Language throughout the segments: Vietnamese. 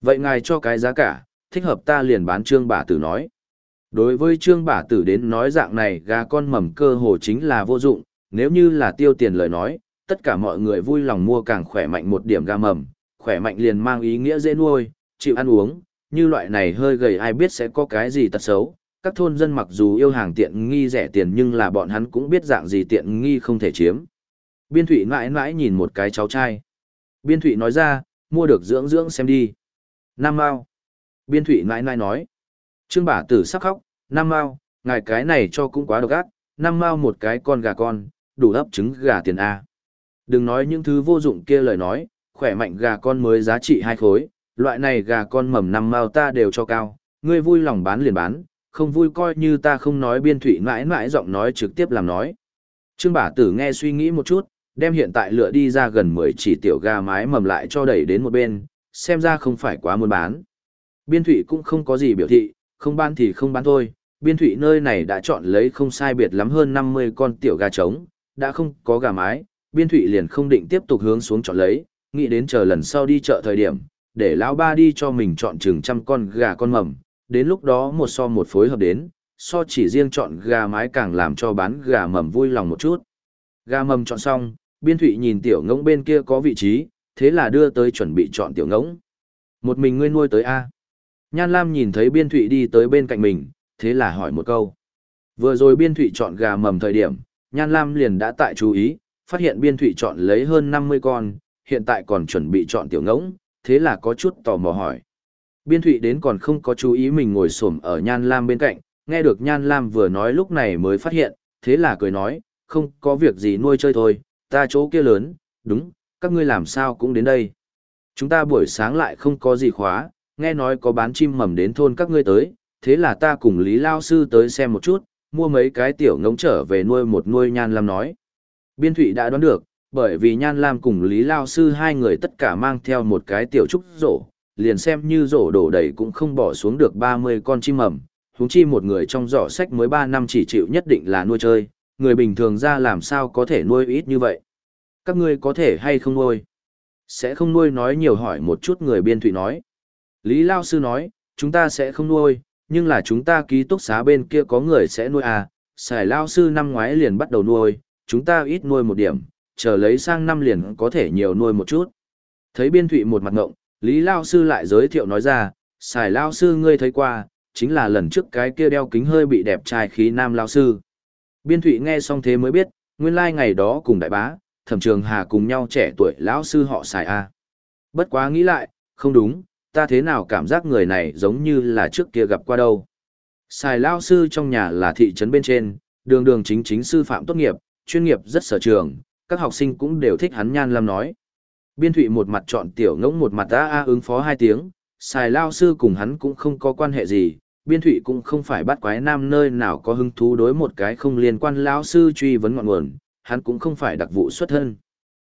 Vậy ngài cho cái giá cả, thích hợp ta liền bán trương bà tử nói. Đối với trương bà tử đến nói dạng này gà con mầm cơ hồ chính là vô dụng, nếu như là tiêu tiền lời nói, tất cả mọi người vui lòng mua càng khỏe mạnh một điểm gà mầm, khỏe mạnh liền mang ý nghĩa dễ nuôi, chịu ăn uống, như loại này hơi gầy ai biết sẽ có cái gì tật xấu. Các thôn dân mặc dù yêu hàng tiện nghi rẻ tiền nhưng là bọn hắn cũng biết dạng gì tiện nghi không thể chiếm. Biên Thụy mãi mãi nhìn một cái cháu trai. Biên Thụy nói ra, mua được dưỡng dưỡng xem đi. Nam Mao. Biên Thụy mãi mãi nói. Trương Bả Tử sắc khóc, Nam Mao, ngài cái này cho cũng quá độc ác, Nam Mao một cái con gà con, đủ ấp trứng gà tiền A. Đừng nói những thứ vô dụng kia lời nói, khỏe mạnh gà con mới giá trị hai khối, loại này gà con mầm năm mao ta đều cho cao, ngươi vui lòng bán liền bán, không vui coi như ta không nói biên thủy mãi mãi giọng nói trực tiếp làm nói. Trương Bả Tử nghe suy nghĩ một chút, đem hiện tại lựa đi ra gần 10 chỉ tiểu gà mái mầm lại cho đẩy đến một bên, xem ra không phải quá muốn bán. Biên thủy cũng không có gì biểu thị, không bán thì không bán thôi, biên thủy nơi này đã chọn lấy không sai biệt lắm hơn 50 con tiểu gà trống, đã không có gà mái, biên thủy liền không định tiếp tục hướng xuống chọn lấy, nghĩ đến chờ lần sau đi chợ thời điểm, để lão ba đi cho mình chọn chừng trăm con gà con mầm, đến lúc đó một so một phối hợp đến, so chỉ riêng chọn gà mái càng làm cho bán gà mầm vui lòng một chút. Gà mầm chọn xong, biên thụy nhìn tiểu ngỗng bên kia có vị trí, thế là đưa tới chuẩn bị chọn tiểu ngỗng. Một mình ngươi nuôi tới A. Nhan Lam nhìn thấy biên thụy đi tới bên cạnh mình, thế là hỏi một câu. Vừa rồi biên thụy chọn gà mầm thời điểm, Nhan Lam liền đã tại chú ý, phát hiện biên thụy chọn lấy hơn 50 con, hiện tại còn chuẩn bị chọn tiểu ngỗng, thế là có chút tò mò hỏi. Biên thụy đến còn không có chú ý mình ngồi xổm ở Nhan Lam bên cạnh, nghe được Nhan Lam vừa nói lúc này mới phát hiện, thế là cười nói, không có việc gì nuôi chơi thôi, ta chỗ kia lớn, đúng, các ngươi làm sao cũng đến đây. Chúng ta buổi sáng lại không có gì khóa, nghe nói có bán chim mầm đến thôn các ngươi tới, thế là ta cùng Lý Lao Sư tới xem một chút, mua mấy cái tiểu ngống trở về nuôi một nuôi Nhan Lam nói. Biên thụy đã đoán được, bởi vì Nhan Lam cùng Lý Lao Sư hai người tất cả mang theo một cái tiểu trúc rổ, liền xem như rổ đổ đầy cũng không bỏ xuống được 30 con chim mầm, huống chi một người trong giỏ sách mới 3 năm chỉ chịu nhất định là nuôi chơi, người bình thường ra làm sao có thể nuôi ít như vậy. Các ngươi có thể hay không nuôi? Sẽ không nuôi nói nhiều hỏi một chút người biên thụy nói. Lý Lao Sư nói, chúng ta sẽ không nuôi, nhưng là chúng ta ký túc xá bên kia có người sẽ nuôi à, xài Lao Sư năm ngoái liền bắt đầu nuôi, chúng ta ít nuôi một điểm, chờ lấy sang năm liền có thể nhiều nuôi một chút. Thấy biên thụy một mặt ngộng, Lý Lao Sư lại giới thiệu nói ra, xài Lao Sư ngươi thấy qua, chính là lần trước cái kia đeo kính hơi bị đẹp trai khí nam Lao Sư. Biên thụy nghe xong thế mới biết, nguyên lai like ngày đó cùng đại bá, thẩm trường hà cùng nhau trẻ tuổi lão sư họ xài A. Bất quá nghĩ lại, không đúng, ta thế nào cảm giác người này giống như là trước kia gặp qua đâu. Xài lão sư trong nhà là thị trấn bên trên, đường đường chính chính sư phạm tốt nghiệp, chuyên nghiệp rất sở trường, các học sinh cũng đều thích hắn nhan lam nói. Biên thụy một mặt chọn tiểu ngỗng một mặt ta a ứng phó hai tiếng, xài lao sư cùng hắn cũng không có quan hệ gì, biên thụy cũng không phải bắt quái nam nơi nào có hứng thú đối một cái không liên quan lao sư truy vấn ngọn nguồn, hắn cũng không phải đặc vụ xuất thân.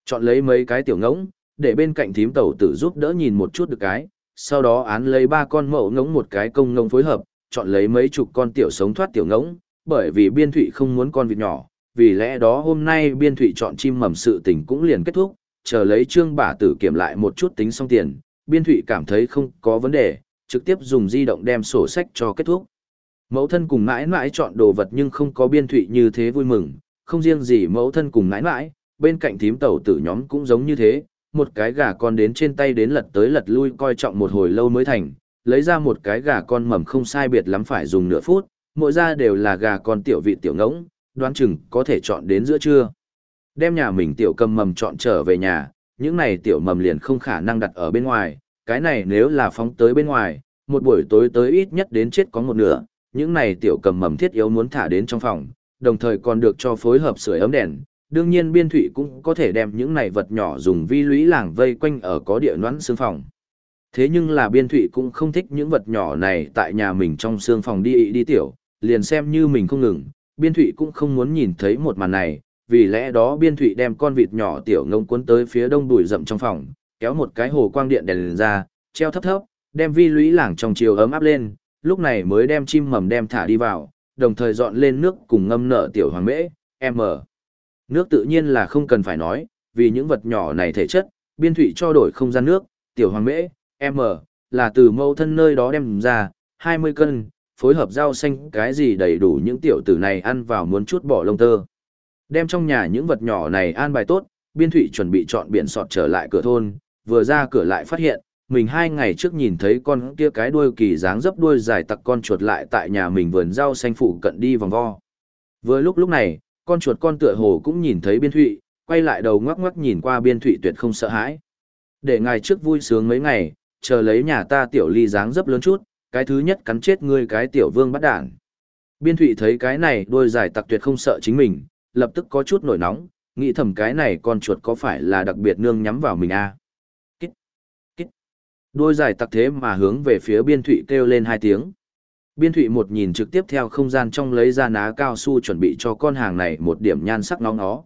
Chọn lấy mấy cái tiểu ngỗng, để bên cạnh thím tẩu tử giúp đỡ nhìn một chút được cái, sau đó án lấy ba con mậu ngỗng một cái công ngỗng phối hợp, chọn lấy mấy chục con tiểu sống thoát tiểu ngỗng, bởi vì biên thụy không muốn con vịt nhỏ, vì lẽ đó hôm nay biên thụy chọn chim mầm sự tình cũng liền kết thúc, chờ lấy trương bả tử kiểm lại một chút tính xong tiền, biên thụy cảm thấy không có vấn đề, trực tiếp dùng di động đem sổ sách cho kết thúc. Mẫu thân cùng mãi mãi chọn đồ vật nhưng không có biên thụy như thế vui mừng, không riêng gì mẫu thân cùng mãi mãi, bên cạnh thím tẩu tử nhóm cũng giống như thế, một cái gà con đến trên tay đến lật tới lật lui coi trọng một hồi lâu mới thành, lấy ra một cái gà con mầm không sai biệt lắm phải dùng nửa phút, mỗi ra đều là gà con tiểu vị tiểu ngỗng, đoán chừng có thể chọn đến giữa trưa. Đem nhà mình tiểu cầm mầm chọn trở về nhà, những này tiểu mầm liền không khả năng đặt ở bên ngoài, cái này nếu là phóng tới bên ngoài, một buổi tối tới ít nhất đến chết có một nửa, những này tiểu cầm mầm thiết yếu muốn thả đến trong phòng, đồng thời còn được cho phối hợp sưởi ấm đèn. Đương nhiên biên thủy cũng có thể đem những này vật nhỏ dùng vi lũy làng vây quanh ở có địa noãn xương phòng. Thế nhưng là biên thủy cũng không thích những vật nhỏ này tại nhà mình trong xương phòng đi đi tiểu, liền xem như mình không ngừng, biên thụy cũng không muốn nhìn thấy một màn này, vì lẽ đó biên thụy đem con vịt nhỏ tiểu ngông cuốn tới phía đông đùi rậm trong phòng, kéo một cái hồ quang điện đèn lên ra, treo thấp thấp, đem vi lũy làng trong chiều ấm áp lên, lúc này mới đem chim mầm đem thả đi vào, đồng thời dọn lên nước cùng ngâm nở tiểu hoàng mễ, m. Nước tự nhiên là không cần phải nói, vì những vật nhỏ này thể chất, biên thụy cho đổi không gian nước, tiểu hoàng mễ, m, là từ mâu thân nơi đó đem ra, 20 cân, phối hợp rau xanh cái gì đầy đủ những tiểu tử này ăn vào muốn chút bỏ lông tơ. Đem trong nhà những vật nhỏ này an bài tốt, biên thụy chuẩn bị chọn biển sọt trở lại cửa thôn, vừa ra cửa lại phát hiện, mình hai ngày trước nhìn thấy con kia cái đuôi kỳ dáng dấp đuôi dài tặc con chuột lại tại nhà mình vườn rau xanh phụ cận đi vòng vo. Vừa lúc lúc này, con chuột con tựa hồ cũng nhìn thấy biên thụy, quay lại đầu ngoắc ngoắc nhìn qua biên thụy tuyệt không sợ hãi. Để ngày trước vui sướng mấy ngày, chờ lấy nhà ta tiểu ly dáng dấp lớn chút, cái thứ nhất cắn chết ngươi cái tiểu vương bắt đản. Biên thụy thấy cái này đuôi dài tặc tuyệt không sợ chính mình, lập tức có chút nổi nóng, nghĩ thầm cái này con chuột có phải là đặc biệt nương nhắm vào mình à? Đôi dài tặc thế mà hướng về phía biên thụy kêu lên hai tiếng. Biên thụy một nhìn trực tiếp theo không gian trong lấy ra ná cao su chuẩn bị cho con hàng này một điểm nhan sắc nóng nó.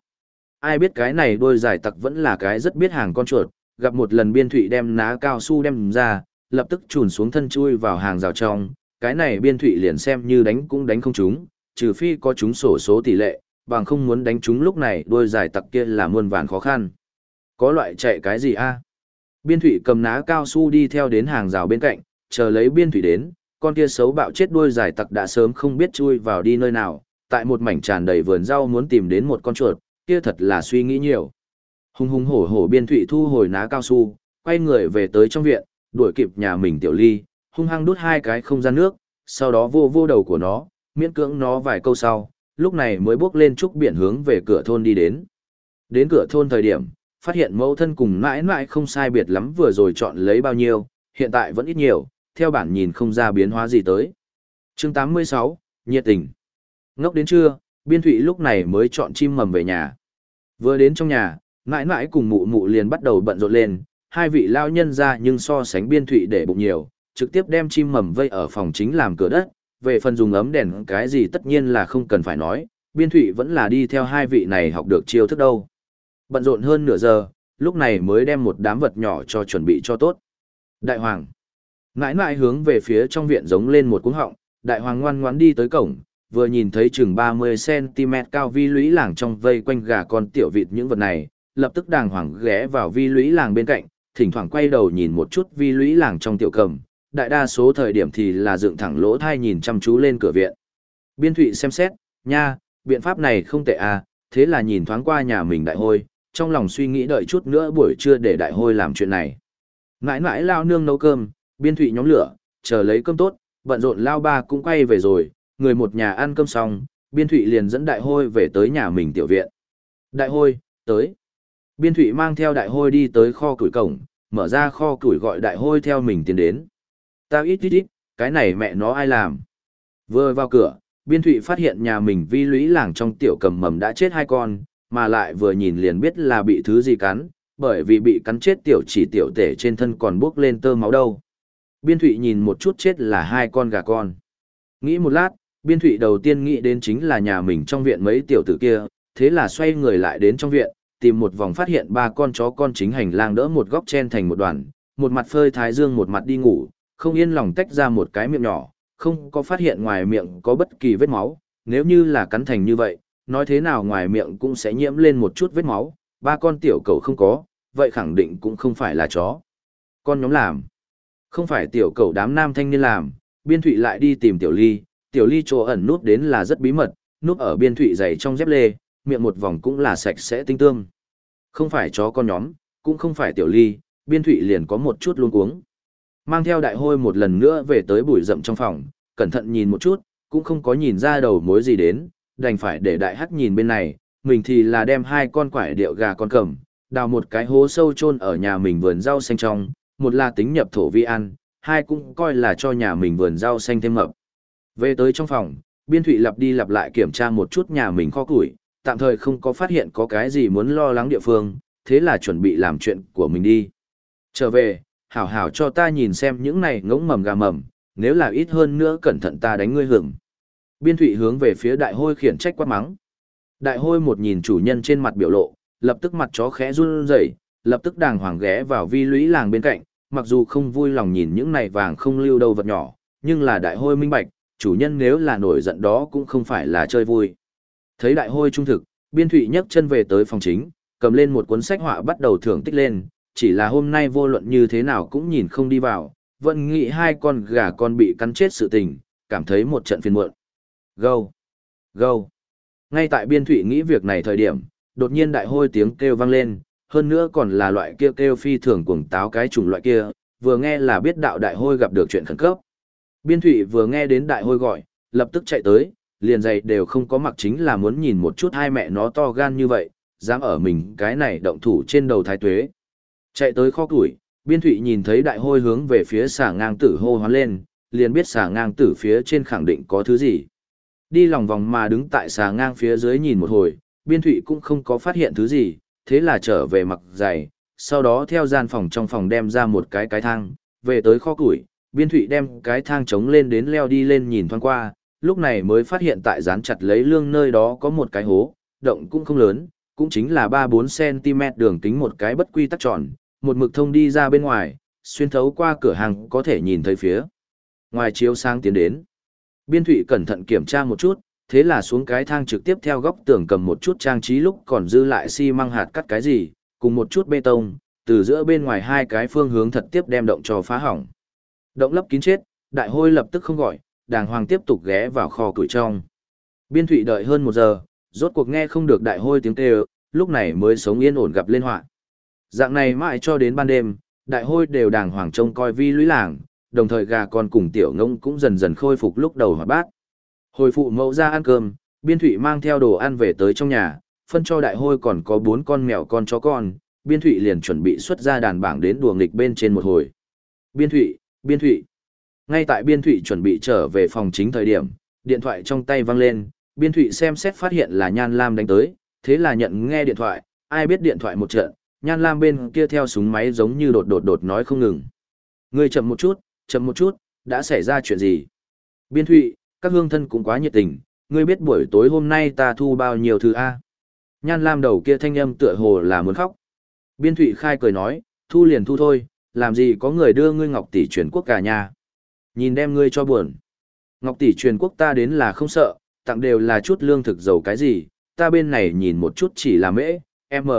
Ai biết cái này đôi dài tặc vẫn là cái rất biết hàng con chuột, gặp một lần biên thụy đem ná cao su đem ra, lập tức trùn xuống thân chui vào hàng rào trong, cái này biên thụy liền xem như đánh cũng đánh không chúng, trừ phi có chúng sổ số tỷ lệ, bằng không muốn đánh chúng lúc này đôi dài tặc kia là muôn vàn khó khăn. Có loại chạy cái gì a? Biên thủy cầm ná cao su đi theo đến hàng rào bên cạnh, chờ lấy biên thủy đến, con kia xấu bạo chết đuôi dài tặc đã sớm không biết chui vào đi nơi nào, tại một mảnh tràn đầy vườn rau muốn tìm đến một con chuột, kia thật là suy nghĩ nhiều. Hùng hùng hổ hổ biên thủy thu hồi ná cao su, quay người về tới trong viện, đuổi kịp nhà mình tiểu ly, hung hăng đút hai cái không gian nước, sau đó vô vô đầu của nó, miễn cưỡng nó vài câu sau, lúc này mới bước lên trúc biển hướng về cửa thôn đi đến. Đến cửa thôn thời điểm, phát hiện mẫu thân cùng mãi mãi không sai biệt lắm vừa rồi chọn lấy bao nhiêu, hiện tại vẫn ít nhiều, theo bản nhìn không ra biến hóa gì tới. chương 86, nhiệt tình. Ngốc đến trưa, biên thụy lúc này mới chọn chim mầm về nhà. Vừa đến trong nhà, mãi mãi cùng mụ mụ liền bắt đầu bận rộn lên, hai vị lao nhân ra nhưng so sánh biên thụy để bụng nhiều, trực tiếp đem chim mầm vây ở phòng chính làm cửa đất, về phần dùng ấm đèn cái gì tất nhiên là không cần phải nói, biên thụy vẫn là đi theo hai vị này học được chiêu thức đâu. Bận rộn hơn nửa giờ, lúc này mới đem một đám vật nhỏ cho chuẩn bị cho tốt. Đại hoàng. Ngãi ngãi hướng về phía trong viện giống lên một cuống họng, đại hoàng ngoan ngoãn đi tới cổng, vừa nhìn thấy chừng 30cm cao vi lũy làng trong vây quanh gà con tiểu vịt những vật này, lập tức đàng hoàng ghé vào vi lũy làng bên cạnh, thỉnh thoảng quay đầu nhìn một chút vi lũy làng trong tiểu cầm, đại đa số thời điểm thì là dựng thẳng lỗ thai nhìn chăm chú lên cửa viện. Biên thụy xem xét, nha, biện pháp này không tệ à, thế là nhìn thoáng qua nhà mình đại hôi, trong lòng suy nghĩ đợi chút nữa buổi trưa để đại hôi làm chuyện này. Ngãi ngãi lao nương nấu cơm, biên thụy nhóm lửa, chờ lấy cơm tốt, bận rộn lao ba cũng quay về rồi, người một nhà ăn cơm xong, biên thụy liền dẫn đại hôi về tới nhà mình tiểu viện. Đại hôi, tới. Biên thụy mang theo đại hôi đi tới kho củi cổng, mở ra kho củi gọi đại hôi theo mình tiến đến. Tao ít ít ít, cái này mẹ nó ai làm? Vừa vào cửa, biên thụy phát hiện nhà mình vi lũy làng trong tiểu cầm mầm đã chết hai con, mà lại vừa nhìn liền biết là bị thứ gì cắn, bởi vì bị cắn chết tiểu chỉ tiểu tể trên thân còn bước lên tơ máu đâu. Biên thụy nhìn một chút chết là hai con gà con. Nghĩ một lát, biên thụy đầu tiên nghĩ đến chính là nhà mình trong viện mấy tiểu tử kia, thế là xoay người lại đến trong viện, tìm một vòng phát hiện ba con chó con chính hành lang đỡ một góc chen thành một đoàn, một mặt phơi thái dương một mặt đi ngủ, không yên lòng tách ra một cái miệng nhỏ, không có phát hiện ngoài miệng có bất kỳ vết máu, nếu như là cắn thành như vậy, nói thế nào ngoài miệng cũng sẽ nhiễm lên một chút vết máu, ba con tiểu cầu không có, vậy khẳng định cũng không phải là chó. Con nhóm làm, không phải tiểu cầu đám nam thanh niên làm, biên thụy lại đi tìm tiểu ly, tiểu ly chỗ ẩn nút đến là rất bí mật, núp ở biên thụy dày trong dép lê, miệng một vòng cũng là sạch sẽ tinh tương. Không phải chó con nhóm, cũng không phải tiểu ly, biên thụy liền có một chút luôn cuống. Mang theo đại hôi một lần nữa về tới bụi rậm trong phòng, cẩn thận nhìn một chút, cũng không có nhìn ra đầu mối gì đến, đành phải để đại hắc nhìn bên này, mình thì là đem hai con quải điệu gà con cầm, đào một cái hố sâu chôn ở nhà mình vườn rau xanh trong, một là tính nhập thổ vi ăn, hai cũng coi là cho nhà mình vườn rau xanh thêm mập. Về tới trong phòng, biên thụy lặp đi lặp lại kiểm tra một chút nhà mình kho củi, tạm thời không có phát hiện có cái gì muốn lo lắng địa phương, thế là chuẩn bị làm chuyện của mình đi. Trở về, hảo hảo cho ta nhìn xem những này ngỗng mầm gà mầm, nếu là ít hơn nữa cẩn thận ta đánh ngươi hưởng. Biên thụy hướng về phía đại hôi khiển trách quát mắng. Đại hôi một nhìn chủ nhân trên mặt biểu lộ, lập tức mặt chó khẽ run rẩy, lập tức đàng hoàng ghé vào vi lũy làng bên cạnh, mặc dù không vui lòng nhìn những này vàng không lưu đâu vật nhỏ, nhưng là đại hôi minh bạch, chủ nhân nếu là nổi giận đó cũng không phải là chơi vui. Thấy đại hôi trung thực, biên thụy nhấc chân về tới phòng chính, cầm lên một cuốn sách họa bắt đầu thưởng tích lên, chỉ là hôm nay vô luận như thế nào cũng nhìn không đi vào, vẫn nghĩ hai con gà con bị cắn chết sự tình, cảm thấy một trận phiền muộn. Gâu! Gâu! Ngay tại biên thủy nghĩ việc này thời điểm, đột nhiên đại hôi tiếng kêu vang lên, hơn nữa còn là loại kêu kêu phi thường cuồng táo cái chủng loại kia, vừa nghe là biết đạo đại hôi gặp được chuyện khẩn cấp. Biên thủy vừa nghe đến đại hôi gọi, lập tức chạy tới, liền giày đều không có mặc chính là muốn nhìn một chút hai mẹ nó to gan như vậy, dám ở mình cái này động thủ trên đầu thái tuế. Chạy tới kho củi, biên thụy nhìn thấy đại hôi hướng về phía xà ngang tử hô hoán lên, liền biết xà ngang tử phía trên khẳng định có thứ gì. Đi lòng vòng mà đứng tại xà ngang phía dưới nhìn một hồi, biên thụy cũng không có phát hiện thứ gì, thế là trở về mặc giày, sau đó theo gian phòng trong phòng đem ra một cái cái thang, về tới kho củi, biên thụy đem cái thang trống lên đến leo đi lên nhìn thoáng qua, lúc này mới phát hiện tại dán chặt lấy lương nơi đó có một cái hố, động cũng không lớn, cũng chính là 3-4 cm đường kính một cái bất quy tắc tròn, một mực thông đi ra bên ngoài, xuyên thấu qua cửa hàng có thể nhìn thấy phía. Ngoài chiếu sang tiến đến. Biên thụy cẩn thận kiểm tra một chút, thế là xuống cái thang trực tiếp theo góc tường cầm một chút trang trí lúc còn dư lại xi măng hạt cắt cái gì, cùng một chút bê tông, từ giữa bên ngoài hai cái phương hướng thật tiếp đem động cho phá hỏng. Động lấp kín chết, đại hôi lập tức không gọi, đàng hoàng tiếp tục ghé vào kho củi trong. Biên thụy đợi hơn một giờ, rốt cuộc nghe không được đại hôi tiếng kêu, lúc này mới sống yên ổn gặp lên họa. Dạng này mãi cho đến ban đêm, đại hôi đều đàng hoàng trông coi vi lũy làng, đồng thời gà con cùng tiểu ngông cũng dần dần khôi phục lúc đầu hoạt bát. Hồi phụ mẫu ra ăn cơm, biên thụy mang theo đồ ăn về tới trong nhà, phân cho đại hôi còn có bốn con mèo con chó con, biên thụy liền chuẩn bị xuất ra đàn bảng đến đùa nghịch bên trên một hồi. Biên thụy, biên thụy. Ngay tại biên thụy chuẩn bị trở về phòng chính thời điểm, điện thoại trong tay văng lên, biên thụy xem xét phát hiện là Nhan Lam đánh tới, thế là nhận nghe điện thoại, ai biết điện thoại một trận, Nhan Lam bên kia theo súng máy giống như đột đột đột nói không ngừng. Ngươi chậm một chút, chậm một chút, đã xảy ra chuyện gì? Biên thụy, các hương thân cũng quá nhiệt tình, ngươi biết buổi tối hôm nay ta thu bao nhiêu thứ A. Nhan Lam đầu kia thanh âm tựa hồ là muốn khóc. Biên thụy khai cười nói, thu liền thu thôi, làm gì có người đưa ngươi ngọc tỷ truyền quốc cả nhà. Nhìn đem ngươi cho buồn. Ngọc tỷ truyền quốc ta đến là không sợ, tặng đều là chút lương thực dầu cái gì, ta bên này nhìn một chút chỉ là mễ, m,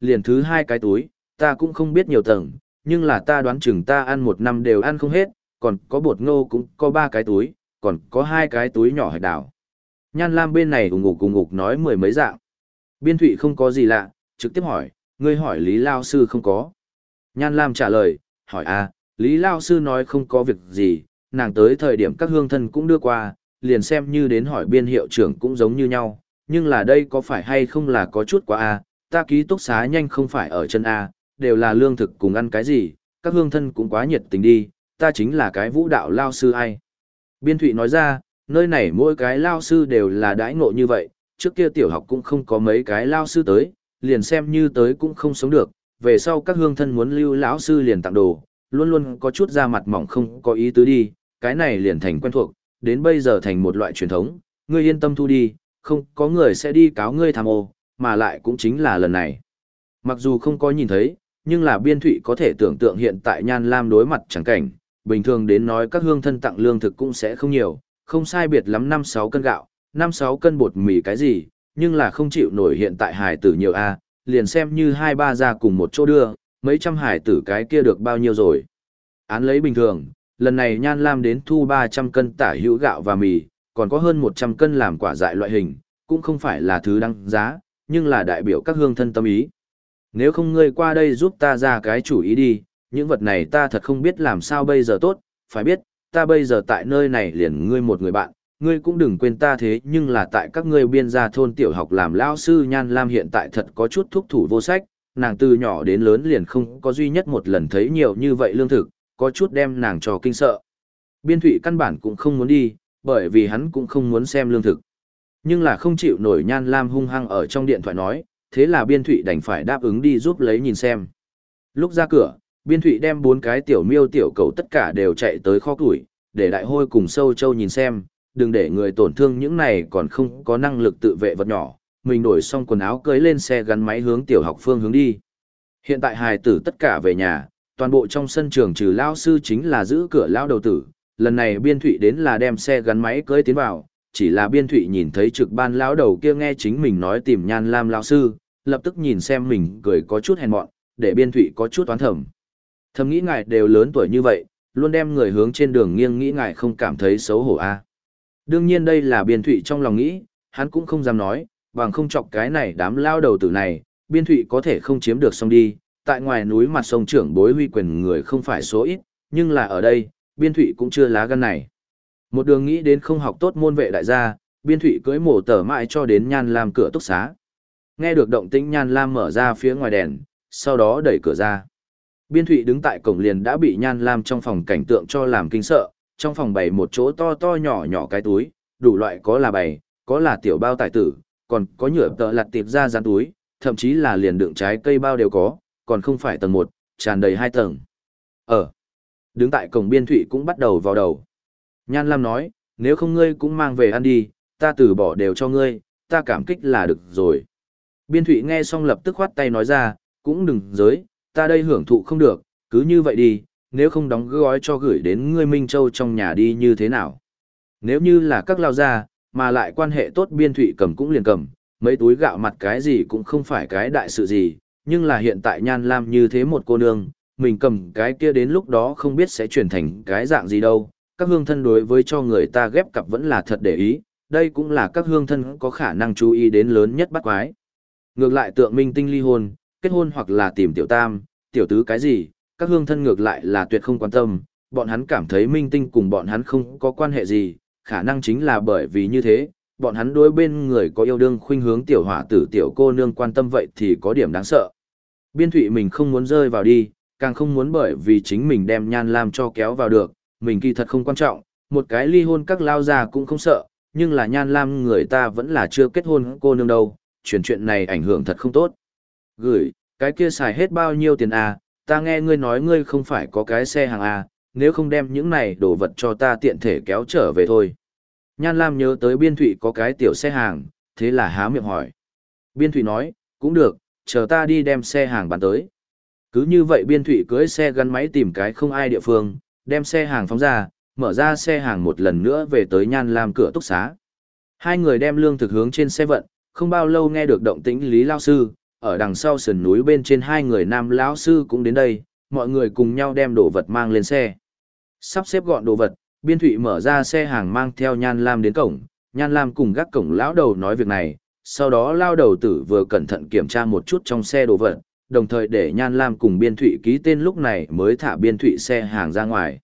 liền thứ hai cái túi, ta cũng không biết nhiều tầng, nhưng là ta đoán chừng ta ăn một năm đều ăn không hết, còn có bột ngô cũng có ba cái túi, còn có hai cái túi nhỏ hạch đảo. Nhan Lam bên này ủng ngục ủng ngục nói mười mấy dạng. Biên Thụy không có gì lạ, trực tiếp hỏi, ngươi hỏi Lý Lao Sư không có. Nhan Lam trả lời, hỏi à, Lý Lao Sư nói không có việc gì, nàng tới thời điểm các hương thân cũng đưa qua, liền xem như đến hỏi biên hiệu trưởng cũng giống như nhau, nhưng là đây có phải hay không là có chút quá a ta ký túc xá nhanh không phải ở chân a đều là lương thực cùng ăn cái gì, các hương thân cũng quá nhiệt tình đi, ta chính là cái vũ đạo lao sư ai. Biên Thụy nói ra, nơi này mỗi cái lao sư đều là đãi ngộ như vậy, trước kia tiểu học cũng không có mấy cái lao sư tới, liền xem như tới cũng không sống được, về sau các hương thân muốn lưu lão sư liền tặng đồ, luôn luôn có chút da mặt mỏng không có ý tứ đi, cái này liền thành quen thuộc, đến bây giờ thành một loại truyền thống, ngươi yên tâm thu đi, không có người sẽ đi cáo ngươi tham ô, mà lại cũng chính là lần này. Mặc dù không có nhìn thấy, nhưng là biên thụy có thể tưởng tượng hiện tại nhan lam đối mặt chẳng cảnh, bình thường đến nói các hương thân tặng lương thực cũng sẽ không nhiều, không sai biệt lắm 5-6 cân gạo, 5-6 cân bột mì cái gì, nhưng là không chịu nổi hiện tại hải tử nhiều A, liền xem như hai ba ra cùng một chỗ đưa, mấy trăm hải tử cái kia được bao nhiêu rồi. Án lấy bình thường, lần này Nhan Lam đến thu 300 cân tả hữu gạo và mì, còn có hơn 100 cân làm quả dại loại hình, cũng không phải là thứ đăng giá, nhưng là đại biểu các hương thân tâm ý. Nếu không ngươi qua đây giúp ta ra cái chủ ý đi, những vật này ta thật không biết làm sao bây giờ tốt, phải biết, ta bây giờ tại nơi này liền ngươi một người bạn, ngươi cũng đừng quên ta thế nhưng là tại các ngươi biên gia thôn tiểu học làm lao sư Nhan Lam hiện tại thật có chút thúc thủ vô sách, nàng từ nhỏ đến lớn liền không có duy nhất một lần thấy nhiều như vậy lương thực, có chút đem nàng cho kinh sợ. Biên thủy căn bản cũng không muốn đi, bởi vì hắn cũng không muốn xem lương thực. Nhưng là không chịu nổi nhan lam hung hăng ở trong điện thoại nói, thế là biên thụy đành phải đáp ứng đi giúp lấy nhìn xem. Lúc ra cửa, biên thụy đem bốn cái tiểu miêu tiểu cầu tất cả đều chạy tới kho củi, để đại hôi cùng sâu châu nhìn xem, đừng để người tổn thương những này còn không có năng lực tự vệ vật nhỏ. Mình đổi xong quần áo cưới lên xe gắn máy hướng tiểu học phương hướng đi. Hiện tại hài tử tất cả về nhà, toàn bộ trong sân trường trừ lao sư chính là giữ cửa lao đầu tử, lần này biên thụy đến là đem xe gắn máy cưới tiến vào, chỉ là biên thụy nhìn thấy trực ban lao đầu kia nghe chính mình nói tìm nhan lam lao sư, lập tức nhìn xem mình cười có chút hèn mọn, để biên thụy có chút toán thầm. Thầm nghĩ ngài đều lớn tuổi như vậy, luôn đem người hướng trên đường nghiêng nghĩ ngài không cảm thấy xấu hổ a. Đương nhiên đây là biên thụy trong lòng nghĩ, hắn cũng không dám nói, bằng không chọc cái này đám lao đầu tử này, biên thụy có thể không chiếm được xong đi, tại ngoài núi mặt sông trưởng bối huy quyền người không phải số ít, nhưng là ở đây, biên thụy cũng chưa lá gan này. Một đường nghĩ đến không học tốt môn vệ đại gia, biên thụy cưới mổ tờ mãi cho đến nhan làm cửa túc xá. Nghe được động tĩnh nhan lam mở ra phía ngoài đèn, sau đó đẩy cửa ra. Biên thụy đứng tại cổng liền đã bị nhan lam trong phòng cảnh tượng cho làm kinh sợ, trong phòng bày một chỗ to to nhỏ nhỏ cái túi, đủ loại có là bày, có là tiểu bao tài tử, còn có nhựa tợ lặt tiệp ra dán túi, thậm chí là liền đựng trái cây bao đều có, còn không phải tầng 1, tràn đầy hai tầng. Ở, đứng tại cổng biên thụy cũng bắt đầu vào đầu. Nhan Lam nói, nếu không ngươi cũng mang về ăn đi, ta từ bỏ đều cho ngươi, ta cảm kích là được rồi. Biên thụy nghe xong lập tức khoát tay nói ra, cũng đừng giới, ta đây hưởng thụ không được, cứ như vậy đi, nếu không đóng gói cho gửi đến ngươi Minh Châu trong nhà đi như thế nào. Nếu như là các lao gia, mà lại quan hệ tốt biên thụy cầm cũng liền cầm, mấy túi gạo mặt cái gì cũng không phải cái đại sự gì, nhưng là hiện tại nhan lam như thế một cô nương, mình cầm cái kia đến lúc đó không biết sẽ chuyển thành cái dạng gì đâu. Các hương thân đối với cho người ta ghép cặp vẫn là thật để ý, đây cũng là các hương thân có khả năng chú ý đến lớn nhất bắt quái. Ngược lại tượng minh tinh ly hôn, kết hôn hoặc là tìm tiểu tam, tiểu tứ cái gì, các hương thân ngược lại là tuyệt không quan tâm, bọn hắn cảm thấy minh tinh cùng bọn hắn không có quan hệ gì, khả năng chính là bởi vì như thế, bọn hắn đối bên người có yêu đương khuynh hướng tiểu hỏa tử tiểu cô nương quan tâm vậy thì có điểm đáng sợ. Biên thụy mình không muốn rơi vào đi, càng không muốn bởi vì chính mình đem nhan lam cho kéo vào được, mình kỳ thật không quan trọng, một cái ly hôn các lao già cũng không sợ, nhưng là nhan lam người ta vẫn là chưa kết hôn cô nương đâu, chuyển chuyện này ảnh hưởng thật không tốt. Gửi, cái kia xài hết bao nhiêu tiền à, ta nghe ngươi nói ngươi không phải có cái xe hàng à, nếu không đem những này đồ vật cho ta tiện thể kéo trở về thôi. Nhan Lam nhớ tới biên thụy có cái tiểu xe hàng, thế là há miệng hỏi. Biên thụy nói, cũng được, chờ ta đi đem xe hàng bán tới. Cứ như vậy biên thụy cưới xe gắn máy tìm cái không ai địa phương, đem xe hàng phóng ra, mở ra xe hàng một lần nữa về tới Nhan Lam cửa túc xá. Hai người đem lương thực hướng trên xe vận, không bao lâu nghe được động tĩnh Lý Lao Sư, ở đằng sau sườn núi bên trên hai người nam lão sư cũng đến đây, mọi người cùng nhau đem đồ vật mang lên xe. Sắp xếp gọn đồ vật, biên thụy mở ra xe hàng mang theo Nhan Lam đến cổng, Nhan Lam cùng gác cổng lão đầu nói việc này, sau đó lao đầu tử vừa cẩn thận kiểm tra một chút trong xe đồ vật, đồng thời để Nhan Lam cùng biên thụy ký tên lúc này mới thả biên thụy xe hàng ra ngoài.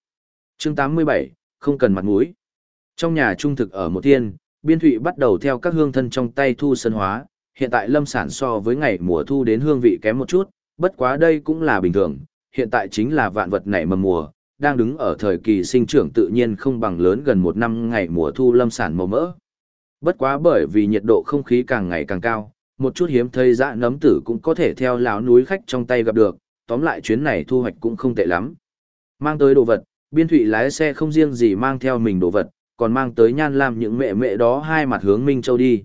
chương 87, không cần mặt mũi. Trong nhà trung thực ở một thiên, biên thụy bắt đầu theo các hương thân trong tay thu sân hóa, hiện tại lâm sản so với ngày mùa thu đến hương vị kém một chút, bất quá đây cũng là bình thường, hiện tại chính là vạn vật nảy mầm mùa, đang đứng ở thời kỳ sinh trưởng tự nhiên không bằng lớn gần một năm ngày mùa thu lâm sản màu mỡ. Bất quá bởi vì nhiệt độ không khí càng ngày càng cao, một chút hiếm thấy dã nấm tử cũng có thể theo lão núi khách trong tay gặp được, tóm lại chuyến này thu hoạch cũng không tệ lắm. Mang tới đồ vật, biên thụy lái xe không riêng gì mang theo mình đồ vật, còn mang tới nhan lam những mẹ mẹ đó hai mặt hướng Minh Châu đi.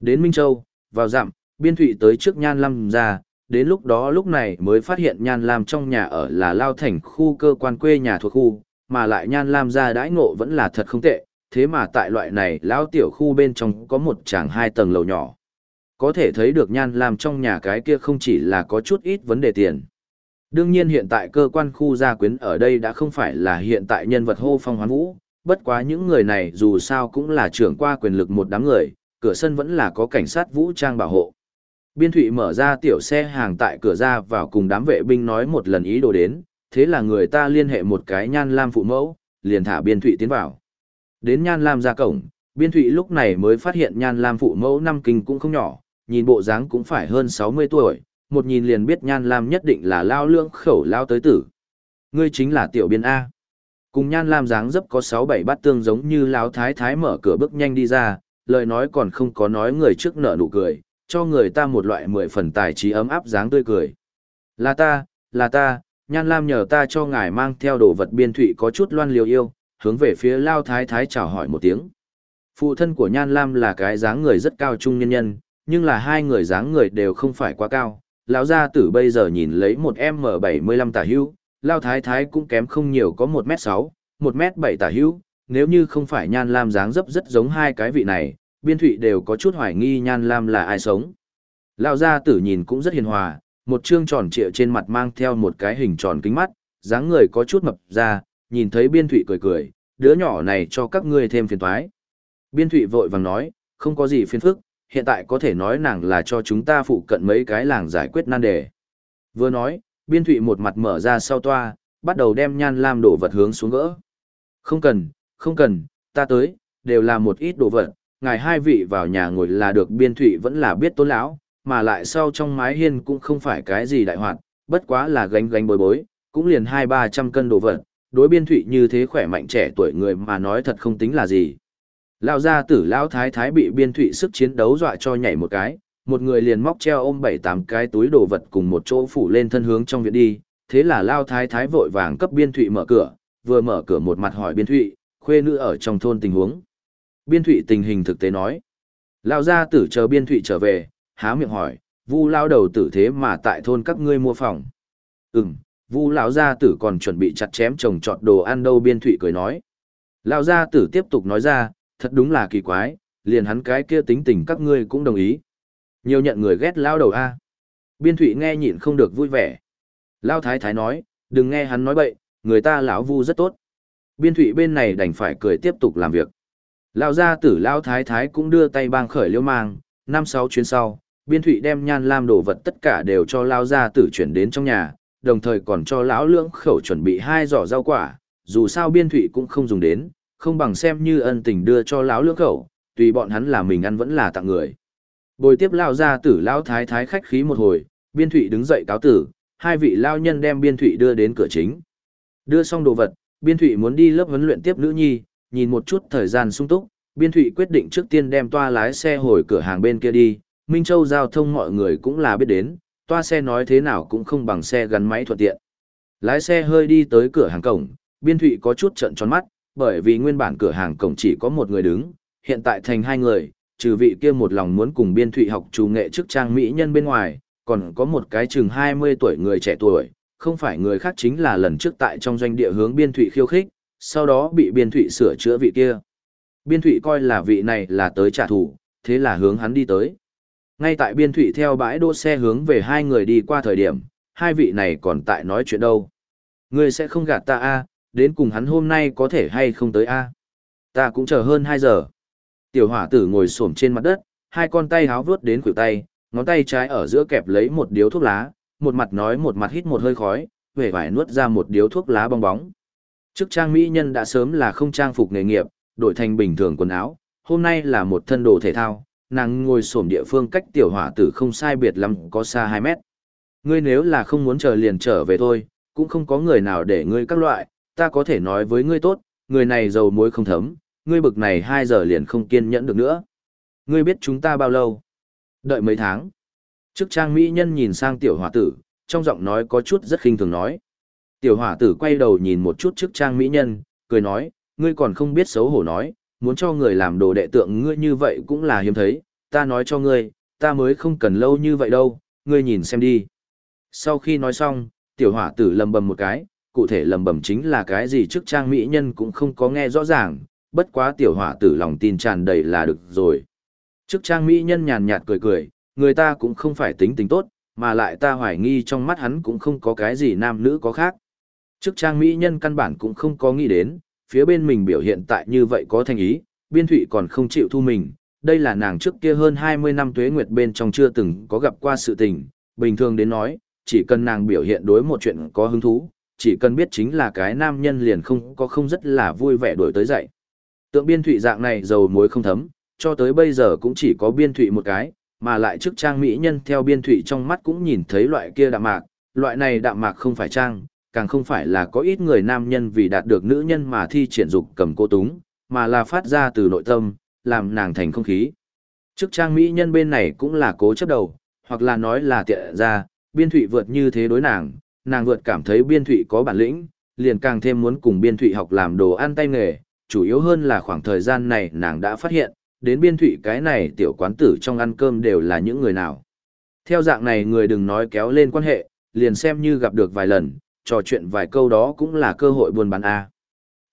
Đến Minh Châu, vào dặm, biên thụy tới trước nhan lam ra, đến lúc đó lúc này mới phát hiện nhan lam trong nhà ở là lao thành khu cơ quan quê nhà thuộc khu, mà lại nhan lam ra đãi ngộ vẫn là thật không tệ, thế mà tại loại này lão tiểu khu bên trong có một tràng hai tầng lầu nhỏ. Có thể thấy được nhan lam trong nhà cái kia không chỉ là có chút ít vấn đề tiền. Đương nhiên hiện tại cơ quan khu gia quyến ở đây đã không phải là hiện tại nhân vật hô phong hoán vũ, bất quá những người này dù sao cũng là trưởng qua quyền lực một đám người, cửa sân vẫn là có cảnh sát vũ trang bảo hộ. Biên Thụy mở ra tiểu xe hàng tại cửa ra vào cùng đám vệ binh nói một lần ý đồ đến, thế là người ta liên hệ một cái nhan lam phụ mẫu, liền thả Biên Thụy tiến vào. Đến nhan lam ra cổng, Biên Thụy lúc này mới phát hiện nhan lam phụ mẫu năm kinh cũng không nhỏ, nhìn bộ dáng cũng phải hơn 60 tuổi, một nhìn liền biết nhan lam nhất định là lao lương khẩu lao tới tử. Ngươi chính là tiểu biên A. Cùng nhan lam dáng dấp có 6-7 bát tương giống như lão thái thái mở cửa bước nhanh đi ra, lời nói còn không có nói người trước nở nụ cười, cho người ta một loại mười phần tài trí ấm áp dáng tươi cười. Là ta, là ta, Nhan Lam nhờ ta cho ngài mang theo đồ vật biên thụy có chút loan liều yêu, hướng về phía Lao Thái Thái chào hỏi một tiếng. Phụ thân của Nhan Lam là cái dáng người rất cao trung nhân nhân, nhưng là hai người dáng người đều không phải quá cao. Lão gia tử bây giờ nhìn lấy một M75 tả hữu, Lao Thái Thái cũng kém không nhiều có 1m6, 1m7 tả hữu, nếu như không phải Nhan Lam dáng dấp rất giống hai cái vị này, biên thụy đều có chút hoài nghi nhan lam là ai sống. Lão gia tử nhìn cũng rất hiền hòa, một trương tròn trịa trên mặt mang theo một cái hình tròn kính mắt, dáng người có chút mập ra, nhìn thấy biên thụy cười cười, đứa nhỏ này cho các ngươi thêm phiền toái. Biên thụy vội vàng nói, không có gì phiền phức, hiện tại có thể nói nàng là cho chúng ta phụ cận mấy cái làng giải quyết nan đề. Vừa nói, biên thụy một mặt mở ra sau toa, bắt đầu đem nhan lam đổ vật hướng xuống gỡ. Không cần, không cần, ta tới, đều là một ít đồ vật, ngài hai vị vào nhà ngồi là được biên thụy vẫn là biết tôn lão mà lại sau trong mái hiên cũng không phải cái gì đại hoạt, bất quá là gánh gánh bối bối, cũng liền hai ba trăm cân đồ vật, đối biên thụy như thế khỏe mạnh trẻ tuổi người mà nói thật không tính là gì. Lao gia tử lão thái thái bị biên thụy sức chiến đấu dọa cho nhảy một cái, một người liền móc treo ôm bảy tám cái túi đồ vật cùng một chỗ phủ lên thân hướng trong viện đi, thế là Lao thái thái vội vàng cấp biên thụy mở cửa, vừa mở cửa một mặt hỏi biên thụy, khuê nữ ở trong thôn tình huống. Biên thụy tình hình thực tế nói. Lao gia tử chờ biên thụy trở về, há miệng hỏi, vu lao đầu tử thế mà tại thôn các ngươi mua phòng. Ừm, vu lão gia tử còn chuẩn bị chặt chém trồng trọt đồ ăn đâu biên thụy cười nói. Lao gia tử tiếp tục nói ra, thật đúng là kỳ quái, liền hắn cái kia tính tình các ngươi cũng đồng ý. Nhiều nhận người ghét lao đầu a Biên thụy nghe nhịn không được vui vẻ. Lao thái thái nói, đừng nghe hắn nói bậy, người ta lão vu rất tốt. Biên thụy bên này đành phải cười tiếp tục làm việc. Lao gia tử Lao thái thái cũng đưa tay bang khởi liêu mang, năm sáu chuyến sau, biên thụy đem nhan lam đồ vật tất cả đều cho Lao gia tử chuyển đến trong nhà, đồng thời còn cho lão lưỡng khẩu chuẩn bị hai giỏ rau quả, dù sao biên thụy cũng không dùng đến, không bằng xem như ân tình đưa cho lão lưỡng khẩu, tùy bọn hắn là mình ăn vẫn là tặng người. Bồi tiếp lao ra tử lao thái thái khách khí một hồi, biên thụy đứng dậy cáo tử, hai vị lao nhân đem biên thụy đưa đến cửa chính. Đưa xong đồ vật, biên thụy muốn đi lớp huấn luyện tiếp nữ nhi, nhìn một chút thời gian sung túc, biên thụy quyết định trước tiên đem toa lái xe hồi cửa hàng bên kia đi, Minh Châu giao thông mọi người cũng là biết đến, toa xe nói thế nào cũng không bằng xe gắn máy thuận tiện. Lái xe hơi đi tới cửa hàng cổng, biên thụy có chút trận tròn mắt, bởi vì nguyên bản cửa hàng cổng chỉ có một người đứng, hiện tại thành hai người, trừ vị kia một lòng muốn cùng biên thụy học chủ nghệ chức trang mỹ nhân bên ngoài, còn có một cái chừng 20 tuổi người trẻ tuổi, không phải người khác chính là lần trước tại trong doanh địa hướng biên thụy khiêu khích, sau đó bị biên thụy sửa chữa vị kia. Biên thụy coi là vị này là tới trả thù, thế là hướng hắn đi tới. Ngay tại biên thụy theo bãi đỗ xe hướng về hai người đi qua thời điểm, hai vị này còn tại nói chuyện đâu. Ngươi sẽ không gạt ta a đến cùng hắn hôm nay có thể hay không tới a Ta cũng chờ hơn 2 giờ. Tiểu hỏa tử ngồi xổm trên mặt đất, hai con tay háo vướt đến khuỷu tay, ngón tay trái ở giữa kẹp lấy một điếu thuốc lá, một mặt nói một mặt hít một hơi khói, vẻ vải nuốt ra một điếu thuốc lá bong bóng. Chức trang mỹ nhân đã sớm là không trang phục nghề nghiệp, đổi thành bình thường quần áo, hôm nay là một thân đồ thể thao, nàng ngồi xổm địa phương cách tiểu hỏa tử không sai biệt lắm có xa 2 mét. Ngươi nếu là không muốn chờ liền trở về thôi, cũng không có người nào để ngươi các loại, ta có thể nói với ngươi tốt, người này dầu muối không thấm, ngươi bực này 2 giờ liền không kiên nhẫn được nữa. Ngươi biết chúng ta bao lâu? Đợi mấy tháng. Trước trang mỹ nhân nhìn sang tiểu hỏa tử, trong giọng nói có chút rất khinh thường nói. Tiểu hỏa tử quay đầu nhìn một chút trước trang mỹ nhân, cười nói, ngươi còn không biết xấu hổ nói, muốn cho người làm đồ đệ tượng ngươi như vậy cũng là hiếm thấy, ta nói cho ngươi, ta mới không cần lâu như vậy đâu, ngươi nhìn xem đi. Sau khi nói xong, tiểu hỏa tử lầm bầm một cái, cụ thể lầm bầm chính là cái gì trước trang mỹ nhân cũng không có nghe rõ ràng, bất quá tiểu hỏa tử lòng tin tràn đầy là được rồi. Trước trang mỹ nhân nhàn nhạt cười cười, người ta cũng không phải tính tình tốt, mà lại ta hoài nghi trong mắt hắn cũng không có cái gì nam nữ có khác. Trước trang mỹ nhân căn bản cũng không có nghĩ đến, phía bên mình biểu hiện tại như vậy có thành ý, biên thụy còn không chịu thu mình, đây là nàng trước kia hơn 20 năm tuế nguyệt bên trong chưa từng có gặp qua sự tình, bình thường đến nói, chỉ cần nàng biểu hiện đối một chuyện có hứng thú, chỉ cần biết chính là cái nam nhân liền không có không rất là vui vẻ đổi tới dậy. Tượng biên thụy dạng này dầu muối không thấm, cho tới bây giờ cũng chỉ có biên thụy một cái, mà lại trước trang mỹ nhân theo biên thụy trong mắt cũng nhìn thấy loại kia đạm mạc, loại này đạm mạc không phải trang, càng không phải là có ít người nam nhân vì đạt được nữ nhân mà thi triển dục cầm cô túng, mà là phát ra từ nội tâm, làm nàng thành không khí. Trước trang mỹ nhân bên này cũng là cố chấp đầu, hoặc là nói là tiện ra, biên thụy vượt như thế đối nàng, nàng vượt cảm thấy biên thụy có bản lĩnh, liền càng thêm muốn cùng biên thụy học làm đồ ăn tay nghề, chủ yếu hơn là khoảng thời gian này nàng đã phát hiện, đến biên thủy cái này tiểu quán tử trong ăn cơm đều là những người nào. Theo dạng này người đừng nói kéo lên quan hệ, liền xem như gặp được vài lần, trò chuyện vài câu đó cũng là cơ hội buôn bán A.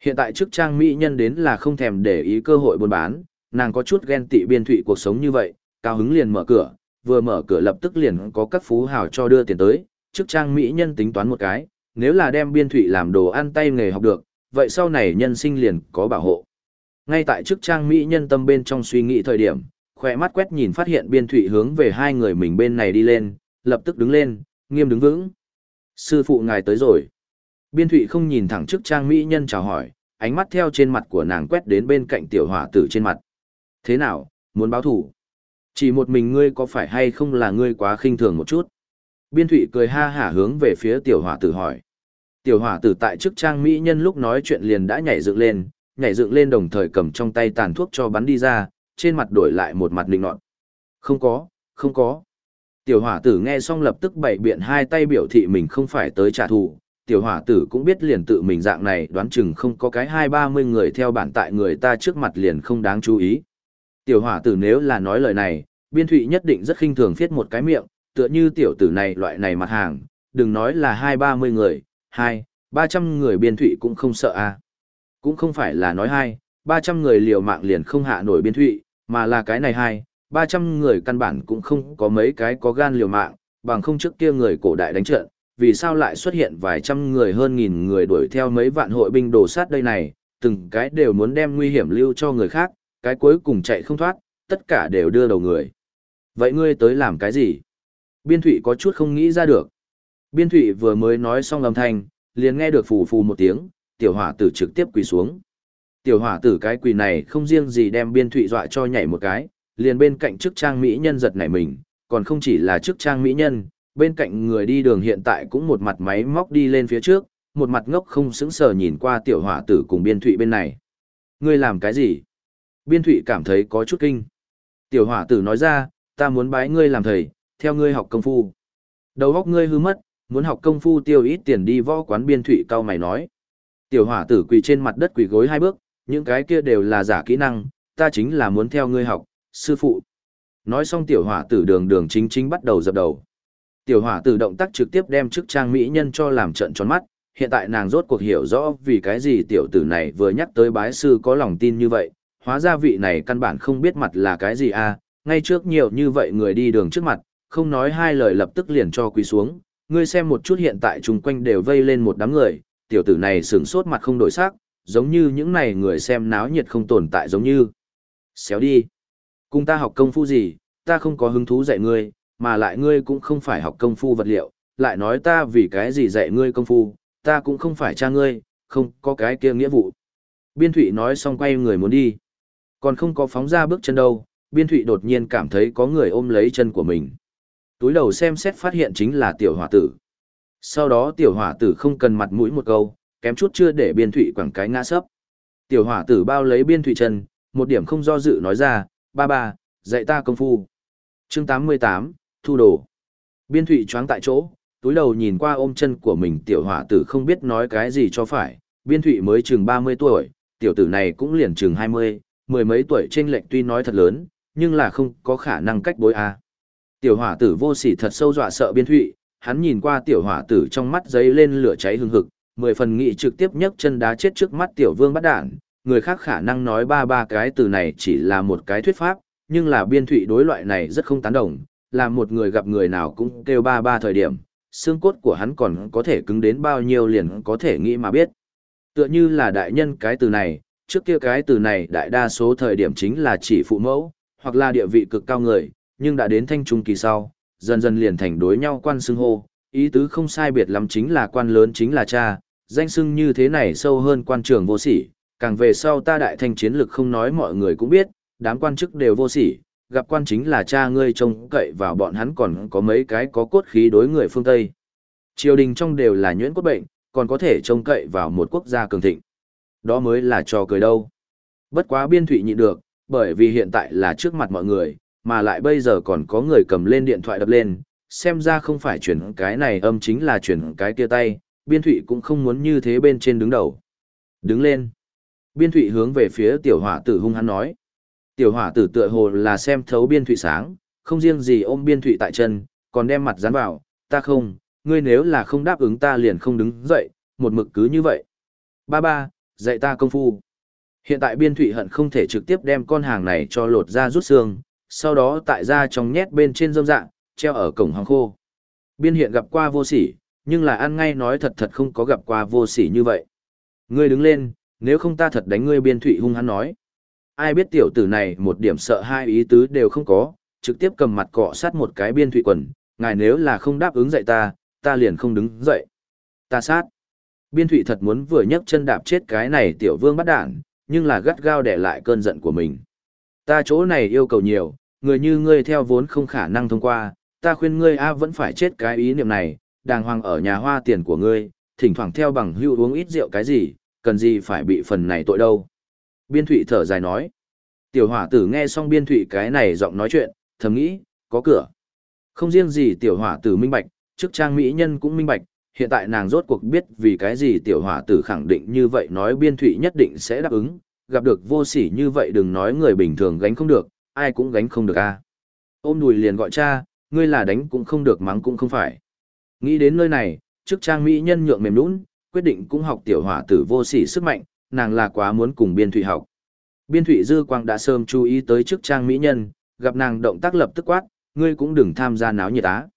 Hiện tại chức trang mỹ nhân đến là không thèm để ý cơ hội buôn bán, nàng có chút ghen tị biên thụy cuộc sống như vậy, cao hứng liền mở cửa, vừa mở cửa lập tức liền có các phú hào cho đưa tiền tới, chức trang mỹ nhân tính toán một cái, nếu là đem biên thụy làm đồ ăn tay nghề học được, vậy sau này nhân sinh liền có bảo hộ. Ngay tại chức trang Mỹ nhân tâm bên trong suy nghĩ thời điểm, khỏe mắt quét nhìn phát hiện biên thủy hướng về hai người mình bên này đi lên, lập tức đứng lên, nghiêm đứng vững. Sư phụ ngài tới rồi. Biên thủy không nhìn thẳng chức trang Mỹ nhân chào hỏi, ánh mắt theo trên mặt của nàng quét đến bên cạnh tiểu hỏa tử trên mặt. Thế nào, muốn báo thủ? Chỉ một mình ngươi có phải hay không là ngươi quá khinh thường một chút? Biên thủy cười ha hả hướng về phía tiểu hỏa tử hỏi. Tiểu hỏa tử tại chức trang Mỹ nhân lúc nói chuyện liền đã nhảy dựng lên, nhảy dựng lên đồng thời cầm trong tay tàn thuốc cho bắn đi ra, trên mặt đổi lại một mặt linh nọt. Không có, không có. Tiểu hỏa tử nghe xong lập tức bày biện hai tay biểu thị mình không phải tới trả thù. Tiểu hỏa tử cũng biết liền tự mình dạng này đoán chừng không có cái hai ba mươi người theo bản tại người ta trước mặt liền không đáng chú ý. Tiểu hỏa tử nếu là nói lời này, biên thụy nhất định rất khinh thường viết một cái miệng, tựa như tiểu tử này loại này mặt hàng, đừng nói là hai ba mươi người, hai, ba trăm người biên thụy cũng không sợ à. Cũng không phải là nói hai, ba trăm người liều mạng liền không hạ nổi biên thụy, mà là cái này hai, ba trăm người căn bản cũng không có mấy cái có gan liều mạng, bằng không trước kia người cổ đại đánh trận, vì sao lại xuất hiện vài trăm người hơn nghìn người đuổi theo mấy vạn hội binh đổ sát đây này, từng cái đều muốn đem nguy hiểm lưu cho người khác, cái cuối cùng chạy không thoát, tất cả đều đưa đầu người. Vậy ngươi tới làm cái gì? Biên thụy có chút không nghĩ ra được. Biên thụy vừa mới nói xong âm thanh, liền nghe được phù phù một tiếng, tiểu hỏa tử trực tiếp quỳ xuống. Tiểu hỏa tử cái quỳ này không riêng gì đem biên thụy dọa cho nhảy một cái, liền bên cạnh chức trang mỹ nhân giật nảy mình, còn không chỉ là chức trang mỹ nhân, bên cạnh người đi đường hiện tại cũng một mặt máy móc đi lên phía trước, một mặt ngốc không sững sờ nhìn qua tiểu hỏa tử cùng biên thụy bên này. Ngươi làm cái gì? Biên thụy cảm thấy có chút kinh. Tiểu hỏa tử nói ra, ta muốn bái ngươi làm thầy, theo ngươi học công phu. Đầu óc ngươi hư mất, muốn học công phu tiêu ít tiền đi võ quán biên thụy cao mày nói. Tiểu hỏa tử quỳ trên mặt đất quỳ gối hai bước, những cái kia đều là giả kỹ năng, ta chính là muốn theo ngươi học, sư phụ. Nói xong tiểu hỏa tử đường đường chính chính bắt đầu dập đầu. Tiểu hỏa tử động tác trực tiếp đem chức trang mỹ nhân cho làm trận tròn mắt, hiện tại nàng rốt cuộc hiểu rõ vì cái gì tiểu tử này vừa nhắc tới bái sư có lòng tin như vậy, hóa ra vị này căn bản không biết mặt là cái gì à, ngay trước nhiều như vậy người đi đường trước mặt, không nói hai lời lập tức liền cho quỳ xuống, ngươi xem một chút hiện tại chung quanh đều vây lên một đám người, tiểu tử này sửng sốt mặt không đổi sắc, giống như những này người xem náo nhiệt không tồn tại giống như. Xéo đi. Cùng ta học công phu gì, ta không có hứng thú dạy ngươi, mà lại ngươi cũng không phải học công phu vật liệu, lại nói ta vì cái gì dạy ngươi công phu, ta cũng không phải cha ngươi, không có cái kia nghĩa vụ. Biên Thụy nói xong quay người muốn đi. Còn không có phóng ra bước chân đâu, Biên Thụy đột nhiên cảm thấy có người ôm lấy chân của mình. Túi đầu xem xét phát hiện chính là tiểu hỏa tử. Sau đó tiểu hỏa tử không cần mặt mũi một câu, kém chút chưa để Biên Thụy quẳng cái ngã sấp. Tiểu hỏa tử bao lấy Biên Thụy chân, một điểm không do dự nói ra, ba ba, dạy ta công phu. chương 88, thu đồ. Biên Thụy choáng tại chỗ, túi đầu nhìn qua ôm chân của mình tiểu hỏa tử không biết nói cái gì cho phải. Biên Thụy mới chừng 30 tuổi, tiểu tử này cũng liền chừng 20, mười mấy tuổi trên lệnh tuy nói thật lớn, nhưng là không có khả năng cách bối a. Tiểu hỏa tử vô sỉ thật sâu dọa sợ biên thụy, hắn nhìn qua tiểu hỏa tử trong mắt giấy lên lửa cháy hừng hực, mười phần nghị trực tiếp nhấc chân đá chết trước mắt tiểu vương bắt đản, người khác khả năng nói ba ba cái từ này chỉ là một cái thuyết pháp, nhưng là biên thụy đối loại này rất không tán đồng, là một người gặp người nào cũng kêu ba ba thời điểm, xương cốt của hắn còn có thể cứng đến bao nhiêu liền có thể nghĩ mà biết. Tựa như là đại nhân cái từ này, trước kia cái từ này đại đa số thời điểm chính là chỉ phụ mẫu, hoặc là địa vị cực cao người, nhưng đã đến thanh trung kỳ sau, dần dần liền thành đối nhau quan xưng hô, ý tứ không sai biệt lắm chính là quan lớn chính là cha, danh xưng như thế này sâu hơn quan trường vô sỉ, càng về sau ta đại thanh chiến lực không nói mọi người cũng biết, đám quan chức đều vô sỉ, gặp quan chính là cha ngươi trông cậy vào bọn hắn còn có mấy cái có cốt khí đối người phương Tây. Triều đình trong đều là nhuyễn cốt bệnh, còn có thể trông cậy vào một quốc gia cường thịnh. Đó mới là trò cười đâu. Bất quá biên thụy nhịn được, bởi vì hiện tại là trước mặt mọi người, mà lại bây giờ còn có người cầm lên điện thoại đập lên, xem ra không phải chuyển cái này âm chính là chuyển cái kia tay, biên thụy cũng không muốn như thế bên trên đứng đầu. Đứng lên. Biên thụy hướng về phía tiểu hỏa tử hung hắn nói. Tiểu hỏa tử tựa hồ là xem thấu biên thụy sáng, không riêng gì ôm biên thụy tại chân, còn đem mặt dán vào, ta không, ngươi nếu là không đáp ứng ta liền không đứng dậy, một mực cứ như vậy. Ba ba, dạy ta công phu. Hiện tại biên thụy hận không thể trực tiếp đem con hàng này cho lột ra rút xương, sau đó tại ra trong nhét bên trên rơm dạng, treo ở cổng hàng khô. Biên hiện gặp qua vô sỉ, nhưng là ăn ngay nói thật thật không có gặp qua vô sỉ như vậy. Ngươi đứng lên, nếu không ta thật đánh ngươi biên thủy hung hắn nói. Ai biết tiểu tử này một điểm sợ hai ý tứ đều không có, trực tiếp cầm mặt cọ sát một cái biên thủy quần, ngài nếu là không đáp ứng dạy ta, ta liền không đứng dậy. Ta sát. Biên thủy thật muốn vừa nhấc chân đạp chết cái này tiểu vương bắt đảng nhưng là gắt gao để lại cơn giận của mình. Ta chỗ này yêu cầu nhiều, người như ngươi theo vốn không khả năng thông qua, ta khuyên ngươi a vẫn phải chết cái ý niệm này, đàng hoàng ở nhà hoa tiền của ngươi, thỉnh thoảng theo bằng hưu uống ít rượu cái gì, cần gì phải bị phần này tội đâu. Biên thụy thở dài nói. Tiểu hỏa tử nghe xong biên thụy cái này giọng nói chuyện, thầm nghĩ, có cửa. Không riêng gì tiểu hỏa tử minh bạch, chức trang mỹ nhân cũng minh bạch, hiện tại nàng rốt cuộc biết vì cái gì tiểu hỏa tử khẳng định như vậy nói biên thụy nhất định sẽ đáp ứng, gặp được vô sỉ như vậy đừng nói người bình thường gánh không được, ai cũng gánh không được a Ôm đùi liền gọi cha, ngươi là đánh cũng không được mắng cũng không phải. Nghĩ đến nơi này, trước trang mỹ nhân nhượng mềm nũng, quyết định cũng học tiểu hỏa tử vô sỉ sức mạnh, nàng là quá muốn cùng biên thủy học. Biên thủy dư quang đã sớm chú ý tới trước trang mỹ nhân, gặp nàng động tác lập tức quát, ngươi cũng đừng tham gia náo nhiệt á.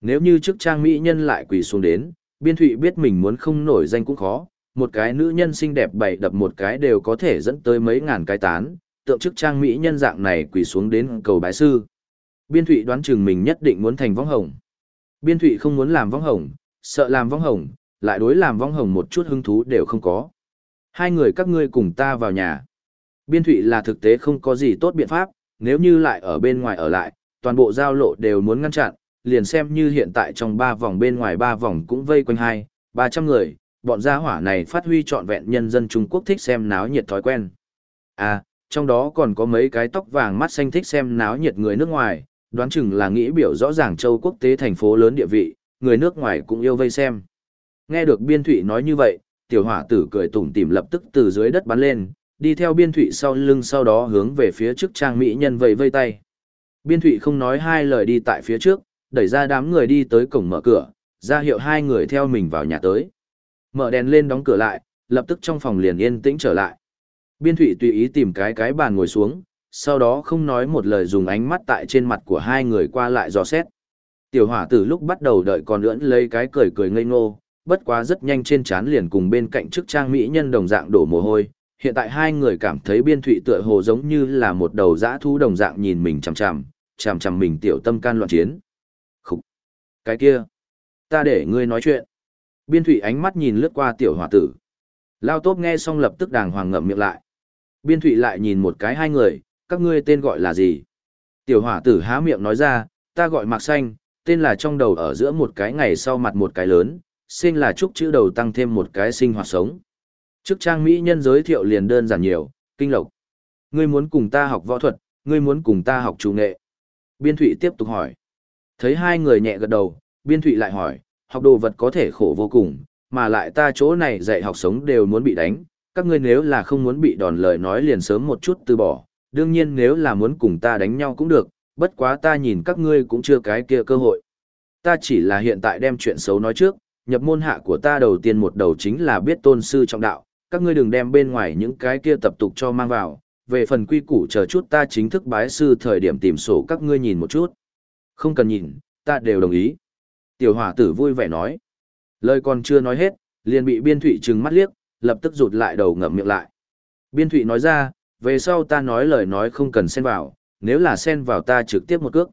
Nếu như trước trang mỹ nhân lại quỳ xuống đến, biên thủy biết mình muốn không nổi danh cũng khó, một cái nữ nhân xinh đẹp bảy đập một cái đều có thể dẫn tới mấy ngàn cái tán, tượng chức trang mỹ nhân dạng này quỳ xuống đến cầu bái sư. Biên thụy đoán chừng mình nhất định muốn thành vong hồng. Biên thụy không muốn làm vong hồng, sợ làm vong hồng, lại đối làm vong hồng một chút hứng thú đều không có. Hai người các ngươi cùng ta vào nhà. Biên thụy là thực tế không có gì tốt biện pháp, nếu như lại ở bên ngoài ở lại, toàn bộ giao lộ đều muốn ngăn chặn, liền xem như hiện tại trong ba vòng bên ngoài ba vòng cũng vây quanh hai, ba trăm người, bọn gia hỏa này phát huy trọn vẹn nhân dân Trung Quốc thích xem náo nhiệt thói quen. À, trong đó còn có mấy cái tóc vàng mắt xanh thích xem náo nhiệt người nước ngoài, đoán chừng là nghĩ biểu rõ ràng châu quốc tế thành phố lớn địa vị, người nước ngoài cũng yêu vây xem. Nghe được biên thụy nói như vậy, tiểu hỏa tử cười tủm tỉm lập tức từ dưới đất bắn lên, đi theo biên thụy sau lưng sau đó hướng về phía trước trang mỹ nhân vây vây tay. Biên thụy không nói hai lời đi tại phía trước, đẩy ra đám người đi tới cổng mở cửa, ra hiệu hai người theo mình vào nhà tới. Mở đèn lên đóng cửa lại, lập tức trong phòng liền yên tĩnh trở lại. Biên thụy tùy ý tìm cái cái bàn ngồi xuống, sau đó không nói một lời dùng ánh mắt tại trên mặt của hai người qua lại dò xét. Tiểu hỏa tử lúc bắt đầu đợi còn lưỡn lấy cái cười cười ngây ngô, bất quá rất nhanh trên trán liền cùng bên cạnh chức trang mỹ nhân đồng dạng đổ mồ hôi. Hiện tại hai người cảm thấy biên thụy tựa hồ giống như là một đầu dã thu đồng dạng nhìn mình chằm chằm, chằm chằm mình tiểu tâm can loạn chiến. Khúc! Cái kia! Ta để ngươi nói chuyện. Biên thụy ánh mắt nhìn lướt qua tiểu hòa tử. Lao tốp nghe xong lập tức đàng hoàng ngậm miệng lại. Biên thụy lại nhìn một cái hai người, các ngươi tên gọi là gì? Tiểu hỏa tử há miệng nói ra, ta gọi mạc xanh, tên là trong đầu ở giữa một cái ngày sau mặt một cái lớn, sinh là chúc chữ đầu tăng thêm một cái sinh hoạt sống. Chức trang Mỹ nhân giới thiệu liền đơn giản nhiều, kinh lộc. Ngươi muốn cùng ta học võ thuật, ngươi muốn cùng ta học chủ nghệ. Biên thụy tiếp tục hỏi. Thấy hai người nhẹ gật đầu, biên thụy lại hỏi, học đồ vật có thể khổ vô cùng, mà lại ta chỗ này dạy học sống đều muốn bị đánh, các ngươi nếu là không muốn bị đòn lời nói liền sớm một chút từ bỏ, đương nhiên nếu là muốn cùng ta đánh nhau cũng được, bất quá ta nhìn các ngươi cũng chưa cái kia cơ hội. Ta chỉ là hiện tại đem chuyện xấu nói trước, nhập môn hạ của ta đầu tiên một đầu chính là biết tôn sư trọng đạo, các ngươi đừng đem bên ngoài những cái kia tập tục cho mang vào, về phần quy củ chờ chút ta chính thức bái sư thời điểm tìm sổ các ngươi nhìn một chút. Không cần nhìn, ta đều đồng ý. Tiểu hỏa tử vui vẻ nói. Lời còn chưa nói hết, liền bị biên thụy trừng mắt liếc, lập tức rụt lại đầu ngậm miệng lại. Biên thụy nói ra, về sau ta nói lời nói không cần xen vào, nếu là xen vào ta trực tiếp một cước.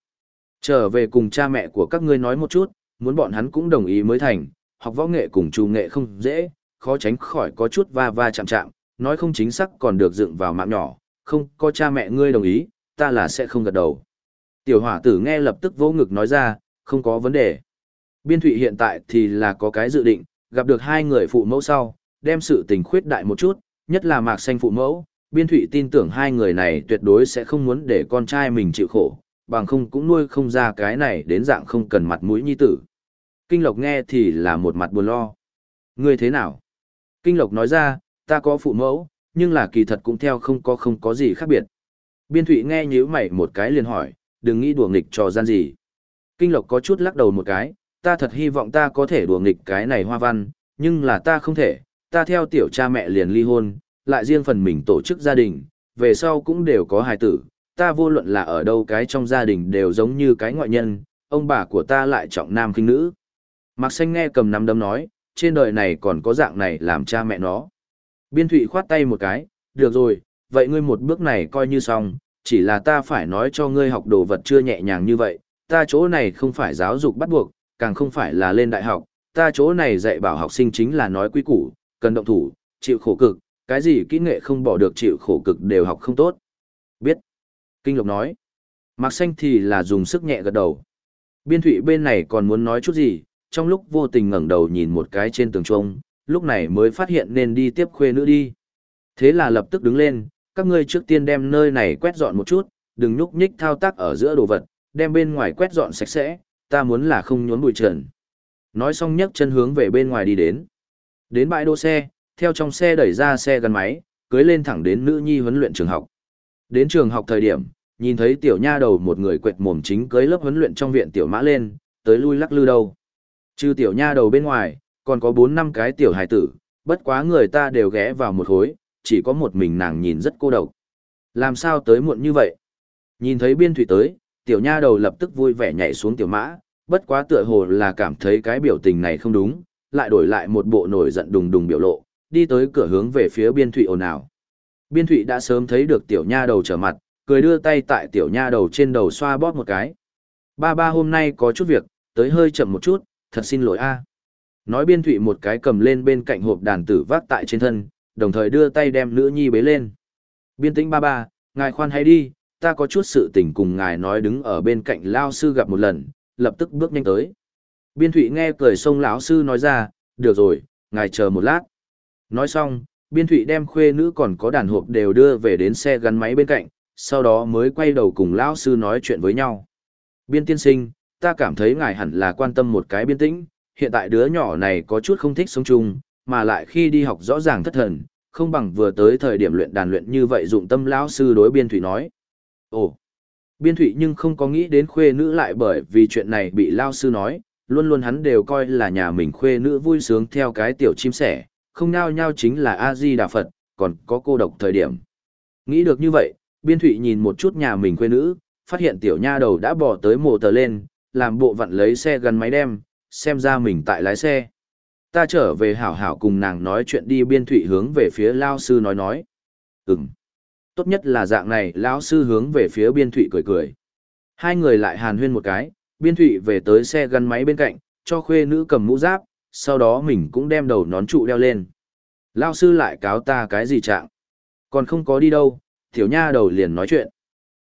Trở về cùng cha mẹ của các ngươi nói một chút, muốn bọn hắn cũng đồng ý mới thành, học võ nghệ cùng trù nghệ không dễ, khó tránh khỏi có chút va va chạm chạm, nói không chính xác còn được dựng vào mạng nhỏ, không có cha mẹ ngươi đồng ý, ta là sẽ không gật đầu. Tiểu hỏa tử nghe lập tức vỗ ngực nói ra, không có vấn đề. Biên thụy hiện tại thì là có cái dự định, gặp được hai người phụ mẫu sau, đem sự tình khuyết đại một chút, nhất là mạc xanh phụ mẫu, biên thụy tin tưởng hai người này tuyệt đối sẽ không muốn để con trai mình chịu khổ, bằng không cũng nuôi không ra cái này đến dạng không cần mặt mũi nhi tử. Kinh Lộc nghe thì là một mặt buồn lo. Ngươi thế nào? Kinh Lộc nói ra, ta có phụ mẫu, nhưng là kỳ thật cũng theo không có không có gì khác biệt. Biên Thụy nghe nhíu mày một cái liền hỏi, đừng nghĩ đùa nghịch trò gian gì. Kinh Lộc có chút lắc đầu một cái, ta thật hy vọng ta có thể đùa nghịch cái này hoa văn, nhưng là ta không thể, ta theo tiểu cha mẹ liền ly hôn, lại riêng phần mình tổ chức gia đình, về sau cũng đều có hài tử, ta vô luận là ở đâu cái trong gia đình đều giống như cái ngoại nhân, ông bà của ta lại trọng nam khinh nữ. Mạc Xanh nghe cầm nắm đấm nói, trên đời này còn có dạng này làm cha mẹ nó. Biên Thụy khoát tay một cái, được rồi, vậy ngươi một bước này coi như xong, chỉ là ta phải nói cho ngươi học đồ vật chưa nhẹ nhàng như vậy, ta chỗ này không phải giáo dục bắt buộc, càng không phải là lên đại học, ta chỗ này dạy bảo học sinh chính là nói quý củ, cần động thủ, chịu khổ cực, cái gì kỹ nghệ không bỏ được chịu khổ cực đều học không tốt. Biết. Kinh Lộc nói. Mạc Xanh thì là dùng sức nhẹ gật đầu. Biên thụy bên này còn muốn nói chút gì, trong lúc vô tình ngẩng đầu nhìn một cái trên tường trông, lúc này mới phát hiện nên đi tiếp khuê nữ đi. Thế là lập tức đứng lên, các ngươi trước tiên đem nơi này quét dọn một chút, đừng nhúc nhích thao tác ở giữa đồ vật, đem bên ngoài quét dọn sạch sẽ, ta muốn là không nhốn bụi trần. Nói xong nhấc chân hướng về bên ngoài đi đến. Đến bãi đỗ xe, theo trong xe đẩy ra xe gắn máy, cưới lên thẳng đến nữ nhi huấn luyện trường học. Đến trường học thời điểm, nhìn thấy tiểu nha đầu một người quẹt mồm chính cưới lớp huấn luyện trong viện tiểu mã lên, tới lui lắc lư đâu. Trừ tiểu nha đầu bên ngoài, còn có 4 năm cái tiểu hài tử, bất quá người ta đều ghé vào một hối, chỉ có một mình nàng nhìn rất cô độc. Làm sao tới muộn như vậy? Nhìn thấy biên thủy tới, tiểu nha đầu lập tức vui vẻ nhảy xuống tiểu mã, bất quá tựa hồ là cảm thấy cái biểu tình này không đúng, lại đổi lại một bộ nổi giận đùng đùng biểu lộ, đi tới cửa hướng về phía biên thụy ồn ào. Biên thụy đã sớm thấy được tiểu nha đầu trở mặt, cười đưa tay tại tiểu nha đầu trên đầu xoa bóp một cái. Ba ba hôm nay có chút việc, tới hơi chậm một chút, thật xin lỗi a. Nói biên thụy một cái cầm lên bên cạnh hộp đàn tử vác tại trên thân, đồng thời đưa tay đem nữ nhi bế lên. Biên tĩnh ba ba, ngài khoan hãy đi, ta có chút sự tình cùng ngài nói đứng ở bên cạnh lao sư gặp một lần, lập tức bước nhanh tới. Biên thụy nghe cười sông lão sư nói ra, được rồi, ngài chờ một lát. Nói xong, biên thụy đem khuê nữ còn có đàn hộp đều đưa về đến xe gắn máy bên cạnh, sau đó mới quay đầu cùng lão sư nói chuyện với nhau. Biên tiên sinh, ta cảm thấy ngài hẳn là quan tâm một cái biên tĩnh, hiện tại đứa nhỏ này có chút không thích sống chung, mà lại khi đi học rõ ràng thất thần, không bằng vừa tới thời điểm luyện đàn luyện như vậy dụng tâm lão sư đối biên thủy nói. Ồ, biên thủy nhưng không có nghĩ đến khuê nữ lại bởi vì chuyện này bị lao sư nói, luôn luôn hắn đều coi là nhà mình khuê nữ vui sướng theo cái tiểu chim sẻ, không nhao nhau chính là A-di Đà Phật, còn có cô độc thời điểm. Nghĩ được như vậy, biên thủy nhìn một chút nhà mình khuê nữ, phát hiện tiểu nha đầu đã bỏ tới mồ tờ lên, làm bộ vặn lấy xe gần máy đem, xem ra mình tại lái xe ta trở về hảo hảo cùng nàng nói chuyện đi biên thụy hướng về phía lao sư nói nói Ừm tốt nhất là dạng này lão sư hướng về phía biên thụy cười cười. Hai người lại hàn huyên một cái biên thụy về tới xe gắn máy bên cạnh cho khuê nữ cầm mũ giáp sau đó mình cũng đem đầu nón trụ đeo lên. Lao sư lại cáo ta cái gì trạng? Còn không có đi đâu tiểu nha đầu liền nói chuyện.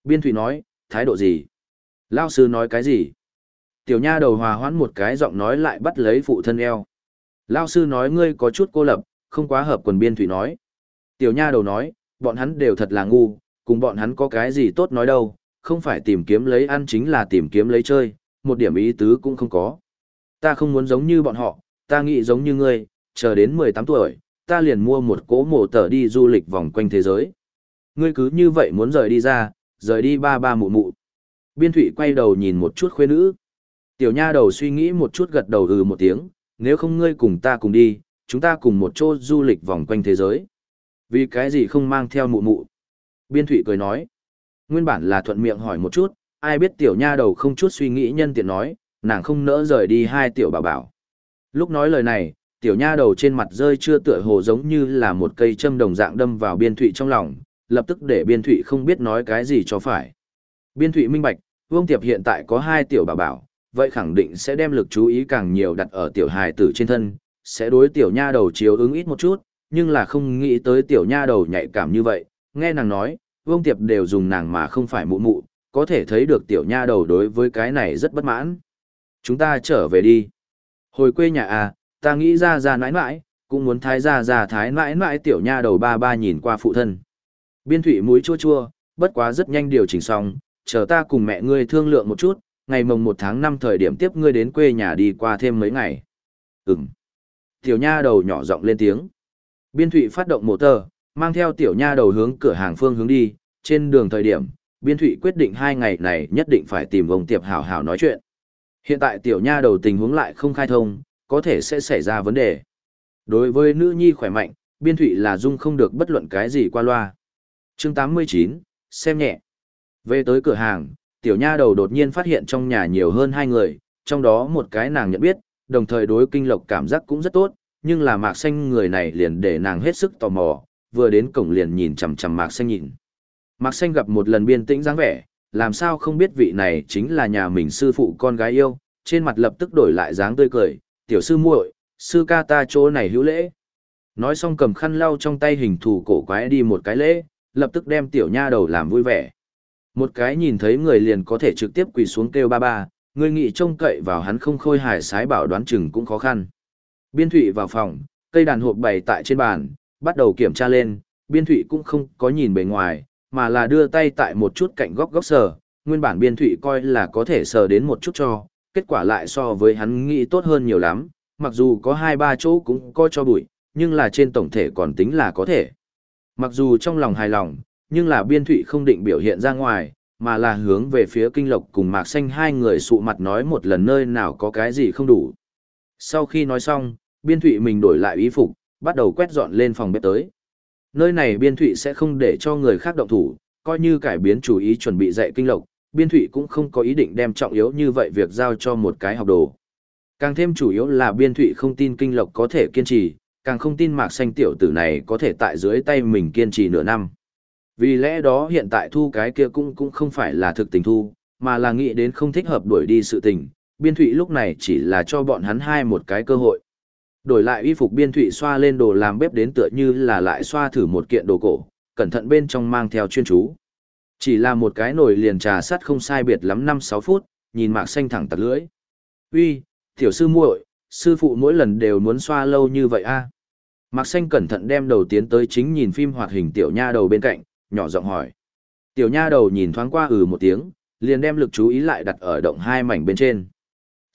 Biên thụy nói thái độ gì? Lao sư nói cái gì? Tiểu nha đầu hòa hoãn một cái giọng nói lại bắt lấy phụ thân eo. Lao sư nói ngươi có chút cô lập, không quá hợp quần biên thủy nói. Tiểu nha đầu nói, bọn hắn đều thật là ngu, cùng bọn hắn có cái gì tốt nói đâu, không phải tìm kiếm lấy ăn chính là tìm kiếm lấy chơi, một điểm ý tứ cũng không có. Ta không muốn giống như bọn họ, ta nghĩ giống như ngươi, chờ đến 18 tuổi, ta liền mua một cố mổ tờ đi du lịch vòng quanh thế giới. Ngươi cứ như vậy muốn rời đi ra, rời đi ba ba mụ mụ. Biên thủy quay đầu nhìn một chút khuê nữ. Tiểu nha đầu suy nghĩ một chút gật đầu ừ một tiếng, nếu không ngươi cùng ta cùng đi, chúng ta cùng một chỗ du lịch vòng quanh thế giới. Vì cái gì không mang theo mụ mụ? Biên Thụy cười nói. Nguyên bản là thuận miệng hỏi một chút, ai biết tiểu nha đầu không chút suy nghĩ nhân tiện nói, nàng không nỡ rời đi hai tiểu bảo bảo. Lúc nói lời này, tiểu nha đầu trên mặt rơi chưa tựa hồ giống như là một cây châm đồng dạng đâm vào biên thụy trong lòng, lập tức để biên thụy không biết nói cái gì cho phải. Biên thụy minh bạch, Vương Tiệp hiện tại có hai tiểu bảo bảo, vậy khẳng định sẽ đem lực chú ý càng nhiều đặt ở tiểu hài tử trên thân, sẽ đối tiểu nha đầu chiếu ứng ít một chút, nhưng là không nghĩ tới tiểu nha đầu nhạy cảm như vậy, nghe nàng nói, Vương Tiệp đều dùng nàng mà không phải mụ mụ, có thể thấy được tiểu nha đầu đối với cái này rất bất mãn. Chúng ta trở về đi. Hồi quê nhà à, ta nghĩ ra ra nãi nãi, cũng muốn thái ra ra thái nãi nãi tiểu nha đầu ba ba nhìn qua phụ thân. Biên thủy mũi chua chua, bất quá rất nhanh điều chỉnh xong, chờ ta cùng mẹ ngươi thương lượng một chút, ngày mồng một tháng năm thời điểm tiếp ngươi đến quê nhà đi qua thêm mấy ngày. Ừm. Tiểu nha đầu nhỏ giọng lên tiếng. Biên thụy phát động mổ tờ, mang theo tiểu nha đầu hướng cửa hàng phương hướng đi, trên đường thời điểm, biên thụy quyết định hai ngày này nhất định phải tìm vòng tiệp hảo hảo nói chuyện. Hiện tại tiểu nha đầu tình huống lại không khai thông, có thể sẽ xảy ra vấn đề. Đối với nữ nhi khỏe mạnh, biên thụy là dung không được bất luận cái gì qua loa. chương 89, xem nhẹ. Về tới cửa hàng, tiểu nha đầu đột nhiên phát hiện trong nhà nhiều hơn hai người, trong đó một cái nàng nhận biết, đồng thời đối kinh lộc cảm giác cũng rất tốt, nhưng là mạc xanh người này liền để nàng hết sức tò mò, vừa đến cổng liền nhìn chằm chằm mạc xanh nhìn. Mạc xanh gặp một lần biên tĩnh dáng vẻ, làm sao không biết vị này chính là nhà mình sư phụ con gái yêu, trên mặt lập tức đổi lại dáng tươi cười, tiểu sư muội, sư ca ta chỗ này hữu lễ. Nói xong cầm khăn lau trong tay hình thù cổ quái đi một cái lễ, lập tức đem tiểu nha đầu làm vui vẻ. Một cái nhìn thấy người liền có thể trực tiếp quỳ xuống kêu ba ba, người nghĩ trông cậy vào hắn không khôi hài sái bảo đoán chừng cũng khó khăn. Biên thụy vào phòng, cây đàn hộp bày tại trên bàn, bắt đầu kiểm tra lên, biên thụy cũng không có nhìn bề ngoài, mà là đưa tay tại một chút cạnh góc góc sờ, nguyên bản biên thụy coi là có thể sờ đến một chút cho, kết quả lại so với hắn nghĩ tốt hơn nhiều lắm, mặc dù có hai ba chỗ cũng có cho bụi, nhưng là trên tổng thể còn tính là có thể. Mặc dù trong lòng hài lòng, nhưng là biên thụy không định biểu hiện ra ngoài, mà là hướng về phía kinh lộc cùng mạc xanh hai người sụ mặt nói một lần nơi nào có cái gì không đủ. Sau khi nói xong, biên thụy mình đổi lại ý phục, bắt đầu quét dọn lên phòng bếp tới. Nơi này biên thụy sẽ không để cho người khác động thủ, coi như cải biến chủ ý chuẩn bị dạy kinh lộc, biên thụy cũng không có ý định đem trọng yếu như vậy việc giao cho một cái học đồ. Càng thêm chủ yếu là biên thụy không tin kinh lộc có thể kiên trì, càng không tin mạc xanh tiểu tử này có thể tại dưới tay mình kiên trì nửa năm. Vì lẽ đó hiện tại thu cái kia cũng cũng không phải là thực tình thu, mà là nghĩ đến không thích hợp đuổi đi sự tình, biên thụy lúc này chỉ là cho bọn hắn hai một cái cơ hội. Đổi lại y phục biên thụy xoa lên đồ làm bếp đến tựa như là lại xoa thử một kiện đồ cổ, cẩn thận bên trong mang theo chuyên chú. Chỉ là một cái nồi liền trà sắt không sai biệt lắm 5-6 phút, nhìn mạc xanh thẳng tặc lưỡi. Uy, tiểu sư muội, sư phụ mỗi lần đều muốn xoa lâu như vậy a Mạc xanh cẩn thận đem đầu tiến tới chính nhìn phim hoạt hình tiểu nha đầu bên cạnh, nhỏ giọng hỏi. Tiểu nha đầu nhìn thoáng qua ừ một tiếng, liền đem lực chú ý lại đặt ở động hai mảnh bên trên.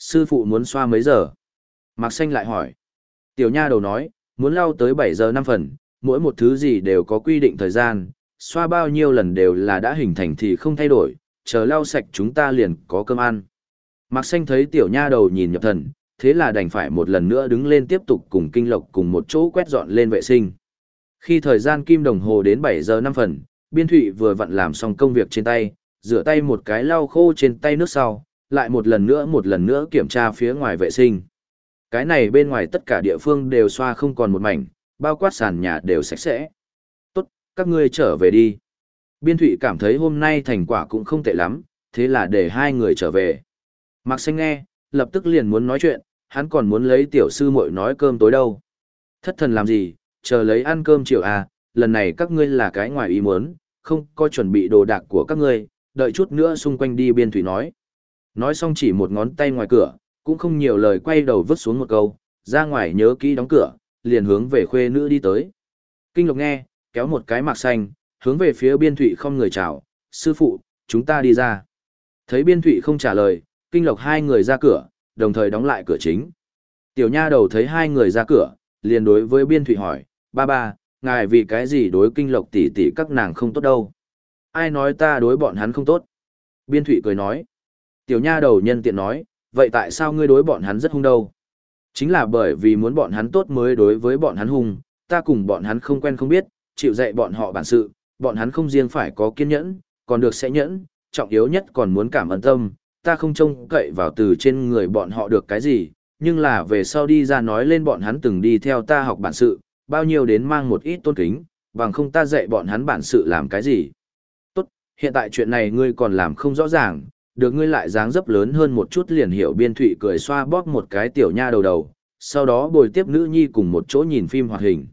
Sư phụ muốn xoa mấy giờ? Mạc xanh lại hỏi. Tiểu nha đầu nói, muốn lau tới 7 giờ 5 phần, mỗi một thứ gì đều có quy định thời gian, xoa bao nhiêu lần đều là đã hình thành thì không thay đổi, chờ lau sạch chúng ta liền có cơm ăn. Mạc xanh thấy tiểu nha đầu nhìn nhập thần, thế là đành phải một lần nữa đứng lên tiếp tục cùng kinh lộc cùng một chỗ quét dọn lên vệ sinh. Khi thời gian kim đồng hồ đến 7 giờ 5 phần, biên thụy vừa vặn làm xong công việc trên tay, rửa tay một cái lau khô trên tay nước sau, lại một lần nữa một lần nữa kiểm tra phía ngoài vệ sinh. Cái này bên ngoài tất cả địa phương đều xoa không còn một mảnh, bao quát sàn nhà đều sạch sẽ. Tốt, các ngươi trở về đi. Biên thụy cảm thấy hôm nay thành quả cũng không tệ lắm, thế là để hai người trở về. Mạc xanh nghe, lập tức liền muốn nói chuyện, hắn còn muốn lấy tiểu sư muội nói cơm tối đâu. Thất thần làm gì, chờ lấy ăn cơm chiều à, lần này các ngươi là cái ngoài ý muốn, không có chuẩn bị đồ đạc của các ngươi, đợi chút nữa xung quanh đi biên thủy nói. Nói xong chỉ một ngón tay ngoài cửa, cũng không nhiều lời quay đầu vứt xuống một câu, ra ngoài nhớ kỹ đóng cửa, liền hướng về khuê nữ đi tới. Kinh lộc nghe, kéo một cái mạc xanh, hướng về phía biên thụy không người chào, sư phụ, chúng ta đi ra. Thấy biên thụy không trả lời, kinh lộc hai người ra cửa, đồng thời đóng lại cửa chính. Tiểu nha đầu thấy hai người ra cửa, liền đối với biên thụy hỏi, ba ba, ngài vì cái gì đối kinh lộc tỷ tỷ các nàng không tốt đâu. Ai nói ta đối bọn hắn không tốt? Biên thụy cười nói. Tiểu nha đầu nhân tiện nói, vậy tại sao ngươi đối bọn hắn rất hung đâu? Chính là bởi vì muốn bọn hắn tốt mới đối với bọn hắn hung, ta cùng bọn hắn không quen không biết, chịu dạy bọn họ bản sự, bọn hắn không riêng phải có kiên nhẫn, còn được sẽ nhẫn, trọng yếu nhất còn muốn cảm ơn tâm, ta không trông cậy vào từ trên người bọn họ được cái gì, nhưng là về sau đi ra nói lên bọn hắn từng đi theo ta học bản sự, bao nhiêu đến mang một ít tôn kính, bằng không ta dạy bọn hắn bản sự làm cái gì. Tốt, hiện tại chuyện này ngươi còn làm không rõ ràng, được ngươi lại dáng dấp lớn hơn một chút liền hiểu biên thụy cười xoa bóp một cái tiểu nha đầu đầu, sau đó bồi tiếp nữ nhi cùng một chỗ nhìn phim hoạt hình.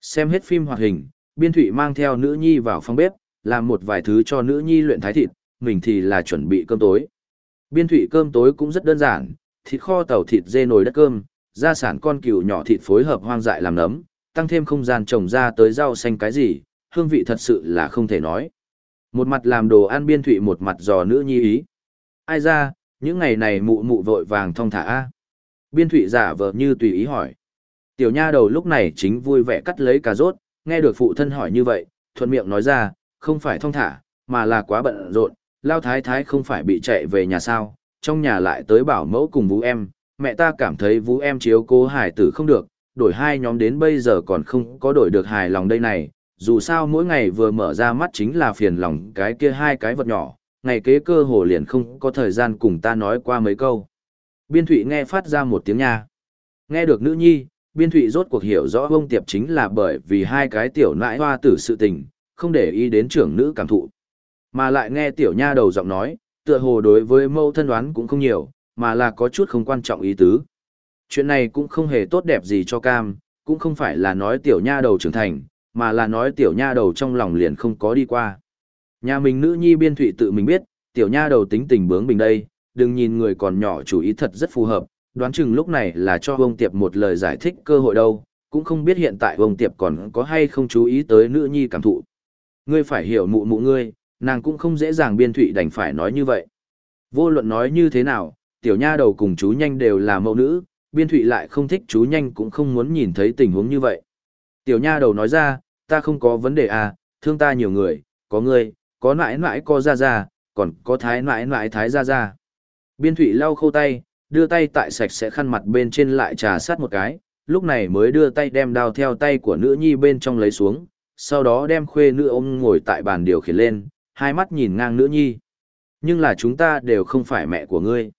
Xem hết phim hoạt hình, biên thụy mang theo nữ nhi vào phòng bếp, làm một vài thứ cho nữ nhi luyện thái thịt, mình thì là chuẩn bị cơm tối. Biên thụy cơm tối cũng rất đơn giản, thịt kho tàu thịt dê nồi đất cơm, gia sản con cừu nhỏ thịt phối hợp hoang dại làm nấm, tăng thêm không gian trồng ra tới rau xanh cái gì, hương vị thật sự là không thể nói. Một mặt làm đồ ăn biên thụy một mặt giò nữ nhi ý. Ai ra, những ngày này mụ mụ vội vàng thong thả a Biên thụy giả vờ như tùy ý hỏi. Tiểu nha đầu lúc này chính vui vẻ cắt lấy cà rốt, nghe được phụ thân hỏi như vậy, thuận miệng nói ra, không phải thong thả, mà là quá bận rộn, lao thái thái không phải bị chạy về nhà sao, trong nhà lại tới bảo mẫu cùng vũ em, mẹ ta cảm thấy vũ em chiếu cố hải tử không được, đổi hai nhóm đến bây giờ còn không có đổi được hài lòng đây này, dù sao mỗi ngày vừa mở ra mắt chính là phiền lòng cái kia hai cái vật nhỏ, ngày kế cơ hồ liền không có thời gian cùng ta nói qua mấy câu. Biên thụy nghe phát ra một tiếng nha. Nghe được nữ nhi, biên thụy rốt cuộc hiểu rõ ông tiệp chính là bởi vì hai cái tiểu nãi hoa tử sự tình, không để ý đến trưởng nữ cảm thụ. Mà lại nghe tiểu nha đầu giọng nói, tựa hồ đối với mâu thân đoán cũng không nhiều, mà là có chút không quan trọng ý tứ. Chuyện này cũng không hề tốt đẹp gì cho cam, cũng không phải là nói tiểu nha đầu trưởng thành, mà là nói tiểu nha đầu trong lòng liền không có đi qua. Nhà mình nữ nhi biên thụy tự mình biết, tiểu nha đầu tính tình bướng bình đây, đừng nhìn người còn nhỏ chủ ý thật rất phù hợp, đoán chừng lúc này là cho ông Tiệp một lời giải thích cơ hội đâu, cũng không biết hiện tại ông Tiệp còn có hay không chú ý tới nữ nhi cảm thụ. Ngươi phải hiểu mụ mụ ngươi, nàng cũng không dễ dàng biên thụy đành phải nói như vậy. Vô luận nói như thế nào, tiểu nha đầu cùng chú nhanh đều là mẫu nữ, biên thụy lại không thích chú nhanh cũng không muốn nhìn thấy tình huống như vậy. Tiểu nha đầu nói ra, ta không có vấn đề à, thương ta nhiều người, có ngươi, có nãi nãi co ra ra, còn có thái nãi nãi thái ra ra. Biên thủy lau khâu tay, đưa tay tại sạch sẽ khăn mặt bên trên lại trà sát một cái, lúc này mới đưa tay đem đao theo tay của nữ nhi bên trong lấy xuống, sau đó đem khuê nữ ôm ngồi tại bàn điều khiển lên, hai mắt nhìn ngang nữ nhi. Nhưng là chúng ta đều không phải mẹ của ngươi.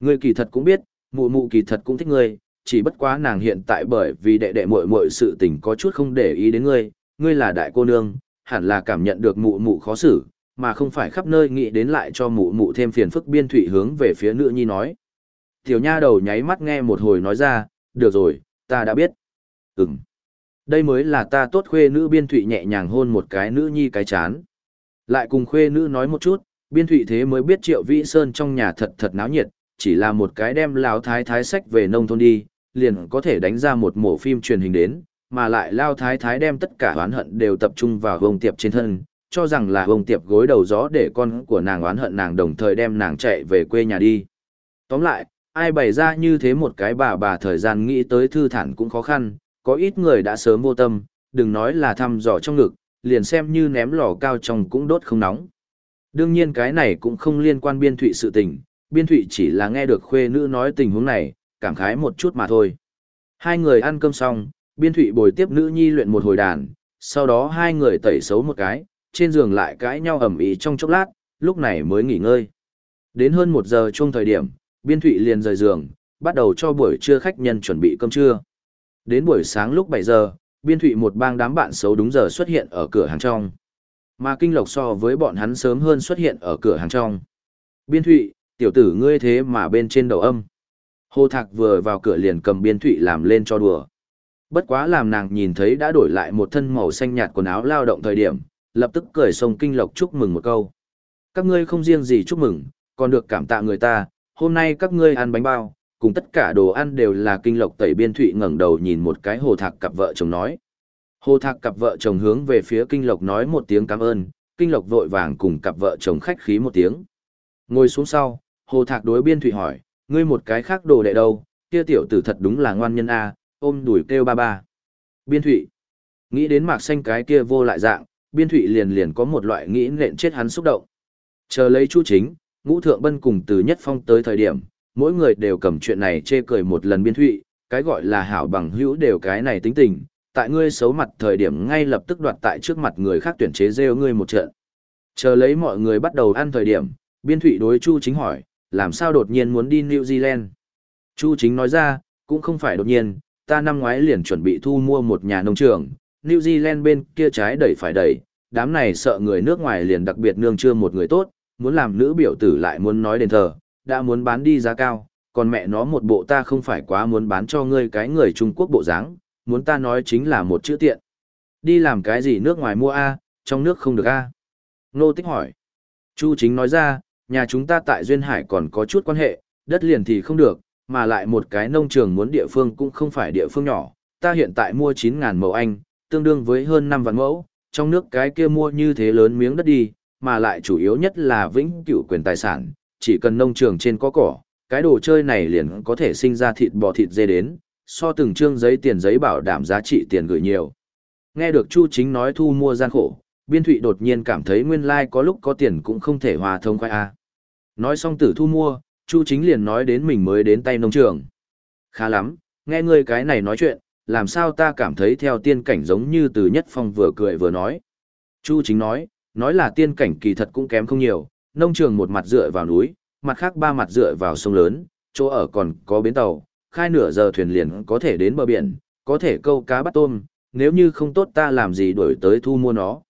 Ngươi kỳ thật cũng biết, mụ mụ kỳ thật cũng thích ngươi, chỉ bất quá nàng hiện tại bởi vì đệ đệ muội muội sự tình có chút không để ý đến ngươi, ngươi là đại cô nương, hẳn là cảm nhận được mụ mụ khó xử, mà không phải khắp nơi nghĩ đến lại cho mụ mụ thêm phiền phức biên thủy hướng về phía nữ nhi nói. Tiểu nha đầu nháy mắt nghe một hồi nói ra, được rồi, ta đã biết. Ừm. Đây mới là ta tốt khuê nữ biên thụy nhẹ nhàng hôn một cái nữ nhi cái chán. Lại cùng khuê nữ nói một chút, biên thụy thế mới biết triệu vĩ sơn trong nhà thật thật náo nhiệt, chỉ là một cái đem láo thái thái sách về nông thôn đi, liền có thể đánh ra một mổ phim truyền hình đến, mà lại lao thái thái đem tất cả oán hận đều tập trung vào vông tiệp trên thân, cho rằng là vông tiệp gối đầu gió để con của nàng oán hận nàng đồng thời đem nàng chạy về quê nhà đi. Tóm lại, ai bày ra như thế một cái bà bà thời gian nghĩ tới thư thản cũng khó khăn, có ít người đã sớm vô tâm, đừng nói là thăm dò trong ngực, liền xem như ném lò cao trong cũng đốt không nóng. Đương nhiên cái này cũng không liên quan biên thụy sự tình, biên thụy chỉ là nghe được khuê nữ nói tình huống này, cảm khái một chút mà thôi. Hai người ăn cơm xong, biên thụy bồi tiếp nữ nhi luyện một hồi đàn, sau đó hai người tẩy xấu một cái, trên giường lại cãi nhau ẩm ý trong chốc lát, lúc này mới nghỉ ngơi. Đến hơn một giờ chung thời điểm, biên thụy liền rời giường, bắt đầu cho buổi trưa khách nhân chuẩn bị cơm trưa. Đến buổi sáng lúc 7 giờ, biên thụy một bang đám bạn xấu đúng giờ xuất hiện ở cửa hàng trong. Mà kinh lộc so với bọn hắn sớm hơn xuất hiện ở cửa hàng trong. Biên thụy, tiểu tử ngươi thế mà bên trên đầu âm. Hồ Thạc vừa vào cửa liền cầm biên thụy làm lên cho đùa. Bất quá làm nàng nhìn thấy đã đổi lại một thân màu xanh nhạt quần áo lao động thời điểm, lập tức cười sông kinh lộc chúc mừng một câu. Các ngươi không riêng gì chúc mừng, còn được cảm tạ người ta, hôm nay các ngươi ăn bánh bao, cùng tất cả đồ ăn đều là kinh lộc tẩy biên thụy ngẩng đầu nhìn một cái hồ thạc cặp vợ chồng nói. Hồ thạc cặp vợ chồng hướng về phía kinh lộc nói một tiếng cảm ơn, kinh lộc vội vàng cùng cặp vợ chồng khách khí một tiếng. Ngồi xuống sau, hồ thạc đối biên thụy hỏi, ngươi một cái khác đồ đệ đâu, kia tiểu tử thật đúng là ngoan nhân A, ôm đuổi kêu ba ba. Biên thụy, nghĩ đến mạc xanh cái kia vô lại dạng, biên thụy liền liền có một loại nghĩ nện chết hắn xúc động. Chờ lấy chu chính, ngũ thượng bân cùng từ nhất phong tới thời điểm, mỗi người đều cầm chuyện này chê cười một lần biên thụy, cái gọi là hảo bằng hữu đều cái này tính tình, tại ngươi xấu mặt thời điểm ngay lập tức đoạt tại trước mặt người khác tuyển chế rêu ngươi một trận. Chờ lấy mọi người bắt đầu ăn thời điểm, biên thụy đối Chu Chính hỏi, làm sao đột nhiên muốn đi New Zealand? Chu Chính nói ra, cũng không phải đột nhiên, ta năm ngoái liền chuẩn bị thu mua một nhà nông trường, New Zealand bên kia trái đẩy phải đẩy, đám này sợ người nước ngoài liền đặc biệt nương chưa một người tốt, muốn làm nữ biểu tử lại muốn nói đền thờ, đã muốn bán đi giá cao, còn mẹ nó một bộ ta không phải quá muốn bán cho ngươi cái người Trung Quốc bộ dáng, muốn ta nói chính là một chữ tiện. Đi làm cái gì nước ngoài mua A, trong nước không được A. Nô tích hỏi. Chu chính nói ra, nhà chúng ta tại Duyên Hải còn có chút quan hệ, đất liền thì không được, mà lại một cái nông trường muốn địa phương cũng không phải địa phương nhỏ. Ta hiện tại mua 9.000 mẫu Anh, tương đương với hơn 5 vạn mẫu, trong nước cái kia mua như thế lớn miếng đất đi, mà lại chủ yếu nhất là vĩnh cửu quyền tài sản, chỉ cần nông trường trên có cỏ, cái đồ chơi này liền có thể sinh ra thịt bò thịt dê đến, so từng trương giấy tiền giấy bảo đảm giá trị tiền gửi nhiều. Nghe được Chu Chính nói thu mua gian khổ, Biên Thụy đột nhiên cảm thấy nguyên lai like có lúc có tiền cũng không thể hòa thông khoai A. Nói xong tử thu mua, Chu Chính liền nói đến mình mới đến tay nông trường. Khá lắm, nghe ngươi cái này nói chuyện, làm sao ta cảm thấy theo tiên cảnh giống như từ nhất phong vừa cười vừa nói. Chu Chính nói, nói là tiên cảnh kỳ thật cũng kém không nhiều, nông trường một mặt dựa vào núi, mặt khác ba mặt dựa vào sông lớn, chỗ ở còn có bến tàu, khai nửa giờ thuyền liền có thể đến bờ biển, có thể câu cá bắt tôm, nếu như không tốt ta làm gì đổi tới thu mua nó.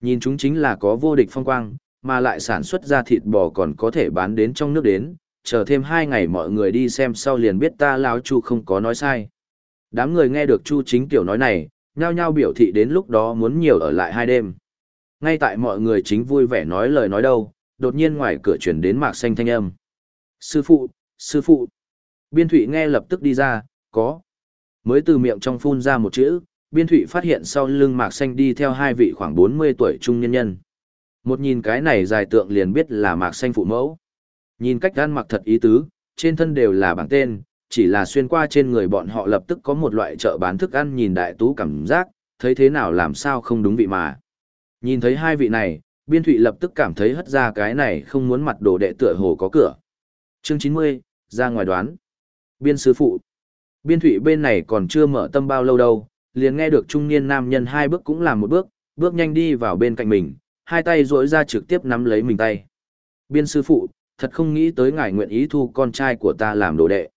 Nhìn chúng chính là có vô địch phong quang, mà lại sản xuất ra thịt bò còn có thể bán đến trong nước đến, chờ thêm hai ngày mọi người đi xem sau liền biết ta lão chu không có nói sai. Đám người nghe được chu chính tiểu nói này, nhao nhao biểu thị đến lúc đó muốn nhiều ở lại hai đêm. Ngay tại mọi người chính vui vẻ nói lời nói đâu, đột nhiên ngoài cửa chuyển đến mạc xanh thanh âm. Sư phụ, sư phụ. Biên thụy nghe lập tức đi ra, có. Mới từ miệng trong phun ra một chữ, biên thụy phát hiện sau lưng mạc xanh đi theo hai vị khoảng 40 tuổi trung nhân nhân. Một nhìn cái này dài tượng liền biết là mạc xanh phụ mẫu. Nhìn cách ăn mặc thật ý tứ, trên thân đều là bảng tên, chỉ là xuyên qua trên người bọn họ lập tức có một loại chợ bán thức ăn nhìn đại tú cảm giác, thấy thế nào làm sao không đúng vị mà. Nhìn thấy hai vị này, biên thụy lập tức cảm thấy hất ra cái này không muốn mặt đồ đệ tựa hồ có cửa. Chương 90, ra ngoài đoán. Biên sư phụ. Biên thụy bên này còn chưa mở tâm bao lâu đâu, liền nghe được trung niên nam nhân hai bước cũng làm một bước, bước nhanh đi vào bên cạnh mình, hai tay duỗi ra trực tiếp nắm lấy mình tay. Biên sư phụ, thật không nghĩ tới ngài nguyện ý thu con trai của ta làm đồ đệ.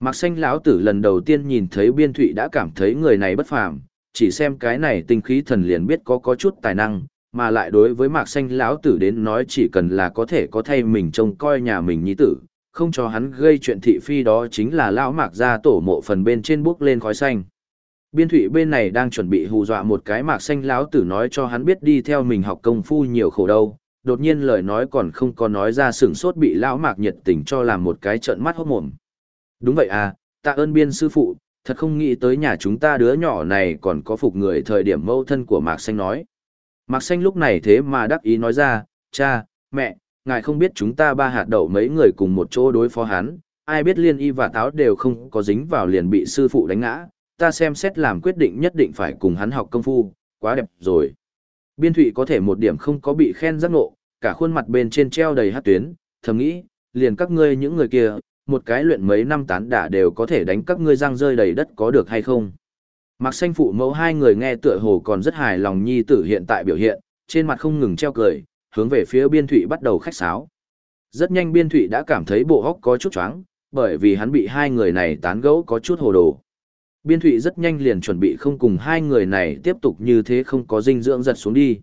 Mạc xanh lão tử lần đầu tiên nhìn thấy biên thụy đã cảm thấy người này bất phàm, chỉ xem cái này tinh khí thần liền biết có có chút tài năng, mà lại đối với mạc xanh lão tử đến nói chỉ cần là có thể có thay mình trông coi nhà mình nhi tử, không cho hắn gây chuyện thị phi đó chính là lão mạc ra tổ mộ phần bên trên bước lên khói xanh. Biên thụy bên này đang chuẩn bị hù dọa một cái mạc xanh lão tử nói cho hắn biết đi theo mình học công phu nhiều khổ đâu, đột nhiên lời nói còn không có nói ra sửng sốt bị lão mạc nhiệt tình cho làm một cái trợn mắt hốt mồm. Đúng vậy à, tạ ơn biên sư phụ, thật không nghĩ tới nhà chúng ta đứa nhỏ này còn có phục người thời điểm mâu thân của mạc xanh nói. Mạc xanh lúc này thế mà đắc ý nói ra, cha, mẹ, ngài không biết chúng ta ba hạt đậu mấy người cùng một chỗ đối phó hắn, ai biết liên y và táo đều không có dính vào liền bị sư phụ đánh ngã, ta xem xét làm quyết định nhất định phải cùng hắn học công phu, quá đẹp rồi. Biên thụy có thể một điểm không có bị khen giác ngộ, cả khuôn mặt bên trên treo đầy hát tuyến, thầm nghĩ, liền các ngươi những người kia, một cái luyện mấy năm tán đả đều có thể đánh các ngươi răng rơi đầy đất có được hay không. Mặc xanh phụ mẫu hai người nghe tựa hồ còn rất hài lòng nhi tử hiện tại biểu hiện, trên mặt không ngừng treo cười, hướng về phía biên thụy bắt đầu khách sáo. Rất nhanh biên thụy đã cảm thấy bộ hóc có chút choáng, bởi vì hắn bị hai người này tán gẫu có chút hồ đồ. Biên thụy rất nhanh liền chuẩn bị không cùng hai người này tiếp tục như thế không có dinh dưỡng giật xuống đi.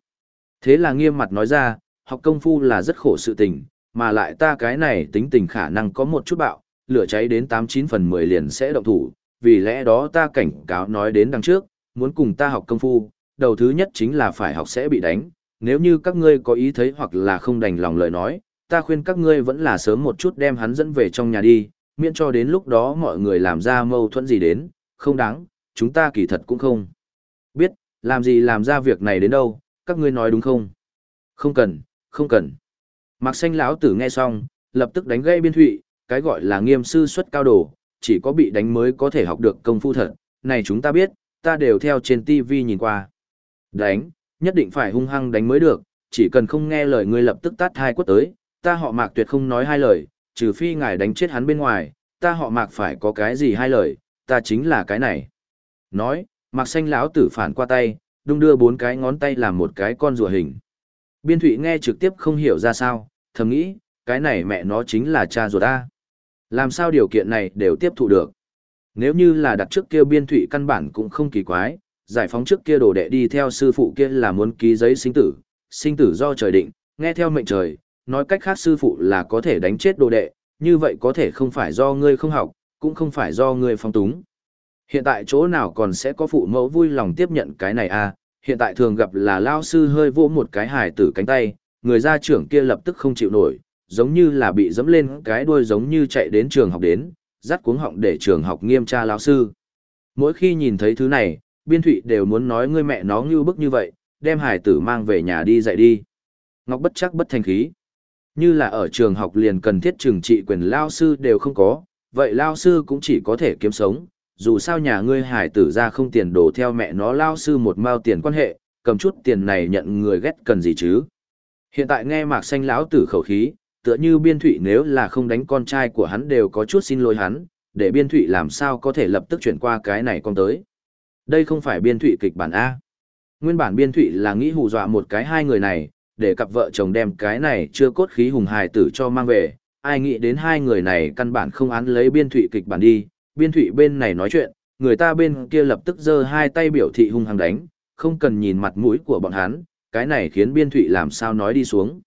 Thế là nghiêm mặt nói ra, học công phu là rất khổ sự tình, mà lại ta cái này tính tình khả năng có một chút bạo, lửa cháy đến 89 phần 10 liền sẽ động thủ, vì lẽ đó ta cảnh cáo nói đến đằng trước, muốn cùng ta học công phu, đầu thứ nhất chính là phải học sẽ bị đánh, nếu như các ngươi có ý thấy hoặc là không đành lòng lời nói, ta khuyên các ngươi vẫn là sớm một chút đem hắn dẫn về trong nhà đi, miễn cho đến lúc đó mọi người làm ra mâu thuẫn gì đến, không đáng, chúng ta kỳ thật cũng không. Biết, làm gì làm ra việc này đến đâu, các ngươi nói đúng không? Không cần, không cần. Mạc xanh lão tử nghe xong, lập tức đánh gây biên thụy, cái gọi là nghiêm sư xuất cao đồ, chỉ có bị đánh mới có thể học được công phu thật, này chúng ta biết, ta đều theo trên TV nhìn qua. Đánh, nhất định phải hung hăng đánh mới được, chỉ cần không nghe lời ngươi lập tức tát hai quất tới, ta họ mạc tuyệt không nói hai lời, trừ phi ngài đánh chết hắn bên ngoài, ta họ mạc phải có cái gì hai lời, ta chính là cái này. Nói, mặc xanh lão tử phản qua tay, đung đưa bốn cái ngón tay làm một cái con rùa hình. Biên thụy nghe trực tiếp không hiểu ra sao, thầm nghĩ, cái này mẹ nó chính là cha ruột ta. Làm sao điều kiện này đều tiếp thụ được? Nếu như là đặt trước kia biên thụy căn bản cũng không kỳ quái, giải phóng trước kia đồ đệ đi theo sư phụ kia là muốn ký giấy sinh tử, sinh tử do trời định, nghe theo mệnh trời, nói cách khác sư phụ là có thể đánh chết đồ đệ, như vậy có thể không phải do ngươi không học, cũng không phải do ngươi phong túng. Hiện tại chỗ nào còn sẽ có phụ mẫu vui lòng tiếp nhận cái này à, hiện tại thường gặp là lao sư hơi vỗ một cái hài tử cánh tay, người gia trưởng kia lập tức không chịu nổi, giống như là bị dẫm lên cái đuôi giống như chạy đến trường học đến, dắt cuống họng để trường học nghiêm tra lao sư. Mỗi khi nhìn thấy thứ này, biên thụy đều muốn nói ngươi mẹ nó như bức như vậy, đem hài tử mang về nhà đi dạy đi. Ngọc bất chắc bất thành khí. Như là ở trường học liền cần thiết trừng trị quyền lao sư đều không có, vậy lao sư cũng chỉ có thể kiếm sống, dù sao nhà ngươi hải tử ra không tiền đổ theo mẹ nó lao sư một mao tiền quan hệ, cầm chút tiền này nhận người ghét cần gì chứ. Hiện tại nghe mạc xanh lão tử khẩu khí, tựa như biên thụy nếu là không đánh con trai của hắn đều có chút xin lỗi hắn, để biên thụy làm sao có thể lập tức chuyển qua cái này con tới. Đây không phải biên thụy kịch bản A. Nguyên bản biên thụy là nghĩ hù dọa một cái hai người này, để cặp vợ chồng đem cái này chưa cốt khí hùng hài tử cho mang về, ai nghĩ đến hai người này căn bản không án lấy biên thụy kịch bản đi, biên thụy bên này nói chuyện, người ta bên kia lập tức giơ hai tay biểu thị hung hăng đánh, không cần nhìn mặt mũi của bọn hắn, cái này khiến Biên Thụy làm sao nói đi xuống.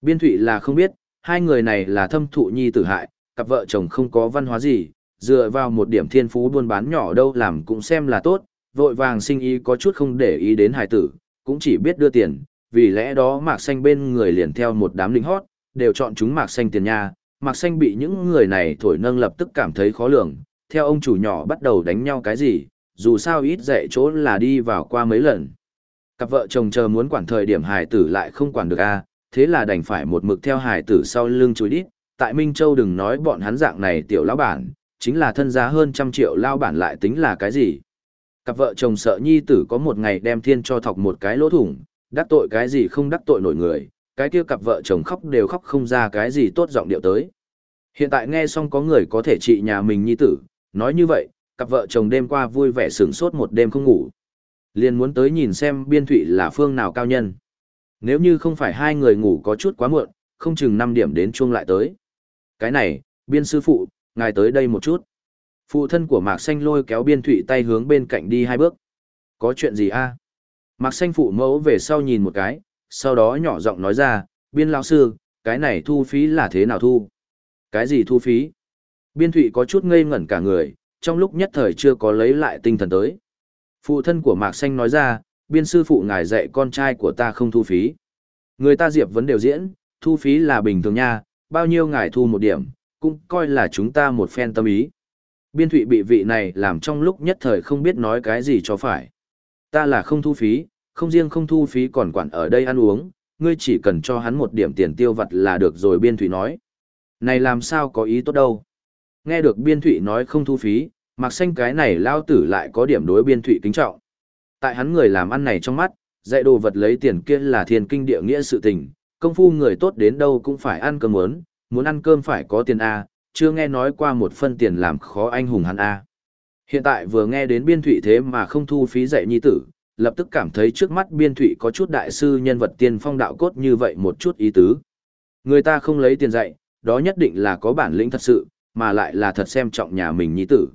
Biên Thụy là không biết, hai người này là thâm thụ nhi tử hại, cặp vợ chồng không có văn hóa gì, dựa vào một điểm thiên phú buôn bán nhỏ đâu làm cũng xem là tốt, vội vàng sinh ý có chút không để ý đến hài tử, cũng chỉ biết đưa tiền, vì lẽ đó mạc xanh bên người liền theo một đám lính hót, đều chọn chúng mạc xanh tiền nha, mạc xanh bị những người này thổi nâng lập tức cảm thấy khó lường, theo ông chủ nhỏ bắt đầu đánh nhau cái gì, dù sao ít dạy chỗ là đi vào qua mấy lần. Cặp vợ chồng chờ muốn quản thời điểm Hải tử lại không quản được a thế là đành phải một mực theo Hải tử sau lưng chối đít, tại Minh Châu đừng nói bọn hắn dạng này tiểu lão bản, chính là thân giá hơn trăm triệu lao bản lại tính là cái gì. Cặp vợ chồng sợ nhi tử có một ngày đem thiên cho thọc một cái lỗ thủng, đắc tội cái gì không đắc tội nổi người, cái kia cặp vợ chồng khóc đều khóc không ra cái gì tốt giọng điệu tới. Hiện tại nghe xong có người có thể trị nhà mình nhi tử, nói như vậy, cặp vợ chồng đêm qua vui vẻ sướng sốt một đêm không ngủ. Liền muốn tới nhìn xem biên thụy là phương nào cao nhân. Nếu như không phải hai người ngủ có chút quá muộn, không chừng 5 điểm đến chuông lại tới. Cái này, biên sư phụ, ngài tới đây một chút. Phụ thân của Mạc Xanh lôi kéo biên thụy tay hướng bên cạnh đi hai bước. Có chuyện gì a Mạc Xanh phụ mẫu về sau nhìn một cái, sau đó nhỏ giọng nói ra, biên lão sư, cái này thu phí là thế nào thu? Cái gì thu phí? Biên thụy có chút ngây ngẩn cả người, trong lúc nhất thời chưa có lấy lại tinh thần tới. Phụ thân của Mạc Xanh nói ra, biên sư phụ ngài dạy con trai của ta không thu phí. Người ta diệp vấn đều diễn, thu phí là bình thường nha, bao nhiêu ngài thu một điểm, cũng coi là chúng ta một phen tâm ý. Biên thụy bị vị này làm trong lúc nhất thời không biết nói cái gì cho phải. Ta là không thu phí, không riêng không thu phí còn quản ở đây ăn uống, ngươi chỉ cần cho hắn một điểm tiền tiêu vặt là được rồi biên thụy nói. Này làm sao có ý tốt đâu. Nghe được biên thụy nói không thu phí, mặc xanh cái này lao tử lại có điểm đối biên thụy kính trọng. Tại hắn người làm ăn này trong mắt, dạy đồ vật lấy tiền kia là thiên kinh địa nghĩa sự tình, công phu người tốt đến đâu cũng phải ăn cơm muốn, muốn ăn cơm phải có tiền A, chưa nghe nói qua một phân tiền làm khó anh hùng hắn A. Hiện tại vừa nghe đến biên thụy thế mà không thu phí dạy nhi tử, lập tức cảm thấy trước mắt biên thụy có chút đại sư nhân vật tiên phong đạo cốt như vậy một chút ý tứ. Người ta không lấy tiền dạy, đó nhất định là có bản lĩnh thật sự, mà lại là thật xem trọng nhà mình nhi tử.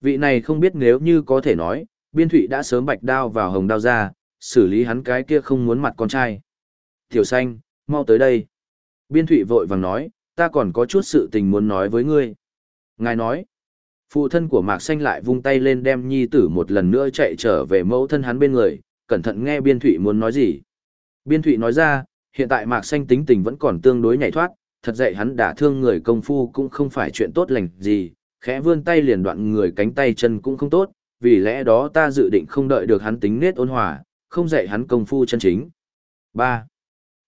Vị này không biết nếu như có thể nói, biên thụy đã sớm bạch đao vào hồng đao ra, xử lý hắn cái kia không muốn mặt con trai. Tiểu xanh, mau tới đây. Biên thụy vội vàng nói, ta còn có chút sự tình muốn nói với ngươi. Ngài nói, phụ thân của Mạc Xanh lại vung tay lên đem nhi tử một lần nữa chạy trở về mẫu thân hắn bên người, cẩn thận nghe Biên Thụy muốn nói gì. Biên Thụy nói ra, hiện tại Mạc Xanh tính tình vẫn còn tương đối nhảy thoát, thật dậy hắn đã thương người công phu cũng không phải chuyện tốt lành gì, khẽ vươn tay liền đoạn người cánh tay chân cũng không tốt, vì lẽ đó ta dự định không đợi được hắn tính nết ôn hòa, không dạy hắn công phu chân chính. 3.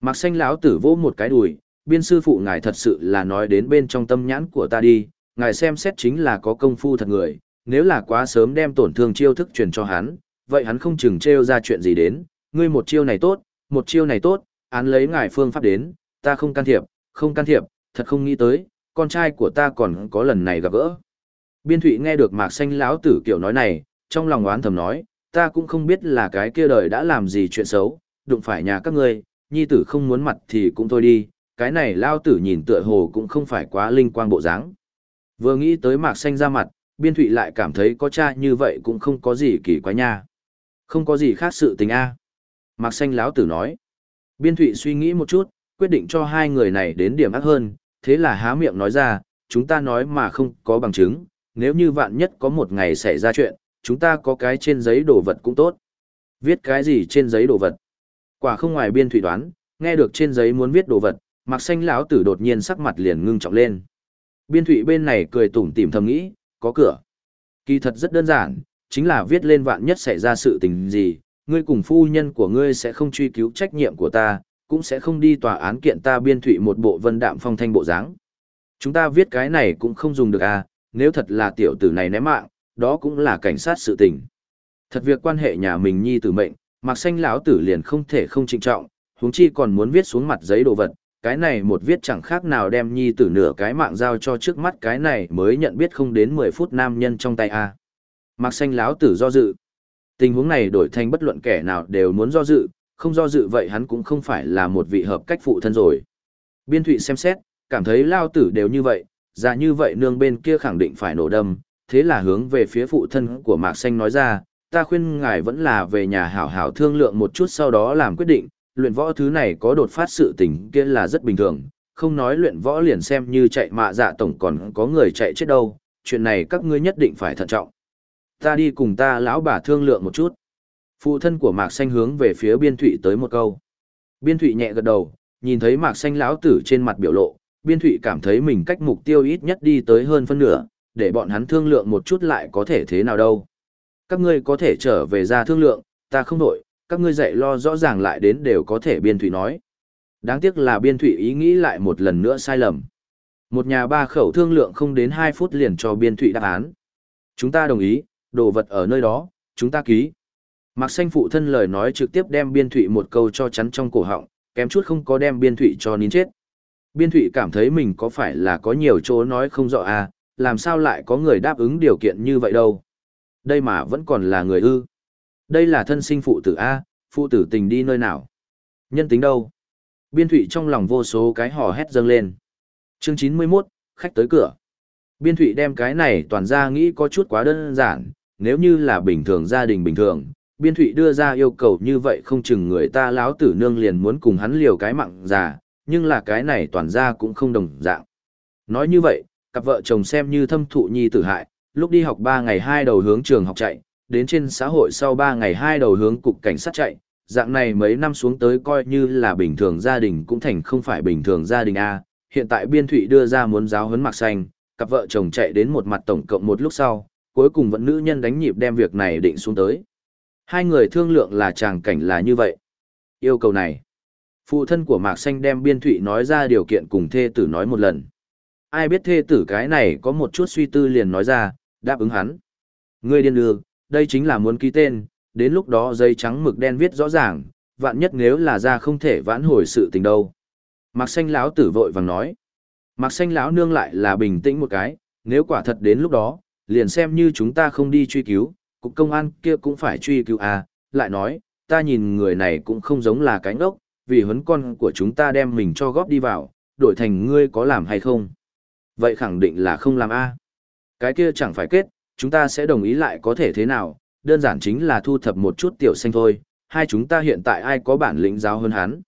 Mạc Xanh lão tử vỗ một cái đùi, biên sư phụ ngài thật sự là nói đến bên trong tâm nhãn của ta đi, ngài xem xét chính là có công phu thật người, nếu là quá sớm đem tổn thương chiêu thức truyền cho hắn, vậy hắn không chừng trêu ra chuyện gì đến, ngươi một chiêu này tốt, một chiêu này tốt, án lấy ngài phương pháp đến, ta không can thiệp, không can thiệp, thật không nghĩ tới, con trai của ta còn có lần này gặp gỡ. Biên Thụy nghe được Mạc Xanh lão tử kiểu nói này, trong lòng oán thầm nói, ta cũng không biết là cái kia đời đã làm gì chuyện xấu, đụng phải nhà các ngươi, nhi tử không muốn mặt thì cũng thôi đi, cái này lao tử nhìn tựa hồ cũng không phải quá linh quang bộ dáng. Vừa nghĩ tới mạc xanh ra mặt, biên thụy lại cảm thấy có cha như vậy cũng không có gì kỳ quái nha. Không có gì khác sự tình a Mạc xanh láo tử nói. Biên thụy suy nghĩ một chút, quyết định cho hai người này đến điểm ác hơn, thế là há miệng nói ra, chúng ta nói mà không có bằng chứng, nếu như vạn nhất có một ngày xảy ra chuyện, chúng ta có cái trên giấy đồ vật cũng tốt. Viết cái gì trên giấy đồ vật? Quả không ngoài biên thụy đoán, nghe được trên giấy muốn viết đồ vật, Mạc xanh lão tử đột nhiên sắc mặt liền ngưng trọng lên. Biên thụy bên này cười tủm tỉm thầm nghĩ, có cửa. Kỳ thật rất đơn giản, chính là viết lên vạn nhất xảy ra sự tình gì, ngươi cùng phu nhân của ngươi sẽ không truy cứu trách nhiệm của ta, cũng sẽ không đi tòa án kiện ta biên thụy một bộ vân đạm phong thanh bộ dáng. Chúng ta viết cái này cũng không dùng được à, nếu thật là tiểu tử này ném mạng, đó cũng là cảnh sát sự tình. Thật việc quan hệ nhà mình nhi tử mệnh, mặc xanh lão tử liền không thể không trịnh trọng, huống chi còn muốn viết xuống mặt giấy đồ vật, cái này một viết chẳng khác nào đem nhi tử nửa cái mạng giao cho trước mắt cái này mới nhận biết không đến 10 phút nam nhân trong tay a. Mạc xanh láo tử do dự. Tình huống này đổi thành bất luận kẻ nào đều muốn do dự, không do dự vậy hắn cũng không phải là một vị hợp cách phụ thân rồi. Biên thụy xem xét, cảm thấy lao tử đều như vậy, ra như vậy nương bên kia khẳng định phải nổ đâm, thế là hướng về phía phụ thân của Mạc Xanh nói ra, ta khuyên ngài vẫn là về nhà hảo hảo thương lượng một chút sau đó làm quyết định, luyện võ thứ này có đột phát sự tình kia là rất bình thường, không nói luyện võ liền xem như chạy mạ dạ tổng còn có người chạy chết đâu, chuyện này các ngươi nhất định phải thận trọng. Ta đi cùng ta lão bà thương lượng một chút. Phụ thân của Mạc Xanh hướng về phía Biên Thụy tới một câu. Biên Thụy nhẹ gật đầu, nhìn thấy Mạc Xanh lão tử trên mặt biểu lộ, Biên Thụy cảm thấy mình cách mục tiêu ít nhất đi tới hơn phân nửa, để bọn hắn thương lượng một chút lại có thể thế nào đâu. Các ngươi có thể trở về ra thương lượng, ta không đổi, các ngươi dạy lo rõ ràng lại đến đều có thể Biên Thụy nói. Đáng tiếc là Biên Thụy ý nghĩ lại một lần nữa sai lầm. Một nhà ba khẩu thương lượng không đến 2 phút liền cho Biên Thụy đáp án. Chúng ta đồng ý, đồ vật ở nơi đó, chúng ta ký. Mạc xanh phụ thân lời nói trực tiếp đem biên thụy một câu cho chắn trong cổ họng, kém chút không có đem biên thụy cho nín chết. Biên thụy cảm thấy mình có phải là có nhiều chỗ nói không rõ à, làm sao lại có người đáp ứng điều kiện như vậy đâu. Đây mà vẫn còn là người ư. Đây là thân sinh phụ tử A, phụ tử tình đi nơi nào. Nhân tính đâu. Biên thụy trong lòng vô số cái hò hét dâng lên. Chương 91, khách tới cửa. Biên thụy đem cái này toàn ra nghĩ có chút quá đơn giản, nếu như là bình thường gia đình bình thường, biên thụy đưa ra yêu cầu như vậy không chừng người ta láo tử nương liền muốn cùng hắn liều cái mặn già, nhưng là cái này toàn ra cũng không đồng dạng. Nói như vậy, cặp vợ chồng xem như thâm thụ nhi tử hại, lúc đi học 3 ngày hai đầu hướng trường học chạy, đến trên xã hội sau 3 ngày hai đầu hướng cục cảnh sát chạy, dạng này mấy năm xuống tới coi như là bình thường gia đình cũng thành không phải bình thường gia đình A, hiện tại biên thụy đưa ra muốn giáo huấn mạc xanh, cặp vợ chồng chạy đến một mặt tổng cộng một lúc sau, cuối cùng vẫn nữ nhân đánh nhịp đem việc này định xuống tới. Hai người thương lượng là chàng cảnh là như vậy. Yêu cầu này. Phụ thân của Mạc Xanh đem biên thụy nói ra điều kiện cùng thê tử nói một lần. Ai biết thê tử cái này có một chút suy tư liền nói ra, đáp ứng hắn. Ngươi điên đường, đây chính là muốn ký tên, đến lúc đó giấy trắng mực đen viết rõ ràng, vạn nhất nếu là ra không thể vãn hồi sự tình đâu. Mạc Xanh lão tử vội vàng nói. Mạc Xanh lão nương lại là bình tĩnh một cái, nếu quả thật đến lúc đó, liền xem như chúng ta không đi truy cứu, cục công an kia cũng phải truy cứu à, lại nói, ta nhìn người này cũng không giống là cánh ốc, vì huấn con của chúng ta đem mình cho góp đi vào, đổi thành ngươi có làm hay không? Vậy khẳng định là không làm a. Cái kia chẳng phải kết, chúng ta sẽ đồng ý lại có thể thế nào, đơn giản chính là thu thập một chút tiểu xanh thôi, hai chúng ta hiện tại ai có bản lĩnh giáo hơn hắn.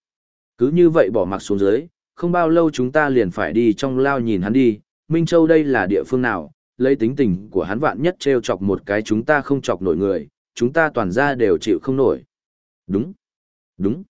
Cứ như vậy bỏ mặc xuống dưới, không bao lâu chúng ta liền phải đi trong lao nhìn hắn đi, Minh Châu đây là địa phương nào, lấy tính tình của hắn vạn nhất treo chọc một cái chúng ta không chọc nổi người, chúng ta toàn ra đều chịu không nổi. Đúng, đúng.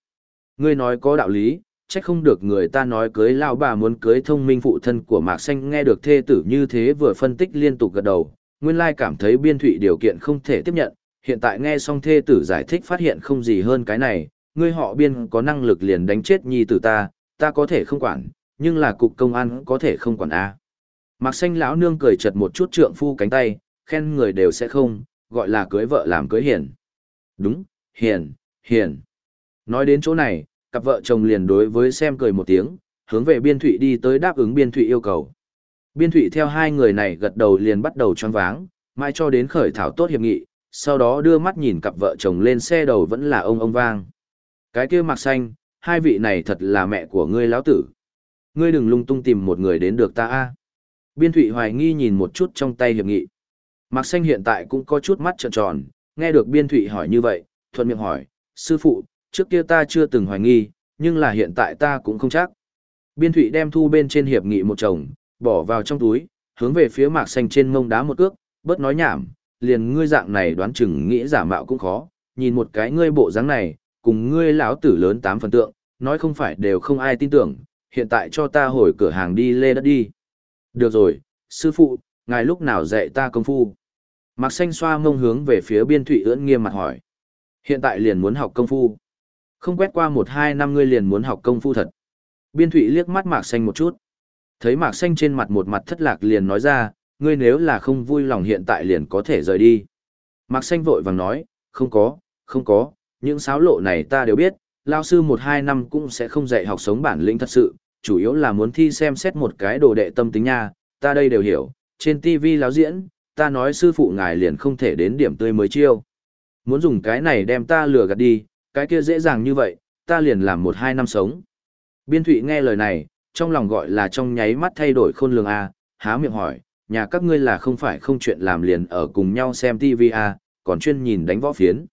Ngươi nói có đạo lý, trách không được người ta nói cưới lao bà muốn cưới thông minh phụ thân của Mạc Xanh nghe được thê tử như thế vừa phân tích liên tục gật đầu, nguyên lai cảm thấy biên thụy điều kiện không thể tiếp nhận, hiện tại nghe xong thê tử giải thích phát hiện không gì hơn cái này, ngươi họ biên có năng lực liền đánh chết nhi tử ta, ta có thể không quản, nhưng là cục công an có thể không quản a Mạc xanh lão nương cười chật một chút trượng phu cánh tay, khen người đều sẽ không, gọi là cưới vợ làm cưới hiền. Đúng, hiền, hiền. Nói đến chỗ này, cặp vợ chồng liền đối với xem cười một tiếng, hướng về biên thụy đi tới đáp ứng biên thụy yêu cầu. Biên thụy theo hai người này gật đầu liền bắt đầu choáng váng, mai cho đến khởi thảo tốt hiệp nghị, sau đó đưa mắt nhìn cặp vợ chồng lên xe đầu vẫn là ông ông vang. Cái kia mặc xanh, hai vị này thật là mẹ của ngươi lão tử. Ngươi đừng lung tung tìm một người đến được ta a Biên Thụy hoài nghi nhìn một chút trong tay hiệp nghị. Mạc Xanh hiện tại cũng có chút mắt trợn tròn, nghe được Biên Thụy hỏi như vậy, thuận miệng hỏi, sư phụ, trước kia ta chưa từng hoài nghi, nhưng là hiện tại ta cũng không chắc. Biên Thụy đem thu bên trên hiệp nghị một chồng, bỏ vào trong túi, hướng về phía Mạc Xanh trên mông đá một cước, bớt nói nhảm, liền ngươi dạng này đoán chừng nghĩ giả mạo cũng khó, nhìn một cái ngươi bộ dáng này, cùng ngươi lão tử lớn tám phần tượng, nói không phải đều không ai tin tưởng, hiện tại cho ta hồi cửa hàng đi lê đất đi. Được rồi, sư phụ, ngài lúc nào dạy ta công phu? Mạc xanh xoa mông hướng về phía biên thụy ưỡn nghiêm mặt hỏi. Hiện tại liền muốn học công phu. Không quét qua một hai năm ngươi liền muốn học công phu thật. Biên thụy liếc mắt mạc xanh một chút. Thấy mạc xanh trên mặt một mặt thất lạc liền nói ra, ngươi nếu là không vui lòng hiện tại liền có thể rời đi. Mạc xanh vội vàng nói, không có, không có, những sáo lộ này ta đều biết, lao sư một hai năm cũng sẽ không dạy học sống bản lĩnh thật sự, chủ yếu là muốn thi xem xét một cái đồ đệ tâm tính nha, ta đây đều hiểu, trên TV láo diễn, ta nói sư phụ ngài liền không thể đến điểm tươi mới chiêu. Muốn dùng cái này đem ta lừa gạt đi, cái kia dễ dàng như vậy, ta liền làm một hai năm sống. Biên thụy nghe lời này, trong lòng gọi là trong nháy mắt thay đổi khôn lường A, há miệng hỏi, nhà các ngươi là không phải không chuyện làm liền ở cùng nhau xem TV a còn chuyên nhìn đánh võ phiến.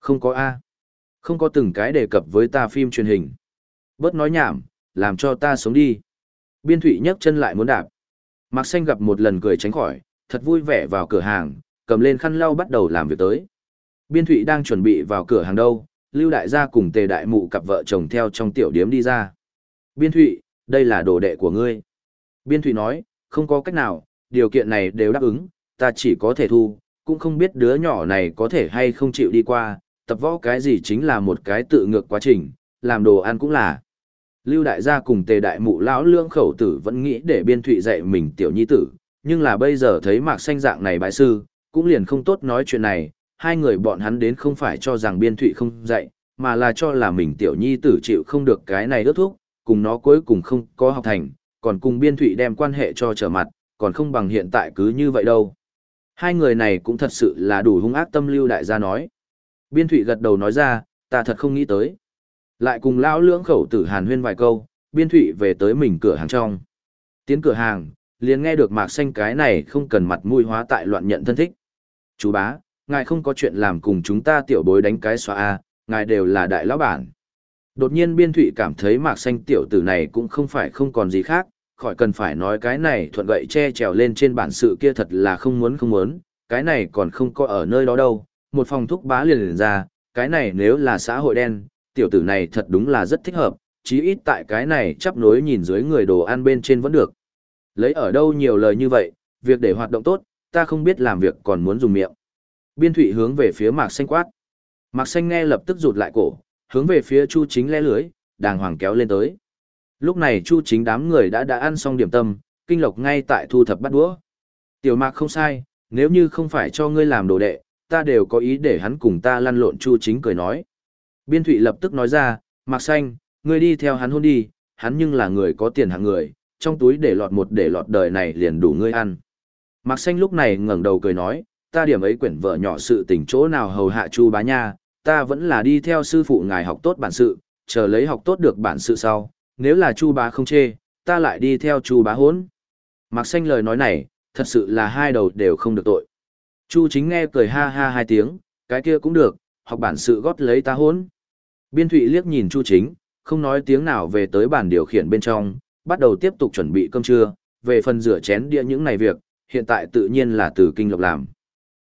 Không có A. Không có từng cái đề cập với ta phim truyền hình. Bớt nói nhảm, làm cho ta sống đi. Biên thụy nhấc chân lại muốn đạp. Mạc xanh gặp một lần cười tránh khỏi, thật vui vẻ vào cửa hàng, cầm lên khăn lau bắt đầu làm việc tới. Biên thụy đang chuẩn bị vào cửa hàng đâu, Lưu Đại gia cùng tề đại mụ cặp vợ chồng theo trong tiểu điếm đi ra. Biên thụy, đây là đồ đệ của ngươi. Biên thụy nói, không có cách nào, điều kiện này đều đáp ứng, ta chỉ có thể thu, cũng không biết đứa nhỏ này có thể hay không chịu đi qua, tập võ cái gì chính là một cái tự ngược quá trình, làm đồ ăn cũng là. Lưu đại gia cùng tề đại mụ lão lương khẩu tử vẫn nghĩ để biên thụy dạy mình tiểu nhi tử, nhưng là bây giờ thấy mạc xanh dạng này bại sư, cũng liền không tốt nói chuyện này, hai người bọn hắn đến không phải cho rằng biên thụy không dạy, mà là cho là mình tiểu nhi tử chịu không được cái này đốt thuốc, cùng nó cuối cùng không có học thành, còn cùng biên thụy đem quan hệ cho trở mặt, còn không bằng hiện tại cứ như vậy đâu. Hai người này cũng thật sự là đủ hung ác tâm lưu đại gia nói. Biên thụy gật đầu nói ra, ta thật không nghĩ tới. Lại cùng lão lưỡng khẩu tử hàn huyên vài câu, biên thụy về tới mình cửa hàng trong. Tiến cửa hàng, liền nghe được mạc xanh cái này không cần mặt mũi hóa tại loạn nhận thân thích. Chú bá, ngài không có chuyện làm cùng chúng ta tiểu bối đánh cái xóa A, ngài đều là đại lão bản. Đột nhiên biên thụy cảm thấy mạc xanh tiểu tử này cũng không phải không còn gì khác, khỏi cần phải nói cái này thuận gậy che trèo lên trên bản sự kia thật là không muốn không muốn, cái này còn không có ở nơi đó đâu, một phòng thúc bá liền liền ra, cái này nếu là xã hội đen, tiểu tử này thật đúng là rất thích hợp, chí ít tại cái này chắp nối nhìn dưới người đồ ăn bên trên vẫn được. Lấy ở đâu nhiều lời như vậy, việc để hoạt động tốt, ta không biết làm việc còn muốn dùng miệng. Biên thụy hướng về phía mạc xanh quát. Mạc xanh nghe lập tức rụt lại cổ, hướng về phía chu chính lẽ lưới, đàng hoàng kéo lên tới. Lúc này chu chính đám người đã đã ăn xong điểm tâm, kinh lộc ngay tại thu thập bắt đũa. Tiểu mạc không sai, nếu như không phải cho ngươi làm đồ đệ, ta đều có ý để hắn cùng ta lăn lộn chu chính cười nói. Biên thụy lập tức nói ra, Mạc Xanh, ngươi đi theo hắn hôn đi, hắn nhưng là người có tiền hạng người, trong túi để lọt một để lọt đời này liền đủ ngươi ăn. Mạc Xanh lúc này ngẩng đầu cười nói, ta điểm ấy quyển vợ nhỏ sự tình chỗ nào hầu hạ chu bá nha, ta vẫn là đi theo sư phụ ngài học tốt bản sự, chờ lấy học tốt được bản sự sau, nếu là chu bá không chê, ta lại đi theo chu bá hốn. Mạc Xanh lời nói này, thật sự là hai đầu đều không được tội. Chu chính nghe cười ha ha hai tiếng, cái kia cũng được, học bản sự gót lấy ta hốn. Biên thụy liếc nhìn Chu chính, không nói tiếng nào về tới bàn điều khiển bên trong, bắt đầu tiếp tục chuẩn bị cơm trưa, về phần rửa chén đĩa những này việc, hiện tại tự nhiên là từ kinh lộc làm.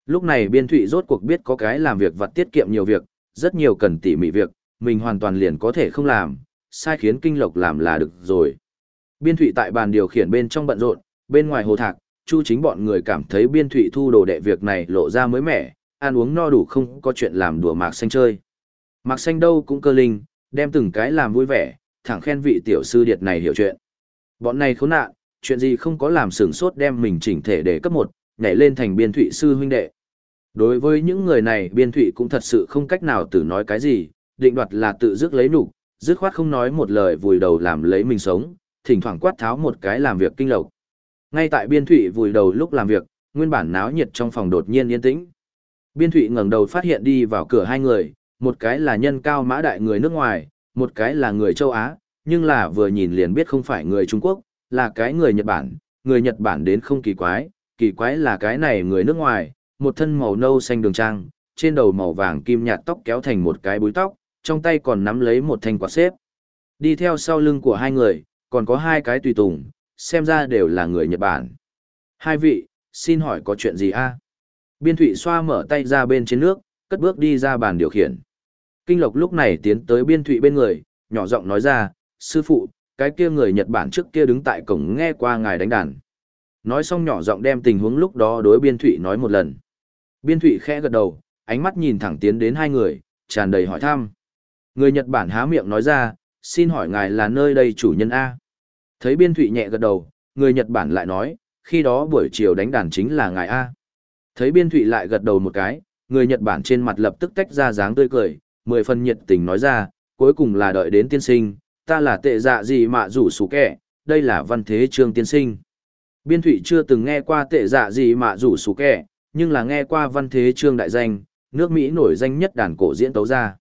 Lúc này biên thụy rốt cuộc biết có cái làm việc và tiết kiệm nhiều việc, rất nhiều cần tỉ mỉ việc, mình hoàn toàn liền có thể không làm, sai khiến kinh lộc làm là được rồi. Biên thụy tại bàn điều khiển bên trong bận rộn, bên ngoài hồ thạc, chu chính bọn người cảm thấy biên thụy thu đồ đệ việc này lộ ra mới mẻ, ăn uống no đủ không có chuyện làm đùa mạc xanh chơi. Mạc xanh đâu cũng cơ linh, đem từng cái làm vui vẻ, thẳng khen vị tiểu sư điệt này hiểu chuyện. Bọn này khốn nạn, chuyện gì không có làm sửng sốt đem mình chỉnh thể để cấp một, nhảy lên thành biên thụy sư huynh đệ. Đối với những người này biên thụy cũng thật sự không cách nào tự nói cái gì, định đoạt là tự dứt lấy nụ, dứt khoát không nói một lời vùi đầu làm lấy mình sống, thỉnh thoảng quát tháo một cái làm việc kinh lộc. Ngay tại biên thụy vùi đầu lúc làm việc, nguyên bản náo nhiệt trong phòng đột nhiên yên tĩnh. Biên thụy ngẩng đầu phát hiện đi vào cửa hai người, một cái là nhân cao mã đại người nước ngoài, một cái là người châu Á, nhưng là vừa nhìn liền biết không phải người Trung Quốc, là cái người Nhật Bản, người Nhật Bản đến không kỳ quái, kỳ quái là cái này người nước ngoài, một thân màu nâu xanh đường trang, trên đầu màu vàng kim nhạt tóc kéo thành một cái búi tóc, trong tay còn nắm lấy một thanh quạt xếp. Đi theo sau lưng của hai người, còn có hai cái tùy tùng, xem ra đều là người Nhật Bản. Hai vị, xin hỏi có chuyện gì a? Biên Thụy xoa mở tay ra bên trên nước, cất bước đi ra bàn điều khiển. Kinh Lộc lúc này tiến tới Biên Thụy bên người, nhỏ giọng nói ra, sư phụ, cái kia người Nhật Bản trước kia đứng tại cổng nghe qua ngài đánh đàn. Nói xong nhỏ giọng đem tình huống lúc đó đối Biên Thụy nói một lần. Biên Thụy khẽ gật đầu, ánh mắt nhìn thẳng tiến đến hai người, tràn đầy hỏi thăm. Người Nhật Bản há miệng nói ra, xin hỏi ngài là nơi đây chủ nhân A. Thấy Biên Thụy nhẹ gật đầu, người Nhật Bản lại nói, khi đó buổi chiều đánh đàn chính là ngài A. Thấy Biên Thụy lại gật đầu một cái, người Nhật Bản trên mặt lập tức tách ra dáng tươi cười, mười phần nhiệt tình nói ra, cuối cùng là đợi đến tiên sinh, ta là tệ dạ gì mà rủ sủ kẻ, đây là văn thế trương tiên sinh. Biên Thụy chưa từng nghe qua tệ dạ gì mà rủ sủ kẻ, nhưng là nghe qua văn thế trương đại danh, nước Mỹ nổi danh nhất đàn cổ diễn tấu ra.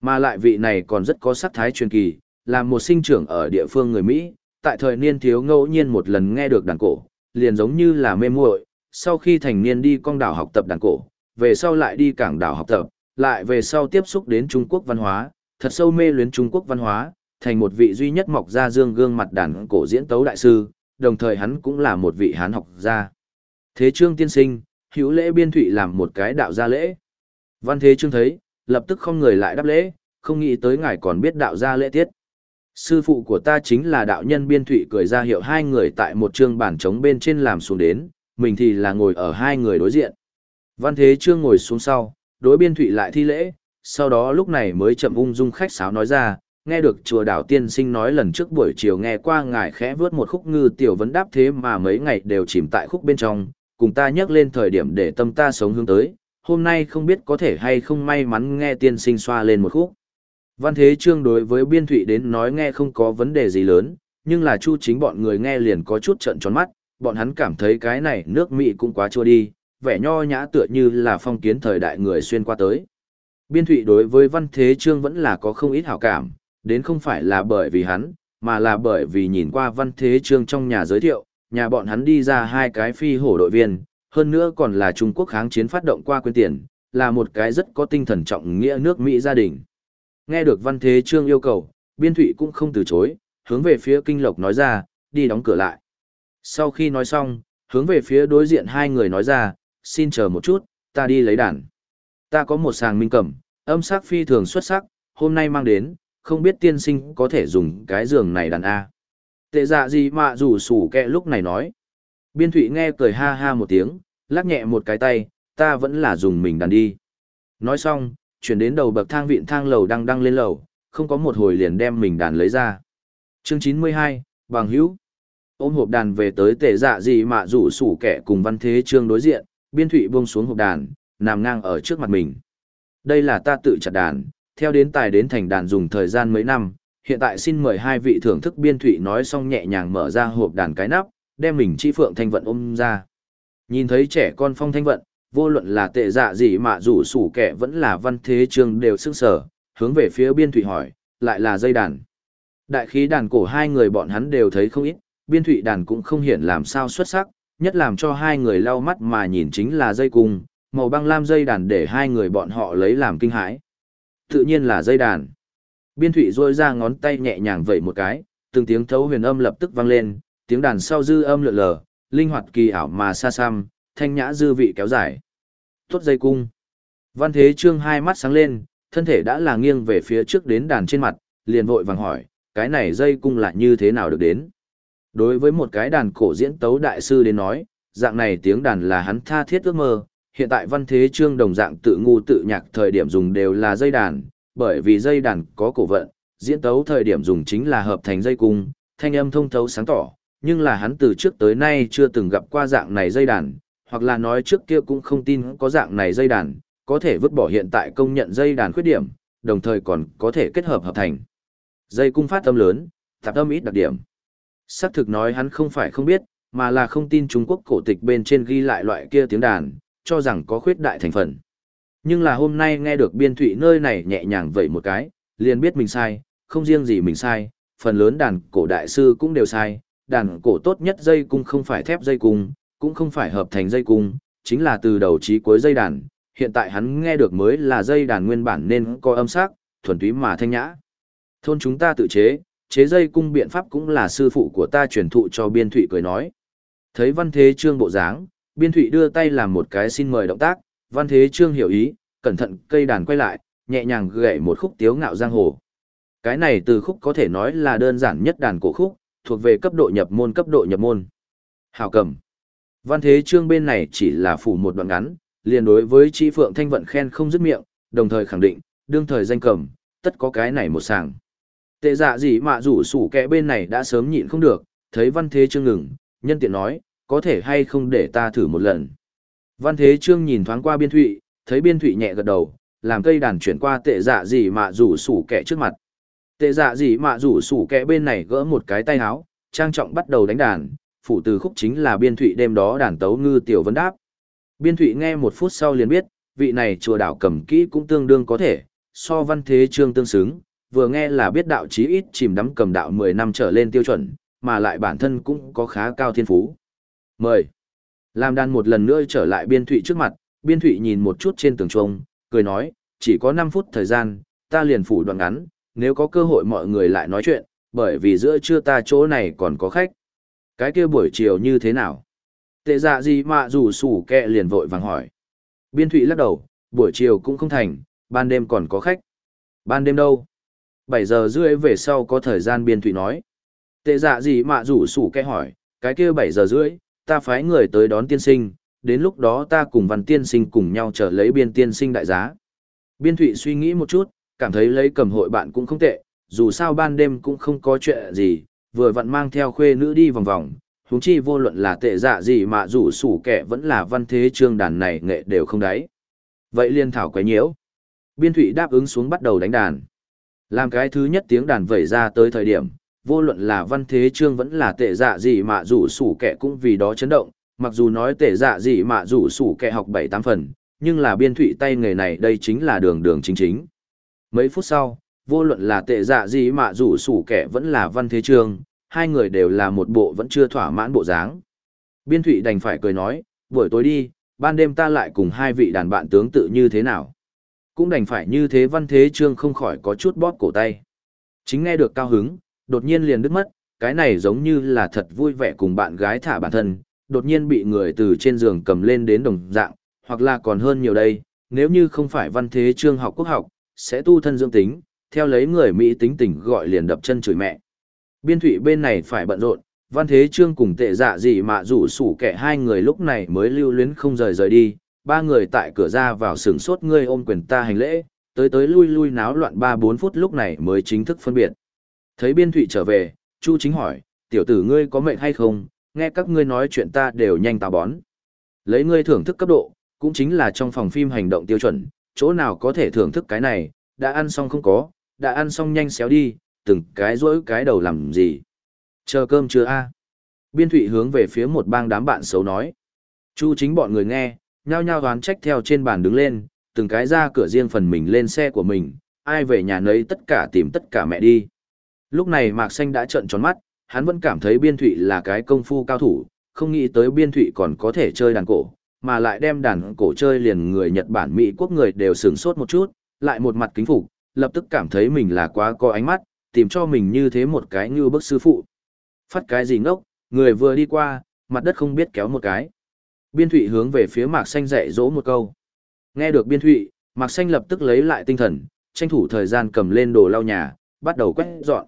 Mà lại vị này còn rất có sắc thái truyền kỳ, là một sinh trưởng ở địa phương người Mỹ, tại thời niên thiếu ngẫu nhiên một lần nghe được đàn cổ, liền giống như là mê muội, sau khi thành niên đi con đảo học tập đàn cổ, về sau lại đi cảng đảo học tập, lại về sau tiếp xúc đến Trung Quốc văn hóa, thật sâu mê luyến Trung Quốc văn hóa, thành một vị duy nhất mọc ra dương gương mặt đàn cổ diễn tấu đại sư, đồng thời hắn cũng là một vị hán học gia. Thế Trương tiên sinh, hữu lễ biên thụy làm một cái đạo gia lễ. Văn Thế Trương thấy, lập tức không người lại đáp lễ, không nghĩ tới ngài còn biết đạo gia lễ tiết. Sư phụ của ta chính là đạo nhân biên thụy cười ra hiệu hai người tại một trường bản trống bên trên làm xuống đến, mình thì là ngồi ở hai người đối diện. Văn Thế Trương ngồi xuống sau, đối biên thụy lại thi lễ, sau đó lúc này mới chậm ung dung khách sáo nói ra, nghe được chùa đảo tiên sinh nói lần trước buổi chiều nghe qua ngài khẽ vớt một khúc ngư tiểu vấn đáp thế mà mấy ngày đều chìm tại khúc bên trong, cùng ta nhắc lên thời điểm để tâm ta sống hướng tới, hôm nay không biết có thể hay không may mắn nghe tiên sinh xoa lên một khúc. Văn Thế Trương đối với biên thụy đến nói nghe không có vấn đề gì lớn, nhưng là chu chính bọn người nghe liền có chút trận tròn mắt, bọn hắn cảm thấy cái này nước Mỹ cũng quá chua đi, vẻ nho nhã tựa như là phong kiến thời đại người xuyên qua tới. Biên thụy đối với Văn Thế Trương vẫn là có không ít hảo cảm, đến không phải là bởi vì hắn, mà là bởi vì nhìn qua Văn Thế Trương trong nhà giới thiệu, nhà bọn hắn đi ra hai cái phi hổ đội viên, hơn nữa còn là Trung Quốc kháng chiến phát động qua quyên tiền, là một cái rất có tinh thần trọng nghĩa nước Mỹ gia đình. Nghe được Văn Thế Trương yêu cầu, Biên Thụy cũng không từ chối, hướng về phía Kinh Lộc nói ra, đi đóng cửa lại. Sau khi nói xong, hướng về phía đối diện hai người nói ra, xin chờ một chút, ta đi lấy đàn. Ta có một sàng minh cẩm, âm sắc phi thường xuất sắc, hôm nay mang đến, không biết tiên sinh có thể dùng cái giường này đàn A. Tệ dạ gì mà rủ sủ kẹ lúc này nói. Biên thụy nghe cười ha ha một tiếng, lắc nhẹ một cái tay, ta vẫn là dùng mình đàn đi. Nói xong, chuyển đến đầu bậc thang vịn thang lầu đang đăng lên lầu, không có một hồi liền đem mình đàn lấy ra. Chương 92, Bằng Hữu Ôm hộp đàn về tới tệ dạ gì mà rủ sủ kẻ cùng văn thế trương đối diện, biên thụy buông xuống hộp đàn, nằm ngang ở trước mặt mình. Đây là ta tự chặt đàn, theo đến tài đến thành đàn dùng thời gian mấy năm, hiện tại xin mời hai vị thưởng thức biên thụy nói xong nhẹ nhàng mở ra hộp đàn cái nắp, đem mình chi phượng thanh vận ôm ra. Nhìn thấy trẻ con phong thanh vận, vô luận là tệ dạ gì mà rủ sủ kẻ vẫn là văn thế trường đều sức sở, hướng về phía biên thụy hỏi, lại là dây đàn. Đại khí đàn cổ hai người bọn hắn đều thấy không ít, biên thụy đàn cũng không hiện làm sao xuất sắc, nhất làm cho hai người lau mắt mà nhìn chính là dây cung, màu băng lam dây đàn để hai người bọn họ lấy làm kinh hãi. Tự nhiên là dây đàn. Biên thụy rôi ra ngón tay nhẹ nhàng vẩy một cái, từng tiếng thấu huyền âm lập tức vang lên, tiếng đàn sau dư âm lượn lờ, linh hoạt kỳ ảo mà xa xăm, thanh nhã dư vị kéo dài. Tốt dây cung. Văn Thế Trương hai mắt sáng lên, thân thể đã là nghiêng về phía trước đến đàn trên mặt, liền vội vàng hỏi, cái này dây cung là như thế nào được đến? Đối với một cái đàn cổ diễn tấu đại sư đến nói, dạng này tiếng đàn là hắn tha thiết ước mơ, hiện tại Văn Thế Trương đồng dạng tự ngu tự nhạc thời điểm dùng đều là dây đàn, bởi vì dây đàn có cổ vận, diễn tấu thời điểm dùng chính là hợp thành dây cung, thanh âm thông thấu sáng tỏ, nhưng là hắn từ trước tới nay chưa từng gặp qua dạng này dây đàn, hoặc là nói trước kia cũng không tin có dạng này dây đàn, có thể vứt bỏ hiện tại công nhận dây đàn khuyết điểm, đồng thời còn có thể kết hợp hợp thành. Dây cung phát âm lớn, tạp âm ít đặc điểm. Xác thực nói hắn không phải không biết, mà là không tin Trung Quốc cổ tịch bên trên ghi lại loại kia tiếng đàn, cho rằng có khuyết đại thành phần. Nhưng là hôm nay nghe được biên thụy nơi này nhẹ nhàng vậy một cái, liền biết mình sai, không riêng gì mình sai, phần lớn đàn cổ đại sư cũng đều sai, đàn cổ tốt nhất dây cung không phải thép dây cung, cũng không phải hợp thành dây cung, chính là từ đầu chí cuối dây đàn, hiện tại hắn nghe được mới là dây đàn nguyên bản nên có âm sắc, thuần túy mà thanh nhã. Thôn chúng ta tự chế, chế dây cung biện pháp cũng là sư phụ của ta truyền thụ cho biên thụy cười nói. Thấy văn thế trương bộ dáng, biên thụy đưa tay làm một cái xin mời động tác, văn thế trương hiểu ý, cẩn thận cây đàn quay lại, nhẹ nhàng gậy một khúc tiếu ngạo giang hồ. Cái này từ khúc có thể nói là đơn giản nhất đàn cổ khúc, thuộc về cấp độ nhập môn cấp độ nhập môn. Hào cầm. Văn thế trương bên này chỉ là phủ một đoạn ngắn, liền đối với chị Phượng Thanh Vận khen không dứt miệng, đồng thời khẳng định, đương thời danh cầm, tất có cái này một sàng. Tệ dạ gì mà rủ sủ kẻ bên này đã sớm nhịn không được, thấy văn thế trương ngừng, nhân tiện nói, có thể hay không để ta thử một lần. Văn thế trương nhìn thoáng qua biên thụy, thấy biên thụy nhẹ gật đầu, làm cây đàn chuyển qua tệ dạ gì mà rủ sủ kẻ trước mặt. Tệ dạ gì mà rủ sủ kẻ bên này gỡ một cái tay áo, trang trọng bắt đầu đánh đàn, phụ từ khúc chính là biên thụy đêm đó đàn tấu ngư tiểu vấn đáp. Biên thụy nghe một phút sau liền biết, vị này chùa đảo cầm kỹ cũng tương đương có thể, so văn thế trương tương xứng, vừa nghe là biết đạo chí ít chìm đắm cầm đạo 10 năm trở lên tiêu chuẩn, mà lại bản thân cũng có khá cao thiên phú. Mời. Làm đàn một lần nữa trở lại biên thụy trước mặt, biên thụy nhìn một chút trên tường trông, cười nói, chỉ có 5 phút thời gian, ta liền phủ đoạn ngắn, nếu có cơ hội mọi người lại nói chuyện, bởi vì giữa trưa ta chỗ này còn có khách. Cái kia buổi chiều như thế nào? Tệ dạ gì mà rủ sủ kẹ liền vội vàng hỏi. Biên thụy lắc đầu, buổi chiều cũng không thành, ban đêm còn có khách. Ban đêm đâu? 7 giờ rưỡi về sau có thời gian biên thụy nói. Tệ dạ gì mà rủ sủ kẹ hỏi, cái kia 7 giờ rưỡi, ta phái người tới đón tiên sinh, đến lúc đó ta cùng văn tiên sinh cùng nhau trở lấy biên tiên sinh đại giá. Biên thụy suy nghĩ một chút, cảm thấy lấy cầm hội bạn cũng không tệ, dù sao ban đêm cũng không có chuyện gì, vừa vặn mang theo khuê nữ đi vòng vòng, huống chi vô luận là tệ dạ gì mà rủ sủ kẻ vẫn là văn thế trương đàn này nghệ đều không đáy. Vậy liên thảo quấy nhiễu. Biên thụy đáp ứng xuống bắt đầu đánh đàn. Làm cái thứ nhất tiếng đàn vẩy ra tới thời điểm, vô luận là văn thế trương vẫn là tệ dạ gì mà rủ sủ kẻ cũng vì đó chấn động, mặc dù nói tệ dạ gì mà rủ sủ kẻ học bảy tám phần, nhưng là biên thụy tay nghề này đây chính là đường đường chính chính. Mấy phút sau, vô luận là tệ dạ gì mà rủ sủ kẻ vẫn là văn thế trương, hai người đều là một bộ vẫn chưa thỏa mãn bộ dáng. Biên thụy đành phải cười nói, buổi tối đi, ban đêm ta lại cùng hai vị đàn bạn tướng tự như thế nào. Cũng đành phải như thế văn thế trương không khỏi có chút bóp cổ tay. Chính nghe được cao hứng, đột nhiên liền đứt mất, cái này giống như là thật vui vẻ cùng bạn gái thả bản thân, đột nhiên bị người từ trên giường cầm lên đến đồng dạng, hoặc là còn hơn nhiều đây, nếu như không phải văn thế trương học quốc học, sẽ tu thân dưỡng tính, theo lấy người Mỹ tính tình gọi liền đập chân chửi mẹ. Biên thủy bên này phải bận rộn, văn thế trương cùng tệ dạ gì mà rủ sủ kẻ hai người lúc này mới lưu luyến không rời rời đi, ba người tại cửa ra vào sừng sốt ngươi ôm quyền ta hành lễ, tới tới lui lui náo loạn ba bốn phút lúc này mới chính thức phân biệt. Thấy biên thụy trở về, Chu chính hỏi, tiểu tử ngươi có mệnh hay không, nghe các ngươi nói chuyện ta đều nhanh tào bón. Lấy ngươi thưởng thức cấp độ, cũng chính là trong phòng phim hành động tiêu chuẩn, chỗ nào có thể thưởng thức cái này, đã ăn xong không có, đã ăn xong nhanh xéo đi, từng cái rỗi cái đầu làm gì. Chờ cơm chưa a Biên thụy hướng về phía một bang đám bạn xấu nói. Chu chính bọn người nghe, nhao nhao đoán trách theo trên bàn đứng lên, từng cái ra cửa riêng phần mình lên xe của mình, ai về nhà nấy tất cả tìm tất cả mẹ đi. Lúc này Mạc Xanh đã trợn tròn mắt, hắn vẫn cảm thấy biên thụy là cái công phu cao thủ, không nghĩ tới biên thụy còn có thể chơi đàn cổ, mà lại đem đàn cổ chơi liền người Nhật Bản Mỹ quốc người đều sửng sốt một chút, lại một mặt kính phục, lập tức cảm thấy mình là quá có ánh mắt, tìm cho mình như thế một cái như bức sư phụ. Phát cái gì ngốc, người vừa đi qua, mặt đất không biết kéo một cái. Biên thụy hướng về phía Mạc Xanh dạy dỗ một câu. Nghe được biên thụy, Mạc Xanh lập tức lấy lại tinh thần, tranh thủ thời gian cầm lên đồ lau nhà, bắt đầu quét dọn.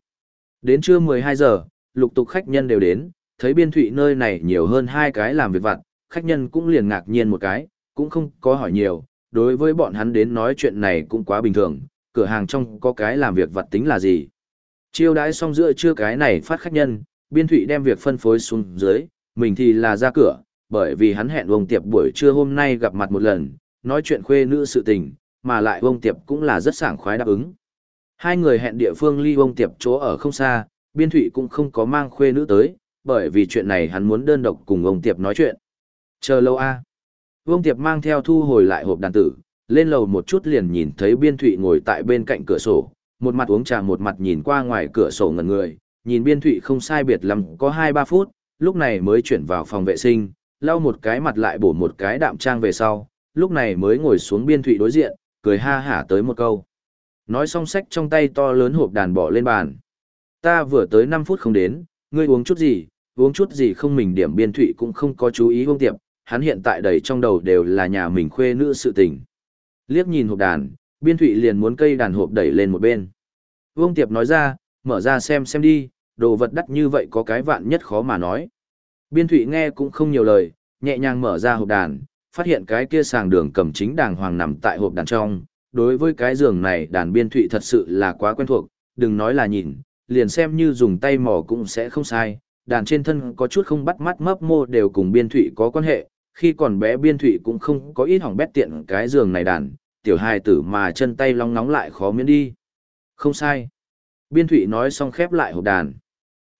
Đến trưa 12 giờ, lục tục khách nhân đều đến, thấy biên thụy nơi này nhiều hơn hai cái làm việc vặt, khách nhân cũng liền ngạc nhiên một cái, cũng không có hỏi nhiều, đối với bọn hắn đến nói chuyện này cũng quá bình thường, cửa hàng trong có cái làm việc vặt tính là gì. Chiêu đãi xong giữa trưa cái này phát khách nhân, biên thụy đem việc phân phối xuống dưới, mình thì là ra cửa, bởi vì hắn hẹn ông tiệp buổi trưa hôm nay gặp mặt một lần, nói chuyện khuê nữ sự tình, mà lại ông tiệp cũng là rất sảng khoái đáp ứng. Hai người hẹn địa phương ly ông tiệp chỗ ở không xa, biên thụy cũng không có mang khuê nữ tới, bởi vì chuyện này hắn muốn đơn độc cùng ông tiệp nói chuyện. Chờ lâu a à. Ông tiệp mang theo thu hồi lại hộp đàn tử, lên lầu một chút liền nhìn thấy biên thụy ngồi tại bên cạnh cửa sổ, một mặt uống trà một mặt nhìn qua ngoài cửa sổ ngần người, nhìn biên thụy không sai biệt lắm có 2-3 phút, lúc này mới chuyển vào phòng vệ sinh, lau một cái mặt lại bổ một cái đạm trang về sau, lúc này mới ngồi xuống biên thụy đối diện, cười ha hả tới một câu. Nói xong sách trong tay to lớn hộp đàn bỏ lên bàn. Ta vừa tới 5 phút không đến, ngươi uống chút gì, uống chút gì không mình điểm biên thụy cũng không có chú ý hông tiệp, hắn hiện tại đầy trong đầu đều là nhà mình khuê nữ sự tình. Liếc nhìn hộp đàn, biên thụy liền muốn cây đàn hộp đẩy lên một bên. Vương Tiệp nói ra, mở ra xem xem đi, đồ vật đắt như vậy có cái vạn nhất khó mà nói. Biên thụy nghe cũng không nhiều lời, nhẹ nhàng mở ra hộp đàn, phát hiện cái kia sàng đường cầm chính đàng hoàng nằm tại hộp đàn trong. Đối với cái giường này đàn biên thụy thật sự là quá quen thuộc, đừng nói là nhìn, liền xem như dùng tay mò cũng sẽ không sai. Đàn trên thân có chút không bắt mắt mấp mô đều cùng biên thụy có quan hệ, khi còn bé biên thụy cũng không có ít hỏng bét tiện cái giường này đàn, tiểu hài tử mà chân tay long nóng lại khó miễn đi. Không sai. Biên thụy nói xong khép lại hộp đàn.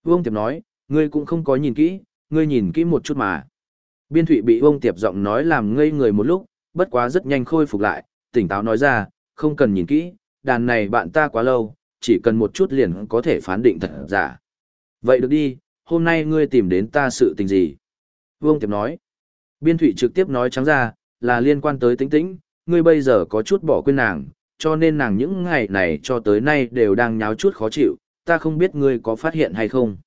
Vương Tiệp nói, ngươi cũng không có nhìn kỹ, ngươi nhìn kỹ một chút mà. Biên thụy bị Vương Tiệp giọng nói làm ngây người một lúc, bất quá rất nhanh khôi phục lại, tỉnh táo nói ra, không cần nhìn kỹ, đàn này bạn ta quá lâu, chỉ cần một chút liền có thể phán định thật giả. Vậy được đi, hôm nay ngươi tìm đến ta sự tình gì? Vương Tiệp nói. Biên Thụy trực tiếp nói trắng ra, là liên quan tới tính tĩnh, ngươi bây giờ có chút bỏ quên nàng, cho nên nàng những ngày này cho tới nay đều đang nháo chút khó chịu, ta không biết ngươi có phát hiện hay không.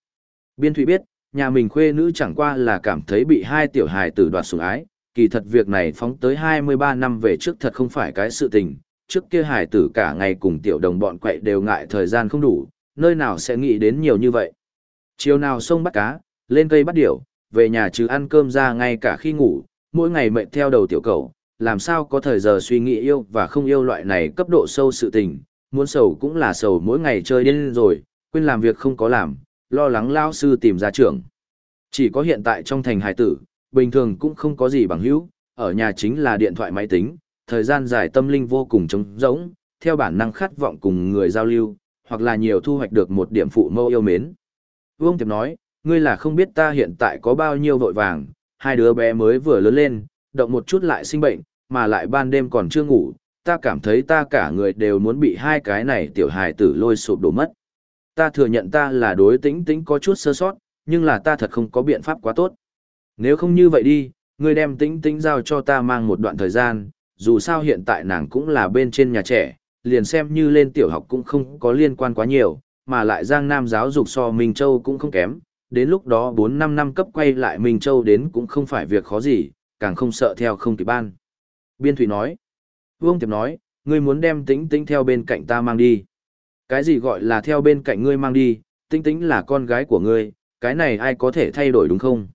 Biên Thụy biết, nhà mình khuê nữ chẳng qua là cảm thấy bị hai tiểu hài tử đoạt sủng ái, kỳ thật việc này phóng tới 23 năm về trước thật không phải cái sự tình, trước kia Hải tử cả ngày cùng tiểu đồng bọn quậy đều ngại thời gian không đủ, nơi nào sẽ nghĩ đến nhiều như vậy. Chiều nào sông bắt cá, lên cây bắt điểu, về nhà chứ ăn cơm ra ngay cả khi ngủ, mỗi ngày mệt theo đầu tiểu cầu, làm sao có thời giờ suy nghĩ yêu và không yêu loại này cấp độ sâu sự tình, muốn sầu cũng là sầu mỗi ngày chơi đến rồi, quên làm việc không có làm, lo lắng lao sư tìm ra trưởng. Chỉ có hiện tại trong thành hải tử, bình thường cũng không có gì bằng hữu, ở nhà chính là điện thoại máy tính, thời gian dài tâm linh vô cùng trống rỗng, theo bản năng khát vọng cùng người giao lưu, hoặc là nhiều thu hoạch được một điểm phụ mâu yêu mến. Vương Tiệp nói, ngươi là không biết ta hiện tại có bao nhiêu vội vàng, hai đứa bé mới vừa lớn lên, động một chút lại sinh bệnh, mà lại ban đêm còn chưa ngủ, ta cảm thấy ta cả người đều muốn bị hai cái này tiểu hài tử lôi sụp đổ mất. Ta thừa nhận ta là đối tĩnh tĩnh có chút sơ sót, nhưng là ta thật không có biện pháp quá tốt. Nếu không như vậy đi, ngươi đem tĩnh tĩnh giao cho ta mang một đoạn thời gian, dù sao hiện tại nàng cũng là bên trên nhà trẻ, liền xem như lên tiểu học cũng không có liên quan quá nhiều, mà lại Giang Nam giáo dục so Minh Châu cũng không kém, đến lúc đó 4-5 năm cấp quay lại Minh Châu đến cũng không phải việc khó gì, càng không sợ theo không kịp ban. Biên Thủy nói, Vương Tiệp nói, ngươi muốn đem tĩnh tĩnh theo bên cạnh ta mang đi. Cái gì gọi là theo bên cạnh ngươi mang đi, tĩnh tĩnh là con gái của ngươi, cái này ai có thể thay đổi đúng không?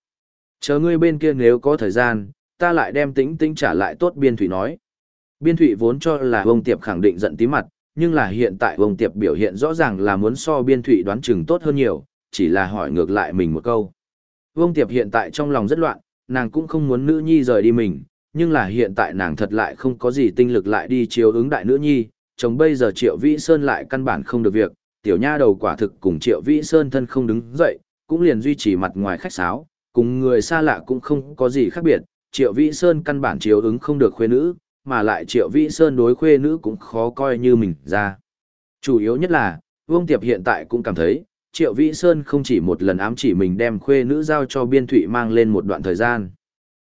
Chờ ngươi bên kia nếu có thời gian, ta lại đem tĩnh tĩnh trả lại tốt Biên Thủy nói. Biên Thụy vốn cho là Vương Tiệp khẳng định giận tí mặt, nhưng là hiện tại Vương Tiệp biểu hiện rõ ràng là muốn so Biên Thụy đoán chừng tốt hơn nhiều, chỉ là hỏi ngược lại mình một câu. Vương Tiệp hiện tại trong lòng rất loạn, nàng cũng không muốn nữ nhi rời đi mình, nhưng là hiện tại nàng thật lại không có gì tinh lực lại đi chiếu ứng đại nữ nhi, chồng bây giờ Triệu Vĩ Sơn lại căn bản không được việc, tiểu nha đầu quả thực cùng Triệu Vĩ Sơn thân không đứng dậy, cũng liền duy trì mặt ngoài khách sáo, cùng người xa lạ cũng không có gì khác biệt, Triệu Vĩ Sơn căn bản chiếu ứng không được khuê nữ, mà lại Triệu Vĩ Sơn đối khuê nữ cũng khó coi như mình ra. Chủ yếu nhất là, Vương Tiệp hiện tại cũng cảm thấy, Triệu Vĩ Sơn không chỉ một lần ám chỉ mình đem khuê nữ giao cho biên thụy mang lên một đoạn thời gian.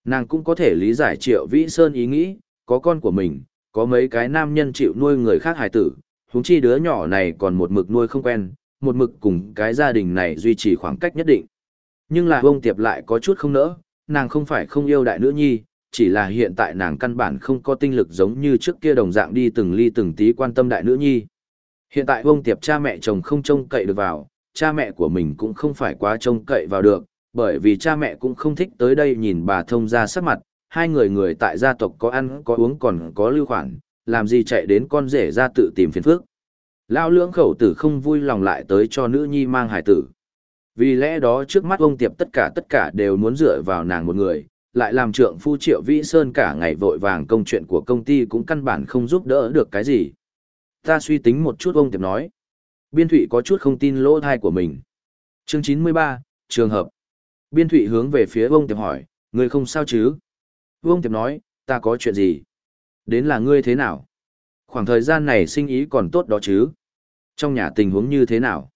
Nàng cũng có thể lý giải Triệu Vĩ Sơn ý nghĩ, có con của mình, có mấy cái nam nhân chịu nuôi người khác hài tử, huống chi đứa nhỏ này còn một mực nuôi không quen, một mực cùng cái gia đình này duy trì khoảng cách nhất định. Nhưng là Vương Tiệp lại có chút không nỡ, nàng không phải không yêu đại nữ nhi, chỉ là hiện tại nàng căn bản không có tinh lực giống như trước kia đồng dạng đi từng ly từng tí quan tâm đại nữ nhi. Hiện tại Vương Tiệp cha mẹ chồng không trông cậy được vào, cha mẹ của mình cũng không phải quá trông cậy vào được, bởi vì cha mẹ cũng không thích tới đây nhìn bà thông ra sắc mặt, hai người người tại gia tộc có ăn có uống còn có lưu khoản, làm gì chạy đến con rể ra tự tìm phiền phức. Lao lưỡng khẩu tử không vui lòng lại tới cho nữ nhi mang hải tử. Vì lẽ đó trước mắt ông tiệp tất cả tất cả đều muốn dựa vào nàng một người, lại làm trượng phu triệu vĩ sơn cả ngày vội vàng công chuyện của công ty cũng căn bản không giúp đỡ được cái gì. Ta suy tính một chút ông tiệp nói. Biên thụy có chút không tin lỗ thai của mình. Chương 93, trường hợp. Biên thụy hướng về phía ông tiệp hỏi, người không sao chứ? Ông tiệp nói, ta có chuyện gì? Đến là ngươi thế nào? Khoảng thời gian này sinh ý còn tốt đó chứ? Trong nhà tình huống như thế nào?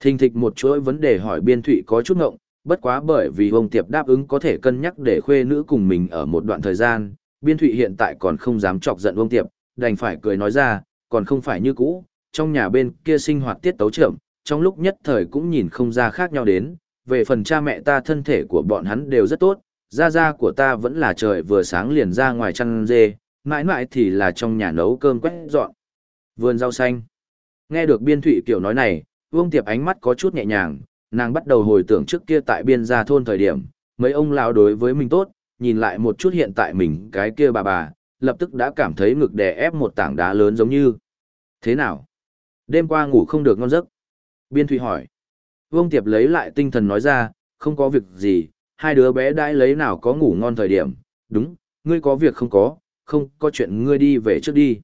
Thình thịch một chuỗi vấn đề hỏi biên thụy có chút ngộng, bất quá bởi vì ông tiệp đáp ứng có thể cân nhắc để khuê nữ cùng mình ở một đoạn thời gian, biên thụy hiện tại còn không dám chọc giận ông tiệp, đành phải cười nói ra, còn không phải như cũ, trong nhà bên kia sinh hoạt tiết tấu trưởng, trong lúc nhất thời cũng nhìn không ra khác nhau đến, về phần cha mẹ ta thân thể của bọn hắn đều rất tốt, gia gia của ta vẫn là trời vừa sáng liền ra ngoài chăn dê, mãi mãi thì là trong nhà nấu cơm quét dọn. Vườn rau xanh. Nghe được biên thụy kiểu nói này, Vương Tiệp ánh mắt có chút nhẹ nhàng, nàng bắt đầu hồi tưởng trước kia tại biên gia thôn thời điểm, mấy ông lão đối với mình tốt, nhìn lại một chút hiện tại mình cái kia bà bà, lập tức đã cảm thấy ngực đè ép một tảng đá lớn giống như. Thế nào? Đêm qua ngủ không được ngon giấc. Biên Thụy hỏi. Vương Tiệp lấy lại tinh thần nói ra, không có việc gì, hai đứa bé đãi lấy nào có ngủ ngon thời điểm. Đúng, ngươi có việc không có, không có chuyện ngươi đi về trước đi.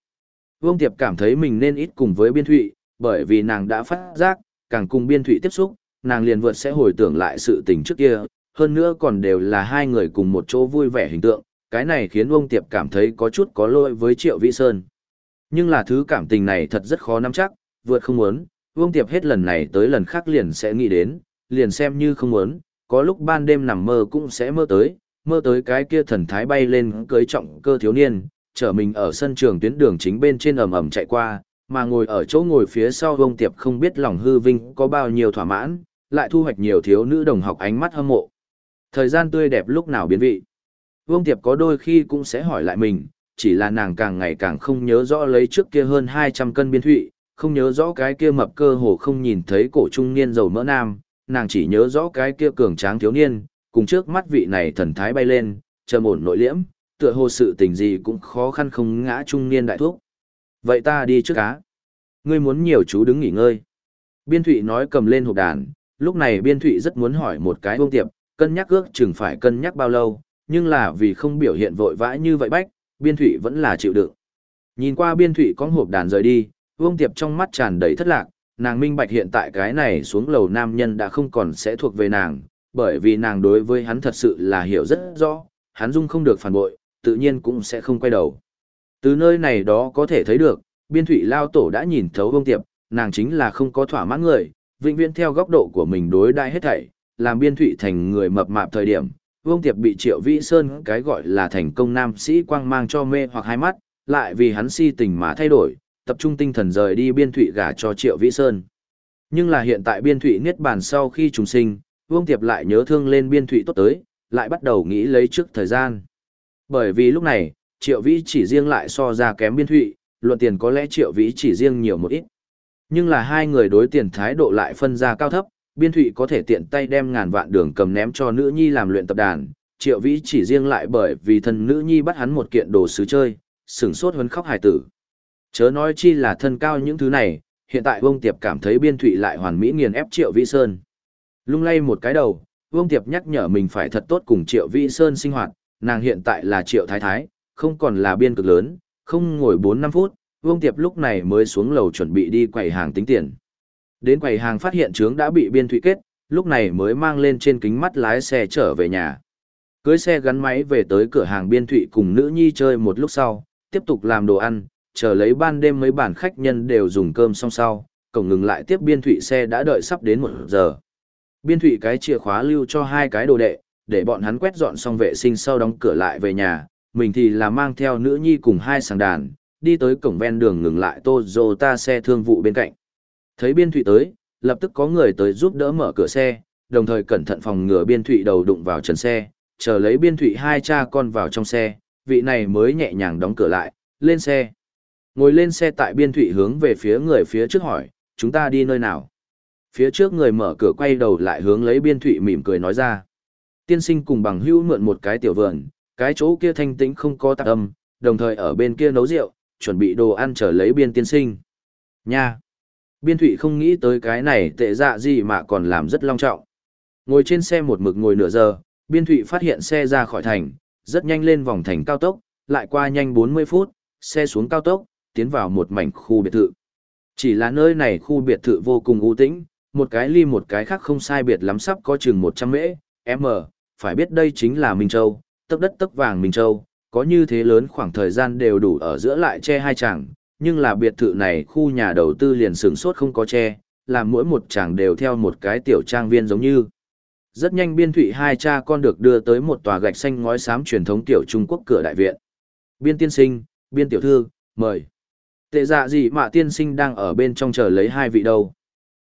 Vương Tiệp cảm thấy mình nên ít cùng với Biên Thụy, bởi vì nàng đã phát giác, càng cùng Biên Thụy tiếp xúc, nàng liền vượt sẽ hồi tưởng lại sự tình trước kia, hơn nữa còn đều là hai người cùng một chỗ vui vẻ hình tượng, cái này khiến ông Tiệp cảm thấy có chút có lỗi với Triệu Vĩ Sơn. Nhưng là thứ cảm tình này thật rất khó nắm chắc, vượt không muốn, Vương Tiệp hết lần này tới lần khác liền sẽ nghĩ đến, liền xem như không muốn, có lúc ban đêm nằm mơ cũng sẽ mơ tới, mơ tới cái kia thần thái bay lên cưới trọng cơ thiếu niên, chở mình ở sân trường tuyến đường chính bên trên ầm ầm chạy qua, mà ngồi ở chỗ ngồi phía sau vông tiệp không biết lòng hư vinh có bao nhiêu thỏa mãn, lại thu hoạch nhiều thiếu nữ đồng học ánh mắt hâm mộ. Thời gian tươi đẹp lúc nào biến vị. Vương Tiệp có đôi khi cũng sẽ hỏi lại mình, chỉ là nàng càng ngày càng không nhớ rõ lấy trước kia hơn 200 cân biên thụy, không nhớ rõ cái kia mập cơ hồ không nhìn thấy cổ trung niên giàu mỡ nam, nàng chỉ nhớ rõ cái kia cường tráng thiếu niên, cùng trước mắt vị này thần thái bay lên, trầm ổn nội liễm, tựa hồ sự tình gì cũng khó khăn không ngã trung niên đại thuốc. Vậy ta đi trước cá. Ngươi muốn nhiều chú đứng nghỉ ngơi. Biên thụy nói cầm lên hộp đàn, lúc này biên thụy rất muốn hỏi một cái vương tiệp, cân nhắc ước chừng phải cân nhắc bao lâu, nhưng là vì không biểu hiện vội vã như vậy bách, biên thụy vẫn là chịu đựng. Nhìn qua biên thụy có hộp đàn rời đi, vương tiệp trong mắt tràn đầy thất lạc, nàng minh bạch hiện tại cái này xuống lầu nam nhân đã không còn sẽ thuộc về nàng, bởi vì nàng đối với hắn thật sự là hiểu rất rõ, hắn dung không được phản bội, tự nhiên cũng sẽ không quay đầu. Từ nơi này đó có thể thấy được, biên thủy lao tổ đã nhìn thấu vương tiệp, nàng chính là không có thỏa mãn người, vĩnh viễn theo góc độ của mình đối đãi hết thảy, làm biên thủy thành người mập mạp thời điểm. Vương Tiệp bị Triệu Vĩ Sơn cái gọi là thành công nam sĩ quang mang cho mê hoặc hai mắt, lại vì hắn si tình mà thay đổi, tập trung tinh thần rời đi biên thủy gả cho Triệu Vĩ Sơn. Nhưng là hiện tại biên thủy niết bàn sau khi trùng sinh, Vương Tiệp lại nhớ thương lên biên thủy tốt tới, lại bắt đầu nghĩ lấy trước thời gian. Bởi vì lúc này, Triệu Vĩ chỉ riêng lại so ra kém biên Thụy, luận tiền có lẽ Triệu Vĩ chỉ riêng nhiều một ít. Nhưng là hai người đối tiền thái độ lại phân ra cao thấp, biên thụy có thể tiện tay đem ngàn vạn đường cầm ném cho nữ nhi làm luyện tập đàn, triệu vĩ chỉ riêng lại bởi vì thân nữ nhi bắt hắn một kiện đồ sứ chơi, sửng sốt hấn khóc hài tử. Chớ nói chi là thân cao những thứ này, hiện tại Vương Tiệp cảm thấy biên thụy lại hoàn mỹ nghiền ép triệu vĩ sơn. Lung lay một cái đầu, Vương Tiệp nhắc nhở mình phải thật tốt cùng triệu vĩ sơn sinh hoạt, nàng hiện tại là triệu thái thái, không còn là biên cực lớn, không ngồi 4-5 phút, Vương Tiệp lúc này mới xuống lầu chuẩn bị đi quầy hàng tính tiền. Đến quầy hàng phát hiện trướng đã bị biên thủy kết, lúc này mới mang lên trên kính mắt lái xe trở về nhà. Cưới xe gắn máy về tới cửa hàng biên thụy cùng nữ nhi chơi một lúc sau, tiếp tục làm đồ ăn, chờ lấy ban đêm mấy bản khách nhân đều dùng cơm xong sau, cổng ngừng lại tiếp biên thụy xe đã đợi sắp đến một giờ. Biên thụy cái chìa khóa lưu cho hai cái đồ đệ, để bọn hắn quét dọn xong vệ sinh sau đóng cửa lại về nhà, mình thì là mang theo nữ nhi cùng hai sàng đàn, đi tới cổng ven đường ngừng lại Toyota xe thương vụ bên cạnh. Thấy biên thụy tới, lập tức có người tới giúp đỡ mở cửa xe, đồng thời cẩn thận phòng ngừa biên thụy đầu đụng vào trần xe, chờ lấy biên thụy hai cha con vào trong xe, vị này mới nhẹ nhàng đóng cửa lại, lên xe. Ngồi lên xe tại biên thụy hướng về phía người phía trước hỏi, chúng ta đi nơi nào? Phía trước người mở cửa quay đầu lại hướng lấy biên thụy mỉm cười nói ra. Tiên sinh cùng bằng hữu mượn một cái tiểu vườn, cái chỗ kia thanh tĩnh không có tạc âm, đồng thời ở bên kia nấu rượu, chuẩn bị đồ ăn chờ lấy biên tiên sinh. Nha! Biên thụy không nghĩ tới cái này tệ dạ gì mà còn làm rất long trọng. Ngồi trên xe một mực ngồi nửa giờ, biên thụy phát hiện xe ra khỏi thành, rất nhanh lên vòng thành cao tốc, lại qua nhanh 40 phút, xe xuống cao tốc, tiến vào một mảnh khu biệt thự. Chỉ là nơi này khu biệt thự vô cùng ưu tĩnh, một cái ly một cái khác không sai biệt lắm sắp có chừng 100 mễ, m, phải biết đây chính là Minh Châu, tấc đất tấc vàng Minh Châu, có như thế lớn khoảng thời gian đều đủ ở giữa lại che hai chàng, nhưng là biệt thự này khu nhà đầu tư liền sửng sốt không có che, làm mỗi một chàng đều theo một cái tiểu trang viên giống như. Rất nhanh biên thụy hai cha con được đưa tới một tòa gạch xanh ngói xám truyền thống tiểu Trung Quốc cửa đại viện. Biên tiên sinh, biên tiểu thư, mời. Tệ dạ gì mà tiên sinh đang ở bên trong chờ lấy hai vị đâu.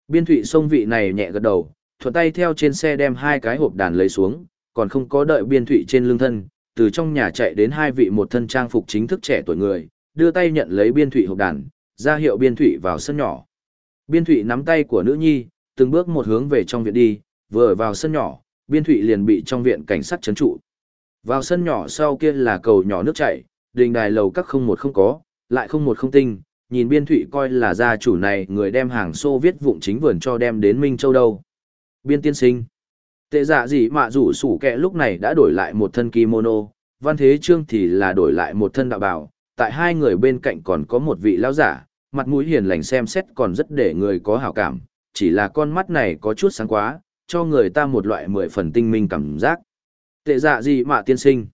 Biên thụy xông vị này nhẹ gật đầu, thuận tay theo trên xe đem hai cái hộp đàn lấy xuống, còn không có đợi biên thụy trên lưng thân, từ trong nhà chạy đến hai vị một thân trang phục chính thức trẻ tuổi người, đưa tay nhận lấy biên thụy hộp đàn, ra hiệu biên thụy vào sân nhỏ. Biên thụy nắm tay của nữ nhi, từng bước một hướng về trong viện đi, vừa vào sân nhỏ, biên thụy liền bị trong viện cảnh sát chấn trụ. Vào sân nhỏ sau kia là cầu nhỏ nước chảy, đình đài lầu các không một không có, lại không một không tinh, nhìn biên thụy coi là gia chủ này người đem hàng xô viết vụng chính vườn cho đem đến Minh Châu đâu. Biên tiên sinh. Tệ dạ gì mà rủ sủ kẹ lúc này đã đổi lại một thân kimono, văn thế trương thì là đổi lại một thân đạo bảo, tại hai người bên cạnh còn có một vị lão giả, mặt mũi hiền lành xem xét còn rất để người có hảo cảm, chỉ là con mắt này có chút sáng quá, cho người ta một loại mười phần tinh minh cảm giác. Tệ dạ gì mà tiên sinh.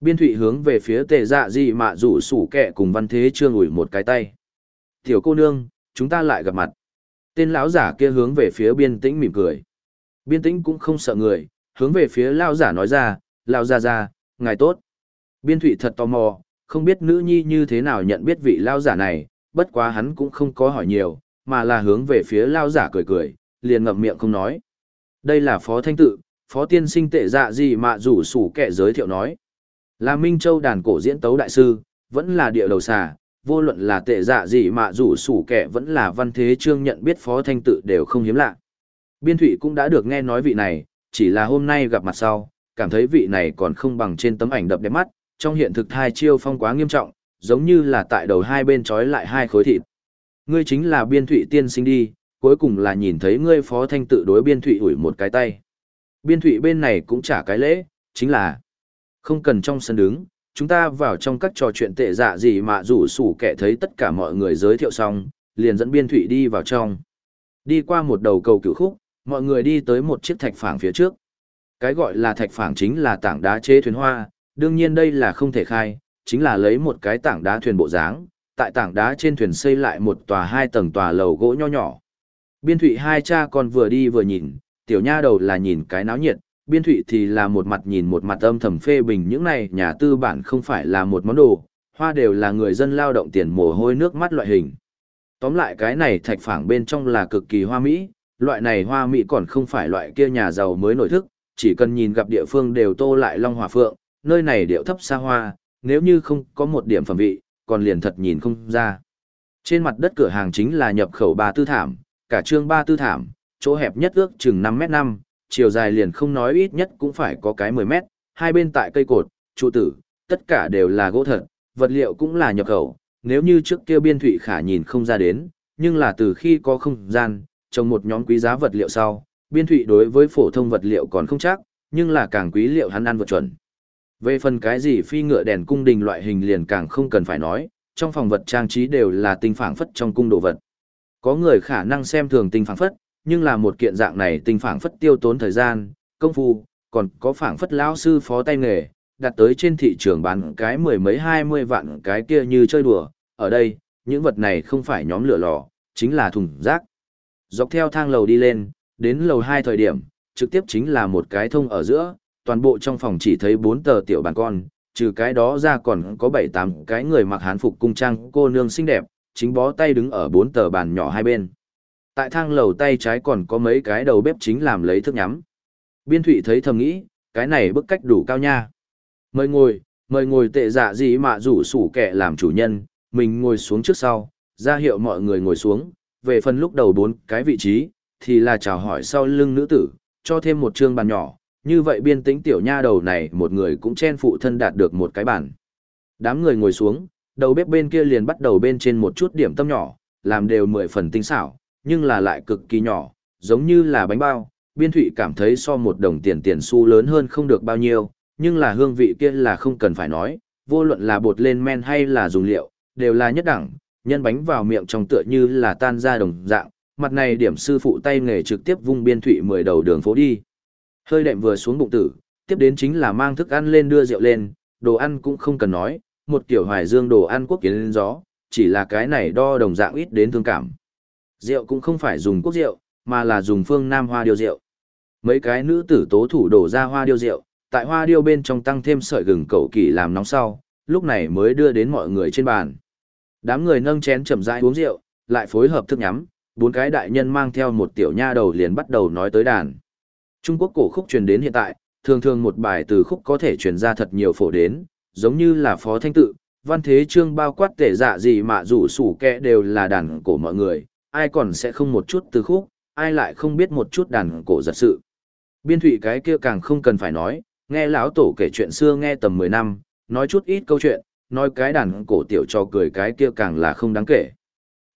Biên thụy hướng về phía tệ dạ gì mà rủ sủ kẹ cùng văn thế trương ủi một cái tay. Tiểu cô nương, chúng ta lại gặp mặt. Tên lão giả kia hướng về phía biên tĩnh mỉm cười. Biên tĩnh cũng không sợ người, hướng về phía lao giả nói ra, lao ra ra, ngài tốt. Biên thụy thật tò mò, không biết nữ nhi như thế nào nhận biết vị lao giả này, bất quá hắn cũng không có hỏi nhiều, mà là hướng về phía lao giả cười cười, liền ngậm miệng không nói. Đây là phó thanh tự, phó tiên sinh tệ dạ gì mà rủ sủ kẻ giới thiệu nói. Là Minh Châu đàn cổ diễn tấu đại sư, vẫn là địa đầu xà, vô luận là tệ dạ gì mà rủ sủ kẻ vẫn là văn thế trương nhận biết phó thanh tự đều không hiếm lạ. Biên Thụy cũng đã được nghe nói vị này, chỉ là hôm nay gặp mặt sau, cảm thấy vị này còn không bằng trên tấm ảnh đập đẹp mắt, trong hiện thực thai chiêu phong quá nghiêm trọng, giống như là tại đầu hai bên trói lại hai khối thịt. Ngươi chính là biên Thụy tiên sinh đi, cuối cùng là nhìn thấy ngươi phó thanh tự đối biên Thụy ủi một cái tay. Biên Thụy bên này cũng trả cái lễ, chính là không cần trong sân đứng, chúng ta vào trong các trò chuyện tệ dạ gì mà rủ sủ kẻ thấy tất cả mọi người giới thiệu xong, liền dẫn biên Thụy đi vào trong. Đi qua một đầu cầu cửu khúc, mọi người đi tới một chiếc thạch phảng phía trước. Cái gọi là thạch phảng chính là tảng đá chế thuyền hoa, đương nhiên đây là không thể khai, chính là lấy một cái tảng đá thuyền bộ dáng, tại tảng đá trên thuyền xây lại một tòa hai tầng tòa lầu gỗ nho nhỏ. Biên thụy hai cha con vừa đi vừa nhìn, tiểu nha đầu là nhìn cái náo nhiệt, biên thụy thì là một mặt nhìn một mặt âm thầm phê bình những này nhà tư bản không phải là một món đồ, hoa đều là người dân lao động tiền mồ hôi nước mắt loại hình. Tóm lại cái này thạch phảng bên trong là cực kỳ hoa mỹ, loại này hoa mỹ còn không phải loại kia nhà giàu mới nổi thức, chỉ cần nhìn gặp địa phương đều tô lại long hòa phượng, nơi này điệu thấp xa hoa, nếu như không có một điểm phẩm vị, còn liền thật nhìn không ra. Trên mặt đất cửa hàng chính là nhập khẩu ba tư thảm, cả trương ba tư thảm, chỗ hẹp nhất ước chừng 5 mét 5, chiều dài liền không nói ít nhất cũng phải có cái 10 mét, hai bên tại cây cột, trụ tử, tất cả đều là gỗ thật, vật liệu cũng là nhập khẩu, nếu như trước kia biên thủy khả nhìn không ra đến, nhưng là từ khi có không gian, trồng một nhóm quý giá vật liệu sau, biên thụy đối với phổ thông vật liệu còn không chắc, nhưng là càng quý liệu hắn ăn vượt chuẩn. Về phần cái gì phi ngựa đèn cung đình loại hình liền càng không cần phải nói, trong phòng vật trang trí đều là tinh phảng phất trong cung đồ vật. Có người khả năng xem thường tinh phảng phất, nhưng là một kiện dạng này tinh phảng phất tiêu tốn thời gian, công phu, còn có phảng phất lão sư phó tay nghề, đặt tới trên thị trường bán cái mười mấy hai mươi vạn cái kia như chơi đùa, ở đây, những vật này không phải nhóm lửa lò, chính là thùng rác. Dọc theo thang lầu đi lên, đến lầu hai thời điểm, trực tiếp chính là một cái thông ở giữa, toàn bộ trong phòng chỉ thấy bốn tờ tiểu bàn con, trừ cái đó ra còn có bảy tám cái người mặc hán phục cung trang cô nương xinh đẹp, chính bó tay đứng ở bốn tờ bàn nhỏ hai bên. Tại thang lầu tay trái còn có mấy cái đầu bếp chính làm lấy thức nhắm. Biên thụy thấy thầm nghĩ, cái này bức cách đủ cao nha. Mời ngồi, mời ngồi tệ dạ gì mà rủ sủ kẻ làm chủ nhân, mình ngồi xuống trước sau, ra hiệu mọi người ngồi xuống, về phần lúc đầu bốn cái vị trí, thì là chào hỏi sau lưng nữ tử, cho thêm một trương bàn nhỏ, như vậy biên tĩnh tiểu nha đầu này một người cũng chen phụ thân đạt được một cái bàn. Đám người ngồi xuống, đầu bếp bên kia liền bắt đầu bên trên một chút điểm tâm nhỏ, làm đều mười phần tinh xảo, nhưng là lại cực kỳ nhỏ, giống như là bánh bao. Biên thụy cảm thấy so một đồng tiền tiền xu lớn hơn không được bao nhiêu, nhưng là hương vị kia là không cần phải nói, vô luận là bột lên men hay là dùng liệu, đều là nhất đẳng, nhân bánh vào miệng trong tựa như là tan ra đồng dạng, mặt này điểm sư phụ tay nghề trực tiếp vung biên thủy mười đầu đường phố đi. Hơi đệm vừa xuống bụng tử, tiếp đến chính là mang thức ăn lên đưa rượu lên, đồ ăn cũng không cần nói, một kiểu hoài dương đồ ăn quốc kiến lên gió, chỉ là cái này đo đồng dạng ít đến thương cảm. Rượu cũng không phải dùng quốc rượu, mà là dùng phương Nam hoa điều rượu. Mấy cái nữ tử tố thủ đổ ra hoa điều rượu, tại hoa điêu bên trong tăng thêm sợi gừng cầu kỳ làm nóng sau, lúc này mới đưa đến mọi người trên bàn. Đám người nâng chén chậm rãi uống rượu, lại phối hợp thức nhắm, bốn cái đại nhân mang theo một tiểu nha đầu liền bắt đầu nói tới đàn. Trung Quốc cổ khúc truyền đến hiện tại, thường thường một bài từ khúc có thể truyền ra thật nhiều phổ đến, giống như là phó thanh tự, văn thế trương bao quát tể dạ gì mà rủ sủ kẹ đều là đàn cổ mọi người, ai còn sẽ không một chút từ khúc, ai lại không biết một chút đàn cổ giật sự. Biên thủy cái kia càng không cần phải nói, nghe lão tổ kể chuyện xưa nghe tầm 10 năm, nói chút ít câu chuyện, nói cái đàn cổ tiểu cho cười cái kia càng là không đáng kể.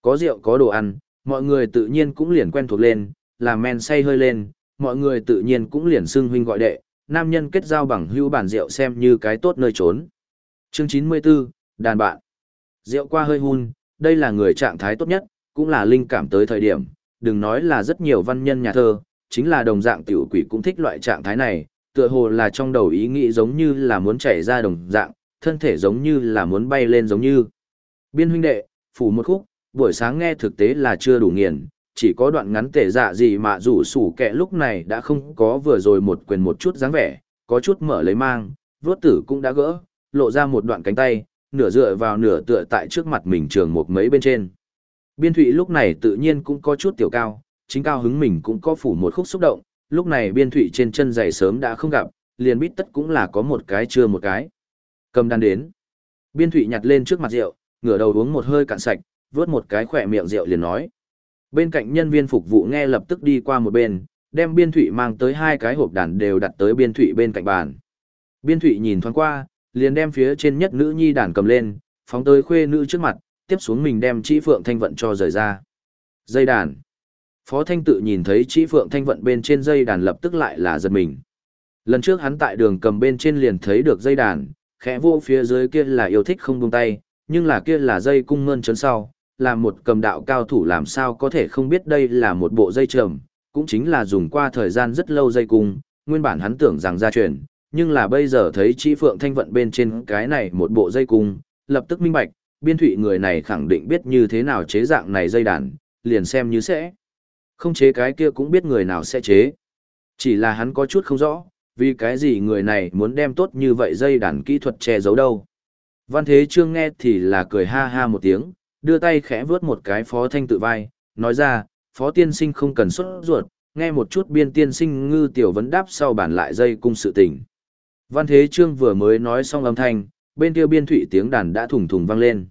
Có rượu có đồ ăn, mọi người tự nhiên cũng liền quen thuộc lên, làm men say hơi lên, mọi người tự nhiên cũng liền xưng huynh gọi đệ, nam nhân kết giao bằng hữu bản rượu xem như cái tốt nơi trốn. Chương 94, đàn bạn. Rượu qua hơi hun, đây là người trạng thái tốt nhất, cũng là linh cảm tới thời điểm, đừng nói là rất nhiều văn nhân nhà thơ, chính là đồng dạng tiểu quỷ cũng thích loại trạng thái này, tựa hồ là trong đầu ý nghĩ giống như là muốn chảy ra đồng dạng, thân thể giống như là muốn bay lên giống như. Biên huynh đệ, phủ một khúc, buổi sáng nghe thực tế là chưa đủ nghiền, chỉ có đoạn ngắn tệ dạ gì mà rủ sủ kẹ lúc này đã không có vừa rồi một quyền một chút dáng vẻ, có chút mở lấy mang, vốt tử cũng đã gỡ, lộ ra một đoạn cánh tay, nửa dựa vào nửa tựa tại trước mặt mình trường một mấy bên trên. Biên thụy lúc này tự nhiên cũng có chút tiểu cao, chính cao hứng mình cũng có phủ một khúc xúc động, lúc này biên thụy trên chân giày sớm đã không gặp, liền bít tất cũng là có một cái chưa một cái. Cầm đàn đến. Biên thụy nhặt lên trước mặt rượu, ngửa đầu uống một hơi cạn sạch, vớt một cái khỏe miệng rượu liền nói. Bên cạnh nhân viên phục vụ nghe lập tức đi qua một bên, đem biên thụy mang tới hai cái hộp đàn đều đặt tới biên thụy bên cạnh bàn. Biên thụy nhìn thoáng qua, liền đem phía trên nhất nữ nhi đàn cầm lên, phóng tới khuê nữ trước mặt, tiếp xuống mình đem chỉ phượng thanh vận cho rời ra. Dây đàn. Phó Thanh tự nhìn thấy chỉ phượng thanh vận bên trên dây đàn lập tức lại là giật mình. Lần trước hắn tại đường cầm bên trên liền thấy được dây đàn, khẽ vô phía dưới kia là yêu thích không buông tay, nhưng là kia là dây cung mơn chấn sau, là một cầm đạo cao thủ làm sao có thể không biết đây là một bộ dây trầm, cũng chính là dùng qua thời gian rất lâu dây cung, nguyên bản hắn tưởng rằng gia truyền, nhưng là bây giờ thấy Chí Phượng Thanh vận bên trên cái này một bộ dây cung, lập tức minh bạch, biên thụy người này khẳng định biết như thế nào chế dạng này dây đàn, liền xem như sẽ. Không chế cái kia cũng biết người nào sẽ chế. Chỉ là hắn có chút không rõ, vì cái gì người này muốn đem tốt như vậy dây đàn kỹ thuật che giấu đâu. Văn Thế Trương nghe thì là cười ha ha một tiếng, đưa tay khẽ vướt một cái phó thanh tự vai, nói ra, phó tiên sinh không cần xuất ruột, nghe một chút biên tiên sinh ngư tiểu vấn đáp sau bản lại dây cung sự tình. Văn Thế Trương vừa mới nói xong âm thanh, bên kia biên thụy tiếng đàn đã thùng thùng vang lên.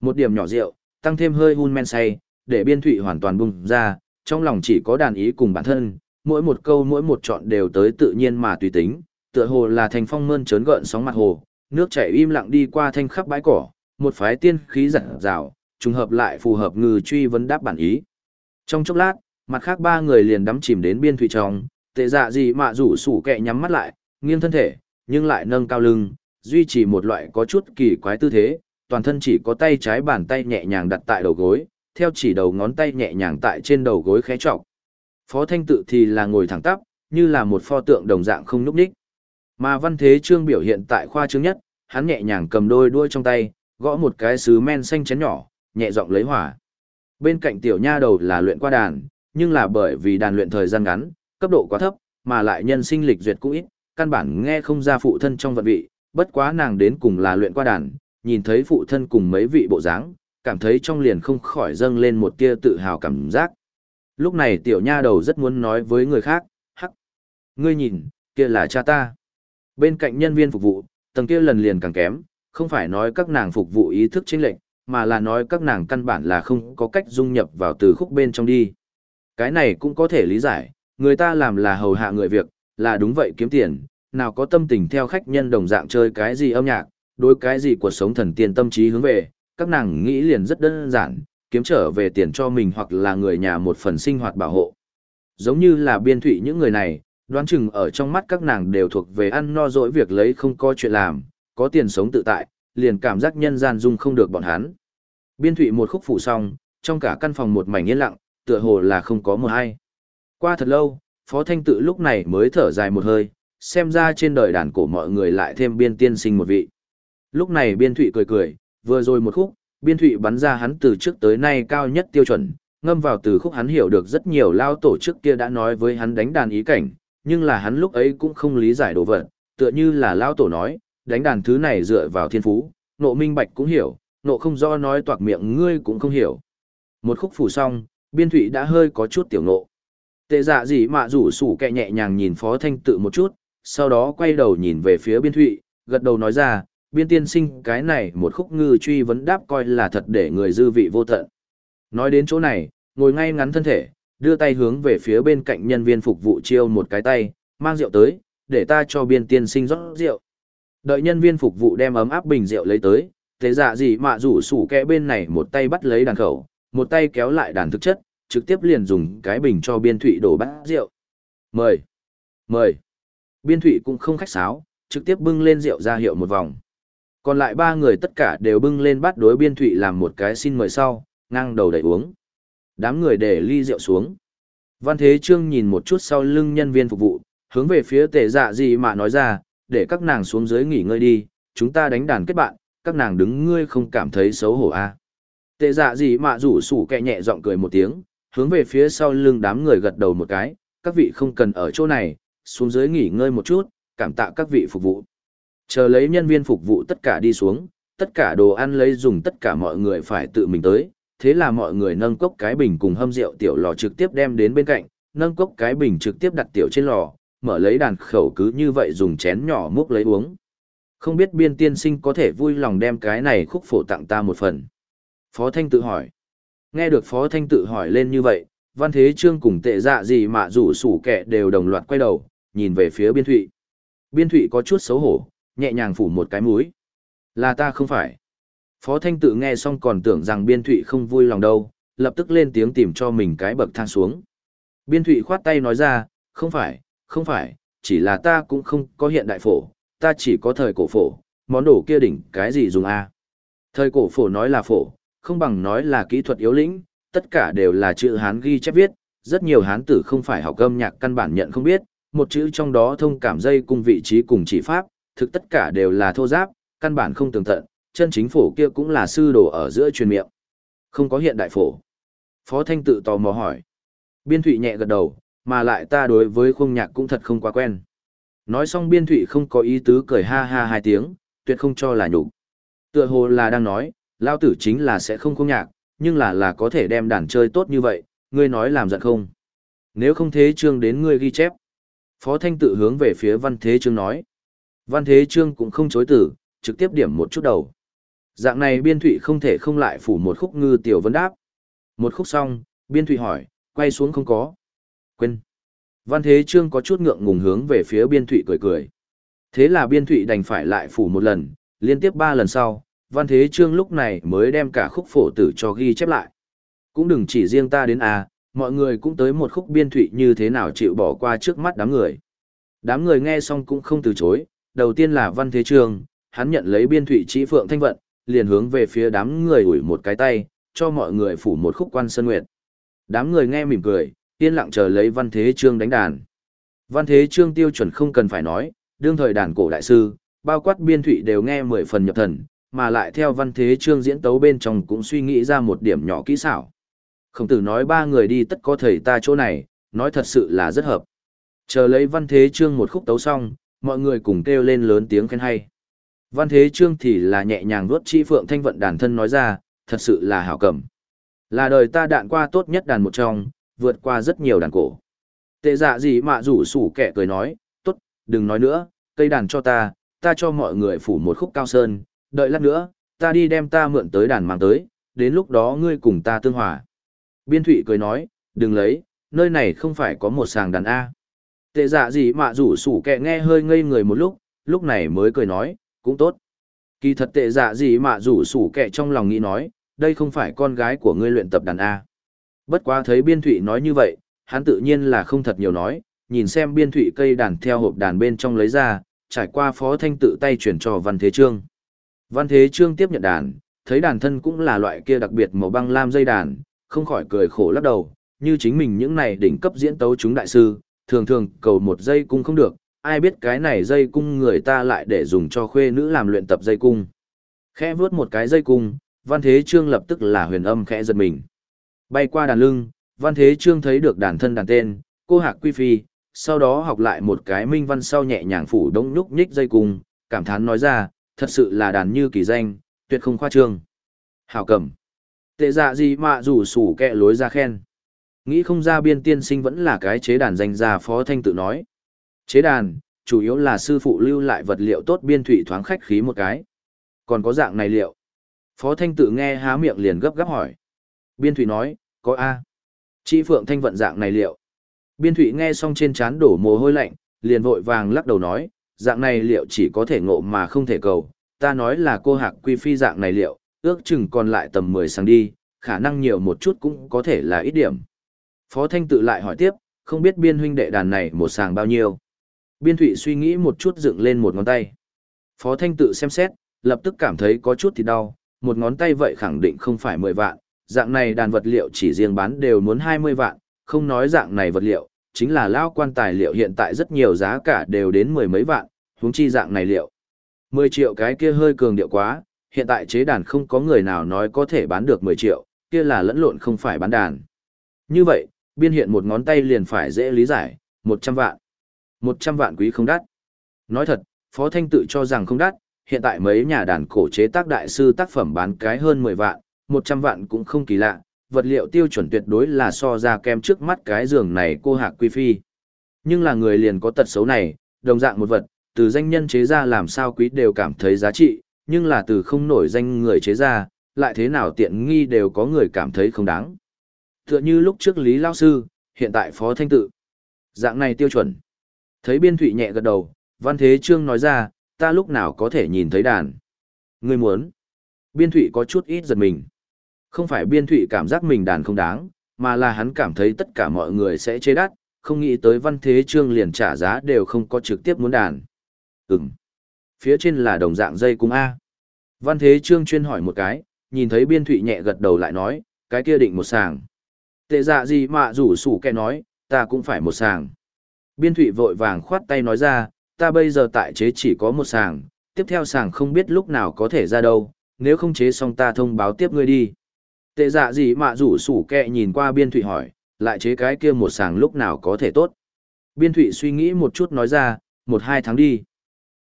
Một điểm nhỏ rượu, tăng thêm hơi hun men say, để biên thụy hoàn toàn bùng ra, trong lòng chỉ có đàn ý cùng bản thân, mỗi một câu mỗi một chọn đều tới tự nhiên mà tùy tính, tựa hồ là thành phong mơn trớn gợn sóng mặt hồ, nước chảy im lặng đi qua thanh khắp bãi cỏ, một phái tiên khí giật rào, trùng hợp lại phù hợp ngư truy vấn đáp bản ý. Trong chốc lát, mặt khác ba người liền đắm chìm đến biên thủy trong, tệ dạ gì mà rủ sủ kẹ nhắm mắt lại, nghiêng thân thể, nhưng lại nâng cao lưng, duy trì một loại có chút kỳ quái tư thế, toàn thân chỉ có tay trái bàn tay nhẹ nhàng đặt tại đầu gối, theo chỉ đầu ngón tay nhẹ nhàng tại trên đầu gối khẽ trọc. Phó Thanh tự thì là ngồi thẳng tắp, như là một pho tượng đồng dạng không núp đích. Mà văn thế trương biểu hiện tại khoa trương nhất, hắn nhẹ nhàng cầm đôi đuôi trong tay, gõ một cái sứ men xanh chén nhỏ, nhẹ giọng lấy hỏa. Bên cạnh tiểu nha đầu là luyện qua đàn, nhưng là bởi vì đàn luyện thời gian ngắn, cấp độ quá thấp, mà lại nhân sinh lịch duyệt cũng ít, căn bản nghe không ra phụ thân trong vận vị, bất quá nàng đến cùng là luyện qua đàn, nhìn thấy phụ thân cùng mấy vị bộ dáng, cảm thấy trong liền không khỏi dâng lên một tia tự hào cảm giác. Lúc này tiểu nha đầu rất muốn nói với người khác, hắc, ngươi nhìn, kia là cha ta. Bên cạnh nhân viên phục vụ, tầng kia lần liền càng kém, không phải nói các nàng phục vụ ý thức chính lệnh, mà là nói các nàng căn bản là không có cách dung nhập vào từ khúc bên trong đi. Cái này cũng có thể lý giải, người ta làm là hầu hạ người việc, là đúng vậy kiếm tiền, nào có tâm tình theo khách nhân đồng dạng chơi cái gì âm nhạc, đối cái gì cuộc sống thần tiên tâm trí hướng về, các nàng nghĩ liền rất đơn giản, kiếm trở về tiền cho mình hoặc là người nhà một phần sinh hoạt bảo hộ. Giống như là biên thụy những người này, đoán chừng ở trong mắt các nàng đều thuộc về ăn no dỗi việc lấy không có chuyện làm, có tiền sống tự tại, liền cảm giác nhân gian dung không được bọn hắn. Biên thụy một khúc phủ xong, trong cả căn phòng một mảnh yên lặng, tựa hồ là không có một ai. Qua thật lâu, Phó Thanh tự lúc này mới thở dài một hơi, xem ra trên đời đàn cổ mọi người lại thêm biên tiên sinh một vị. Lúc này biên thụy cười cười, vừa rồi một khúc, biên thụy bắn ra hắn từ trước tới nay cao nhất tiêu chuẩn, ngâm vào từ khúc hắn hiểu được rất nhiều lao tổ chức kia đã nói với hắn đánh đàn ý cảnh, nhưng là hắn lúc ấy cũng không lý giải đồ vật, tựa như là lao tổ nói, đánh đàn thứ này dựa vào thiên phú, nộ minh bạch cũng hiểu, nộ không do nói toạc miệng ngươi cũng không hiểu. Một khúc phủ xong, biên thụy đã hơi có chút tiểu nộ. Tệ dạ gì mà rủ sủ kẹ nhẹ nhàng nhìn phó thanh tự một chút, sau đó quay đầu nhìn về phía biên thụy, gật đầu nói ra, biên tiên sinh cái này một khúc ngư truy vấn đáp coi là thật để người dư vị vô tận. Nói đến chỗ này, ngồi ngay ngắn thân thể, đưa tay hướng về phía bên cạnh nhân viên phục vụ chiêu một cái tay, mang rượu tới, để ta cho biên tiên sinh rót rượu. Đợi nhân viên phục vụ đem ấm áp bình rượu lấy tới, thế dạ gì mà rủ sủ kẽ bên này một tay bắt lấy đàn khẩu, một tay kéo lại đàn thực chất, trực tiếp liền dùng cái bình cho biên thụy đổ bát rượu. Mời! Mời! Biên thụy cũng không khách sáo, trực tiếp bưng lên rượu ra hiệu một vòng. Còn lại ba người tất cả đều bưng lên bát đối biên thụy làm một cái xin mời sau, ngang đầu đẩy uống. Đám người để ly rượu xuống. Văn Thế Trương nhìn một chút sau lưng nhân viên phục vụ, hướng về phía tệ dạ gì mà nói ra, để các nàng xuống dưới nghỉ ngơi đi, chúng ta đánh đàn kết bạn, các nàng đứng ngươi không cảm thấy xấu hổ à. Tệ dạ gì mà rủ sủ kẹ nhẹ giọng cười một tiếng, hướng về phía sau lưng đám người gật đầu một cái, các vị không cần ở chỗ này, xuống dưới nghỉ ngơi một chút, cảm tạ các vị phục vụ. Chờ lấy nhân viên phục vụ tất cả đi xuống, tất cả đồ ăn lấy dùng tất cả mọi người phải tự mình tới, thế là mọi người nâng cốc cái bình cùng hâm rượu tiểu lò trực tiếp đem đến bên cạnh, nâng cốc cái bình trực tiếp đặt tiểu trên lò, mở lấy đàn khẩu cứ như vậy dùng chén nhỏ múc lấy uống. Không biết biên tiên sinh có thể vui lòng đem cái này khúc phổ tặng ta một phần. Phó Thanh tự hỏi. Nghe được Phó Thanh tự hỏi lên như vậy, Văn Thế Trương cùng tệ dạ gì mà rủ sủ kẻ đều đồng loạt quay đầu, nhìn về phía biên thụy. Biên thụy có chút xấu hổ, nhẹ nhàng phủ một cái mũi. Là ta không phải. Phó Thanh tự nghe xong còn tưởng rằng biên thụy không vui lòng đâu, lập tức lên tiếng tìm cho mình cái bậc thang xuống. Biên thụy khoát tay nói ra, không phải, không phải, chỉ là ta cũng không có hiện đại phổ, ta chỉ có thời cổ phổ, món đồ kia đỉnh cái gì dùng a Thời cổ phổ nói là phổ, không bằng nói là kỹ thuật yếu lĩnh, tất cả đều là chữ Hán ghi chép viết, rất nhiều Hán tử không phải học âm nhạc căn bản nhận không biết, một chữ trong đó thông cảm dây cùng vị trí cùng chỉ pháp, thực tất cả đều là thô giáp, căn bản không tường tận, chân chính phổ kia cũng là sư đồ ở giữa truyền miệng. Không có hiện đại phổ. Phó Thanh tự tò mò hỏi. Biên Thụy nhẹ gật đầu, mà lại ta đối với khung nhạc cũng thật không quá quen. Nói xong Biên Thụy không có ý tứ cười ha ha hai tiếng, tuyệt không cho là nhục Tựa hồ là đang nói, lao tử chính là sẽ không khung nhạc, nhưng là là có thể đem đàn chơi tốt như vậy, ngươi nói làm giận không? Nếu không thế trương đến ngươi ghi chép. Phó Thanh tự hướng về phía Văn Thế Trương nói. Văn Thế Trương cũng không chối tử, trực tiếp điểm một chút đầu. Dạng này biên thụy không thể không lại phủ một khúc ngư tiểu vấn đáp. Một khúc xong, biên thụy hỏi, quay xuống không có. Quên. Văn Thế Trương có chút ngượng ngùng hướng về phía biên thụy cười cười. Thế là biên thụy đành phải lại phủ một lần, liên tiếp ba lần sau, Văn Thế Trương lúc này mới đem cả khúc phổ tử cho ghi chép lại. Cũng đừng chỉ riêng ta đến à, mọi người cũng tới một khúc biên thụy như thế nào chịu bỏ qua trước mắt đám người. Đám người nghe xong cũng không từ chối, đầu tiên là Văn Thế trường, hắn nhận lấy biên thụy chỉ phượng thanh vận, liền hướng về phía đám người ủi một cái tay, cho mọi người phủ một khúc quan sơn nguyệt. Đám người nghe mỉm cười, yên lặng chờ lấy Văn Thế Trương đánh đàn. Văn Thế Trương tiêu chuẩn không cần phải nói, đương thời đàn cổ đại sư, bao quát biên thụy đều nghe mười phần nhập thần, mà lại theo Văn Thế Trương diễn tấu bên trong cũng suy nghĩ ra một điểm nhỏ kỹ xảo. Khổng tử nói ba người đi tất có thầy ta chỗ này, nói thật sự là rất hợp. Chờ lấy Văn Thế Trương một khúc tấu xong, mọi người cùng kêu lên lớn tiếng khen hay. Văn Thế Trương thì là nhẹ nhàng vuốt chi phượng thanh vận đàn thân nói ra, thật sự là hảo cầm. Là đời ta đạn qua tốt nhất đàn một trong, vượt qua rất nhiều đàn cổ. Tệ dạ gì mà rủ sủ kẻ cười nói, tốt, đừng nói nữa, cây đàn cho ta, ta cho mọi người phủ một khúc cao sơn, đợi lát nữa, ta đi đem ta mượn tới đàn mang tới, đến lúc đó ngươi cùng ta tương hòa. Biên Thụy cười nói, đừng lấy, nơi này không phải có một sàng đàn A. Tệ dạ gì mà rủ sủ kẹ nghe hơi ngây người một lúc, lúc này mới cười nói, cũng tốt. Kỳ thật tệ dạ gì mà rủ sủ kẹ trong lòng nghĩ nói, đây không phải con gái của ngươi luyện tập đàn A. Bất quá thấy biên thụy nói như vậy, hắn tự nhiên là không thật nhiều nói, nhìn xem biên thụy cây đàn theo hộp đàn bên trong lấy ra, trải qua phó thanh tự tay chuyển cho Văn Thế Trương. Văn Thế Trương tiếp nhận đàn, thấy đàn thân cũng là loại kia đặc biệt màu băng lam dây đàn, không khỏi cười khổ lắc đầu, như chính mình những này đỉnh cấp diễn tấu chúng đại sư, thường thường cầu một dây cung không được, ai biết cái này dây cung người ta lại để dùng cho khuê nữ làm luyện tập dây cung. Khẽ vướt một cái dây cung, Văn Thế Trương lập tức là huyền âm khẽ giật mình. Bay qua đàn lưng, Văn Thế Trương thấy được đàn thân đàn tên, cô hạc quy phi, sau đó học lại một cái minh văn sau nhẹ nhàng phủ đống nhúc nhích dây cung, cảm thán nói ra, thật sự là đàn như kỳ danh, tuyệt không khoa trương. Hảo cầm. Tệ dạ gì mà rủ sủ kẹ lối ra khen. Nghĩ không ra biên tiên sinh vẫn là cái chế đàn danh gia phó thanh tự nói. Chế đàn, chủ yếu là sư phụ lưu lại vật liệu tốt biên thủy thoáng khách khí một cái. Còn có dạng này liệu. Phó thanh tự nghe há miệng liền gấp gáp hỏi. Biên thủy nói, có A. Chị Phượng Thanh vận dạng này liệu. Biên thủy nghe xong trên chán đổ mồ hôi lạnh, liền vội vàng lắc đầu nói, dạng này liệu chỉ có thể ngộ mà không thể cầu. Ta nói là cô hạc quy phi dạng này liệu, ước chừng còn lại tầm 10 sáng đi, khả năng nhiều một chút cũng có thể là ít điểm. Phó Thanh tự lại hỏi tiếp, không biết biên huynh đệ đàn này một sàng bao nhiêu. Biên Thụy suy nghĩ một chút dựng lên một ngón tay. Phó Thanh tự xem xét, lập tức cảm thấy có chút thì đau, một ngón tay vậy khẳng định không phải 10 vạn, dạng này đàn vật liệu chỉ riêng bán đều muốn 20 vạn, không nói dạng này vật liệu, chính là lao quan tài liệu hiện tại rất nhiều giá cả đều đến mười mấy vạn, huống chi dạng này liệu. 10 triệu cái kia hơi cường điệu quá, hiện tại chế đàn không có người nào nói có thể bán được 10 triệu, kia là lẫn lộn không phải bán đàn. Như vậy, biên hiện một ngón tay liền phải dễ lý giải, 100 vạn. 100 vạn quý không đắt. Nói thật, Phó Thanh tự cho rằng không đắt, hiện tại mấy nhà đàn cổ chế tác đại sư tác phẩm bán cái hơn 10 vạn, 100 vạn cũng không kỳ lạ, vật liệu tiêu chuẩn tuyệt đối là so ra kem trước mắt cái giường này cô hạc quy phi. Nhưng là người liền có tật xấu này, đồng dạng một vật, từ danh nhân chế ra làm sao quý đều cảm thấy giá trị, nhưng là từ không nổi danh người chế ra, lại thế nào tiện nghi đều có người cảm thấy không đáng. Tựa như lúc trước Lý Lao Sư, hiện tại Phó Thanh Tự. Dạng này tiêu chuẩn. Thấy biên thụy nhẹ gật đầu, Văn Thế Trương nói ra, ta lúc nào có thể nhìn thấy đàn. Ngươi muốn. Biên thụy có chút ít giật mình. Không phải biên thụy cảm giác mình đàn không đáng, mà là hắn cảm thấy tất cả mọi người sẽ chế đắt, không nghĩ tới Văn Thế Trương liền trả giá đều không có trực tiếp muốn đàn. Ừm. Phía trên là đồng dạng dây cung A. Văn Thế Trương chuyên hỏi một cái, nhìn thấy biên thụy nhẹ gật đầu lại nói, cái kia định một sàng. Tệ dạ gì mà rủ sủ kẻ nói, ta cũng phải một sàng. Biên thủy vội vàng khoát tay nói ra, ta bây giờ tại chế chỉ có một sàng, tiếp theo sàng không biết lúc nào có thể ra đâu, nếu không chế xong ta thông báo tiếp ngươi đi. Tệ dạ gì mà rủ sủ kẹ nhìn qua biên thủy hỏi, lại chế cái kia một sàng lúc nào có thể tốt. Biên thủy suy nghĩ một chút nói ra, một hai tháng đi.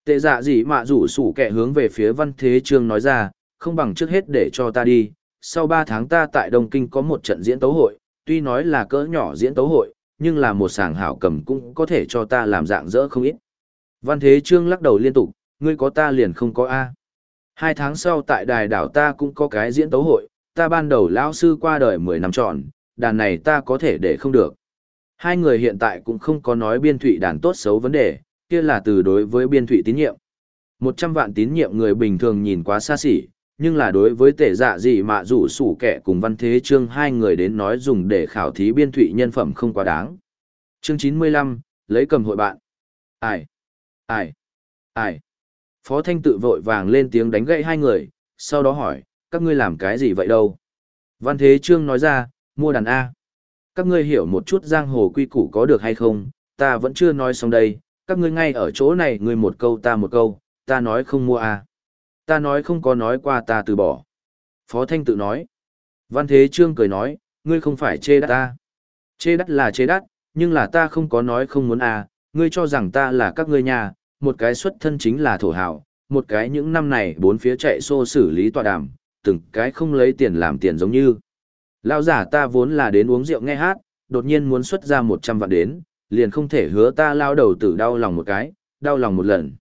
Tệ dạ gì mà rủ sủ kẹ hướng về phía văn thế trương nói ra, không bằng trước hết để cho ta đi. Sau ba tháng ta tại Đông Kinh có một trận diễn tấu hội, tuy nói là cỡ nhỏ diễn tấu hội, nhưng là một sàng hảo cầm cũng có thể cho ta làm dạng dỡ không ít. Văn Thế Trương lắc đầu liên tục, ngươi có ta liền không có A. Hai tháng sau tại đài đảo ta cũng có cái diễn tấu hội, ta ban đầu lão sư qua đời 10 năm tròn, đàn này ta có thể để không được. Hai người hiện tại cũng không có nói biên thụy đàn tốt xấu vấn đề, kia là từ đối với biên thụy tín nhiệm. 100 vạn tín nhiệm người bình thường nhìn quá xa xỉ, nhưng là đối với tể dạ gì mà rủ sủ kẻ cùng văn thế trương hai người đến nói dùng để khảo thí biên thụy nhân phẩm không quá đáng. Chương 95, lấy cầm hội bạn. Ai? Ai? Ai? Phó Thanh tự vội vàng lên tiếng đánh gậy hai người, sau đó hỏi, các ngươi làm cái gì vậy đâu? Văn Thế Trương nói ra, mua đàn A. Các ngươi hiểu một chút giang hồ quy củ có được hay không, ta vẫn chưa nói xong đây, các ngươi ngay ở chỗ này ngươi một câu ta một câu, ta nói không mua A. Ta nói không có nói qua ta từ bỏ. Phó Thanh tự nói. Văn Thế Trương cười nói, ngươi không phải chê đắt ta. Chê đắt là chê đắt, nhưng là ta không có nói không muốn A, ngươi cho rằng ta là các ngươi nhà, một cái xuất thân chính là thổ hào, một cái những năm này bốn phía chạy xô xử lý tọa đàm, từng cái không lấy tiền làm tiền giống như. Lão giả ta vốn là đến uống rượu nghe hát, đột nhiên muốn xuất ra 100 vạn đến, liền không thể hứa ta lao đầu tử đau lòng một cái, đau lòng một lần.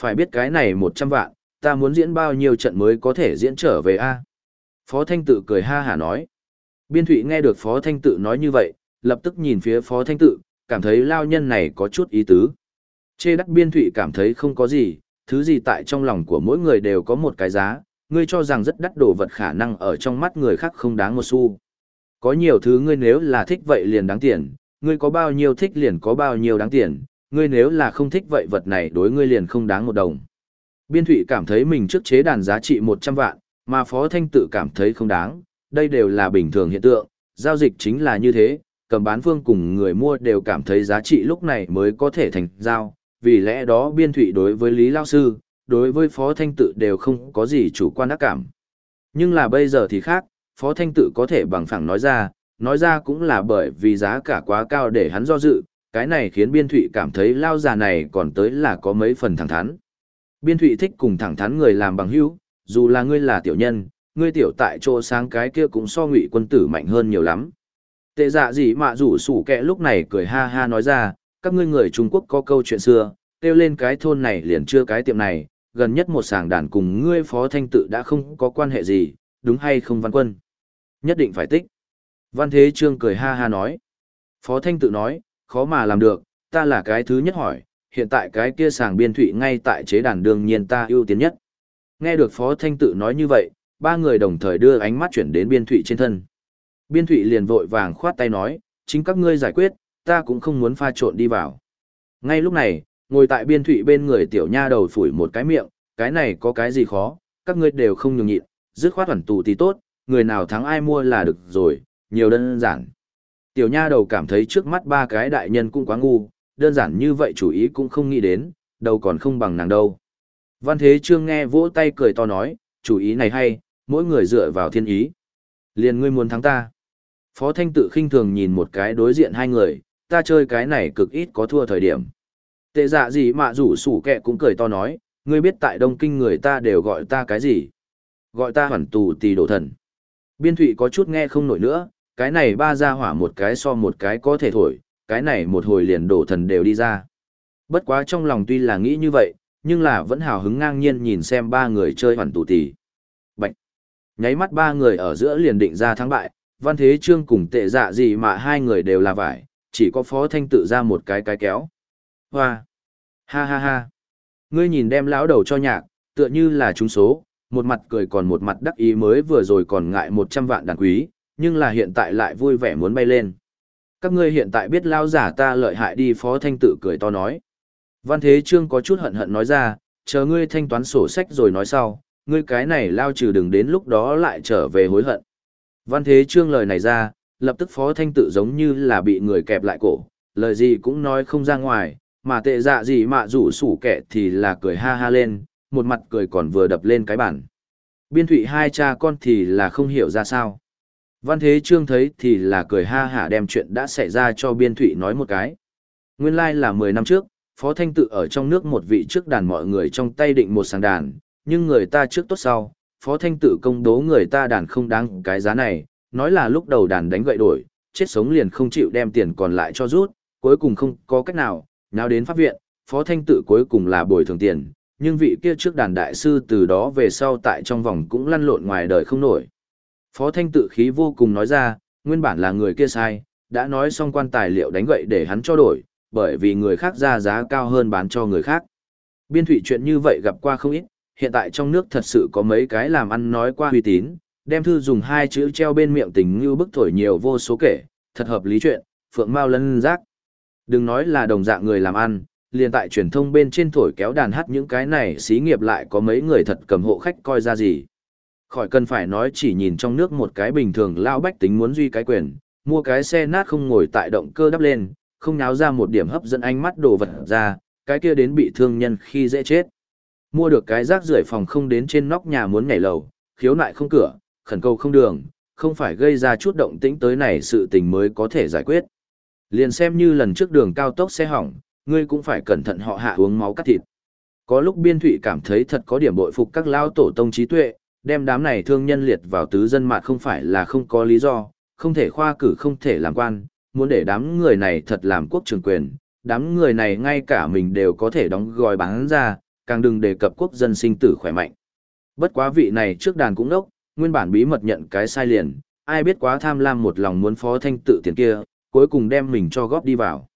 Phải biết cái này 100 vạn, ta muốn diễn bao nhiêu trận mới có thể diễn trở về a Phó Thanh Tự cười ha hả nói. Biên Thụy nghe được Phó Thanh Tự nói như vậy, lập tức nhìn phía Phó Thanh Tự, cảm thấy lao nhân này có chút ý tứ. Chê Đắc Biên Thụy cảm thấy không có gì, thứ gì tại trong lòng của mỗi người đều có một cái giá, ngươi cho rằng rất đắt đồ vật khả năng ở trong mắt người khác không đáng một xu. Có nhiều thứ ngươi nếu là thích vậy liền đáng tiền, ngươi có bao nhiêu thích liền có bao nhiêu đáng tiền, ngươi nếu là không thích vậy vật này đối ngươi liền không đáng một đồng. Biên Thụy cảm thấy mình trước chế đàn giá trị 100 vạn, mà Phó Thanh tự cảm thấy không đáng, đây đều là bình thường hiện tượng, giao dịch chính là như thế, cầm bán phương cùng người mua đều cảm thấy giá trị lúc này mới có thể thành giao, vì lẽ đó Biên Thụy đối với Lý Lao Sư, đối với Phó Thanh tự đều không có gì chủ quan ác cảm. Nhưng là bây giờ thì khác, Phó Thanh tự có thể bằng phẳng nói ra, nói ra cũng là bởi vì giá cả quá cao để hắn do dự, cái này khiến Biên Thụy cảm thấy lao già này còn tới là có mấy phần thẳng thắn. Biên Thụy thích cùng thẳng thắn người làm bằng hữu, dù là ngươi là tiểu nhân, ngươi tiểu tại chỗ sáng cái kia cũng so ngụy quân tử mạnh hơn nhiều lắm. Tệ dạ gì mà rủ sủ kẹ lúc này cười ha ha nói ra, các ngươi người Trung Quốc có câu chuyện xưa, kêu lên cái thôn này liền chưa cái tiệm này, gần nhất một sàng đàn cùng ngươi phó thanh tự đã không có quan hệ gì, đúng hay không văn quân? Nhất định phải tích. Văn Thế Trương cười ha ha nói. Phó thanh tự nói, khó mà làm được, ta là cái thứ nhất hỏi, hiện tại cái kia sàng biên thụy ngay tại chế đàn đương nhiên ta ưu tiên nhất. Nghe được Phó Thanh tự nói như vậy, ba người đồng thời đưa ánh mắt chuyển đến biên thụy trên thân. Biên thụy liền vội vàng khoát tay nói, chính các ngươi giải quyết, ta cũng không muốn pha trộn đi vào. Ngay lúc này, ngồi tại biên thụy bên người tiểu nha đầu phủi một cái miệng, cái này có cái gì khó, các ngươi đều không nhường nhịn, dứt khoát hoàn tù thì tốt, người nào thắng ai mua là được rồi, nhiều đơn giản. Tiểu nha đầu cảm thấy trước mắt ba cái đại nhân cũng quá ngu, đơn giản như vậy chủ ý cũng không nghĩ đến, đâu còn không bằng nàng đâu. Văn Thế Trương nghe vỗ tay cười to nói, chủ ý này hay, mỗi người dựa vào thiên ý. Liền ngươi muốn thắng ta. Phó Thanh tự khinh thường nhìn một cái đối diện hai người, ta chơi cái này cực ít có thua thời điểm. Tệ dạ gì mà rủ sủ kẹ cũng cười to nói, ngươi biết tại Đông Kinh người ta đều gọi ta cái gì? Gọi ta hoàn tù tì đổ thần. Biên thụy có chút nghe không nổi nữa, cái này ba ra hỏa một cái so một cái có thể thổi, cái này một hồi liền đổ thần đều đi ra. Bất quá trong lòng tuy là nghĩ như vậy, nhưng là vẫn hào hứng ngang nhiên nhìn xem ba người chơi hoàn tụ tỷ. Bạch! Nháy mắt ba người ở giữa liền định ra thắng bại, văn thế trương cùng tệ dạ gì mà hai người đều là vải, chỉ có phó thanh tự ra một cái cái kéo. Hoa! Ha ha ha! Ngươi nhìn đem lão đầu cho nhạc, tựa như là trúng số, một mặt cười còn một mặt đắc ý mới vừa rồi còn ngại một trăm vạn đàn quý, nhưng là hiện tại lại vui vẻ muốn bay lên. Các ngươi hiện tại biết lao giả ta lợi hại đi phó thanh tự cười to nói. Văn Thế Trương có chút hận hận nói ra, chờ ngươi thanh toán sổ sách rồi nói sau, ngươi cái này lao trừ đừng đến lúc đó lại trở về hối hận. Văn Thế Trương lời này ra, lập tức phó thanh tự giống như là bị người kẹp lại cổ, lời gì cũng nói không ra ngoài, mà tệ dạ gì mà rủ sủ kẻ thì là cười ha ha lên, một mặt cười còn vừa đập lên cái bản. Biên thụy hai cha con thì là không hiểu ra sao. Văn Thế Trương thấy thì là cười ha hả đem chuyện đã xảy ra cho Biên Thụy nói một cái. Nguyên lai like là 10 năm trước, Phó Thanh tự ở trong nước một vị trước đàn mọi người trong tay định một sáng đàn, nhưng người ta trước tốt sau, Phó Thanh tự công đố người ta đàn không đáng cái giá này, nói là lúc đầu đàn đánh gậy đổi, chết sống liền không chịu đem tiền còn lại cho rút, cuối cùng không có cách nào, nào đến pháp viện, Phó Thanh tự cuối cùng là bồi thường tiền, nhưng vị kia trước đàn đại sư từ đó về sau tại trong vòng cũng lăn lộn ngoài đời không nổi. Phó Thanh tự khí vô cùng nói ra, nguyên bản là người kia sai, đã nói xong quan tài liệu đánh gậy để hắn cho đổi, bởi vì người khác ra giá cao hơn bán cho người khác. Biên thủy chuyện như vậy gặp qua không ít, hiện tại trong nước thật sự có mấy cái làm ăn nói qua uy tín, đem thư dùng hai chữ treo bên miệng tình như bức thổi nhiều vô số kể, thật hợp lý chuyện, phượng mau lân rác, Đừng nói là đồng dạng người làm ăn, liền tại truyền thông bên trên thổi kéo đàn hát những cái này xí nghiệp lại có mấy người thật cầm hộ khách coi ra gì. Khỏi cần phải nói chỉ nhìn trong nước một cái bình thường lao bách tính muốn duy cái quyền, mua cái xe nát không ngồi tại động cơ đắp lên, không náo ra một điểm hấp dẫn ánh mắt đồ vật ra, cái kia đến bị thương nhân khi dễ chết. Mua được cái rác rưởi phòng không đến trên nóc nhà muốn nhảy lầu, khiếu nại không cửa, khẩn cầu không đường, không phải gây ra chút động tĩnh tới này sự tình mới có thể giải quyết. Liền xem như lần trước đường cao tốc xe hỏng, ngươi cũng phải cẩn thận họ hạ uống máu cắt thịt. Có lúc biên thụy cảm thấy thật có điểm bội phục các lao tổ tông trí tuệ, đem đám này thương nhân liệt vào tứ dân mạt không phải là không có lý do, không thể khoa cử không thể làm quan, muốn để đám người này thật làm quốc trường quyền, đám người này ngay cả mình đều có thể đóng gói bán ra, càng đừng đề cập quốc dân sinh tử khỏe mạnh. Bất quá vị này trước đàn cũng nốc, nguyên bản bí mật nhận cái sai liền, ai biết quá tham lam một lòng muốn phó thanh tự tiền kia, cuối cùng đem mình cho góp đi vào.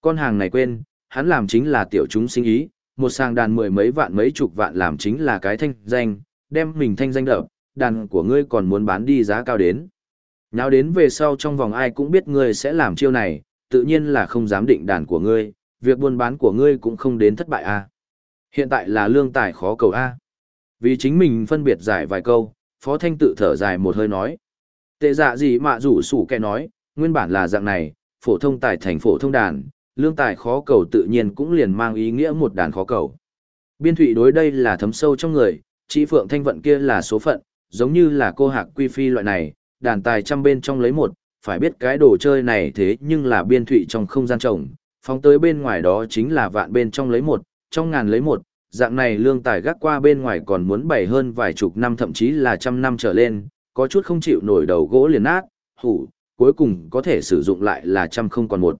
Con hàng này quên, hắn làm chính là tiểu chúng sinh ý, một sàng đàn mười mấy vạn mấy chục vạn làm chính là cái thanh danh, đem mình thanh danh đập, đàn của ngươi còn muốn bán đi giá cao đến. Nào đến về sau trong vòng ai cũng biết ngươi sẽ làm chiêu này, tự nhiên là không dám định đàn của ngươi, việc buôn bán của ngươi cũng không đến thất bại a. Hiện tại là lương tài khó cầu a. Vì chính mình phân biệt giải vài câu, Phó Thanh tự thở dài một hơi nói. Tệ dạ gì mà rủ sủ kẻ nói, nguyên bản là dạng này, phổ thông tài thành phổ thông đàn, lương tài khó cầu tự nhiên cũng liền mang ý nghĩa một đàn khó cầu. Biên thụy đối đây là thấm sâu trong người, chỉ phượng thanh vận kia là số phận, giống như là cô hạc quy phi loại này, đàn tài trăm bên trong lấy một, phải biết cái đồ chơi này thế nhưng là biên thụy trong không gian trồng, phóng tới bên ngoài đó chính là vạn bên trong lấy một, trong ngàn lấy một, dạng này lương tài gác qua bên ngoài còn muốn bày hơn vài chục năm thậm chí là trăm năm trở lên, có chút không chịu nổi đầu gỗ liền nát, hủ, cuối cùng có thể sử dụng lại là trăm không còn một.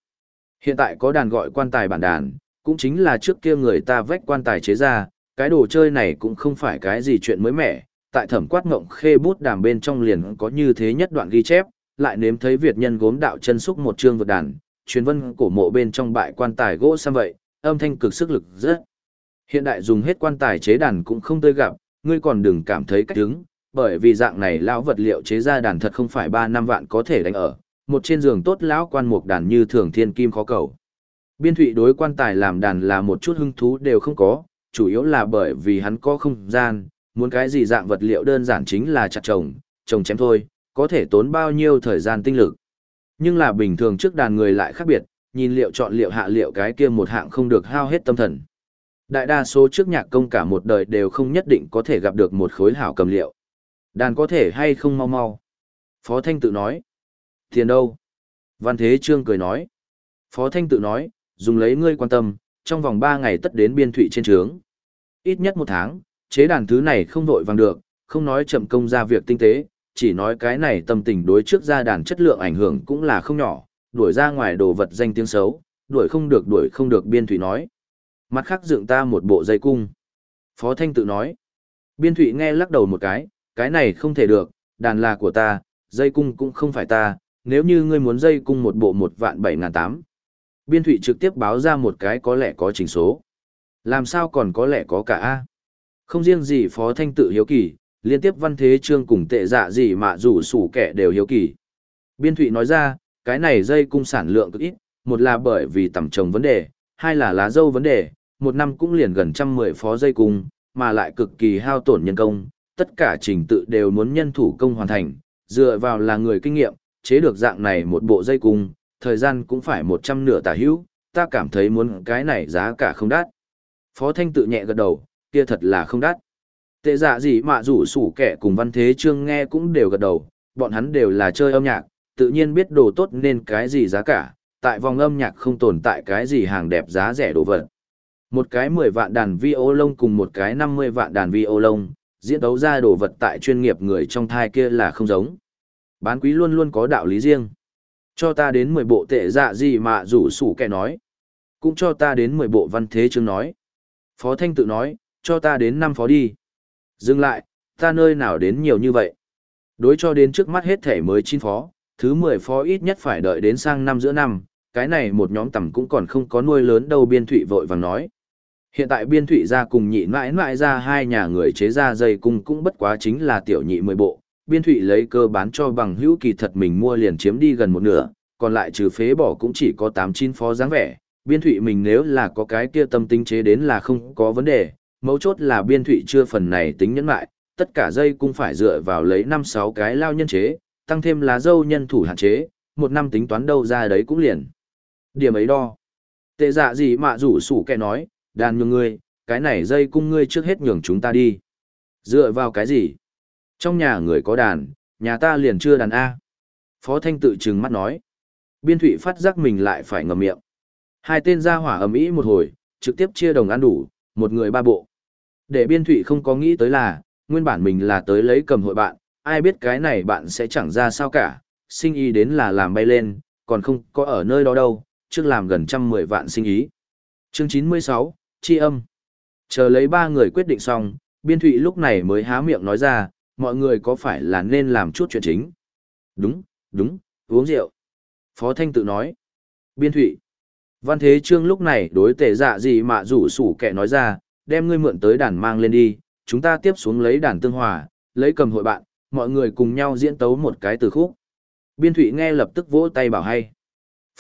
Hiện tại có đàn gọi quan tài bản đàn, cũng chính là trước kia người ta vách quan tài chế ra, cái đồ chơi này cũng không phải cái gì chuyện mới mẻ, tại thẩm quát ngộng khê bút đàm bên trong liền có như thế nhất đoạn ghi chép, lại nếm thấy Việt nhân gốm đạo chân xúc một chương vượt đàn, truyền vân cổ mộ bên trong bại quan tài gỗ sang vậy, âm thanh cực sức lực rất. Hiện đại dùng hết quan tài chế đàn cũng không tươi gặp, ngươi còn đừng cảm thấy cách đứng, bởi vì dạng này lão vật liệu chế ra đàn thật không phải 3 năm vạn có thể đánh ở, một trên giường tốt lão quan mục đàn như thường thiên kim khó cầu. Biên thụy đối quan tài làm đàn là một chút hứng thú đều không có, chủ yếu là bởi vì hắn có không gian, muốn cái gì dạng vật liệu đơn giản chính là chặt trồng, trồng chém thôi, có thể tốn bao nhiêu thời gian tinh lực. Nhưng là bình thường trước đàn người lại khác biệt, nhìn liệu chọn liệu hạ liệu cái kia một hạng không được hao hết tâm thần. Đại đa số trước nhạc công cả một đời đều không nhất định có thể gặp được một khối hảo cầm liệu. Đàn có thể hay không mau mau. Phó Thanh tự nói. Tiền đâu? Văn Thế Trương cười nói. Phó Thanh tự nói, dùng lấy ngươi quan tâm, trong vòng 3 ngày tất đến biên thụy trên trướng. Ít nhất một tháng, chế đàn thứ này không vội vàng được, không nói chậm công ra việc tinh tế, chỉ nói cái này tâm tình đối trước ra đàn chất lượng ảnh hưởng cũng là không nhỏ, đuổi ra ngoài đồ vật danh tiếng xấu, đuổi không được đuổi không được biên thủy nói. Mặt khác dựng ta một bộ dây cung. Phó Thanh tự nói. Biên thủy nghe lắc đầu một cái, cái này không thể được, đàn là của ta, dây cung cũng không phải ta, nếu như ngươi muốn dây cung một bộ một vạn bảy ngàn tám. Biên thủy trực tiếp báo ra một cái có lẽ có trình số. Làm sao còn có lẽ có cả A. Không riêng gì Phó Thanh tự hiếu kỳ, liên tiếp văn thế trương cùng tệ dạ gì mà rủ sủ kẻ đều hiếu kỳ. Biên thụy nói ra, cái này dây cung sản lượng cực ít, một là bởi vì tầm trồng vấn đề, hai là lá dâu vấn đề, một năm cũng liền gần trăm mười phó dây cung, mà lại cực kỳ hao tổn nhân công, tất cả trình tự đều muốn nhân thủ công hoàn thành, dựa vào là người kinh nghiệm, chế được dạng này một bộ dây cung, thời gian cũng phải một trăm nửa tả hữu, ta cảm thấy muốn cái này giá cả không đắt. Phó Thanh tự nhẹ gật đầu, kia thật là không đắt. Tệ dạ gì mà rủ sủ kẻ cùng văn thế trương nghe cũng đều gật đầu, bọn hắn đều là chơi âm nhạc, tự nhiên biết đồ tốt nên cái gì giá cả, tại vòng âm nhạc không tồn tại cái gì hàng đẹp giá rẻ đồ vật. Một cái 10 vạn đàn vi ô lông cùng một cái 50 vạn đàn vi ô lông, diễn đấu ra đồ vật tại chuyên nghiệp người trong thai kia là không giống. Bán quý luôn luôn có đạo lý riêng. Cho ta đến 10 bộ tệ dạ gì mà rủ sủ kẻ nói. Cũng cho ta đến 10 bộ văn thế chương nói. Phó Thanh tự nói, cho ta đến 5 phó đi. Dừng lại, ta nơi nào đến nhiều như vậy. Đối cho đến trước mắt hết thể mới chín phó, thứ 10 phó ít nhất phải đợi đến sang năm giữa năm, cái này một nhóm tầm cũng còn không có nuôi lớn đâu biên thụy vội vàng nói. Hiện tại biên thụy ra cùng nhị mãi mãi ra hai nhà người chế ra dây cung cũng bất quá chính là tiểu nhị 10 bộ, biên thụy lấy cơ bán cho bằng hữu kỳ thật mình mua liền chiếm đi gần một nửa, còn lại trừ phế bỏ cũng chỉ có 8-9 phó dáng vẻ, biên thụy mình nếu là có cái kia tâm tính chế đến là không có vấn đề, mấu chốt là biên thụy chưa phần này tính nhẫn lại, tất cả dây cũng phải dựa vào lấy 5-6 cái lao nhân chế, tăng thêm lá dâu nhân thủ hạn chế, một năm tính toán đâu ra đấy cũng liền. Điểm ấy đo. Tệ dạ gì mà rủ sủ kẻ nói, đàn nhường ngươi, cái này dây cung ngươi trước hết nhường chúng ta đi. Dựa vào cái gì? Trong nhà người có đàn, nhà ta liền chưa đàn A. Phó Thanh tự trừng mắt nói. Biên thụy phát giác mình lại phải ngầm miệng. Hai tên ra hỏa ầm ĩ một hồi, trực tiếp chia đồng ăn đủ, một người ba bộ. Để biên thụy không có nghĩ tới là, nguyên bản mình là tới lấy cầm hội bạn, ai biết cái này bạn sẽ chẳng ra sao cả, sinh ý đến là làm bay lên, còn không có ở nơi đó đâu, trước làm gần trăm mười vạn sinh ý. Chương 96, Chi âm. Chờ lấy ba người quyết định xong, biên thụy lúc này mới há miệng nói ra, mọi người có phải là nên làm chút chuyện chính? Đúng, đúng, uống rượu. Phó Thanh tự nói. Biên thụy. Văn Thế Trương lúc này đối tệ dạ gì mà rủ sủ kẻ nói ra, đem ngươi mượn tới đàn mang lên đi, chúng ta tiếp xuống lấy đàn tương hòa, lấy cầm hội bạn, mọi người cùng nhau diễn tấu một cái từ khúc. Biên Thụy nghe lập tức vỗ tay bảo hay.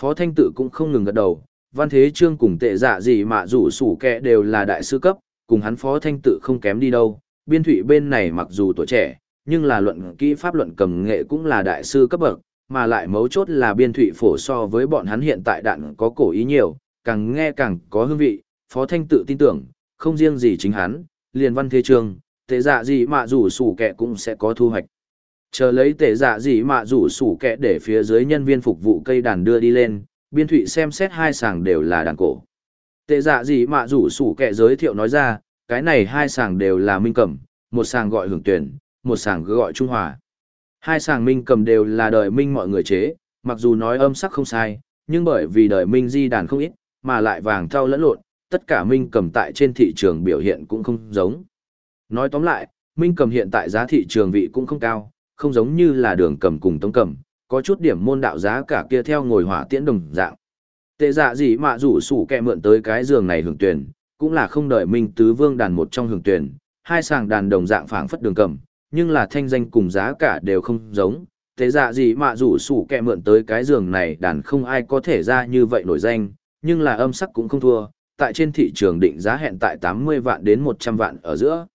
Phó Thanh Tự cũng không ngừng gật đầu, Văn Thế Trương cùng tệ dạ gì mà rủ sủ kẻ đều là đại sư cấp, cùng hắn Phó Thanh Tự không kém đi đâu. Biên thủy bên này mặc dù tuổi trẻ, nhưng là luận kỹ pháp luận cầm nghệ cũng là đại sư cấp bậc, mà lại mấu chốt là biên thủy phổ so với bọn hắn hiện tại đạn có cổ ý nhiều, càng nghe càng có hương vị, Phó Thanh tự tin tưởng, không riêng gì chính hắn, liền văn thế trường, tệ dạ gì mà rủ sủ kẹ cũng sẽ có thu hoạch. Chờ lấy tệ dạ gì mà rủ sủ kẹ để phía dưới nhân viên phục vụ cây đàn đưa đi lên, biên thủy xem xét hai sàng đều là đàn cổ. Tệ dạ gì mà rủ sủ kẹ giới thiệu nói ra, cái này hai sàng đều là minh cẩm, một sàng gọi hưởng tuyển, một sàng gọi trung hòa. Hai sàng minh cầm đều là đời minh mọi người chế, mặc dù nói âm sắc không sai, nhưng bởi vì đời minh di đàn không ít, mà lại vàng thau lẫn lộn, tất cả minh cầm tại trên thị trường biểu hiện cũng không giống. Nói tóm lại, minh cầm hiện tại giá thị trường vị cũng không cao, không giống như là đường cầm cùng tống cầm, có chút điểm môn đạo giá cả kia theo ngồi hỏa tiễn đồng dạng. Tệ dạ gì mà rủ sủ kẹ mượn tới cái giường này hưởng tuyển, cũng là không đợi minh tứ vương đàn một trong hưởng tuyển, hai sàng đàn đồng dạng phảng phất đường cầm, nhưng là thanh danh cùng giá cả đều không giống. Thế dạ gì mà rủ sủ kẹ mượn tới cái giường này đàn không ai có thể ra như vậy nổi danh, nhưng là âm sắc cũng không thua, tại trên thị trường định giá hẹn tại 80 vạn đến 100 vạn ở giữa.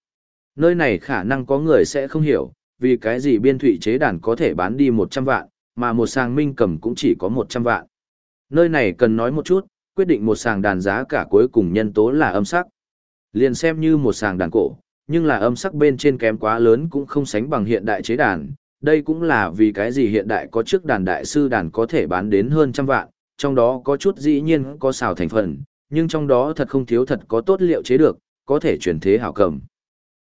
Nơi này khả năng có người sẽ không hiểu, vì cái gì biên thụy chế đàn có thể bán đi 100 vạn, mà một sàng minh cầm cũng chỉ có 100 vạn. Nơi này cần nói một chút, quyết định một sàng đàn giá cả cuối cùng nhân tố là âm sắc. Liền xem như một sàng đàn cổ, nhưng là âm sắc bên trên kém quá lớn cũng không sánh bằng hiện đại chế đàn, đây cũng là vì cái gì hiện đại có trước đàn đại sư đàn có thể bán đến hơn trăm vạn, trong đó có chút dĩ nhiên có xào thành phần, nhưng trong đó thật không thiếu thật có tốt liệu chế được, có thể chuyển thế hảo cầm.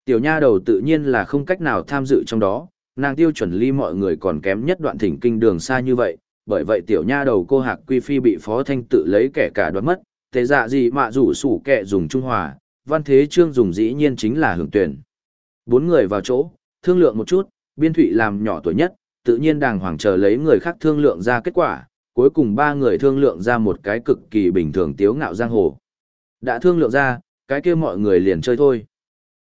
Tiểu nha đầu tự nhiên là không cách nào tham dự trong đó, nàng tiêu chuẩn ly mọi người còn kém nhất đoạn thỉnh kinh đường xa như vậy, bởi vậy tiểu nha đầu cô hạc quy phi bị phó thanh tự lấy kẻ cả đoán mất, thế dạ gì mạ rủ sủ kẻ dùng trung hòa, văn thế trương dùng dĩ nhiên chính là hưởng tuyển. Bốn người vào chỗ, thương lượng một chút, biên thụy làm nhỏ tuổi nhất, tự nhiên đàng hoàng chờ lấy người khác thương lượng ra kết quả, cuối cùng ba người thương lượng ra một cái cực kỳ bình thường tiếu ngạo giang hồ. Đã thương lượng ra, cái kia mọi người liền chơi thôi.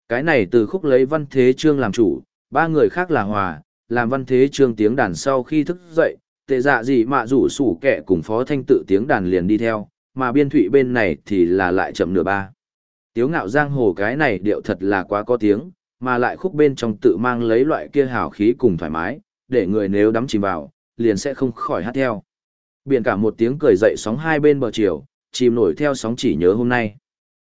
Cái này từ khúc lấy văn thế trương làm chủ, ba người khác là hòa, làm văn thế trương tiếng đàn sau khi thức dậy, tệ dạ gì mà rủ sủ kẻ cùng phó thanh tự tiếng đàn liền đi theo, mà biên thụy bên này thì là lại chậm nửa ba. Tiếu ngạo giang hồ cái này điệu thật là quá có tiếng, mà lại khúc bên trong tự mang lấy loại kia hào khí cùng thoải mái, để người nếu đắm chìm vào, liền sẽ không khỏi hát theo. Biển cả một tiếng cười dậy sóng hai bên bờ chiều, chìm nổi theo sóng chỉ nhớ hôm nay.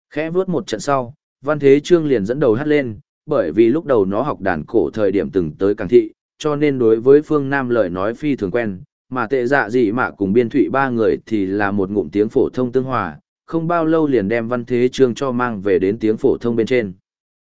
Khẽ vướt một trận sau, Văn Thế Trương liền dẫn đầu hát lên, bởi vì lúc đầu nó học đàn cổ thời điểm từng tới Càng Thị, cho nên đối với phương Nam lời nói phi thường quen, mà tệ dạ gì mà cùng biên thụy ba người thì là một ngụm tiếng phổ thông tương hòa, không bao lâu liền đem Văn Thế Trương cho mang về đến tiếng phổ thông bên trên.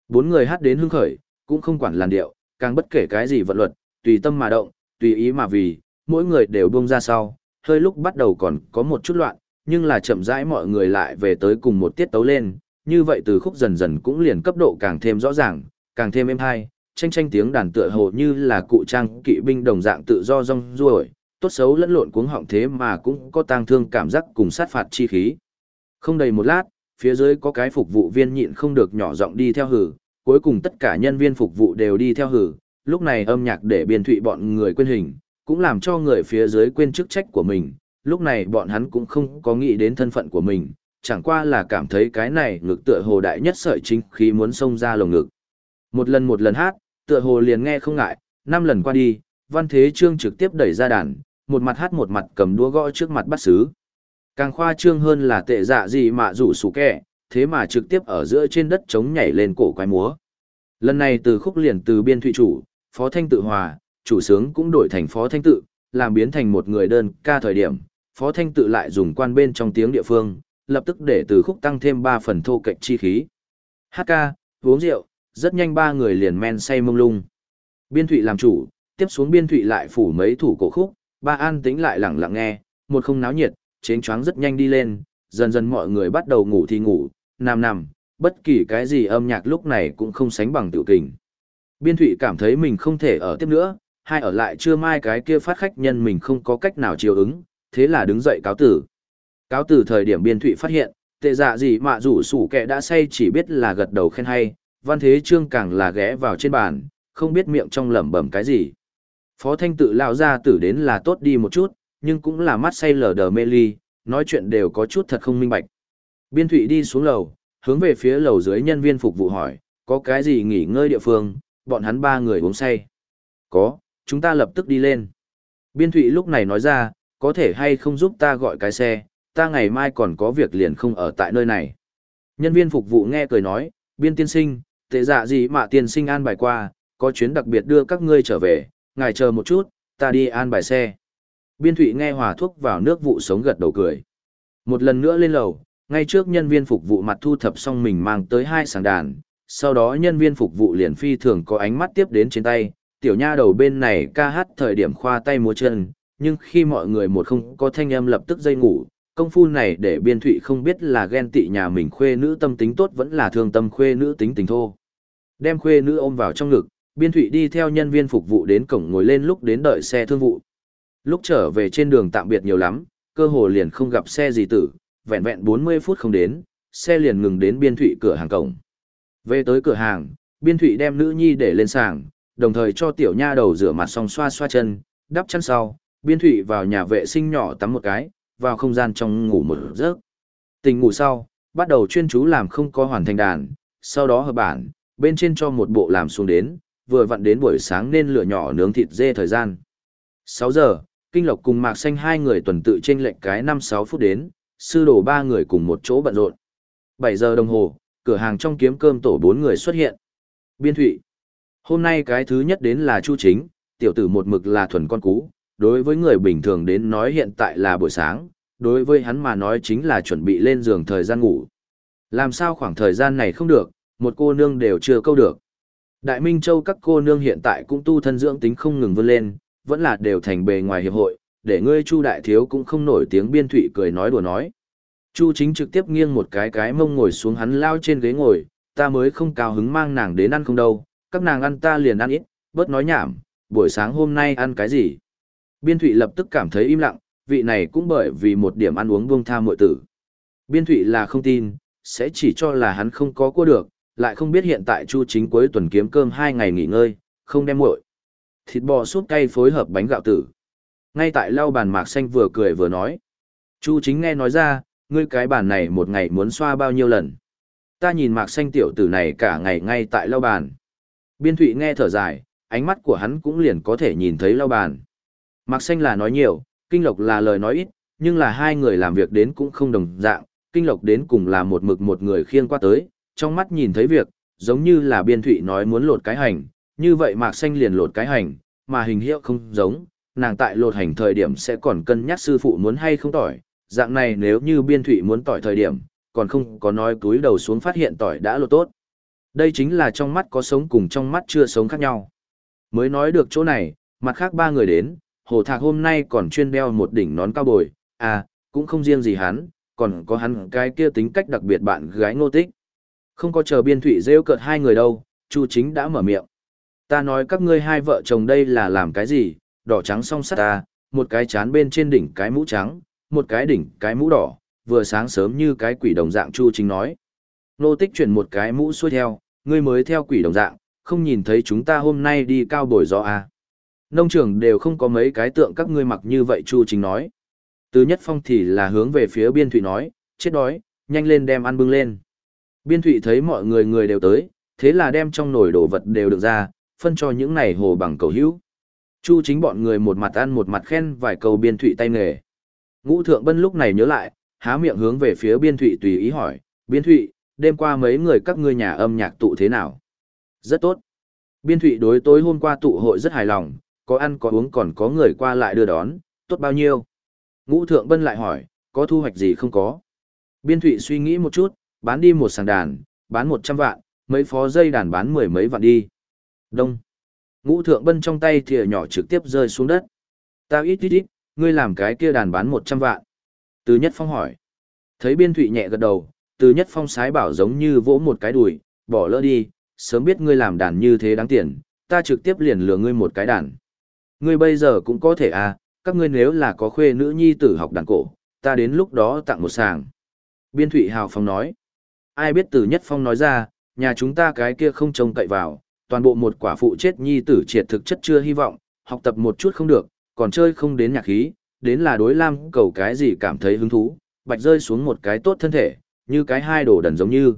Bốn người hát đến hưng khởi, cũng không quản làn điệu, càng bất kể cái gì vận luật, tùy tâm mà động, tùy ý mà vì, mỗi người đều buông ra sau, hơi lúc bắt đầu còn có một chút loạn, nhưng là chậm rãi mọi người lại về tới cùng một tiết tấu lên, như vậy từ khúc dần dần cũng liền cấp độ càng thêm rõ ràng, càng thêm êm hay, tranh tranh tiếng đàn tựa hồ như là cụ trang kỵ binh đồng dạng tự do rong ruổi, tốt xấu lẫn lộn cuống họng thế mà cũng có tang thương cảm giác cùng sát phạt chi khí. Không đầy một lát, phía dưới có cái phục vụ viên nhịn không được nhỏ giọng đi theo hử, cuối cùng tất cả nhân viên phục vụ đều đi theo hử, lúc này âm nhạc để biên thụy bọn người quên hình, cũng làm cho người phía dưới quên chức trách của mình, lúc này bọn hắn cũng không có nghĩ đến thân phận của mình, chẳng qua là cảm thấy cái này ngực tựa hồ đại nhất sợi chính khi muốn xông ra lồng ngực. Một lần một lần hát, tựa hồ liền nghe không ngại, năm lần qua đi, văn thế trương trực tiếp đẩy ra đàn, một mặt hát một mặt cầm đũa gõ trước mặt bắt sứ Càng khoa trương hơn là tệ dạ gì mà rủ sủ kẻ, thế mà trực tiếp ở giữa trên đất trống nhảy lên cổ quái múa. Lần này từ khúc liền từ biên thụy chủ, phó thanh tự hòa, chủ sướng cũng đổi thành phó thanh tự, làm biến thành một người đơn ca thời điểm, phó thanh tự lại dùng quan bên trong tiếng địa phương, lập tức để từ khúc tăng thêm 3 phần thô cạnh chi khí. Hát ca, uống rượu, rất nhanh ba người liền men say mông lung. Biên thụy làm chủ, tiếp xuống biên thụy lại phủ mấy thủ cổ khúc, ba an tính lại lặng lặng nghe, một không náo nhiệt, chén choáng rất nhanh đi lên, dần dần mọi người bắt đầu ngủ thì ngủ, nằm nằm, bất kỳ cái gì âm nhạc lúc này cũng không sánh bằng tiểu kình. Biên thụy cảm thấy mình không thể ở tiếp nữa, hai ở lại chưa mai cái kia phát khách nhân mình không có cách nào chiều ứng, thế là đứng dậy cáo tử. Cáo tử thời điểm biên thụy phát hiện, tệ dạ gì mà rủ sủ kẻ đã say chỉ biết là gật đầu khen hay, văn thế trương càng là ghé vào trên bàn, không biết miệng trong lẩm bẩm cái gì. Phó thanh tự lao ra tử đến là tốt đi một chút, nhưng cũng là mắt say lờ đờ mê ly, nói chuyện đều có chút thật không minh bạch. Biên thụy đi xuống lầu, hướng về phía lầu dưới nhân viên phục vụ hỏi, có cái gì nghỉ ngơi địa phương, bọn hắn ba người uống say. Có, chúng ta lập tức đi lên. Biên thụy lúc này nói ra, có thể hay không giúp ta gọi cái xe, ta ngày mai còn có việc liền không ở tại nơi này. Nhân viên phục vụ nghe cười nói, biên tiên sinh, tệ dạ gì mà tiên sinh an bài qua, có chuyến đặc biệt đưa các ngươi trở về, ngài chờ một chút, ta đi an bài xe. Biên thủy nghe hòa thuốc vào nước vụ sống gật đầu cười. Một lần nữa lên lầu, ngay trước nhân viên phục vụ mặt thu thập xong mình mang tới hai sàng đàn, sau đó nhân viên phục vụ liền phi thường có ánh mắt tiếp đến trên tay, tiểu nha đầu bên này ca hát thời điểm khoa tay múa chân, nhưng khi mọi người một không có thanh âm lập tức dây ngủ, công phu này để biên thụy không biết là ghen tị nhà mình khuê nữ tâm tính tốt vẫn là thương tâm khuê nữ tính tình thô. Đem khuê nữ ôm vào trong ngực, biên thụy đi theo nhân viên phục vụ đến cổng ngồi lên lúc đến đợi xe thương vụ. Lúc trở về trên đường tạm biệt nhiều lắm, cơ hồ liền không gặp xe gì tử, vẹn vẹn 40 phút không đến, xe liền ngừng đến biên thụy cửa hàng cổng. Về tới cửa hàng, biên thụy đem nữ nhi để lên sàng, đồng thời cho tiểu nha đầu rửa mặt xong xoa xoa chân, đắp chân sau, biên thụy vào nhà vệ sinh nhỏ tắm một cái, vào không gian trong ngủ một giấc. Tình ngủ sau, bắt đầu chuyên chú làm không có hoàn thành đàn, sau đó hợp bản, bên trên cho một bộ làm xuống đến, vừa vặn đến buổi sáng nên lửa nhỏ nướng thịt dê thời gian. 6 giờ, Kinh Lộc cùng Mạc Xanh hai người tuần tự trên lệnh cái 5-6 phút đến, sư đổ ba người cùng một chỗ bận rộn. 7 giờ đồng hồ, cửa hàng trong kiếm cơm tổ bốn người xuất hiện. Biên Thụy. Hôm nay cái thứ nhất đến là Chu Chính, tiểu tử một mực là thuần con cú, đối với người bình thường đến nói hiện tại là buổi sáng, đối với hắn mà nói chính là chuẩn bị lên giường thời gian ngủ. Làm sao khoảng thời gian này không được, một cô nương đều chưa câu được. Đại Minh Châu các cô nương hiện tại cũng tu thân dưỡng tính không ngừng vươn lên, vẫn là đều thành bề ngoài hiệp hội, để ngươi Chu đại thiếu cũng không nổi tiếng biên thụy cười nói đùa nói. Chu chính trực tiếp nghiêng một cái cái mông ngồi xuống hắn lao trên ghế ngồi, ta mới không cao hứng mang nàng đến ăn không đâu, các nàng ăn ta liền ăn ít, bớt nói nhảm, buổi sáng hôm nay ăn cái gì. Biên thụy lập tức cảm thấy im lặng, vị này cũng bởi vì một điểm ăn uống buông tha muội tử. Biên thụy là không tin, sẽ chỉ cho là hắn không có cua được, lại không biết hiện tại Chu Chính cuối tuần kiếm cơm hai ngày nghỉ ngơi, không đem muội. Thịt bò súp cay phối hợp bánh gạo tử. Ngay tại lau bàn mạc xanh vừa cười vừa nói. Chu Chính nghe nói ra, ngươi cái bàn này một ngày muốn xoa bao nhiêu lần. Ta nhìn mạc xanh tiểu tử này cả ngày ngay tại lau bàn. Biên thụy nghe thở dài, ánh mắt của hắn cũng liền có thể nhìn thấy lau bàn. Mạc xanh là nói nhiều, kinh lộc là lời nói ít, nhưng là hai người làm việc đến cũng không đồng dạng, kinh lộc đến cùng là một mực một người khiêng qua tới, trong mắt nhìn thấy việc, giống như là biên thụy nói muốn lột cái hành, như vậy mạc xanh liền lột cái hành, mà hình hiệu không giống, nàng tại lột hành thời điểm sẽ còn cân nhắc sư phụ muốn hay không tỏi, dạng này nếu như biên thụy muốn tỏi thời điểm, còn không có nói túi đầu xuống phát hiện tỏi đã lột tốt. Đây chính là trong mắt có sống cùng trong mắt chưa sống khác nhau. Mới nói được chỗ này, mặt khác ba người đến, hồ thạc hôm nay còn chuyên đeo một đỉnh nón cao bồi, à, cũng không riêng gì hắn, còn có hắn cái kia tính cách đặc biệt bạn gái ngô tích. Không có chờ biên thụy rêu cợt hai người đâu, Chu chính đã mở miệng. Ta nói các ngươi hai vợ chồng đây là làm cái gì, đỏ trắng song sắt ta, một cái chán bên trên đỉnh cái mũ trắng, một cái đỉnh cái mũ đỏ, vừa sáng sớm như cái quỷ đồng dạng Chu chính nói. Nô tích chuyển một cái mũ xuôi theo, ngươi mới theo quỷ đồng dạng, không nhìn thấy chúng ta hôm nay đi cao bồi gió à. Nông trường đều không có mấy cái tượng các ngươi mặc như vậy Chu chính nói. Từ nhất phong thì là hướng về phía biên thụy nói, chết đói, nhanh lên đem ăn bưng lên. Biên thụy thấy mọi người người đều tới, thế là đem trong nồi đồ vật đều được ra, phân cho những này hồ bằng cầu hữu. Chu chính bọn người một mặt ăn một mặt khen vài câu biên thụy tay nghề. Ngũ thượng bân lúc này nhớ lại, há miệng hướng về phía biên thụy tùy ý hỏi, biên thụy, đêm qua mấy người các ngươi nhà âm nhạc tụ thế nào? Rất tốt. Biên thụy đối tối hôm qua tụ hội rất hài lòng, có ăn có uống còn có người qua lại đưa đón, tốt bao nhiêu? Ngũ thượng bân lại hỏi, có thu hoạch gì không có? Biên thụy suy nghĩ một chút, bán đi một sàng đàn, bán một trăm vạn, mấy phó dây đàn bán mười mấy vạn đi. Đông. Ngũ thượng bân trong tay thìa nhỏ trực tiếp rơi xuống đất. Tao ít ít ít, ngươi làm cái kia đàn bán một trăm vạn. Từ nhất phong hỏi. Thấy biên thụy nhẹ gật đầu, từ nhất phong sái bảo giống như vỗ một cái đùi, bỏ lỡ đi, sớm biết ngươi làm đàn như thế đáng tiền, ta trực tiếp liền lừa ngươi một cái đàn. Ngươi bây giờ cũng có thể à, các ngươi nếu là có khuê nữ nhi tử học đàn cổ, ta đến lúc đó tặng một sàng. Biên thụy hào phong nói. Ai biết từ nhất phong nói ra, nhà chúng ta cái kia không trông cậy vào, toàn bộ một quả phụ chết nhi tử triệt thực chất chưa hy vọng, học tập một chút không được, còn chơi không đến nhạc khí, đến là đối lam cầu cái gì cảm thấy hứng thú, bạch rơi xuống một cái tốt thân thể, như cái hai đồ đần giống như.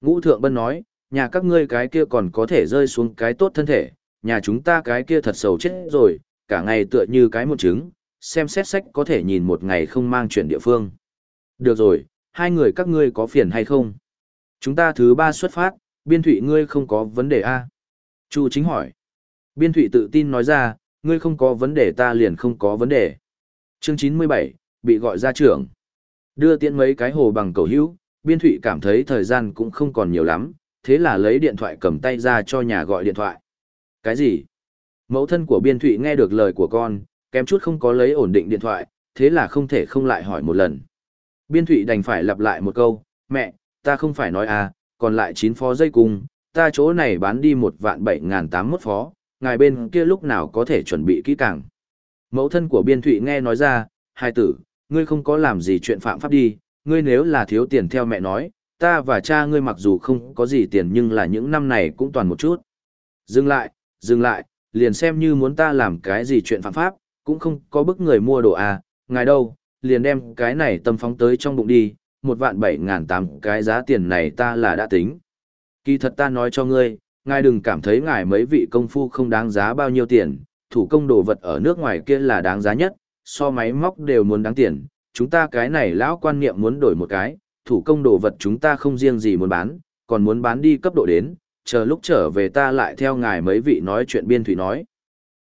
Ngũ thượng bân nói, nhà các ngươi cái kia còn có thể rơi xuống cái tốt thân thể, nhà chúng ta cái kia thật sầu chết rồi, cả ngày tựa như cái một trứng, xem xét sách có thể nhìn một ngày không mang chuyện địa phương. Được rồi, hai người các ngươi có phiền hay không? Chúng ta thứ ba xuất phát, biên thụy ngươi không có vấn đề a Chu chính hỏi. Biên thụy tự tin nói ra, ngươi không có vấn đề ta liền không có vấn đề. Chương 97, bị gọi ra trưởng. Đưa tiện mấy cái hồ bằng cầu hữu, biên thụy cảm thấy thời gian cũng không còn nhiều lắm, thế là lấy điện thoại cầm tay ra cho nhà gọi điện thoại. Cái gì? Mẫu thân của biên thụy nghe được lời của con, kém chút không có lấy ổn định điện thoại, thế là không thể không lại hỏi một lần. Biên thụy đành phải lặp lại một câu, mẹ, ta không phải nói à, còn lại 9 phó dây cung, ta chỗ này bán đi một vạn 7 ngàn tám mốt phó, ngài bên kia lúc nào có thể chuẩn bị kỹ càng. Mẫu thân của biên thụy nghe nói ra, hai tử, ngươi không có làm gì chuyện phạm pháp đi, ngươi nếu là thiếu tiền theo mẹ nói, ta và cha ngươi mặc dù không có gì tiền nhưng là những năm này cũng toàn một chút. Dừng lại, dừng lại, liền xem như muốn ta làm cái gì chuyện phạm pháp, cũng không có bức người mua đồ à, ngài đâu, liền đem cái này tâm phóng tới trong bụng đi, một vạn bảy ngàn tám cái giá tiền này ta là đã tính. Kỳ thật ta nói cho ngươi, ngài đừng cảm thấy ngài mấy vị công phu không đáng giá bao nhiêu tiền, thủ công đồ vật ở nước ngoài kia là đáng giá nhất, so máy móc đều muốn đáng tiền, chúng ta cái này lão quan niệm muốn đổi một cái, thủ công đồ vật chúng ta không riêng gì muốn bán, còn muốn bán đi cấp độ đến, chờ lúc trở về ta lại theo ngài mấy vị nói chuyện biên thủy nói.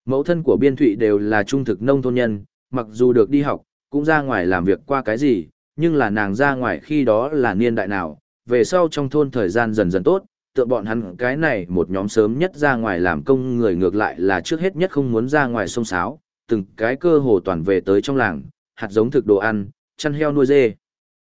Mẫu thân của biên thụy đều là trung thực nông thôn nhân, mặc dù được đi học, cũng ra ngoài làm việc qua cái gì, nhưng là nàng ra ngoài khi đó là niên đại nào, về sau trong thôn thời gian dần dần tốt, tượng bọn hắn cái này một nhóm sớm nhất ra ngoài làm công người ngược lại là trước hết nhất không muốn ra ngoài sông sáo, từng cái cơ hồ toàn về tới trong làng, hạt giống thực đồ ăn, chăn heo nuôi dê.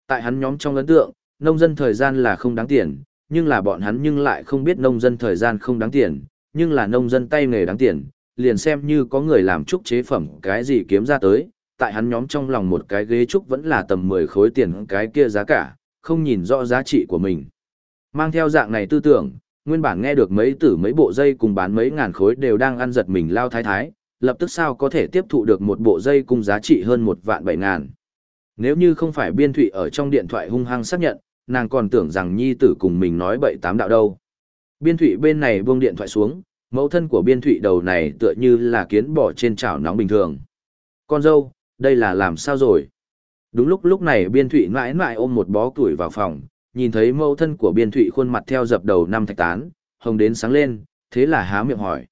Tại hắn nhóm trong ấn tượng, nông dân thời gian là không đáng tiền, nhưng là bọn hắn nhưng lại không biết nông dân thời gian không đáng tiền, nhưng là nông dân tay nghề đáng tiền, liền xem như có người làm trúc chế phẩm cái gì kiếm ra tới, tại hắn nhóm trong lòng một cái ghế trúc vẫn là tầm 10 khối tiền cái kia giá cả, không nhìn rõ giá trị của mình. Mang theo dạng này tư tưởng, nguyên bản nghe được mấy tử mấy bộ dây cùng bán mấy ngàn khối đều đang ăn giật mình lao thái thái, lập tức sao có thể tiếp thụ được một bộ dây cùng giá trị hơn một vạn bảy ngàn. Nếu như không phải biên thụy ở trong điện thoại hung hăng xác nhận, nàng còn tưởng rằng nhi tử cùng mình nói bậy tám đạo đâu. Biên thụy bên này buông điện thoại xuống, mẫu thân của biên thụy đầu này tựa như là kiến bỏ trên chảo nóng bình thường. Con dâu, đây là làm sao rồi? Đúng lúc lúc này biên thụy mãi mãi ôm một bó tuổi vào phòng, nhìn thấy mẫu thân của biên thụy khuôn mặt theo dập đầu năm thạch tán, hồng đến sáng lên, thế là há miệng hỏi.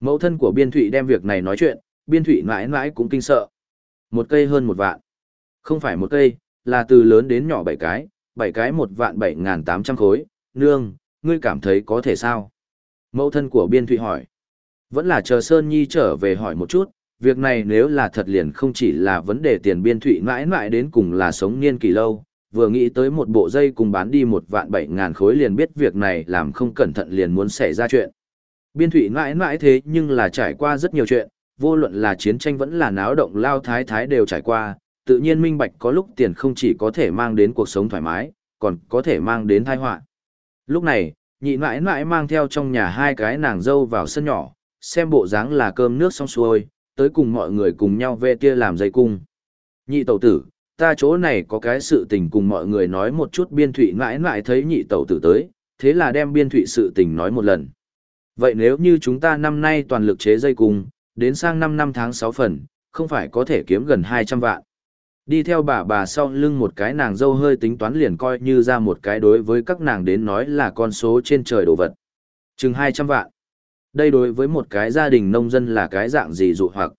Mẫu thân của biên thụy đem việc này nói chuyện, biên thụy mãi mãi cũng kinh sợ. Một cây hơn một vạn. Không phải một cây, là từ lớn đến nhỏ bảy cái, bảy cái một vạn bảy ngàn tám trăm khối. Nương, ngươi cảm thấy có thể sao? Mẫu thân của biên thụy hỏi. Vẫn là chờ Sơn Nhi trở về hỏi một chút, việc này nếu là thật liền không chỉ là vấn đề tiền biên thụy mãi mãi đến cùng là sống niên kỳ lâu, vừa nghĩ tới một bộ dây cùng bán đi một vạn bảy ngàn khối liền biết việc này làm không cẩn thận liền muốn xảy ra chuyện. Biên thụy mãi mãi thế nhưng là trải qua rất nhiều chuyện, vô luận là chiến tranh vẫn là náo động lao thái thái đều trải qua, tự nhiên minh bạch có lúc tiền không chỉ có thể mang đến cuộc sống thoải mái, còn có thể mang đến tai họa. Lúc này, nhị mãi mãi mang theo trong nhà hai cái nàng dâu vào sân nhỏ, xem bộ dáng là cơm nước xong xuôi, tới cùng mọi người cùng nhau về tia làm dây cung. Nhị tẩu tử, ta chỗ này có cái sự tình cùng mọi người nói một chút biên thụy mãi mãi thấy nhị tẩu tử tới, thế là đem biên thụy sự tình nói một lần. Vậy nếu như chúng ta năm nay toàn lực chế dây cung, đến sang năm năm tháng 6 phần, không phải có thể kiếm gần 200 vạn. Đi theo bà bà sau lưng một cái nàng dâu hơi tính toán liền coi như ra một cái đối với các nàng đến nói là con số trên trời đồ vật. Chừng 200 vạn. Đây đối với một cái gia đình nông dân là cái dạng gì dụ hoặc.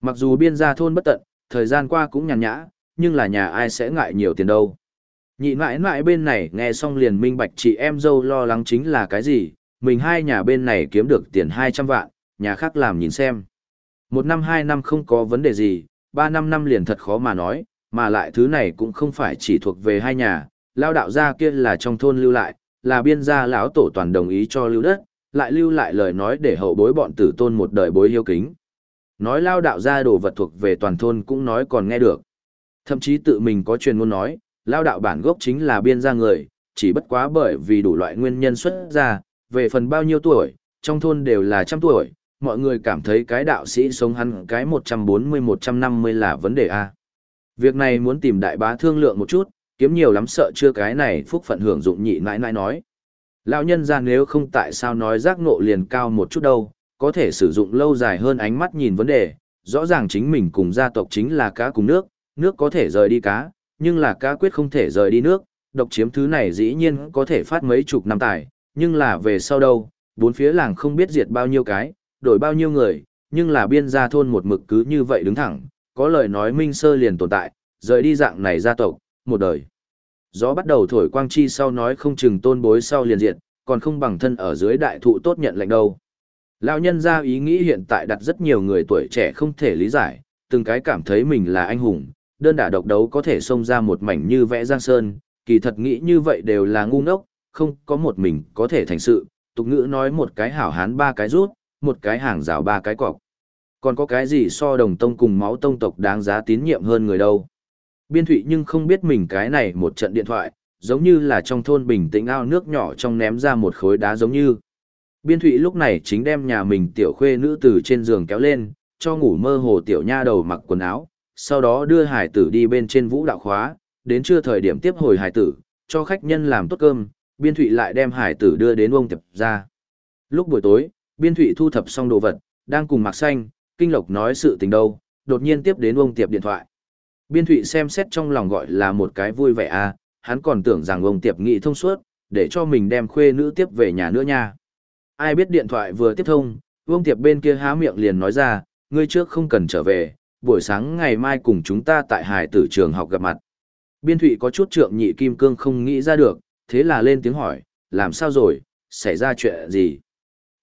Mặc dù biên gia thôn bất tận, thời gian qua cũng nhàn nhã, nhưng là nhà ai sẽ ngại nhiều tiền đâu. Nhị mãi mãi bên này nghe xong liền minh bạch chị em dâu lo lắng chính là cái gì, mình hai nhà bên này kiếm được tiền 200 vạn, nhà khác làm nhìn xem. Một năm hai năm không có vấn đề gì, ba năm năm liền thật khó mà nói, mà lại thứ này cũng không phải chỉ thuộc về hai nhà, lao đạo gia kia là trong thôn lưu lại, là biên gia lão tổ toàn đồng ý cho lưu đất, lại lưu lại lời nói để hậu bối bọn tử tôn một đời bối hiếu kính. Nói lao đạo gia đồ vật thuộc về toàn thôn cũng nói còn nghe được. Thậm chí tự mình có truyền ngôn nói, lao đạo bản gốc chính là biên gia người, chỉ bất quá bởi vì đủ loại nguyên nhân xuất ra, về phần bao nhiêu tuổi, trong thôn đều là trăm tuổi, mọi người cảm thấy cái đạo sĩ sống hắn cái 140-150 là vấn đề A. Việc này muốn tìm đại bá thương lượng một chút, kiếm nhiều lắm sợ chưa cái này phúc phận hưởng dụng nhị nãi nãi nói. Lão nhân ra nếu không tại sao nói giác ngộ liền cao một chút đâu, có thể sử dụng lâu dài hơn ánh mắt nhìn vấn đề, rõ ràng chính mình cùng gia tộc chính là cá cùng nước, nước có thể rời đi cá, nhưng là cá quyết không thể rời đi nước, độc chiếm thứ này dĩ nhiên có thể phát mấy chục năm tài, nhưng là về sau đâu, bốn phía làng không biết diệt bao nhiêu cái, đổi bao nhiêu người, nhưng là biên gia thôn một mực cứ như vậy đứng thẳng, có lời nói minh sơ liền tồn tại, rời đi dạng này gia tộc, một đời. Gió bắt đầu thổi quang chi sau nói không chừng tôn bối sau liền diệt, còn không bằng thân ở dưới đại thụ tốt nhận lệnh đâu. Lão nhân ra ý nghĩ hiện tại đặt rất nhiều người tuổi trẻ không thể lý giải, từng cái cảm thấy mình là anh hùng, đơn đả độc đấu có thể xông ra một mảnh như vẽ giang sơn, kỳ thật nghĩ như vậy đều là ngu ngốc, không có một mình có thể thành sự, tục ngữ nói một cái hảo hán ba cái rút, một cái hàng rào ba cái cọc. Còn có cái gì so đồng tông cùng máu tông tộc đáng giá tín nhiệm hơn người đâu. Biên thụy nhưng không biết mình cái này một trận điện thoại, giống như là trong thôn bình tĩnh ao nước nhỏ trong ném ra một khối đá giống như. Biên thụy lúc này chính đem nhà mình tiểu khuê nữ từ trên giường kéo lên, cho ngủ mơ hồ tiểu nha đầu mặc quần áo, sau đó đưa hải tử đi bên trên vũ đạo khóa, đến trưa thời điểm tiếp hồi hải tử, cho khách nhân làm tốt cơm, biên thụy lại đem hải tử đưa đến ông tiệp ra. Lúc buổi tối, biên thụy thu thập xong đồ vật, đang cùng mặc xanh, kinh lộc nói sự tình đâu, đột nhiên tiếp đến ông tiệp điện thoại. Biên thụy xem xét trong lòng gọi là một cái vui vẻ à, hắn còn tưởng rằng ông tiệp nghị thông suốt, để cho mình đem khuê nữ tiếp về nhà nữa nha. Ai biết điện thoại vừa tiếp thông, Vương Tiệp bên kia há miệng liền nói ra, ngươi trước không cần trở về, buổi sáng ngày mai cùng chúng ta tại hải tử trường học gặp mặt. Biên thụy có chút trượng nhị kim cương không nghĩ ra được, thế là lên tiếng hỏi, làm sao rồi, xảy ra chuyện gì?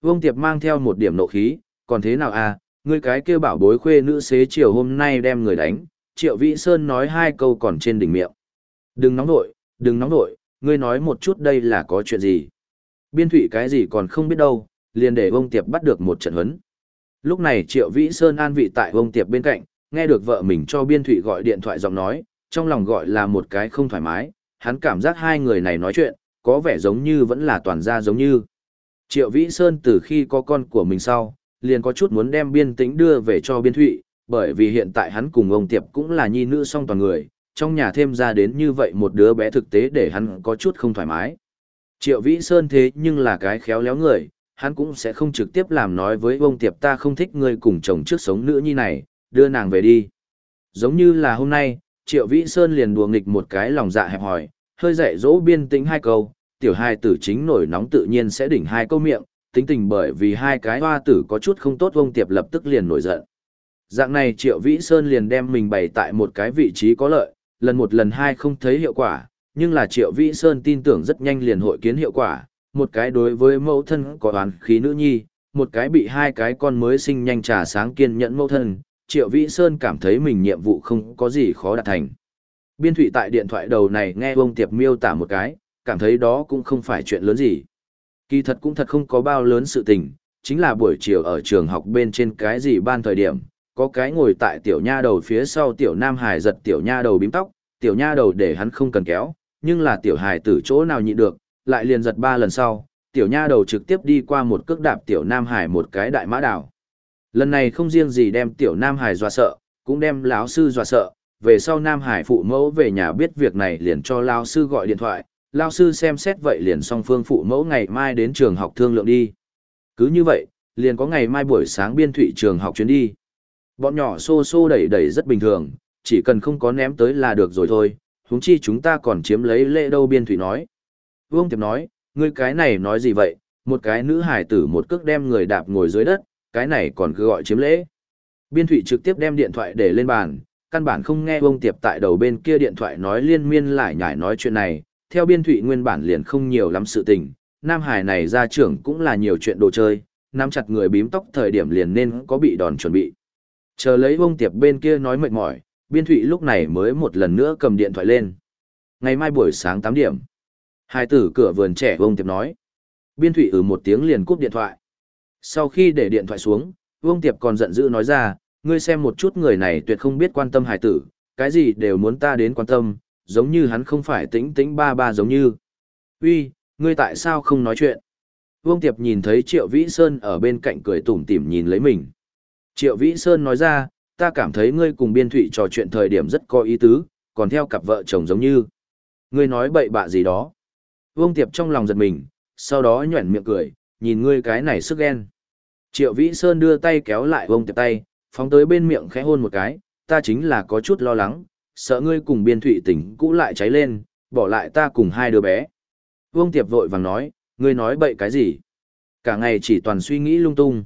Vương Tiệp mang theo một điểm nộ khí, còn thế nào à, ngươi cái kêu bảo bối khuê nữ xế chiều hôm nay đem người đánh, Triệu Vĩ Sơn nói hai câu còn trên đỉnh miệng. Đừng nóng nội, đừng nóng nội, ngươi nói một chút đây là có chuyện gì. Biên thụy cái gì còn không biết đâu, liền để Vương Tiệp bắt được một trận huấn. Lúc này Triệu Vĩ Sơn an vị tại Vương Tiệp bên cạnh, nghe được vợ mình cho Biên Thụy gọi điện thoại giọng nói, trong lòng gọi là một cái không thoải mái, hắn cảm giác hai người này nói chuyện, có vẻ giống như vẫn là toàn gia giống như. Triệu Vĩ Sơn từ khi có con của mình sau, liền có chút muốn đem biên tĩnh đưa về cho biên thụy, bởi vì hiện tại hắn cùng ông Tiệp cũng là nhi nữ song toàn người, trong nhà thêm ra đến như vậy một đứa bé thực tế để hắn có chút không thoải mái. Triệu Vĩ Sơn thế nhưng là cái khéo léo người, hắn cũng sẽ không trực tiếp làm nói với ông Tiệp ta không thích người cùng chồng trước sống nữ nhi này, đưa nàng về đi. Giống như là hôm nay, Triệu Vĩ Sơn liền đùa nghịch một cái lòng dạ hẹp hòi, hơi dạy dỗ biên tĩnh hai câu, tiểu hai tử chính nổi nóng tự nhiên sẽ đỉnh hai câu miệng, tính tình bởi vì hai cái hoa tử có chút không tốt vông tiệp lập tức liền nổi giận. Dạng này Triệu Vĩ Sơn liền đem mình bày tại một cái vị trí có lợi, lần một lần hai không thấy hiệu quả, nhưng là Triệu Vĩ Sơn tin tưởng rất nhanh liền hội kiến hiệu quả, một cái đối với mẫu thân có oán khí nữ nhi, một cái bị hai cái con mới sinh nhanh trà sáng kiên nhẫn mẫu thân, Triệu Vĩ Sơn cảm thấy mình nhiệm vụ không có gì khó đạt thành. Biên thủy tại điện thoại đầu này nghe ông Tiệp miêu tả một cái, cảm thấy đó cũng không phải chuyện lớn gì. Kỳ thật cũng thật không có bao lớn sự tình, chính là buổi chiều ở trường học bên trên cái gì ban thời điểm, có cái ngồi tại tiểu nha đầu phía sau tiểu nam hải giật tiểu nha đầu bím tóc, tiểu nha đầu để hắn không cần kéo, nhưng là tiểu hải từ chỗ nào nhịn được, lại liền giật ba lần sau, tiểu nha đầu trực tiếp đi qua một cước đạp tiểu nam hải một cái đại mã đảo. Lần này không riêng gì đem tiểu nam hải dọa sợ, cũng đem lão sư dọa sợ, về sau nam hải phụ mẫu về nhà biết việc này liền cho lão sư gọi điện thoại, lao sư xem xét vậy liền song phương phụ mẫu ngày mai đến trường học thương lượng đi. Cứ như vậy, liền có ngày mai buổi sáng biên thụy trường học chuyến đi. Bọn nhỏ xô xô đẩy đẩy rất bình thường, chỉ cần không có ném tới là được rồi thôi, huống chi chúng ta còn chiếm lấy lễ đâu biên thụy nói. Vương Tiệp nói, ngươi cái này nói gì vậy, một cái nữ hải tử một cước đem người đạp ngồi dưới đất, cái này còn cứ gọi chiếm lễ. Biên thụy trực tiếp đem điện thoại để lên bàn, căn bản không nghe Vương Tiệp tại đầu bên kia điện thoại nói liên miên lại nhải nói chuyện này, theo biên thụy nguyên bản liền không nhiều lắm sự tình, Nam Hải này ra trưởng cũng là nhiều chuyện đồ chơi, nắm chặt người bím tóc thời điểm liền nên có bị đòn chuẩn bị. Chờ lấy bông tiệp bên kia nói mệt mỏi, biên thụy lúc này mới một lần nữa cầm điện thoại lên. Ngày mai buổi sáng 8 điểm. Hai tử cửa vườn trẻ bông tiệp nói. Biên thụy ừ một tiếng liền cúp điện thoại. Sau khi để điện thoại xuống, Vương Tiệp còn giận dữ nói ra, ngươi xem một chút người này tuyệt không biết quan tâm hài tử, cái gì đều muốn ta đến quan tâm, giống như hắn không phải tĩnh tĩnh ba ba giống như. Uy, ngươi tại sao không nói chuyện? Vương Tiệp nhìn thấy Triệu Vĩ Sơn ở bên cạnh cười tủm tỉm nhìn lấy mình. Triệu Vĩ Sơn nói ra, ta cảm thấy ngươi cùng biên thụy trò chuyện thời điểm rất có ý tứ, còn theo cặp vợ chồng giống như. Ngươi nói bậy bạ gì đó. Vương Tiệp trong lòng giật mình, sau đó nhuẩn miệng cười, nhìn ngươi cái này sức ghen. Triệu Vĩ Sơn đưa tay kéo lại Vương Tiệp tay, phóng tới bên miệng khẽ hôn một cái, ta chính là có chút lo lắng, sợ ngươi cùng biên thụy tỉnh cũ lại cháy lên, bỏ lại ta cùng hai đứa bé. Vương Tiệp vội vàng nói, ngươi nói bậy cái gì? Cả ngày chỉ toàn suy nghĩ lung tung.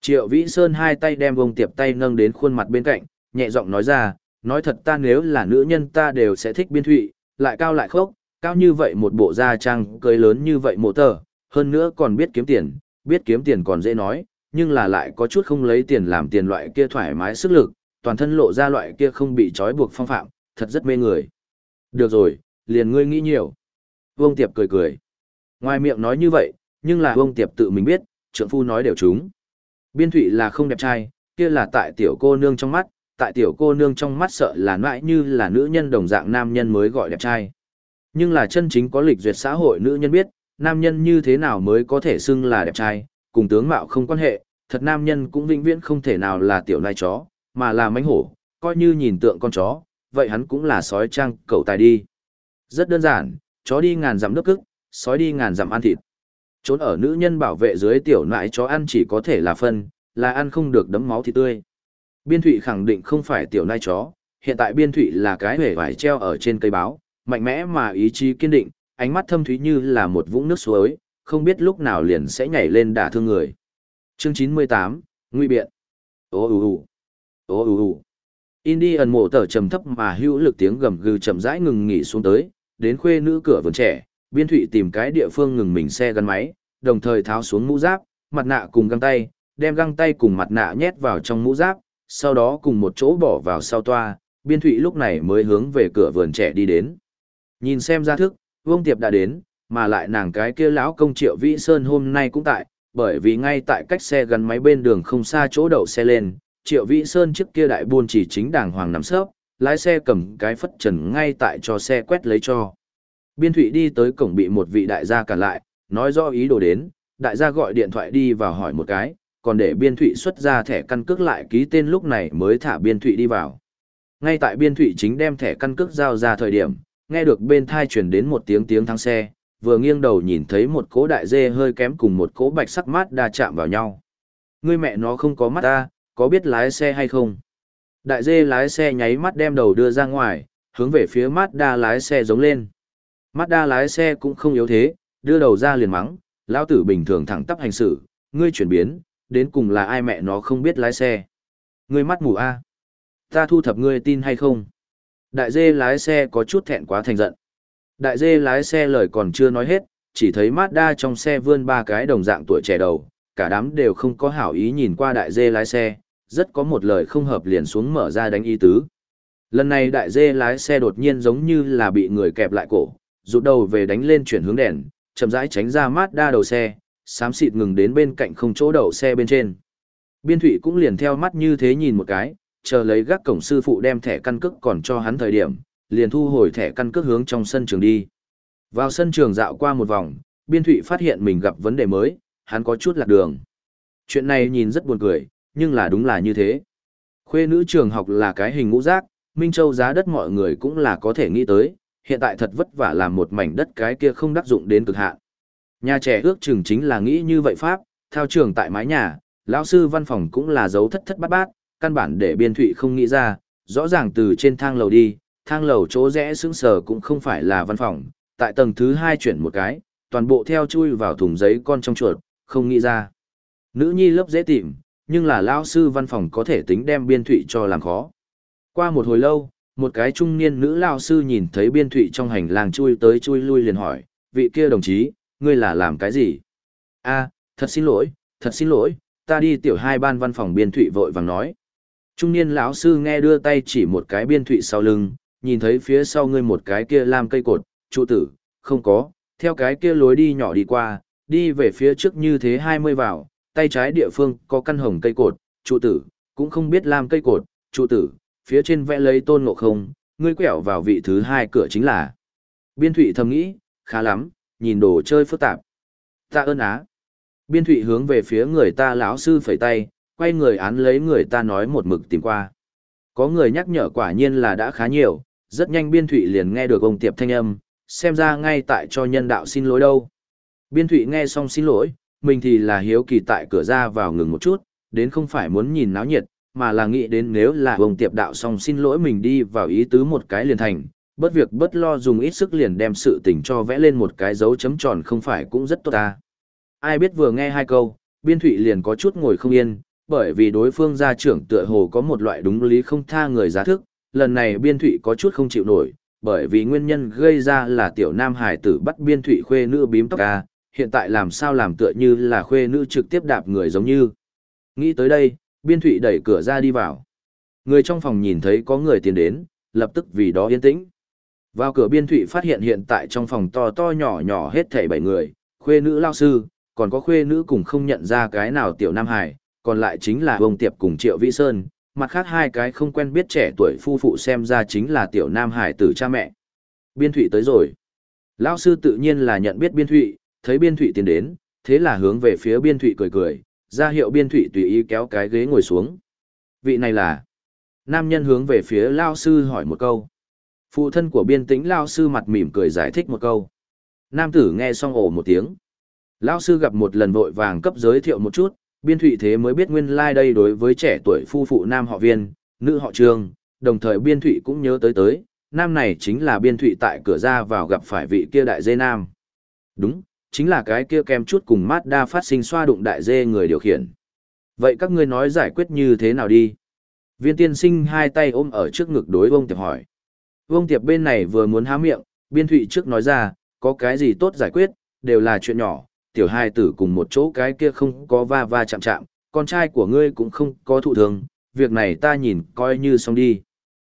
Triệu Vĩ Sơn hai tay đem Vương Tiệp tay nâng đến khuôn mặt bên cạnh, nhẹ giọng nói ra, nói thật ta nếu là nữ nhân ta đều sẽ thích biên thụy, lại cao lại khốc, cao như vậy một bộ da trang cưới lớn như vậy mộ tờ, hơn nữa còn biết kiếm tiền, biết kiếm tiền còn dễ nói, nhưng là lại có chút không lấy tiền làm tiền loại kia thoải mái sức lực, toàn thân lộ ra loại kia không bị trói buộc phong phạm, thật rất mê người. Được rồi, liền ngươi nghĩ nhiều. Vương Tiệp cười cười. Ngoài miệng nói như vậy, nhưng là Vương Tiệp tự mình biết, trưởng phu nói đều trúng. Biên thụy là không đẹp trai, kia là tại tiểu cô nương trong mắt, tại tiểu cô nương trong mắt sợ là mãi như là nữ nhân đồng dạng nam nhân mới gọi đẹp trai. Nhưng là chân chính có lịch duyệt xã hội nữ nhân biết, nam nhân như thế nào mới có thể xưng là đẹp trai, cùng tướng mạo không quan hệ, thật nam nhân cũng vĩnh viễn không thể nào là tiểu nai chó, mà là mánh hổ, coi như nhìn tượng con chó, vậy hắn cũng là sói trang cậu tài đi. Rất đơn giản, chó đi ngàn dặm nước cức, sói đi ngàn dặm ăn thịt. Trốn ở nữ nhân bảo vệ dưới tiểu nại chó ăn chỉ có thể là phân, là ăn không được đấm máu thịt tươi. Biên thụy khẳng định không phải tiểu nai chó, hiện tại biên thụy là cái hề vải treo ở trên cây báo, mạnh mẽ mà ý chí kiên định, ánh mắt thâm thúy như là một vũng nước suối, không biết lúc nào liền sẽ nhảy lên đả thương người. Chương 98, Nguy biện. Ô ù ù. Ô ù ù. Indian mộ tờ trầm thấp mà hữu lực tiếng gầm gừ chậm rãi ngừng nghỉ xuống tới, đến khuê nữ cửa vườn trẻ, biên thụy tìm cái địa phương ngừng mình xe gắn máy, đồng thời tháo xuống mũ giáp, mặt nạ cùng găng tay, đem găng tay cùng mặt nạ nhét vào trong mũ giáp, sau đó cùng một chỗ bỏ vào sau toa, biên thụy lúc này mới hướng về cửa vườn trẻ đi đến. Nhìn xem ra thức, Vương Tiệp đã đến, mà lại nàng cái kia lão công triệu Vĩ Sơn hôm nay cũng tại, bởi vì ngay tại cách xe gắn máy bên đường không xa chỗ đậu xe lên, triệu Vĩ Sơn trước kia đại buôn chỉ chính đàng hoàng nằm sớp, lái xe cầm cái phất trần ngay tại cho xe quét lấy cho. Biên thụy đi tới cổng bị một vị đại gia cản lại, nói rõ ý đồ đến, đại gia gọi điện thoại đi vào hỏi một cái, còn để biên thụy xuất ra thẻ căn cước lại ký tên lúc này mới thả biên thụy đi vào. Ngay tại biên thụy chính đem thẻ căn cước giao ra thời điểm, nghe được bên thai chuyển đến một tiếng tiếng thắng xe, vừa nghiêng đầu nhìn thấy một cỗ đại dê hơi kém cùng một cỗ bạch sắc mát đa chạm vào nhau. Ngươi mẹ nó không có mắt ta, có biết lái xe hay không? Đại dê lái xe nháy mắt đem đầu đưa ra ngoài, hướng về phía Mazda lái xe giống lên. Mazda lái xe cũng không yếu thế, đưa đầu ra liền mắng, lão tử bình thường thẳng tắp hành xử, ngươi chuyển biến, đến cùng là ai mẹ nó không biết lái xe. Ngươi mắt mù a Ta thu thập ngươi tin hay không? Đại dê lái xe có chút thẹn quá thành giận. Đại dê lái xe lời còn chưa nói hết, chỉ thấy Mazda trong xe vươn ba cái đồng dạng tuổi trẻ đầu, cả đám đều không có hảo ý nhìn qua đại dê lái xe, rất có một lời không hợp liền xuống mở ra đánh y tứ. Lần này đại dê lái xe đột nhiên giống như là bị người kẹp lại cổ, rụt đầu về đánh lên chuyển hướng đèn, chậm rãi tránh ra Mazda đầu xe, xám xịt ngừng đến bên cạnh không chỗ đậu xe bên trên. Biên thủy cũng liền theo mắt như thế nhìn một cái, chờ lấy gác cổng sư phụ đem thẻ căn cước còn cho hắn thời điểm, liền thu hồi thẻ căn cước hướng trong sân trường đi. Vào sân trường dạo qua một vòng, Biên thủy phát hiện mình gặp vấn đề mới, hắn có chút lạc đường. Chuyện này nhìn rất buồn cười, nhưng là đúng là như thế. Khuê nữ trường học là cái hình ngũ giác, Minh Châu giá đất mọi người cũng là có thể nghĩ tới, hiện tại thật vất vả làm một mảnh đất cái kia không đắc dụng đến cực hạn. Nhà trẻ ước chừng chính là nghĩ như vậy pháp, theo trường tại mái nhà, lão sư văn phòng cũng là dấu thất thất bát bát, căn bản để biên thụy không nghĩ ra, rõ ràng từ trên thang lầu đi, thang lầu chỗ rẽ sững sờ cũng không phải là văn phòng, tại tầng thứ hai chuyển một cái, toàn bộ theo chui vào thùng giấy con trong chuột, không nghĩ ra. Nữ nhi lớp dễ tìm, nhưng là lao sư văn phòng có thể tính đem biên thụy cho làm khó. Qua một hồi lâu, một cái trung niên nữ lao sư nhìn thấy biên thụy trong hành lang chui tới chui lui liền hỏi, vị kia đồng chí, ngươi là làm cái gì? a thật xin lỗi, thật xin lỗi, ta đi tiểu hai ban văn phòng biên thụy vội vàng nói. Trung niên lão sư nghe đưa tay chỉ một cái biên thụy sau lưng, nhìn thấy phía sau ngươi một cái kia làm cây cột, trụ tử, không có, theo cái kia lối đi nhỏ đi qua, đi về phía trước như thế 20 vào, tay trái địa phương có căn hồng cây cột, trụ tử, cũng không biết làm cây cột, trụ tử, phía trên vẽ lấy tôn ngộ không, ngươi quẹo vào vị thứ hai cửa chính là. Biên thụy thầm nghĩ, khá lắm, nhìn đồ chơi phức tạp. Ta ơn á. Biên thụy hướng về phía người ta lão sư phẩy tay, quay người án lấy người ta nói một mực tìm qua. Có người nhắc nhở quả nhiên là đã khá nhiều, rất nhanh biên thụy liền nghe được ông tiệp thanh âm, xem ra ngay tại cho nhân đạo xin lỗi đâu. Biên thụy nghe xong xin lỗi, mình thì là hiếu kỳ tại cửa ra vào ngừng một chút, đến không phải muốn nhìn náo nhiệt, mà là nghĩ đến nếu là ông tiệp đạo xong xin lỗi mình đi vào ý tứ một cái liền thành, bất việc bất lo dùng ít sức liền đem sự tình cho vẽ lên một cái dấu chấm tròn không phải cũng rất tốt ta. Ai biết vừa nghe hai câu, biên thụy liền có chút ngồi không yên, bởi vì đối phương gia trưởng tựa hồ có một loại đúng lý không tha người giá thức, lần này biên thụy có chút không chịu nổi, bởi vì nguyên nhân gây ra là tiểu nam hải tử bắt biên thụy khuê nữ bím tóc ca, hiện tại làm sao làm tựa như là khuê nữ trực tiếp đạp người giống như. Nghĩ tới đây, biên thụy đẩy cửa ra đi vào. Người trong phòng nhìn thấy có người tiến đến, lập tức vì đó yên tĩnh. Vào cửa biên thụy phát hiện hiện tại trong phòng to to nhỏ nhỏ hết thảy bảy người, khuê nữ lao sư, còn có khuê nữ cùng không nhận ra cái nào tiểu nam hải, còn lại chính là ông tiệp cùng triệu vĩ sơn, mặt khác hai cái không quen biết trẻ tuổi phu phụ xem ra chính là tiểu nam hải tử cha mẹ. Biên thụy tới rồi. Lão sư tự nhiên là nhận biết biên thụy, thấy biên thụy tiến đến, thế là hướng về phía biên thụy cười cười, ra hiệu biên thụy tùy ý kéo cái ghế ngồi xuống. Vị này là... Nam nhân hướng về phía Lao sư hỏi một câu. Phụ thân của biên tĩnh Lao sư mặt mỉm cười giải thích một câu. Nam tử nghe xong ổ một tiếng. Lao sư gặp một lần vội vàng cấp giới thiệu một chút, biên thụy thế mới biết nguyên lai like đây đối với trẻ tuổi phu phụ nam họ viên, nữ họ trường, đồng thời biên thụy cũng nhớ tới tới, nam này chính là biên thụy tại cửa ra vào gặp phải vị kia đại dê nam. Đúng, chính là cái kia kem chút cùng mát đa phát sinh xoa đụng đại dê người điều khiển. Vậy các ngươi nói giải quyết như thế nào đi? Viên tiên sinh hai tay ôm ở trước ngực đối vông tiệp hỏi. Vông tiệp bên này vừa muốn há miệng, biên thụy trước nói ra, có cái gì tốt giải quyết, đều là chuyện nhỏ, tiểu hai tử cùng một chỗ cái kia không có va va chạm chạm, con trai của ngươi cũng không có thụ thường, việc này ta nhìn coi như xong đi.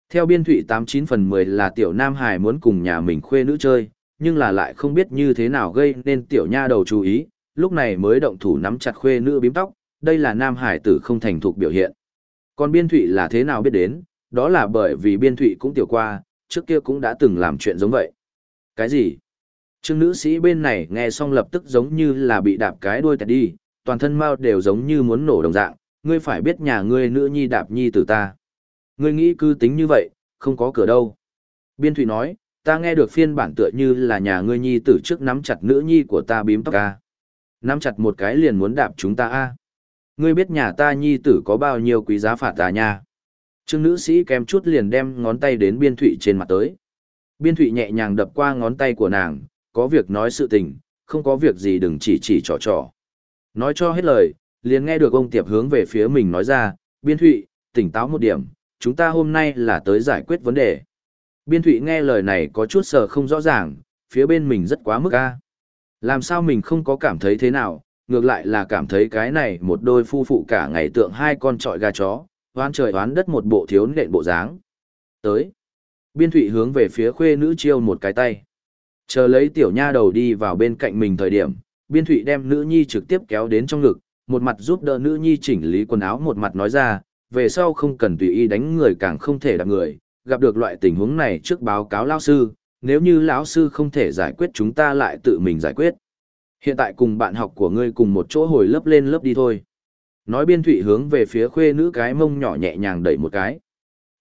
Theo biên thụy 89 phần 10 là tiểu nam hải muốn cùng nhà mình khuê nữ chơi, nhưng là lại không biết như thế nào gây nên tiểu nha đầu chú ý, lúc này mới động thủ nắm chặt khuê nữ bím tóc, đây là nam hải tử không thành thục biểu hiện. Còn biên thụy là thế nào biết đến, đó là bởi vì biên thụy cũng tiểu qua, trước kia cũng đã từng làm chuyện giống vậy. Cái gì? Trương nữ sĩ bên này nghe xong lập tức giống như là bị đạp cái đuôi tẹt đi, toàn thân mau đều giống như muốn nổ đồng dạng, ngươi phải biết nhà ngươi nữ nhi đạp nhi tử ta. Ngươi nghĩ cứ tính như vậy, không có cửa đâu. Biên thụy nói, ta nghe được phiên bản tựa như là nhà ngươi nhi tử trước nắm chặt nữ nhi của ta bím tóc ca. Nắm chặt một cái liền muốn đạp chúng ta a Ngươi biết nhà ta nhi tử có bao nhiêu quý giá phạt ta nha. Trương nữ sĩ kém chút liền đem ngón tay đến biên thụy trên mặt tới. Biên thụy nhẹ nhàng đập qua ngón tay của nàng, có việc nói sự tình, không có việc gì đừng chỉ chỉ trò trò. Nói cho hết lời, liền nghe được ông Tiệp hướng về phía mình nói ra, biên thụy, tỉnh táo một điểm, chúng ta hôm nay là tới giải quyết vấn đề. Biên thụy nghe lời này có chút sờ không rõ ràng, phía bên mình rất quá mức a. Làm sao mình không có cảm thấy thế nào, ngược lại là cảm thấy cái này một đôi phu phụ cả ngày tượng hai con trọi gà chó, hoán trời hoán đất một bộ thiếu nện bộ dáng. Tới. Biên thụy hướng về phía khuê nữ chiêu một cái tay. Chờ lấy tiểu nha đầu đi vào bên cạnh mình thời điểm, biên thụy đem nữ nhi trực tiếp kéo đến trong ngực, một mặt giúp đỡ nữ nhi chỉnh lý quần áo một mặt nói ra, về sau không cần tùy ý đánh người càng không thể đạp người, gặp được loại tình huống này trước báo cáo lão sư, nếu như lão sư không thể giải quyết chúng ta lại tự mình giải quyết. Hiện tại cùng bạn học của ngươi cùng một chỗ hồi lớp lên lớp đi thôi. Nói biên thụy hướng về phía khuê nữ cái mông nhỏ nhẹ nhàng đẩy một cái.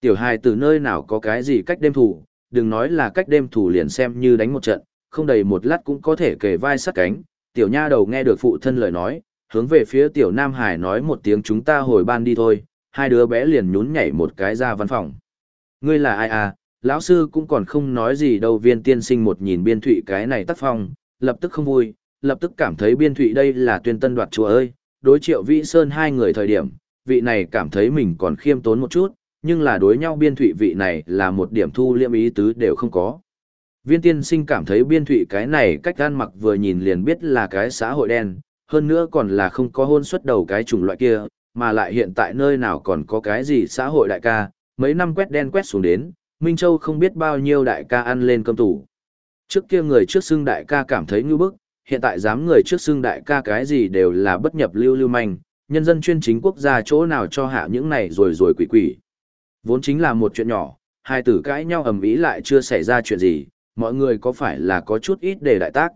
Tiểu hài từ nơi nào có cái gì cách đêm thủ, đừng nói là cách đêm thủ liền xem như đánh một trận, không đầy một lát cũng có thể kề vai sát cánh. Tiểu nha đầu nghe được phụ thân lời nói, hướng về phía tiểu nam hải nói một tiếng chúng ta hồi ban đi thôi, hai đứa bé liền nhún nhảy một cái ra văn phòng. Ngươi là ai à, lão sư cũng còn không nói gì đâu viên tiên sinh một nhìn biên thụy cái này tác phong, lập tức không vui, lập tức cảm thấy biên thụy đây là tuyên tân đoạt chùa ơi, đối triệu vĩ sơn hai người thời điểm, vị này cảm thấy mình còn khiêm tốn một chút, nhưng là đối nhau biên thụy vị này là một điểm thu liêm ý tứ đều không có. Viên tiên sinh cảm thấy biên thụy cái này cách gan mặc vừa nhìn liền biết là cái xã hội đen, hơn nữa còn là không có hôn xuất đầu cái chủng loại kia, mà lại hiện tại nơi nào còn có cái gì xã hội đại ca, mấy năm quét đen quét xuống đến, Minh Châu không biết bao nhiêu đại ca ăn lên cơm tủ. Trước kia người trước xưng đại ca cảm thấy ngư bức, hiện tại dám người trước xưng đại ca cái gì đều là bất nhập lưu lưu manh, nhân dân chuyên chính quốc gia chỗ nào cho hạ những này rồi rồi quỷ quỷ. Vốn chính là một chuyện nhỏ, hai tử cãi nhau ầm ĩ lại chưa xảy ra chuyện gì, mọi người có phải là có chút ít để đại tác.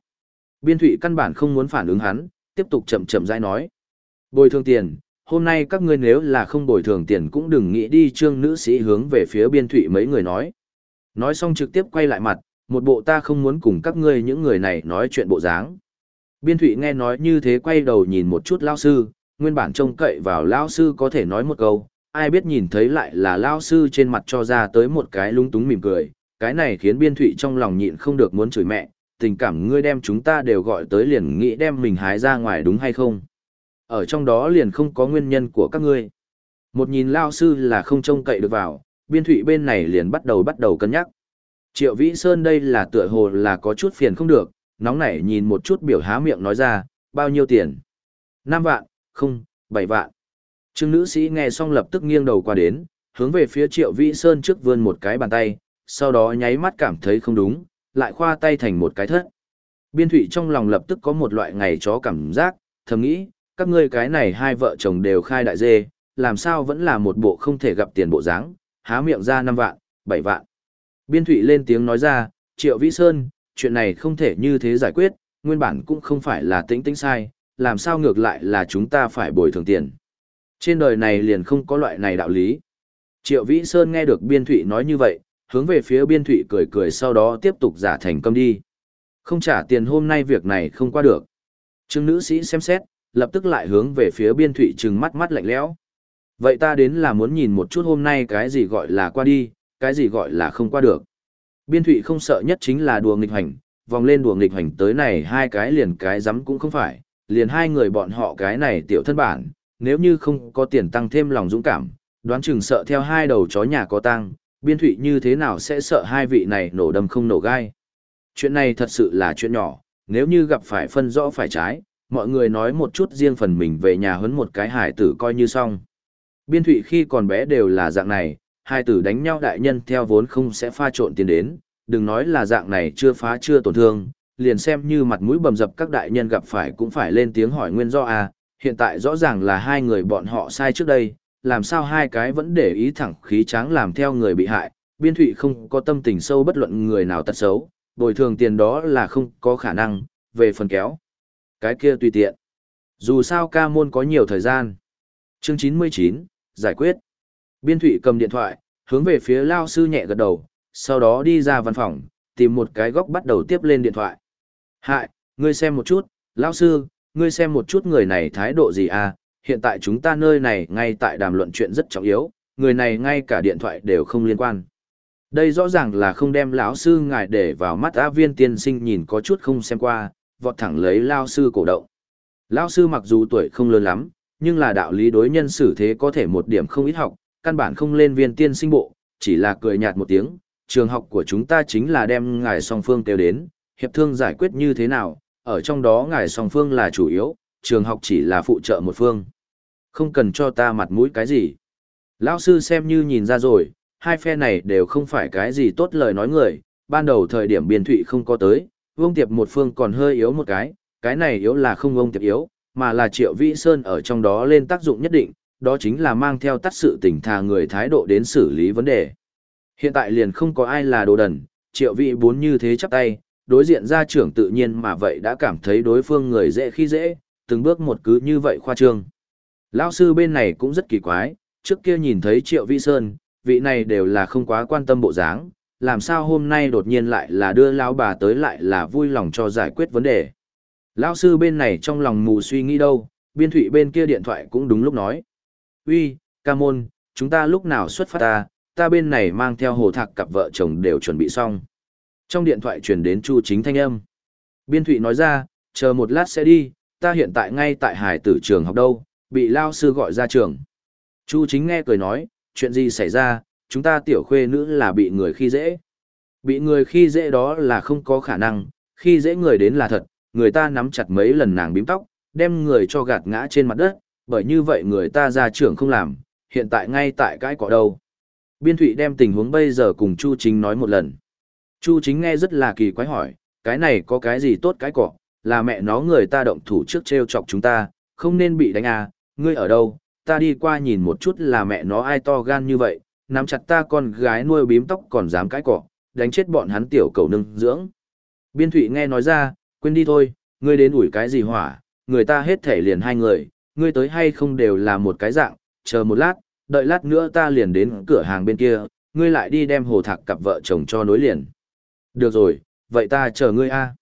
Biên thủy căn bản không muốn phản ứng hắn, tiếp tục chậm chậm dai nói. Bồi thường tiền, hôm nay các ngươi nếu là không bồi thường tiền cũng đừng nghĩ đi trương nữ sĩ hướng về phía biên thụy mấy người nói. Nói xong trực tiếp quay lại mặt, một bộ ta không muốn cùng các ngươi những người này nói chuyện bộ dáng. Biên thụy nghe nói như thế quay đầu nhìn một chút lao sư, nguyên bản trông cậy vào lao sư có thể nói một câu, ai biết nhìn thấy lại là lao sư trên mặt cho ra tới một cái lung túng mỉm cười, cái này khiến biên thụy trong lòng nhịn không được muốn chửi mẹ, tình cảm ngươi đem chúng ta đều gọi tới liền nghĩ đem mình hái ra ngoài đúng hay không. Ở trong đó liền không có nguyên nhân của các ngươi. Một nhìn lao sư là không trông cậy được vào, biên thụy bên này liền bắt đầu bắt đầu cân nhắc. Triệu Vĩ Sơn đây là tựa hồ là có chút phiền không được, nóng nảy nhìn một chút biểu há miệng nói ra, bao nhiêu tiền? 5 vạn, không, 7 vạn. Trương nữ sĩ nghe xong lập tức nghiêng đầu qua đến, hướng về phía Triệu Vĩ Sơn trước vươn một cái bàn tay, sau đó nháy mắt cảm thấy không đúng, lại khoa tay thành một cái thất. Biên thụy trong lòng lập tức có một loại ngày chó cảm giác, thầm nghĩ, các ngươi cái này hai vợ chồng đều khai đại dê, làm sao vẫn là một bộ không thể gặp tiền bộ dáng há miệng ra 5 vạn, 7 vạn. Biên thụy lên tiếng nói ra, Triệu Vĩ Sơn, chuyện này không thể như thế giải quyết, nguyên bản cũng không phải là tĩnh tĩnh sai, làm sao ngược lại là chúng ta phải bồi thường tiền. Trên đời này liền không có loại này đạo lý. Triệu Vĩ Sơn nghe được Biên Thụy nói như vậy, hướng về phía Biên Thụy cười cười sau đó tiếp tục giả thành công đi. Không trả tiền hôm nay việc này không qua được. Trương nữ sĩ xem xét, lập tức lại hướng về phía Biên Thụy trừng mắt mắt lạnh lẽo. Vậy ta đến là muốn nhìn một chút hôm nay cái gì gọi là qua đi, cái gì gọi là không qua được. Biên Thụy không sợ nhất chính là đùa nghịch hành, vòng lên đùa nghịch hành tới này hai cái liền cái rắm cũng không phải, liền hai người bọn họ cái này tiểu thân bản, nếu như không có tiền tăng thêm lòng dũng cảm, đoán chừng sợ theo hai đầu chó nhà có tăng, biên thụy như thế nào sẽ sợ hai vị này nổ đâm không nổ gai. Chuyện này thật sự là chuyện nhỏ, nếu như gặp phải phân rõ phải trái, mọi người nói một chút riêng phần mình về nhà huấn một cái hải tử coi như xong. Biên thụy khi còn bé đều là dạng này, hải tử đánh nhau đại nhân theo vốn không sẽ pha trộn tiền đến, đừng nói là dạng này chưa phá chưa tổn thương, liền xem như mặt mũi bầm dập các đại nhân gặp phải cũng phải lên tiếng hỏi nguyên do à, hiện tại rõ ràng là hai người bọn họ sai trước đây, làm sao hai cái vẫn để ý thẳng khí tráng làm theo người bị hại, biên thụy không có tâm tình sâu bất luận người nào tật xấu, bồi thường tiền đó là không có khả năng, về phần kéo. Cái kia tùy tiện. Dù sao ca môn có nhiều thời gian. Chương 99, giải quyết. Biên thụy cầm điện thoại, hướng về phía lao sư nhẹ gật đầu, sau đó đi ra văn phòng, tìm một cái góc bắt đầu tiếp lên điện thoại. Hại, ngươi xem một chút, lão sư, ngươi xem một chút người này thái độ gì à, hiện tại chúng ta nơi này ngay tại đàm luận chuyện rất trọng yếu, người này ngay cả điện thoại đều không liên quan. Đây rõ ràng là không đem lão sư ngài để vào mắt á viên tiên sinh nhìn có chút không xem qua, vọt thẳng lấy lao sư cổ động. Lão sư mặc dù tuổi không lớn lắm, nhưng là đạo lý đối nhân xử thế có thể một điểm không ít học, căn bản không lên viên tiên sinh bộ, chỉ là cười nhạt một tiếng, trường học của chúng ta chính là đem ngài song phương kêu đến, hiệp thương giải quyết như thế nào, ở trong đó ngài song phương là chủ yếu, trường học chỉ là phụ trợ một phương. Không cần cho ta mặt mũi cái gì. Lão sư xem như nhìn ra rồi, hai phe này đều không phải cái gì tốt lời nói người, ban đầu thời điểm biên thụy không có tới, vông tiệp một phương còn hơi yếu một cái, cái này yếu là không vông tiệp yếu, mà là triệu vĩ sơn ở trong đó lên tác dụng nhất định, đó chính là mang theo tắt sự tỉnh thà người thái độ đến xử lý vấn đề. Hiện tại liền không có ai là đồ đần, triệu vĩ bốn như thế chắp tay, đối diện gia trưởng tự nhiên mà vậy đã cảm thấy đối phương người dễ khi dễ, từng bước một cứ như vậy khoa trương. Lão sư bên này cũng rất kỳ quái, trước kia nhìn thấy triệu vĩ sơn, vị này đều là không quá quan tâm bộ dáng, làm sao hôm nay đột nhiên lại là đưa lão bà tới lại là vui lòng cho giải quyết vấn đề. Lão sư bên này trong lòng mù suy nghĩ đâu, biên thụy bên kia điện thoại cũng đúng lúc nói. Uy, ca môn, chúng ta lúc nào xuất phát ta, ta bên này mang theo hồ thạc cặp vợ chồng đều chuẩn bị xong. Trong điện thoại truyền đến Chu Chính thanh âm. Biên Thụy nói ra, chờ một lát sẽ đi, ta hiện tại ngay tại hải tử trường học đâu, bị lao sư gọi ra trường. Chu Chính nghe cười nói, chuyện gì xảy ra, chúng ta tiểu khuê nữ là bị người khi dễ. Bị người khi dễ đó là không có khả năng, khi dễ người đến là thật, người ta nắm chặt mấy lần nàng bím tóc, đem người cho gạt ngã trên mặt đất, bởi như vậy người ta ra trưởng không làm, hiện tại ngay tại cái cỏ đâu. Biên Thụy đem tình huống bây giờ cùng Chu Chính nói một lần. Chu Chính nghe rất là kỳ quái hỏi, cái này có cái gì tốt cái cỏ, là mẹ nó người ta động thủ trước treo chọc chúng ta, không nên bị đánh à, ngươi ở đâu, ta đi qua nhìn một chút là mẹ nó ai to gan như vậy, nắm chặt ta con gái nuôi bím tóc còn dám cãi cọ đánh chết bọn hắn tiểu cầu nâng dưỡng. Biên Thụy nghe nói ra, quên đi thôi, ngươi đến ủi cái gì hỏa, người ta hết thể liền hai người, ngươi tới hay không đều là một cái dạng, chờ một lát, đợi lát nữa ta liền đến cửa hàng bên kia, ngươi lại đi đem hồ thạc cặp vợ chồng cho nối liền. Được rồi, vậy ta chờ ngươi a.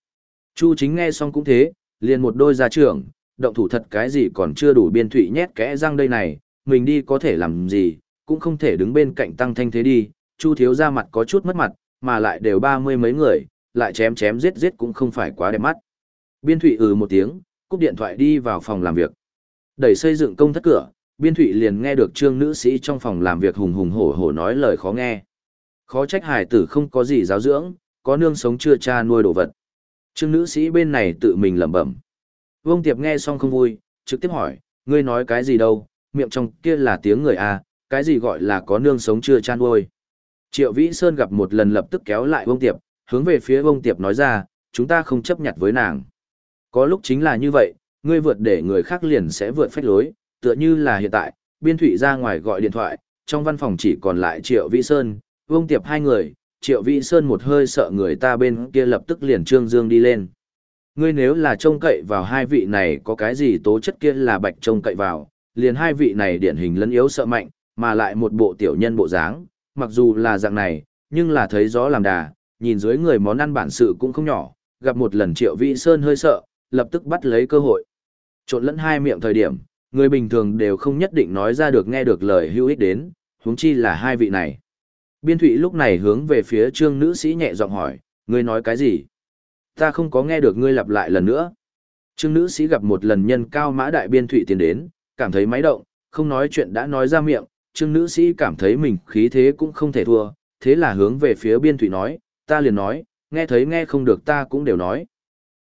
Chu chính nghe xong cũng thế, liền một đôi gia trưởng, động thủ thật cái gì còn chưa đủ biên thụy nhét kẽ răng đây này, mình đi có thể làm gì, cũng không thể đứng bên cạnh tăng thanh thế đi, chu thiếu ra mặt có chút mất mặt, mà lại đều ba mươi mấy người, lại chém chém giết giết cũng không phải quá đẹp mắt. Biên thụy ừ một tiếng, cúp điện thoại đi vào phòng làm việc. Đẩy xây dựng công thất cửa, biên thụy liền nghe được trương nữ sĩ trong phòng làm việc hùng hùng hổ hổ nói lời khó nghe. Khó trách hải tử không có gì giáo dưỡng, có nương sống chưa cha nuôi đồ vật. Trương nữ sĩ bên này tự mình lẩm bẩm. Vương Tiệp nghe xong không vui, trực tiếp hỏi, ngươi nói cái gì đâu, miệng trong kia là tiếng người à, cái gì gọi là có nương sống chưa chan nuôi. Triệu Vĩ Sơn gặp một lần lập tức kéo lại Vương Tiệp, hướng về phía Vương Tiệp nói ra, chúng ta không chấp nhận với nàng. Có lúc chính là như vậy, ngươi vượt để người khác liền sẽ vượt phách lối, tựa như là hiện tại, biên thủy ra ngoài gọi điện thoại, trong văn phòng chỉ còn lại Triệu Vĩ Sơn, Vương Tiệp hai người, Triệu Vĩ Sơn một hơi sợ người ta bên kia lập tức liền trương dương đi lên. Ngươi nếu là trông cậy vào hai vị này có cái gì tố chất kia là bạch trông cậy vào, liền hai vị này điển hình lấn yếu sợ mạnh, mà lại một bộ tiểu nhân bộ dáng, mặc dù là dạng này, nhưng là thấy gió làm đà, nhìn dưới người món ăn bản sự cũng không nhỏ, gặp một lần Triệu Vĩ Sơn hơi sợ, lập tức bắt lấy cơ hội. Trộn lẫn hai miệng thời điểm, người bình thường đều không nhất định nói ra được nghe được lời hữu ích đến, huống chi là hai vị này. Biên thụy lúc này hướng về phía trương nữ sĩ nhẹ giọng hỏi, ngươi nói cái gì? Ta không có nghe được ngươi lặp lại lần nữa. Trương nữ sĩ gặp một lần nhân cao mã đại biên thụy tiến đến, cảm thấy máy động, không nói chuyện đã nói ra miệng, trương nữ sĩ cảm thấy mình khí thế cũng không thể thua, thế là hướng về phía biên thụy nói, ta liền nói, nghe thấy nghe không được ta cũng đều nói.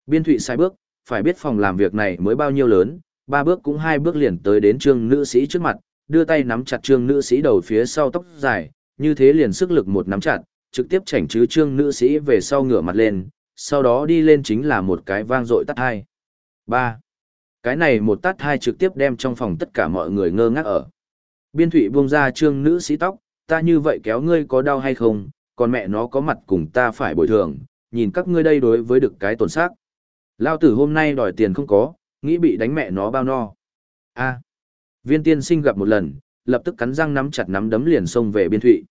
Biên thụy sai bước, phải biết phòng làm việc này mới bao nhiêu lớn, ba bước cũng hai bước liền tới đến trương nữ sĩ trước mặt, đưa tay nắm chặt trương nữ sĩ đầu phía sau tóc dài, như thế liền sức lực một nắm chặt, trực tiếp chảnh chứ trương nữ sĩ về sau ngửa mặt lên, sau đó đi lên chính là một cái vang dội tắt hai. ba Cái này một tắt hai trực tiếp đem trong phòng tất cả mọi người ngơ ngác ở. Biên thụy buông ra trương nữ sĩ tóc, ta như vậy kéo ngươi có đau hay không, còn mẹ nó có mặt cùng ta phải bồi thường, nhìn các ngươi đây đối với được cái tổn xác. Lao tử hôm nay đòi tiền không có, nghĩ bị đánh mẹ nó bao no. a viên tiên sinh gặp một lần, lập tức cắn răng nắm chặt nắm đấm liền xông về biên thụy.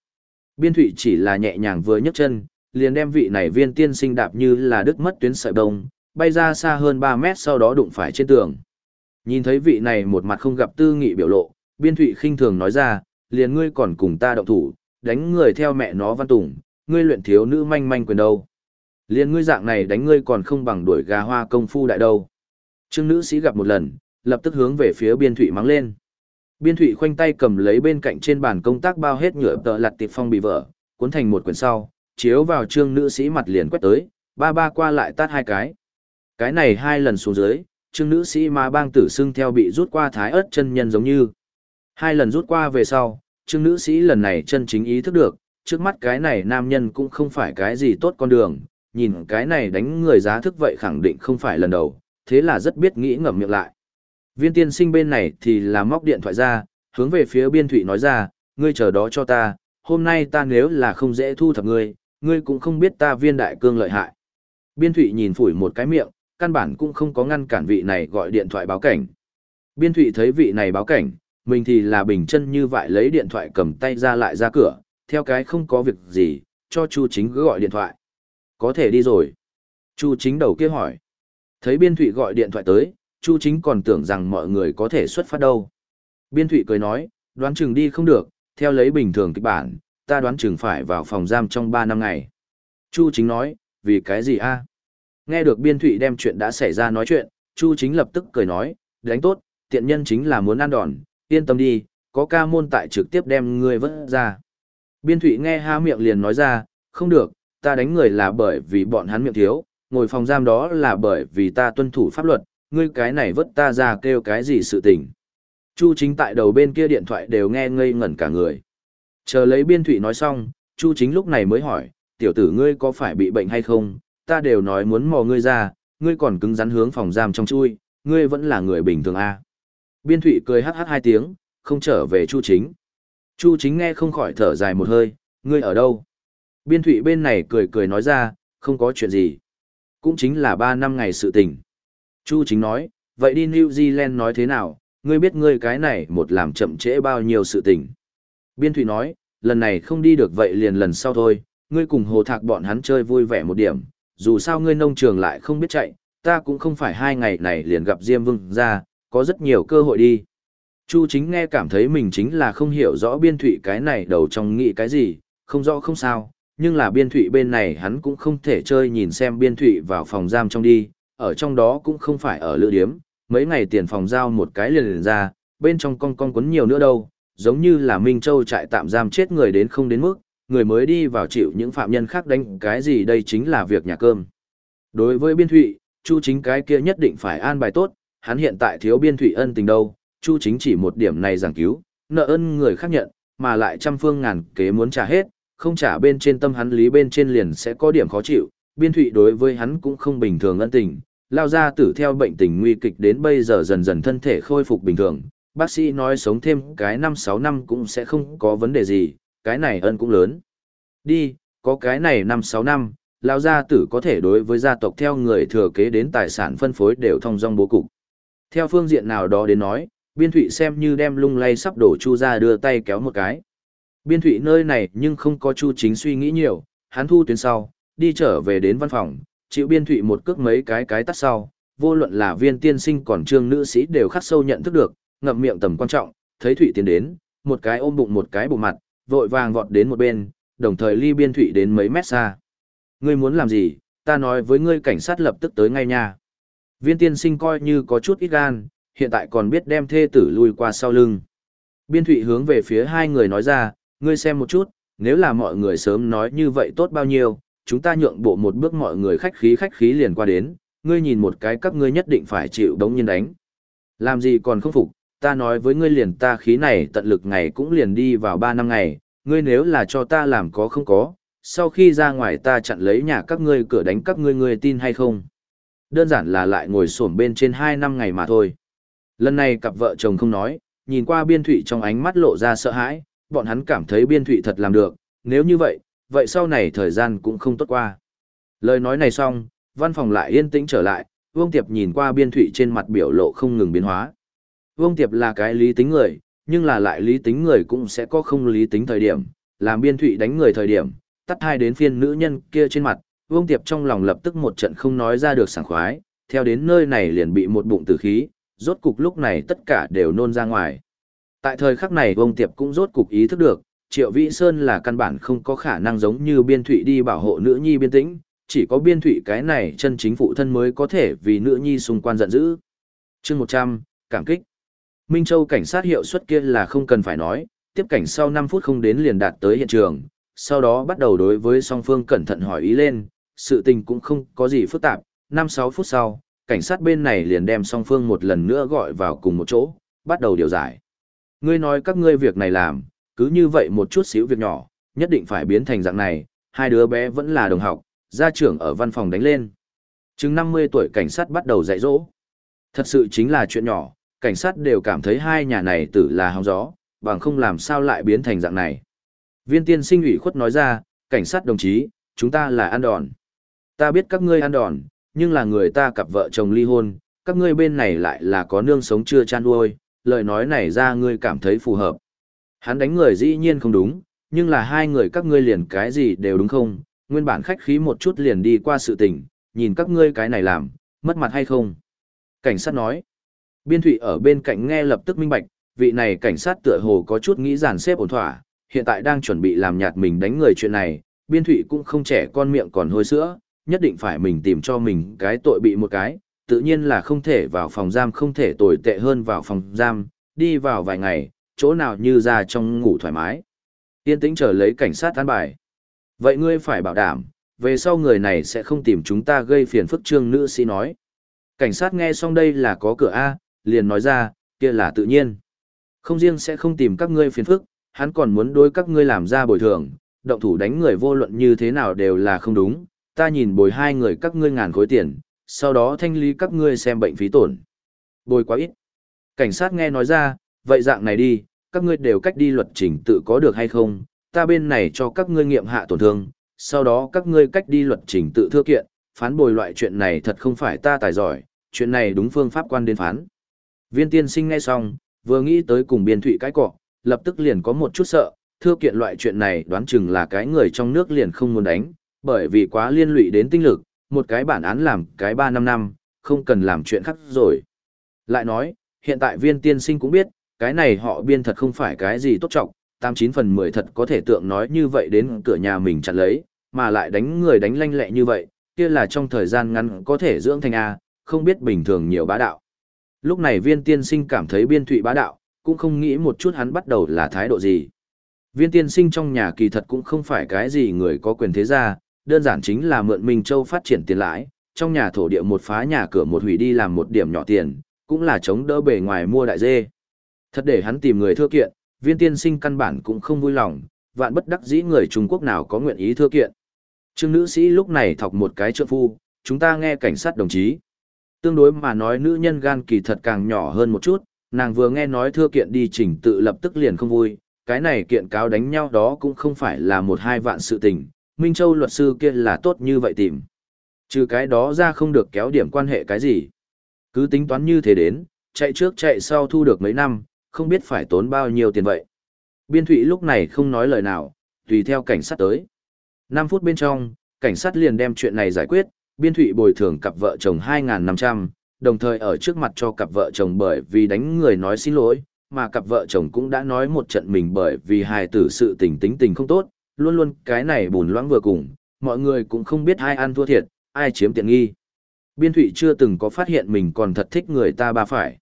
Biên thụy chỉ là nhẹ nhàng vừa nhấc chân, liền đem vị này viên tiên sinh đạp như là đứt mất tuyến sợi bông, bay ra xa hơn 3 mét sau đó đụng phải trên tường. Nhìn thấy vị này một mặt không gặp tư nghị biểu lộ, biên thụy khinh thường nói ra, liền ngươi còn cùng ta động thủ, đánh người theo mẹ nó văn tùng, ngươi luyện thiếu nữ manh manh quyền đâu. Liền ngươi dạng này đánh ngươi còn không bằng đuổi gà hoa công phu đại đâu. Trương nữ sĩ gặp một lần, lập tức hướng về phía biên thụy mắng lên. Biên thụy khoanh tay cầm lấy bên cạnh trên bàn công tác bao hết nhựa tờ lặt tiệp phong bị vỡ, cuốn thành một quyển sau, chiếu vào trương nữ sĩ mặt liền quét tới, ba ba qua lại tát hai cái. Cái này hai lần xuống dưới, trương nữ sĩ mà bang tử xưng theo bị rút qua thái ớt chân nhân giống như. Hai lần rút qua về sau, trương nữ sĩ lần này chân chính ý thức được, trước mắt cái này nam nhân cũng không phải cái gì tốt con đường, nhìn cái này đánh người giá thức vậy khẳng định không phải lần đầu, thế là rất biết nghĩ ngậm miệng lại. Viên tiên sinh bên này thì là móc điện thoại ra, hướng về phía biên thụy nói ra, ngươi chờ đó cho ta, hôm nay ta nếu là không dễ thu thập ngươi, ngươi cũng không biết ta viên đại cương lợi hại. Biên thụy nhìn phủi một cái miệng, căn bản cũng không có ngăn cản vị này gọi điện thoại báo cảnh. Biên thụy thấy vị này báo cảnh, mình thì là bình chân như vậy lấy điện thoại cầm tay ra lại ra cửa, theo cái không có việc gì, cho Chu Chính cứ gọi điện thoại. Có thể đi rồi. Chu Chính đầu kia hỏi. Thấy Biên Thụy gọi điện thoại tới, Chu Chính còn tưởng rằng mọi người có thể xuất phát đâu. Biên Thụy cười nói, đoán chừng đi không được, theo lấy bình thường kịch bản, ta đoán chừng phải vào phòng giam trong 3 năm ngày. Chu Chính nói, vì cái gì a Nghe được Biên Thụy đem chuyện đã xảy ra nói chuyện, Chu Chính lập tức cười nói, đánh tốt, tiện nhân chính là muốn ăn đòn, yên tâm đi, có ca môn tại trực tiếp đem ngươi vớt ra. Biên Thụy nghe ha miệng liền nói ra, không được, ta đánh người là bởi vì bọn hắn miệng thiếu, ngồi phòng giam đó là bởi vì ta tuân thủ pháp luật, ngươi cái này vớt ta ra kêu cái gì sự tình. Chu chính tại đầu bên kia điện thoại đều nghe ngây ngẩn cả người. Chờ lấy biên thụy nói xong, Chu chính lúc này mới hỏi, tiểu tử ngươi có phải bị bệnh hay không, ta đều nói muốn mò ngươi ra, ngươi còn cứng rắn hướng phòng giam trong chui, ngươi vẫn là người bình thường à. Biên thụy cười hát hát hai tiếng, không trở về Chu chính. Chu chính nghe không khỏi thở dài một hơi, ngươi ở đâu? Biên thụy bên này cười cười nói ra, không có chuyện gì. Cũng chính là 3 năm ngày sự tình. Chu chính nói, vậy đi New Zealand nói thế nào, ngươi biết ngươi cái này một làm chậm trễ bao nhiêu sự tình. Biên thụy nói, lần này không đi được vậy liền lần sau thôi, ngươi cùng hồ thạc bọn hắn chơi vui vẻ một điểm, dù sao ngươi nông trường lại không biết chạy, ta cũng không phải hai ngày này liền gặp Diêm Vương ra, có rất nhiều cơ hội đi. Chu chính nghe cảm thấy mình chính là không hiểu rõ biên thụy cái này đầu trong nghĩ cái gì, không rõ không sao, nhưng là biên thụy bên này hắn cũng không thể chơi nhìn xem biên thụy vào phòng giam trong đi, ở trong đó cũng không phải ở lựa điếm, mấy ngày tiền phòng giao một cái liền liền ra, bên trong con con quấn nhiều nữa đâu, giống như là Minh Châu trại tạm giam chết người đến không đến mức, người mới đi vào chịu những phạm nhân khác đánh cái gì đây chính là việc nhà cơm. Đối với biên thụy, Chu chính cái kia nhất định phải an bài tốt, hắn hiện tại thiếu biên thụy ân tình đâu, Chu chính chỉ một điểm này giảng cứu, nợ ân người khác nhận, mà lại trăm phương ngàn kế muốn trả hết, không trả bên trên tâm hắn lý bên trên liền sẽ có điểm khó chịu, biên thụy đối với hắn cũng không bình thường ân tình, lao ra tử theo bệnh tình nguy kịch đến bây giờ dần dần thân thể khôi phục bình thường, bác sĩ nói sống thêm cái 5-6 năm cũng sẽ không có vấn đề gì, cái này ân cũng lớn. Đi, có cái này 5-6 năm, lão gia tử có thể đối với gia tộc theo người thừa kế đến tài sản phân phối đều thông dong bố cục. Theo phương diện nào đó đến nói, biên thụy xem như đem lung lay sắp đổ chu ra đưa tay kéo một cái. Biên thụy nơi này nhưng không có chu chính suy nghĩ nhiều, hắn thu tuyến sau, đi trở về đến văn phòng, chịu biên thụy một cước mấy cái cái tắt sau, vô luận là viên tiên sinh còn trương nữ sĩ đều khắc sâu nhận thức được, ngậm miệng tầm quan trọng, thấy thụy tiến đến, một cái ôm bụng một cái bụng mặt, vội vàng vọt đến một bên, đồng thời ly biên thụy đến mấy mét xa. Ngươi muốn làm gì, ta nói với ngươi cảnh sát lập tức tới ngay nha. Viên tiên sinh coi như có chút ít gan, hiện tại còn biết đem thê tử lui qua sau lưng. Biên thụy hướng về phía hai người nói ra, ngươi xem một chút, nếu là mọi người sớm nói như vậy tốt bao nhiêu, chúng ta nhượng bộ một bước mọi người khách khí khách khí liền qua đến, ngươi nhìn một cái các ngươi nhất định phải chịu đống nhiên đánh. Làm gì còn không phục, ta nói với ngươi liền ta khí này tận lực ngày cũng liền đi vào 3 năm ngày, ngươi nếu là cho ta làm có không có, sau khi ra ngoài ta chặn lấy nhà các ngươi cửa đánh các ngươi ngươi tin hay không. Đơn giản là lại ngồi xổm bên trên hai năm ngày mà thôi. Lần này cặp vợ chồng không nói, nhìn qua biên thụy trong ánh mắt lộ ra sợ hãi, bọn hắn cảm thấy biên thụy thật làm được, nếu như vậy, vậy sau này thời gian cũng không tốt qua. Lời nói này xong, văn phòng lại yên tĩnh trở lại, Vương Tiệp nhìn qua biên thụy trên mặt biểu lộ không ngừng biến hóa. Vương Tiệp là cái lý tính người, nhưng là lại lý tính người cũng sẽ có không lý tính thời điểm, làm biên thụy đánh người thời điểm, tắt hai đến phiên nữ nhân kia trên mặt, Vương Tiệp trong lòng lập tức một trận không nói ra được sảng khoái, theo đến nơi này liền bị một bụng tử khí, rốt cục lúc này tất cả đều nôn ra ngoài. Tại thời khắc này Vương Tiệp cũng rốt cục ý thức được, Triệu Vĩ Sơn là căn bản không có khả năng giống như biên thụy đi bảo hộ nữ nhi biên tĩnh, chỉ có biên thụy cái này chân chính phụ thân mới có thể vì nữ nhi xung quan giận dữ. chương 100, cảm kích. Minh Châu cảnh sát hiệu suất kia là không cần phải nói, tiếp cảnh sau 5 phút không đến liền đạt tới hiện trường, sau đó bắt đầu đối với song phương cẩn thận hỏi ý lên, sự tình cũng không có gì phức tạp, 5-6 phút sau, cảnh sát bên này liền đem song phương một lần nữa gọi vào cùng một chỗ, bắt đầu điều giải. Ngươi nói các ngươi việc này làm, cứ như vậy một chút xíu việc nhỏ, nhất định phải biến thành dạng này, hai đứa bé vẫn là đồng học, gia trưởng ở văn phòng đánh lên. Chừng 50 tuổi cảnh sát bắt đầu dạy dỗ. Thật sự chính là chuyện nhỏ, cảnh sát đều cảm thấy hai nhà này tử là hóng gió, bằng không làm sao lại biến thành dạng này. Viên tiên sinh ủy khuất nói ra, cảnh sát đồng chí, chúng ta là ăn đòn. Ta biết các ngươi ăn đòn, nhưng là người ta cặp vợ chồng ly hôn, các ngươi bên này lại là có nương sống chưa chan nuôi, lời nói này ra ngươi cảm thấy phù hợp. Hắn đánh người dĩ nhiên không đúng, nhưng là hai người các ngươi liền cái gì đều đúng không, nguyên bản khách khí một chút liền đi qua sự tình, nhìn các ngươi cái này làm, mất mặt hay không. Cảnh sát nói, biên thụy ở bên cạnh nghe lập tức minh bạch, vị này cảnh sát tựa hồ có chút nghĩ giàn xếp ổn thỏa, hiện tại đang chuẩn bị làm nhạt mình đánh người chuyện này, biên thụy cũng không trẻ con miệng còn hôi sữa, nhất định phải mình tìm cho mình cái tội bị một cái, tự nhiên là không thể vào phòng giam không thể tồi tệ hơn vào phòng giam, đi vào vài ngày, chỗ nào như ra trong ngủ thoải mái. Yên tĩnh chờ lấy cảnh sát an bài. Vậy ngươi phải bảo đảm, về sau người này sẽ không tìm chúng ta gây phiền phức trương nữ sĩ nói. Cảnh sát nghe xong đây là có cửa A, liền nói ra, kia là tự nhiên. Không riêng sẽ không tìm các ngươi phiền phức, hắn còn muốn đối các ngươi làm ra bồi thường, động thủ đánh người vô luận như thế nào đều là không đúng, ta nhìn bồi hai người các ngươi ngàn khối tiền, sau đó thanh lý các ngươi xem bệnh phí tổn. Bồi quá ít. Cảnh sát nghe nói ra, vậy dạng này đi, các ngươi đều cách đi luật trình tự có được hay không, ta bên này cho các ngươi nghiệm hạ tổn thương, sau đó các ngươi cách đi luật trình tự thưa kiện, phán bồi loại chuyện này thật không phải ta tài giỏi, chuyện này đúng phương pháp quan đến phán. Viên tiên sinh nghe xong, vừa nghĩ tới cùng biên thụy cái cọ, lập tức liền có một chút sợ, thưa kiện loại chuyện này đoán chừng là cái người trong nước liền không muốn đánh, bởi vì quá liên lụy đến tinh lực, một cái bản án làm cái 3 năm năm, không cần làm chuyện khác rồi. Lại nói, hiện tại viên tiên sinh cũng biết, cái này họ biên thật không phải cái gì tốt trọng, 89 phần 10 thật có thể tượng nói như vậy đến cửa nhà mình chặt lấy, mà lại đánh người đánh lanh lẹ như vậy, kia là trong thời gian ngắn có thể dưỡng thành A, không biết bình thường nhiều bá đạo. Lúc này viên tiên sinh cảm thấy biên thụy bá đạo, cũng không nghĩ một chút hắn bắt đầu là thái độ gì. Viên tiên sinh trong nhà kỳ thật cũng không phải cái gì người có quyền thế gia, đơn giản chính là mượn Minh Châu phát triển tiền lãi, trong nhà thổ địa một phá nhà cửa một hủy đi làm một điểm nhỏ tiền, cũng là chống đỡ bề ngoài mua đại dê. Thật để hắn tìm người thưa kiện, viên tiên sinh căn bản cũng không vui lòng, vạn bất đắc dĩ người Trung Quốc nào có nguyện ý thưa kiện. Trương nữ sĩ lúc này thọc một cái trợ phu, chúng ta nghe cảnh sát đồng chí. Tương đối mà nói nữ nhân gan kỳ thật càng nhỏ hơn một chút, nàng vừa nghe nói thưa kiện đi chỉnh tự lập tức liền không vui, cái này kiện cáo đánh nhau đó cũng không phải là một hai vạn sự tình, Minh Châu luật sư kia là tốt như vậy tìm. Trừ cái đó ra không được kéo điểm quan hệ cái gì. Cứ tính toán như thế đến, chạy trước chạy sau thu được mấy năm, không biết phải tốn bao nhiêu tiền vậy. Biên Thụy lúc này không nói lời nào, tùy theo cảnh sát tới. 5 phút bên trong, cảnh sát liền đem chuyện này giải quyết, Biên Thụy bồi thường cặp vợ chồng 2.500, đồng thời ở trước mặt cho cặp vợ chồng bởi vì đánh người nói xin lỗi, mà cặp vợ chồng cũng đã nói một trận mình bởi vì hài tử sự tình tính tình không tốt, luôn luôn cái này bùn loãng vừa cùng, mọi người cũng không biết ai ăn thua thiệt, ai chiếm tiện nghi. Biên Thụy chưa từng có phát hiện mình còn thật thích người ta ba phải.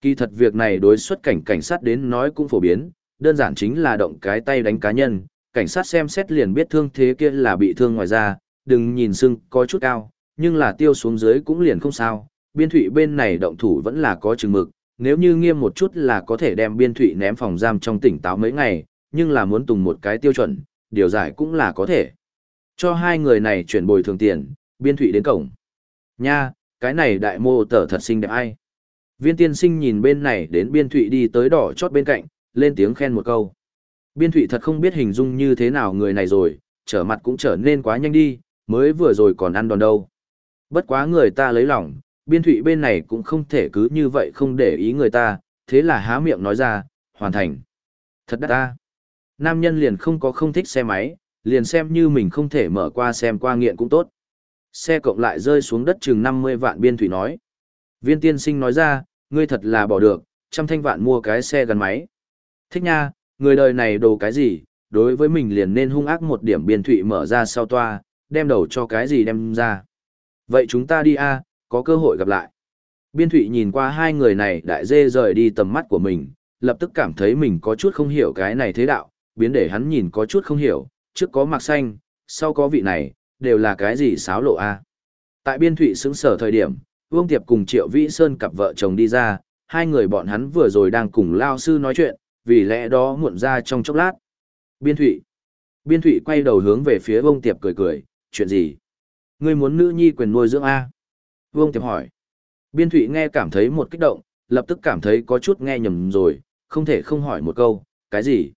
Kỳ thật việc này đối xuất cảnh cảnh sát đến nói cũng phổ biến, đơn giản chính là động cái tay đánh cá nhân, cảnh sát xem xét liền biết thương thế kia là bị thương ngoài ra, đừng nhìn sưng có chút cao, nhưng là tiêu xuống dưới cũng liền không sao. Biên thụy bên này động thủ vẫn là có chừng mực, nếu như nghiêm một chút là có thể đem biên thụy ném phòng giam trong tỉnh táo mấy ngày, nhưng là muốn tùng một cái tiêu chuẩn, điều giải cũng là có thể. Cho hai người này chuyển bồi thường tiền, biên thụy đến cổng. Nha, cái này đại mô tở thật xinh đẹp ai. Viên tiên sinh nhìn bên này đến biên thụy đi tới đỏ chót bên cạnh, lên tiếng khen một câu. Biên thụy thật không biết hình dung như thế nào người này rồi, trở mặt cũng trở nên quá nhanh đi, mới vừa rồi còn ăn đòn đâu. Bất quá người ta lấy lòng, biên thụy bên này cũng không thể cứ như vậy không để ý người ta, thế là há miệng nói ra, hoàn thành. Thật đắt ta. Nam nhân liền không có không thích xe máy, liền xem như mình không thể mở qua xem qua nghiện cũng tốt. Xe cộng lại rơi xuống đất chừng 50 vạn biên thủy nói. Viên tiên sinh nói ra, ngươi thật là bỏ được, trăm thanh vạn mua cái xe gắn máy. Thích nha, người đời này đồ cái gì, đối với mình liền nên hung ác một điểm biên thủy mở ra sau toa, đem đầu cho cái gì đem ra. Vậy chúng ta đi a, có cơ hội gặp lại. Biên thủy nhìn qua hai người này đại dê rời đi tầm mắt của mình, lập tức cảm thấy mình có chút không hiểu cái này thế đạo, biến để hắn nhìn có chút không hiểu, trước có mặc xanh, sau có vị này, đều là cái gì xáo lộ a Tại biên thủy xứng sở thời điểm, Vương Tiệp cùng Triệu Vĩ Sơn cặp vợ chồng đi ra, hai người bọn hắn vừa rồi đang cùng Lao Sư nói chuyện, vì lẽ đó muộn ra trong chốc lát. Biên Thụy. Biên Thụy quay đầu hướng về phía Vương Tiệp cười cười, chuyện gì? Ngươi muốn nữ nhi quyền nuôi dưỡng A? Vương Tiệp hỏi. Biên Thụy nghe cảm thấy một kích động, lập tức cảm thấy có chút nghe nhầm rồi, không thể không hỏi một câu, cái gì?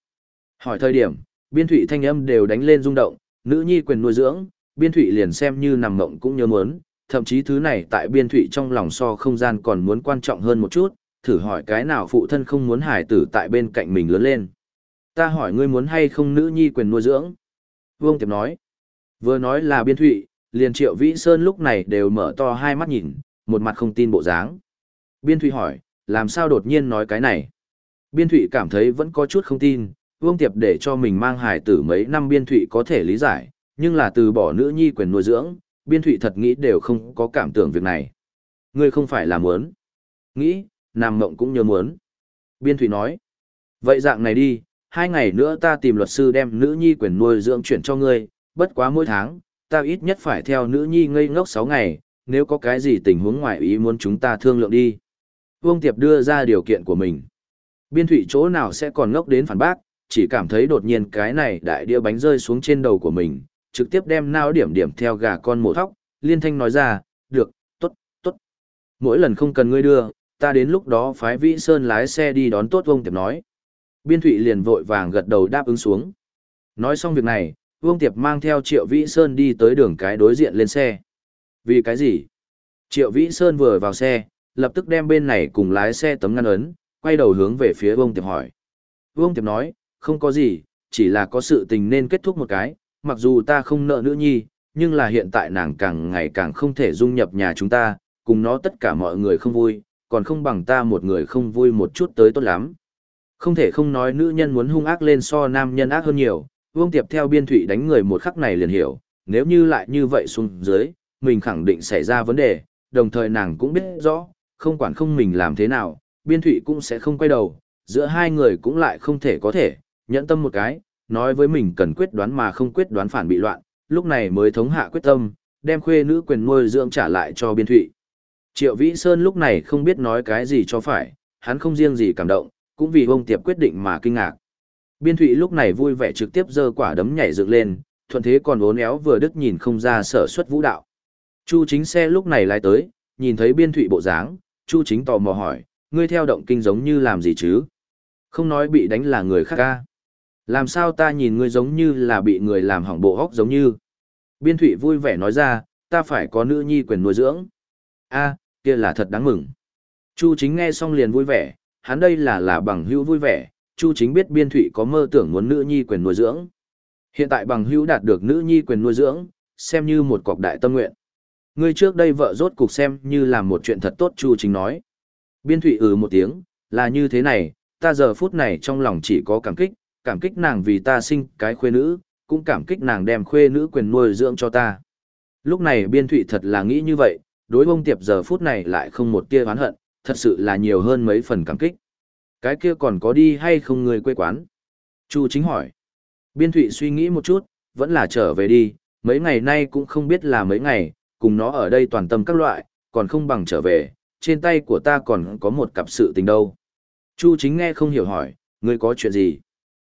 Hỏi thời điểm, Biên Thụy thanh âm đều đánh lên rung động, nữ nhi quyền nuôi dưỡng, Biên Thụy liền xem như nằm mộng cũng nhớ muốn, thậm chí thứ này tại biên thụy trong lòng so không gian còn muốn quan trọng hơn một chút, thử hỏi cái nào phụ thân không muốn hải tử tại bên cạnh mình lớn lên. Ta hỏi ngươi muốn hay không nữ nhi quyền nuôi dưỡng? Vương Tiệp nói. Vừa nói là biên thụy, liền triệu vĩ sơn lúc này đều mở to hai mắt nhìn, một mặt không tin bộ dáng. Biên thụy hỏi, làm sao đột nhiên nói cái này? Biên thụy cảm thấy vẫn có chút không tin, Vương Tiệp để cho mình mang hài tử mấy năm biên thụy có thể lý giải, nhưng là từ bỏ nữ nhi quyền nuôi dưỡng, biên thụy thật nghĩ đều không có cảm tưởng việc này. Ngươi không phải là muốn. Nghĩ, nằm mộng cũng nhớ muốn. Biên thụy nói. Vậy dạng này đi, hai ngày nữa ta tìm luật sư đem nữ nhi quyền nuôi dưỡng chuyển cho ngươi, bất quá mỗi tháng, ta ít nhất phải theo nữ nhi ngây ngốc 6 ngày, nếu có cái gì tình huống ngoại ý muốn chúng ta thương lượng đi. Vương Tiệp đưa ra điều kiện của mình. Biên thụy chỗ nào sẽ còn ngốc đến phản bác, chỉ cảm thấy đột nhiên cái này đại đĩa bánh rơi xuống trên đầu của mình, trực tiếp đem nao điểm điểm theo gà con mổ thóc, liên thanh nói ra, được, tốt, tốt. Mỗi lần không cần ngươi đưa, ta đến lúc đó phái Vĩ Sơn lái xe đi đón tốt Vương Tiệp nói. Biên Thụy liền vội vàng gật đầu đáp ứng xuống. Nói xong việc này, Vương Tiệp mang theo Triệu Vĩ Sơn đi tới đường cái đối diện lên xe. Vì cái gì? Triệu Vĩ Sơn vừa vào xe, lập tức đem bên này cùng lái xe tấm ngăn ấn, quay đầu hướng về phía Vương Tiệp hỏi. Vương Tiệp nói, không có gì, chỉ là có sự tình nên kết thúc một cái, mặc dù ta không nợ nữ nhi, nhưng là hiện tại nàng càng ngày càng không thể dung nhập nhà chúng ta, cùng nó tất cả mọi người không vui, còn không bằng ta một người không vui một chút tới tốt lắm. Không thể không nói nữ nhân muốn hung ác lên so nam nhân ác hơn nhiều, Vương Tiệp theo biên thủy đánh người một khắc này liền hiểu, nếu như lại như vậy xuống dưới, mình khẳng định xảy ra vấn đề, đồng thời nàng cũng biết rõ, không quản không mình làm thế nào, biên thủy cũng sẽ không quay đầu, giữa hai người cũng lại không thể có thể, nhẫn tâm một cái, nói với mình cần quyết đoán mà không quyết đoán phản bị loạn, lúc này mới thống hạ quyết tâm, đem khuê nữ quyền nuôi dưỡng trả lại cho biên thụy. Triệu Vĩ Sơn lúc này không biết nói cái gì cho phải, hắn không riêng gì cảm động, cũng vì ông tiệp quyết định mà kinh ngạc. Biên thụy lúc này vui vẻ trực tiếp giơ quả đấm nhảy dựng lên, thuận thế còn uốn éo vừa đứt nhìn không ra sở xuất vũ đạo. Chu chính xe lúc này lái tới, nhìn thấy biên thụy bộ dáng, Chu chính tò mò hỏi, ngươi theo động kinh giống như làm gì chứ? Không nói bị đánh là người khác ca. Làm sao ta nhìn ngươi giống như là bị người làm hỏng bộ hóc giống như. Biên thụy vui vẻ nói ra, ta phải có nữ nhi quyền nuôi dưỡng. a kia là thật đáng mừng. Chu chính nghe xong liền vui vẻ, hắn đây là là bằng hữu vui vẻ, Chu chính biết biên thụy có mơ tưởng muốn nữ nhi quyền nuôi dưỡng. Hiện tại bằng hữu đạt được nữ nhi quyền nuôi dưỡng, xem như một cọc đại tâm nguyện. Ngươi trước đây vợ rốt cục xem như làm một chuyện thật tốt Chu chính nói. Biên thụy ừ một tiếng, là như thế này, ta giờ phút này trong lòng chỉ có cảm kích, cảm kích nàng vì ta sinh cái khuê nữ, cũng cảm kích nàng đem khuê nữ quyền nuôi dưỡng cho ta. Lúc này biên thụy thật là nghĩ như vậy, đối bông tiệp giờ phút này lại không một tia oán hận, thật sự là nhiều hơn mấy phần cảm kích. Cái kia còn có đi hay không người quê quán? Chu chính hỏi. Biên thụy suy nghĩ một chút, vẫn là trở về đi, mấy ngày nay cũng không biết là mấy ngày, cùng nó ở đây toàn tâm các loại, còn không bằng trở về, trên tay của ta còn có một cặp sự tình đâu. Chu chính nghe không hiểu hỏi, ngươi có chuyện gì?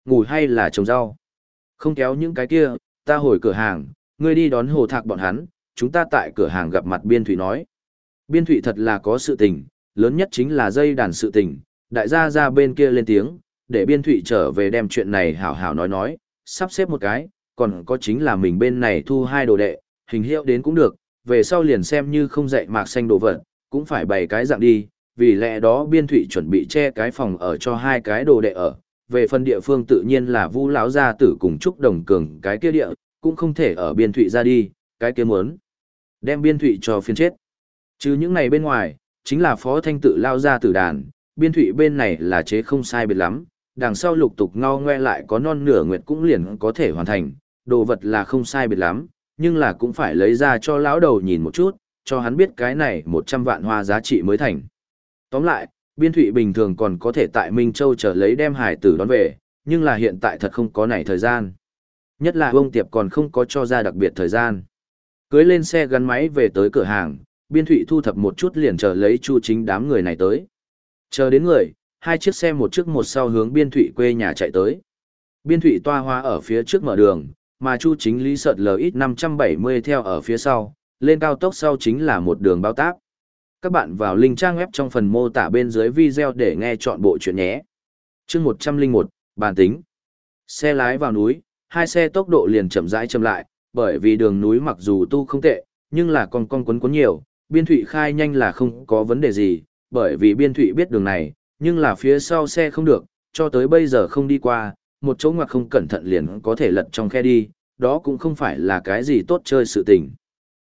Ngủ hay là trồng rau? Không kéo những cái kia, ta hồi cửa hàng, ngươi đi đón hồ thạc bọn hắn, chúng ta tại cửa hàng gặp mặt biên thụy nói. Biên thụy thật là có sự tình, lớn nhất chính là dây đàn sự tình, đại gia ra bên kia lên tiếng, để biên thụy trở về đem chuyện này hảo hảo nói nói, sắp xếp một cái, còn có chính là mình bên này thu hai đồ đệ, hình hiệu đến cũng được, về sau liền xem như không dạy mạc xanh đồ vật, cũng phải bày cái dạng đi, vì lẽ đó biên thụy chuẩn bị che cái phòng ở cho hai cái đồ đệ ở. Về phần địa phương tự nhiên là Vu lão gia tử cùng Trúc Đồng Cường cái kia địa, cũng không thể ở biên thụy ra đi, cái kia muốn. Đem biên thụy cho phiên chết. Chứ những này bên ngoài, chính là phó thanh tự lao ra tử đàn, biên thụy bên này là chế không sai biệt lắm, đằng sau lục tục ngao ngoe lại có non nửa nguyệt cũng liền có thể hoàn thành, đồ vật là không sai biệt lắm, nhưng là cũng phải lấy ra cho lão đầu nhìn một chút, cho hắn biết cái này 100 vạn hoa giá trị mới thành. Tóm lại, biên thụy bình thường còn có thể tại Minh Châu trở lấy đem hải tử đón về, nhưng là hiện tại thật không có nảy thời gian. Nhất là ông tiệp còn không có cho ra đặc biệt thời gian. Cưới lên xe gắn máy về tới cửa hàng, biên thụy thu thập một chút liền chờ lấy chu chính đám người này tới. Chờ đến người, hai chiếc xe một trước một sau hướng biên thụy quê nhà chạy tới. Biên thụy toa hoa ở phía trước mở đường, mà chu chính lý sợt LX 570 theo ở phía sau, lên cao tốc sau chính là một đường bao táp. Các bạn vào link trang web trong phần mô tả bên dưới video để nghe chọn bộ chuyện nhé. chương 101, bàn tính. Xe lái vào núi, hai xe tốc độ liền chậm rãi chậm lại, bởi vì đường núi mặc dù tu không tệ, nhưng là con con quấn quấn nhiều, biên thụy khai nhanh là không có vấn đề gì, bởi vì biên thụy biết đường này, nhưng là phía sau xe không được, cho tới bây giờ không đi qua, một chỗ ngoặc không cẩn thận liền có thể lật trong khe đi, đó cũng không phải là cái gì tốt chơi sự tình.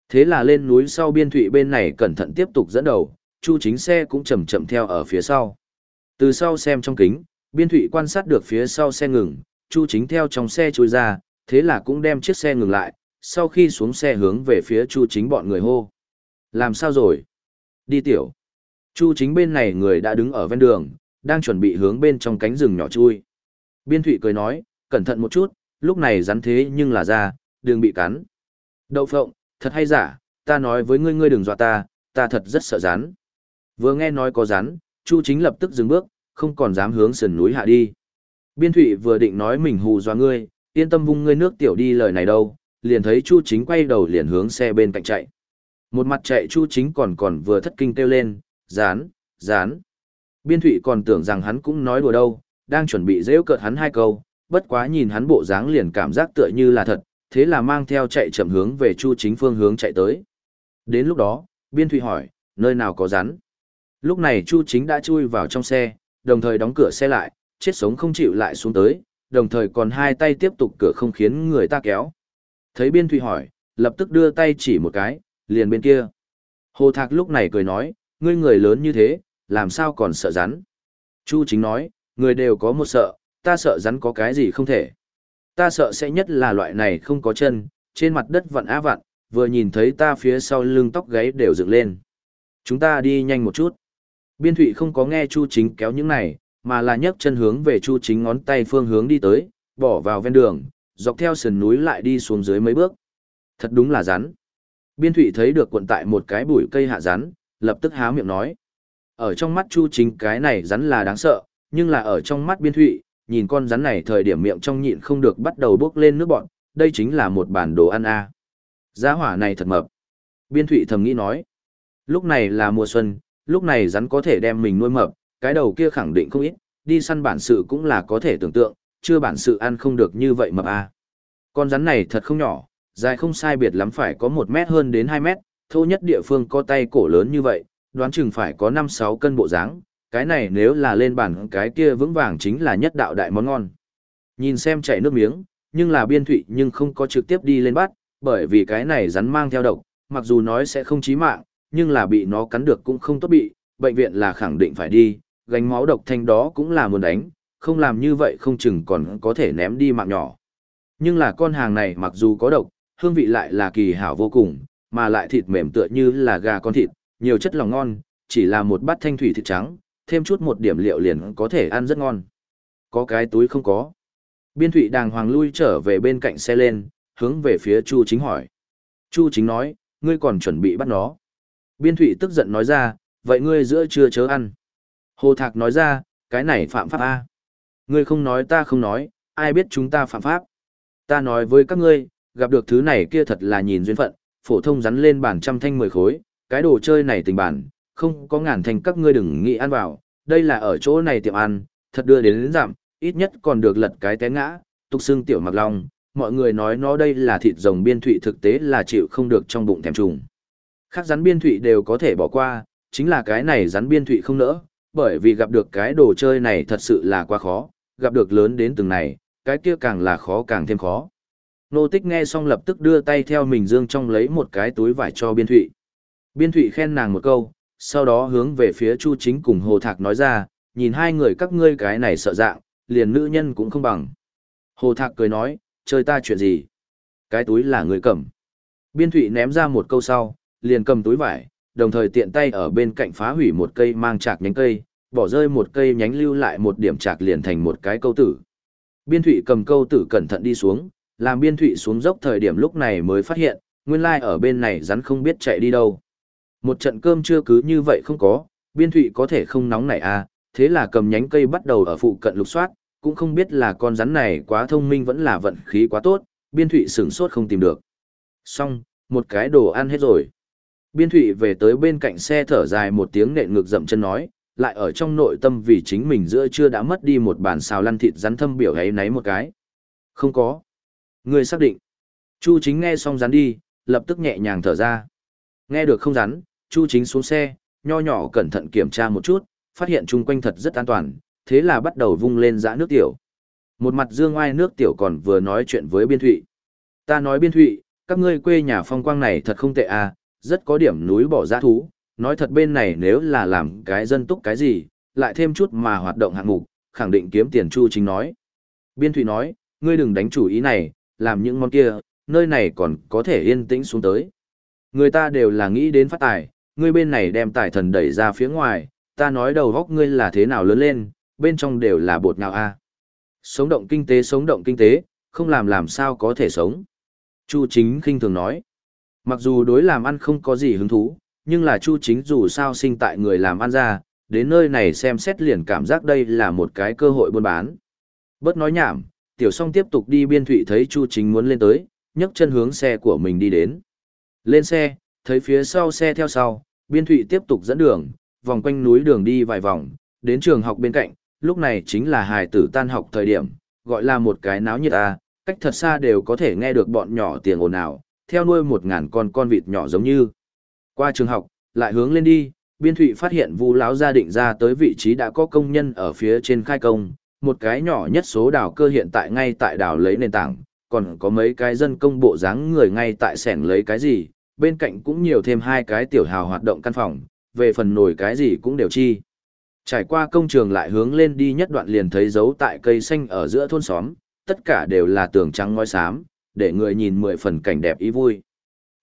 Thế là lên núi sau biên thụy bên này cẩn thận tiếp tục dẫn đầu, chu chính xe cũng chậm chậm theo ở phía sau. Từ sau xem trong kính, biên thụy quan sát được phía sau xe ngừng, chu chính theo trong xe trôi ra, thế là cũng đem chiếc xe ngừng lại, sau khi xuống xe hướng về phía chu chính bọn người hô. Làm sao rồi? Đi tiểu. Chu chính bên này người đã đứng ở ven đường, đang chuẩn bị hướng bên trong cánh rừng nhỏ chui. Biên thụy cười nói, cẩn thận một chút, lúc này rắn thế nhưng là ra, đường bị cắn. Đậu phộng, thật hay giả, ta nói với ngươi ngươi đừng dọa ta, ta thật rất sợ rắn. Vừa nghe nói có rắn, Chu chính lập tức dừng bước, không còn dám hướng sườn núi hạ đi. Biên thụy vừa định nói mình hù dọa ngươi, yên tâm vung ngươi nước tiểu đi lời này đâu, liền thấy Chu chính quay đầu liền hướng xe bên cạnh chạy. Một mặt chạy Chu chính còn còn vừa thất kinh kêu lên, rán, rán. Biên thụy còn tưởng rằng hắn cũng nói đùa đâu, đang chuẩn bị dễ cợt hắn hai câu, bất quá nhìn hắn bộ dáng liền cảm giác tựa như là thật, thế là mang theo chạy chậm hướng về Chu chính phương hướng chạy tới. Đến lúc đó, Biên thụy hỏi, nơi nào có rắn? Lúc này Chu chính đã chui vào trong xe, đồng thời đóng cửa xe lại, chết sống không chịu lại xuống tới, đồng thời còn hai tay tiếp tục cửa không khiến người ta kéo. Thấy Biên thụy hỏi, lập tức đưa tay chỉ một cái, liền bên kia. Hồ Thạc lúc này cười nói, ngươi người lớn như thế, làm sao còn sợ rắn? Chu chính nói, người đều có một sợ, ta sợ rắn có cái gì không thể. Ta sợ sẽ nhất là loại này không có chân, trên mặt đất vặn á vặn, vừa nhìn thấy ta phía sau lưng tóc gáy đều dựng lên. Chúng ta đi nhanh một chút. Biên thụy không có nghe Chu chính kéo những này, mà là nhấc chân hướng về Chu chính ngón tay phương hướng đi tới, bỏ vào ven đường, dọc theo sườn núi lại đi xuống dưới mấy bước. Thật đúng là rắn. Biên thụy thấy được cuộn tại một cái bụi cây hạ rắn, lập tức há miệng nói. Ở trong mắt Chu Chính cái này rắn là đáng sợ, nhưng là ở trong mắt biên thụy, nhìn con rắn này thời điểm miệng trong nhịn không được bắt đầu bước lên nước bọn, đây chính là một bản đồ ăn a à. Giá hỏa này thật mập. Biên thụy thầm nghĩ nói. Lúc này là mùa xuân, lúc này rắn có thể đem mình nuôi mập, cái đầu kia khẳng định không ít, đi săn bản sự cũng là có thể tưởng tượng, chưa bản sự ăn không được như vậy mập a Con rắn này thật không nhỏ, dài không sai biệt lắm phải có một mét hơn đến hai mét, thô nhất địa phương có tay cổ lớn như vậy, đoán chừng phải có 5-6 cân bộ dáng, cái này nếu là lên bản cái kia vững vàng chính là nhất đạo đại món ngon. Nhìn xem chảy nước miếng, nhưng là biên thụy nhưng không có trực tiếp đi lên bắt, bởi vì cái này rắn mang theo độc, mặc dù nói sẽ không chí mạng, nhưng là bị nó cắn được cũng không tốt bị, bệnh viện là khẳng định phải đi, gánh máu độc thanh đó cũng là muốn đánh, không làm như vậy không chừng còn có thể ném đi mạng nhỏ. Nhưng là con hàng này mặc dù có độc, hương vị lại là kỳ hảo vô cùng, mà lại thịt mềm tựa như là gà con thịt, nhiều chất lòng ngon, chỉ là một bát thanh thủy thịt trắng, thêm chút một điểm liệu liền có thể ăn rất ngon. Có cái túi không có. Biên thụy đàng hoàng lui trở về bên cạnh xe lên, hướng về phía Chu Chính hỏi. Chu Chính nói, ngươi còn chuẩn bị bắt nó. Biên thụy tức giận nói ra, vậy ngươi giữa trưa chớ ăn. Hồ Thạc nói ra, cái này phạm pháp A. Ngươi không nói ta không nói, ai biết chúng ta phạm pháp. Ta nói với các ngươi, gặp được thứ này kia thật là nhìn duyên phận, phổ thông rắn lên bản trăm thanh mười khối, cái đồ chơi này tình bản, không có ngàn thành các ngươi đừng nghĩ ăn vào, đây là ở chỗ này tiệm ăn, thật đưa đến đến giảm, ít nhất còn được lật cái té ngã, tục xương tiểu mặc long, mọi người nói nó đây là thịt rồng biên thụy thực tế là chịu không được trong bụng thèm trùng. Khác rắn biên thụy đều có thể bỏ qua, chính là cái này rắn biên thụy không nỡ, bởi vì gặp được cái đồ chơi này thật sự là quá khó, gặp được lớn đến từng này, cái kia càng là khó càng thêm khó. Nô tích nghe xong lập tức đưa tay theo mình dương trong lấy một cái túi vải cho biên thụy. Biên thụy khen nàng một câu, sau đó hướng về phía Chu Chính cùng Hồ Thạc nói ra, nhìn hai người các ngươi cái này sợ dạng, liền nữ nhân cũng không bằng. Hồ Thạc cười nói, chơi ta chuyện gì? Cái túi là người cầm. Biên thụy ném ra một câu sau, liền cầm túi vải, đồng thời tiện tay ở bên cạnh phá hủy một cây mang chạc nhánh cây, bỏ rơi một cây nhánh lưu lại một điểm chạc liền thành một cái câu tử. Biên thụy cầm câu tử cẩn thận đi xuống, làm biên thụy xuống dốc thời điểm lúc này mới phát hiện, nguyên lai ở bên này rắn không biết chạy đi đâu. Một trận cơm chưa cứ như vậy không có, biên thụy có thể không nóng này à, thế là cầm nhánh cây bắt đầu ở phụ cận lục soát, cũng không biết là con rắn này quá thông minh vẫn là vận khí quá tốt, biên thụy sửng sốt không tìm được. Xong, một cái đồ ăn hết rồi. Biên thụy về tới bên cạnh xe thở dài một tiếng nện ngược dậm chân nói, lại ở trong nội tâm vì chính mình giữa chưa đã mất đi một bàn xào lăn thịt rắn thâm biểu ấy nấy một cái. Không có. Người xác định. Chu chính nghe xong rắn đi, lập tức nhẹ nhàng thở ra. Nghe được không rắn, Chu chính xuống xe, nho nhỏ cẩn thận kiểm tra một chút, phát hiện chung quanh thật rất an toàn, thế là bắt đầu vung lên dã nước tiểu. Một mặt dương oai nước tiểu còn vừa nói chuyện với biên thụy. Ta nói biên thụy, các ngươi quê nhà phong quang này thật không tệ à, rất có điểm núi bỏ giã thú, nói thật bên này nếu là làm cái dân túc cái gì, lại thêm chút mà hoạt động hạng mục, khẳng định kiếm tiền chu chính nói. Biên thụy nói, ngươi đừng đánh chủ ý này, làm những món kia, nơi này còn có thể yên tĩnh xuống tới. Người ta đều là nghĩ đến phát tài, ngươi bên này đem tài thần đẩy ra phía ngoài, ta nói đầu góc ngươi là thế nào lớn lên, bên trong đều là bột nào a Sống động kinh tế sống động kinh tế, không làm làm sao có thể sống. Chu chính khinh thường nói. Mặc dù đối làm ăn không có gì hứng thú, nhưng là Chu chính dù sao sinh tại người làm ăn ra, đến nơi này xem xét liền cảm giác đây là một cái cơ hội buôn bán. Bớt nói nhảm, tiểu song tiếp tục đi biên thụy thấy Chu chính muốn lên tới, nhấc chân hướng xe của mình đi đến. Lên xe, thấy phía sau xe theo sau, biên thụy tiếp tục dẫn đường, vòng quanh núi đường đi vài vòng, đến trường học bên cạnh, lúc này chính là hài tử tan học thời điểm, gọi là một cái náo nhiệt à, cách thật xa đều có thể nghe được bọn nhỏ tiền ồn ào, theo nuôi một ngàn con con vịt nhỏ giống như. Qua trường học, lại hướng lên đi, biên thụy phát hiện vu lão gia định ra tới vị trí đã có công nhân ở phía trên khai công, một cái nhỏ nhất số đảo cơ hiện tại ngay tại đảo lấy nền tảng, còn có mấy cái dân công bộ dáng người ngay tại sẻng lấy cái gì, bên cạnh cũng nhiều thêm hai cái tiểu hào hoạt động căn phòng, về phần nổi cái gì cũng đều chi. Trải qua công trường lại hướng lên đi nhất đoạn liền thấy dấu tại cây xanh ở giữa thôn xóm, tất cả đều là tường trắng ngói xám, để người nhìn mười phần cảnh đẹp ý vui.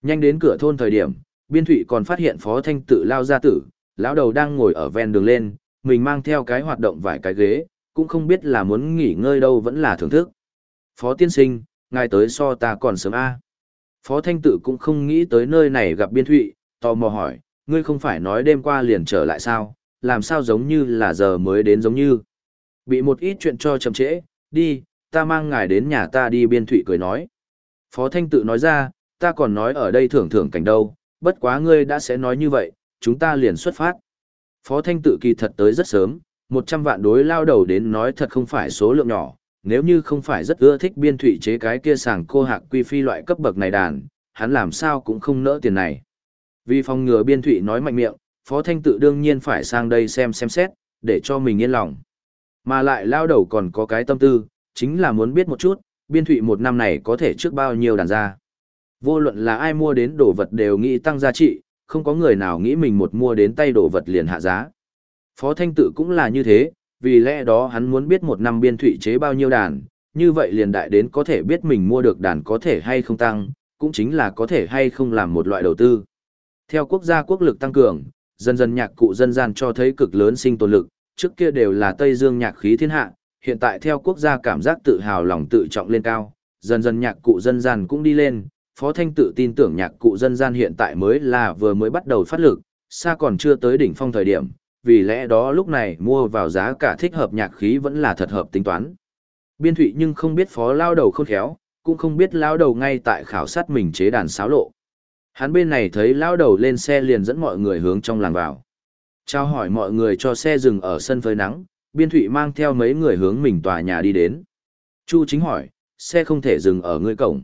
Nhanh đến cửa thôn thời điểm, biên thụy còn phát hiện phó thanh tự lao ra tử, lão đầu đang ngồi ở ven đường lên, mình mang theo cái hoạt động vài cái ghế, cũng không biết là muốn nghỉ ngơi đâu vẫn là thưởng thức. Phó tiên sinh, ngài tới so ta còn sớm a Phó thanh tự cũng không nghĩ tới nơi này gặp biên thụy, tò mò hỏi, ngươi không phải nói đêm qua liền trở lại sao, làm sao giống như là giờ mới đến giống như. Bị một ít chuyện cho chậm trễ, đi, ta mang ngài đến nhà ta đi biên thụy cười nói. Phó Thanh tự nói ra, ta còn nói ở đây thưởng thưởng cảnh đâu, bất quá ngươi đã sẽ nói như vậy, chúng ta liền xuất phát. Phó Thanh tự kỳ thật tới rất sớm, 100 vạn đối lao đầu đến nói thật không phải số lượng nhỏ, nếu như không phải rất ưa thích biên thụy chế cái kia sàng cô hạc quy phi loại cấp bậc này đàn, hắn làm sao cũng không nỡ tiền này. Vì phòng ngừa biên thụy nói mạnh miệng, Phó Thanh tự đương nhiên phải sang đây xem xem xét, để cho mình yên lòng. Mà lại lao đầu còn có cái tâm tư, chính là muốn biết một chút, biên thụy một năm này có thể trước bao nhiêu đàn ra. Vô luận là ai mua đến đồ vật đều nghĩ tăng giá trị, không có người nào nghĩ mình một mua đến tay đồ vật liền hạ giá. Phó Thanh tự cũng là như thế, vì lẽ đó hắn muốn biết một năm biên thụy chế bao nhiêu đàn, như vậy liền đại đến có thể biết mình mua được đàn có thể hay không tăng, cũng chính là có thể hay không làm một loại đầu tư. Theo quốc gia quốc lực tăng cường, dần dần nhạc cụ dân gian cho thấy cực lớn sinh tồn lực, trước kia đều là Tây Dương nhạc khí thiên hạ, hiện tại theo quốc gia cảm giác tự hào lòng tự trọng lên cao, dần dần nhạc cụ dân gian cũng đi lên, Phó Thanh tự tin tưởng nhạc cụ dân gian hiện tại mới là vừa mới bắt đầu phát lực, xa còn chưa tới đỉnh phong thời điểm, vì lẽ đó lúc này mua vào giá cả thích hợp nhạc khí vẫn là thật hợp tính toán. Biên thụy nhưng không biết phó lao đầu khôn khéo, cũng không biết lao đầu ngay tại khảo sát mình chế đàn sáo lộ. Hắn bên này thấy lao đầu lên xe liền dẫn mọi người hướng trong làng vào. Trao hỏi mọi người cho xe dừng ở sân phơi nắng, biên thụy mang theo mấy người hướng mình tòa nhà đi đến. Chu chính hỏi, xe không thể dừng ở ngươi cổng.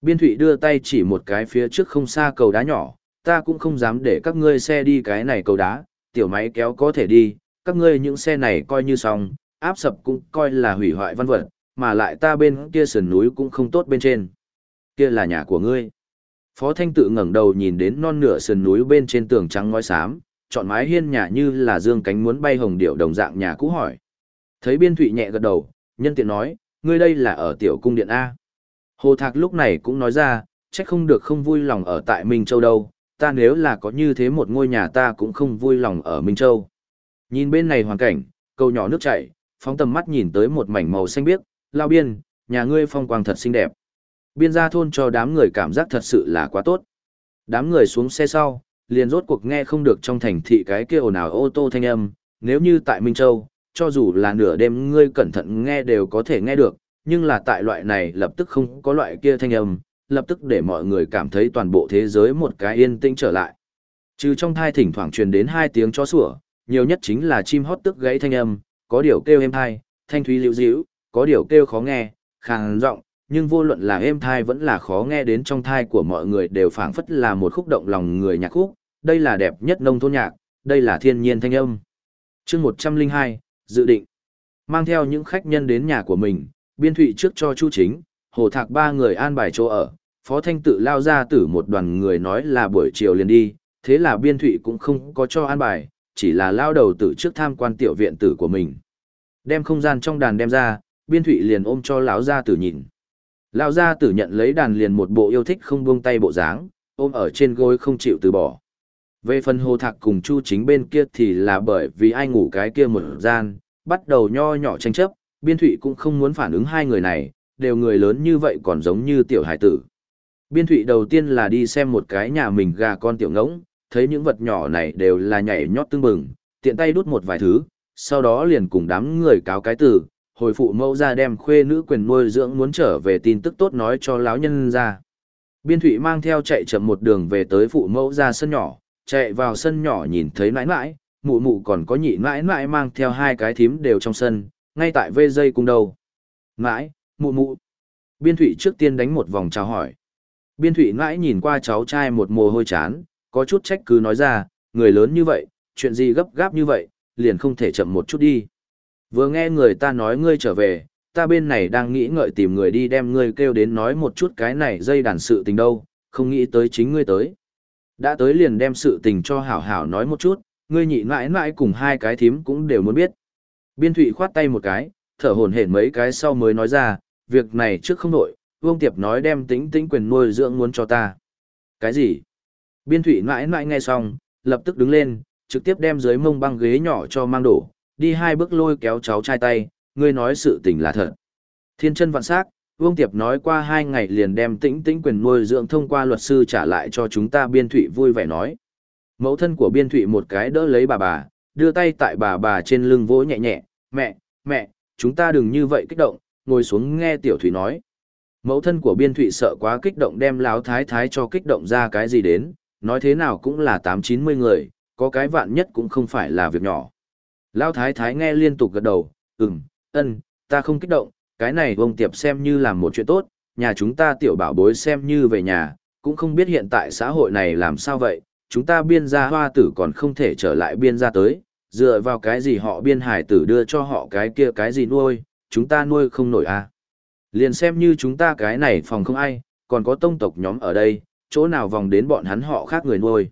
Biên thụy đưa tay chỉ một cái phía trước không xa cầu đá nhỏ, ta cũng không dám để các ngươi xe đi cái này cầu đá, tiểu máy kéo có thể đi, các ngươi những xe này coi như xong, áp sập cũng coi là hủy hoại văn vật, mà lại ta bên kia sườn núi cũng không tốt bên trên. Kia là nhà của ngươi. Phó Thanh tự ngẩng đầu nhìn đến non nửa sườn núi bên trên tường trắng ngói xám, chọn mái hiên nhà như là dương cánh muốn bay hồng điệu đồng dạng nhà cũ hỏi. Thấy biên thụy nhẹ gật đầu, nhân tiện nói, ngươi đây là ở tiểu cung điện A. Hồ Thạc lúc này cũng nói ra, trách không được không vui lòng ở tại Minh Châu đâu, ta nếu là có như thế một ngôi nhà ta cũng không vui lòng ở Minh Châu. Nhìn bên này hoàn cảnh, cầu nhỏ nước chảy, phóng tầm mắt nhìn tới một mảnh màu xanh biếc, lao biên, nhà ngươi phong quang thật xinh đẹp. Biên gia thôn cho đám người cảm giác thật sự là quá tốt. Đám người xuống xe sau, liền rốt cuộc nghe không được trong thành thị cái kia ồn ào ô tô thanh âm, nếu như tại Minh Châu, cho dù là nửa đêm ngươi cẩn thận nghe đều có thể nghe được, nhưng là tại loại này lập tức không có loại kia thanh âm, lập tức để mọi người cảm thấy toàn bộ thế giới một cái yên tĩnh trở lại. Trừ trong thai thỉnh thoảng truyền đến hai tiếng chó sủa, nhiều nhất chính là chim hót tức gãy thanh âm, có điều kêu êm thai, thanh thúy liễu dĩu, có điều kêu khó nghe, khàn giọng, nhưng vô luận là êm thai vẫn là khó nghe đến trong thai của mọi người đều phảng phất là một khúc động lòng người nhạc khúc, đây là đẹp nhất nông thôn nhạc, đây là thiên nhiên thanh âm. chương 102, dự định, mang theo những khách nhân đến nhà của mình, biên thụy trước cho Chu Chính, hồ thạc ba người an bài chỗ ở, phó thanh tự lao ra tử một đoàn người nói là buổi chiều liền đi, thế là biên thụy cũng không có cho an bài, chỉ là lao đầu tử trước tham quan tiểu viện tử của mình. Đem không gian trong đàn đem ra, biên thụy liền ôm cho lão gia tử nhìn. Lão gia tử nhận lấy đàn liền một bộ yêu thích không buông tay bộ dáng, ôm ở trên gối không chịu từ bỏ. Về phần hồ thạc cùng chu chính bên kia thì là bởi vì ai ngủ cái kia một gian, bắt đầu nho nhỏ tranh chấp, biên thụy cũng không muốn phản ứng hai người này, đều người lớn như vậy còn giống như tiểu hải tử. Biên thụy đầu tiên là đi xem một cái nhà mình gà con tiểu ngỗng, thấy những vật nhỏ này đều là nhảy nhót tương bừng, tiện tay đút một vài thứ, sau đó liền cùng đám người cáo cái tử, hồi phụ mẫu ra đem khuê nữ quyền nuôi dưỡng muốn trở về tin tức tốt nói cho lão nhân ra. Biên thụy mang theo chạy chậm một đường về tới phụ mẫu ra sân nhỏ, chạy vào sân nhỏ nhìn thấy nãi nãi, mụ mụ còn có nhị nãi nãi mang theo hai cái thím đều trong sân, ngay tại vê dây cung đầu. Nãi, mụ mụ. Biên thụy trước tiên đánh một vòng chào hỏi. Biên thụy mãi nhìn qua cháu trai một mồ hôi chán, có chút trách cứ nói ra, người lớn như vậy, chuyện gì gấp gáp như vậy, liền không thể chậm một chút đi. Vừa nghe người ta nói ngươi trở về, ta bên này đang nghĩ ngợi tìm người đi đem ngươi kêu đến nói một chút cái này dây đàn sự tình đâu, không nghĩ tới chính ngươi tới. Đã tới liền đem sự tình cho hảo hảo nói một chút, ngươi nhị mãi mãi cùng hai cái thím cũng đều muốn biết. Biên thụy khoát tay một cái, thở hồn hển mấy cái sau mới nói ra, việc này trước không nội, Vương Tiệp nói đem tính tính quyền nuôi dưỡng muốn cho ta. Cái gì? Biên thụy mãi mãi nghe xong, lập tức đứng lên, trực tiếp đem dưới mông băng ghế nhỏ cho mang đổ, đi hai bước lôi kéo cháu trai tay, ngươi nói sự tình là thật. Thiên chân vạn sắc, Vương Tiệp nói qua hai ngày liền đem tĩnh tĩnh quyền nuôi dưỡng thông qua luật sư trả lại cho chúng ta biên thụy vui vẻ nói. Mẫu thân của biên thụy một cái đỡ lấy bà bà, đưa tay tại bà bà trên lưng vỗ nhẹ nhẹ, mẹ, mẹ, chúng ta đừng như vậy kích động, ngồi xuống nghe tiểu thủy nói. Mẫu thân của biên thụy sợ quá kích động đem láo thái thái cho kích động ra cái gì đến, nói thế nào cũng là tám chín mươi người, có cái vạn nhất cũng không phải là việc nhỏ. Lão thái thái nghe liên tục gật đầu, ừm, ân, ta không kích động, cái này vông tiệp xem như làm một chuyện tốt, nhà chúng ta tiểu bảo bối xem như về nhà, cũng không biết hiện tại xã hội này làm sao vậy, chúng ta biên gia hoa tử còn không thể trở lại biên gia tới, dựa vào cái gì họ biên hải tử đưa cho họ cái kia cái gì nuôi, chúng ta nuôi không nổi à. Liền xem như chúng ta cái này phòng không ai, còn có tông tộc nhóm ở đây, chỗ nào vòng đến bọn hắn họ khác người nuôi.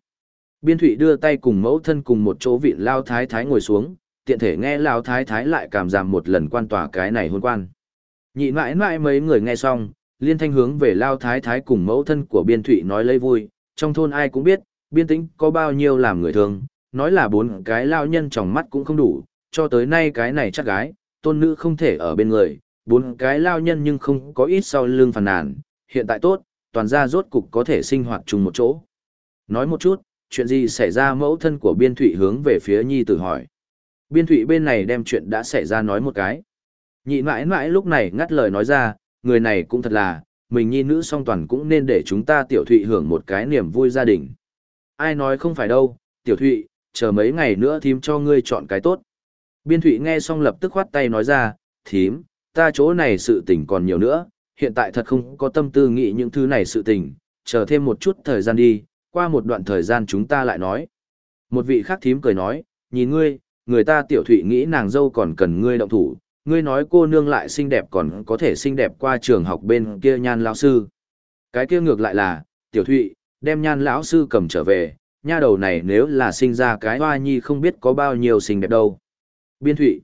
Biên thụy đưa tay cùng mẫu thân cùng một chỗ vịn lao thái thái ngồi xuống, tiện thể nghe lao thái thái lại cảm giảm một lần quan tòa cái này hôn quan. Nhị mãi mãi mấy người nghe xong, liên thanh hướng về lao thái thái cùng mẫu thân của biên thụy nói lấy vui, trong thôn ai cũng biết, biên tĩnh có bao nhiêu làm người thương, nói là bốn cái lao nhân trong mắt cũng không đủ, cho tới nay cái này chắc gái, tôn nữ không thể ở bên người, bốn cái lao nhân nhưng không có ít sau lưng phàn nàn, hiện tại tốt, toàn gia rốt cục có thể sinh hoạt chung một chỗ. Nói một chút, chuyện gì xảy ra mẫu thân của biên thụy hướng về phía nhi tử hỏi. Biên thụy bên này đem chuyện đã xảy ra nói một cái. Nhị mãi mãi lúc này ngắt lời nói ra, người này cũng thật là, mình nhi nữ song toàn cũng nên để chúng ta tiểu thụy hưởng một cái niềm vui gia đình. Ai nói không phải đâu, tiểu thụy, chờ mấy ngày nữa thím cho ngươi chọn cái tốt. Biên thụy nghe xong lập tức khoát tay nói ra, thím, ta chỗ này sự tình còn nhiều nữa, hiện tại thật không có tâm tư nghĩ những thứ này sự tình, chờ thêm một chút thời gian đi, qua một đoạn thời gian chúng ta lại nói. Một vị khác thím cười nói, nhìn ngươi, người ta tiểu thụy nghĩ nàng dâu còn cần ngươi động thủ, ngươi nói cô nương lại xinh đẹp còn có thể xinh đẹp qua trường học bên kia nhan lão sư. Cái kia ngược lại là, tiểu thụy, đem nhan lão sư cầm trở về, nha đầu này nếu là sinh ra cái hoa nhi không biết có bao nhiêu xinh đẹp đâu. Biên thụy,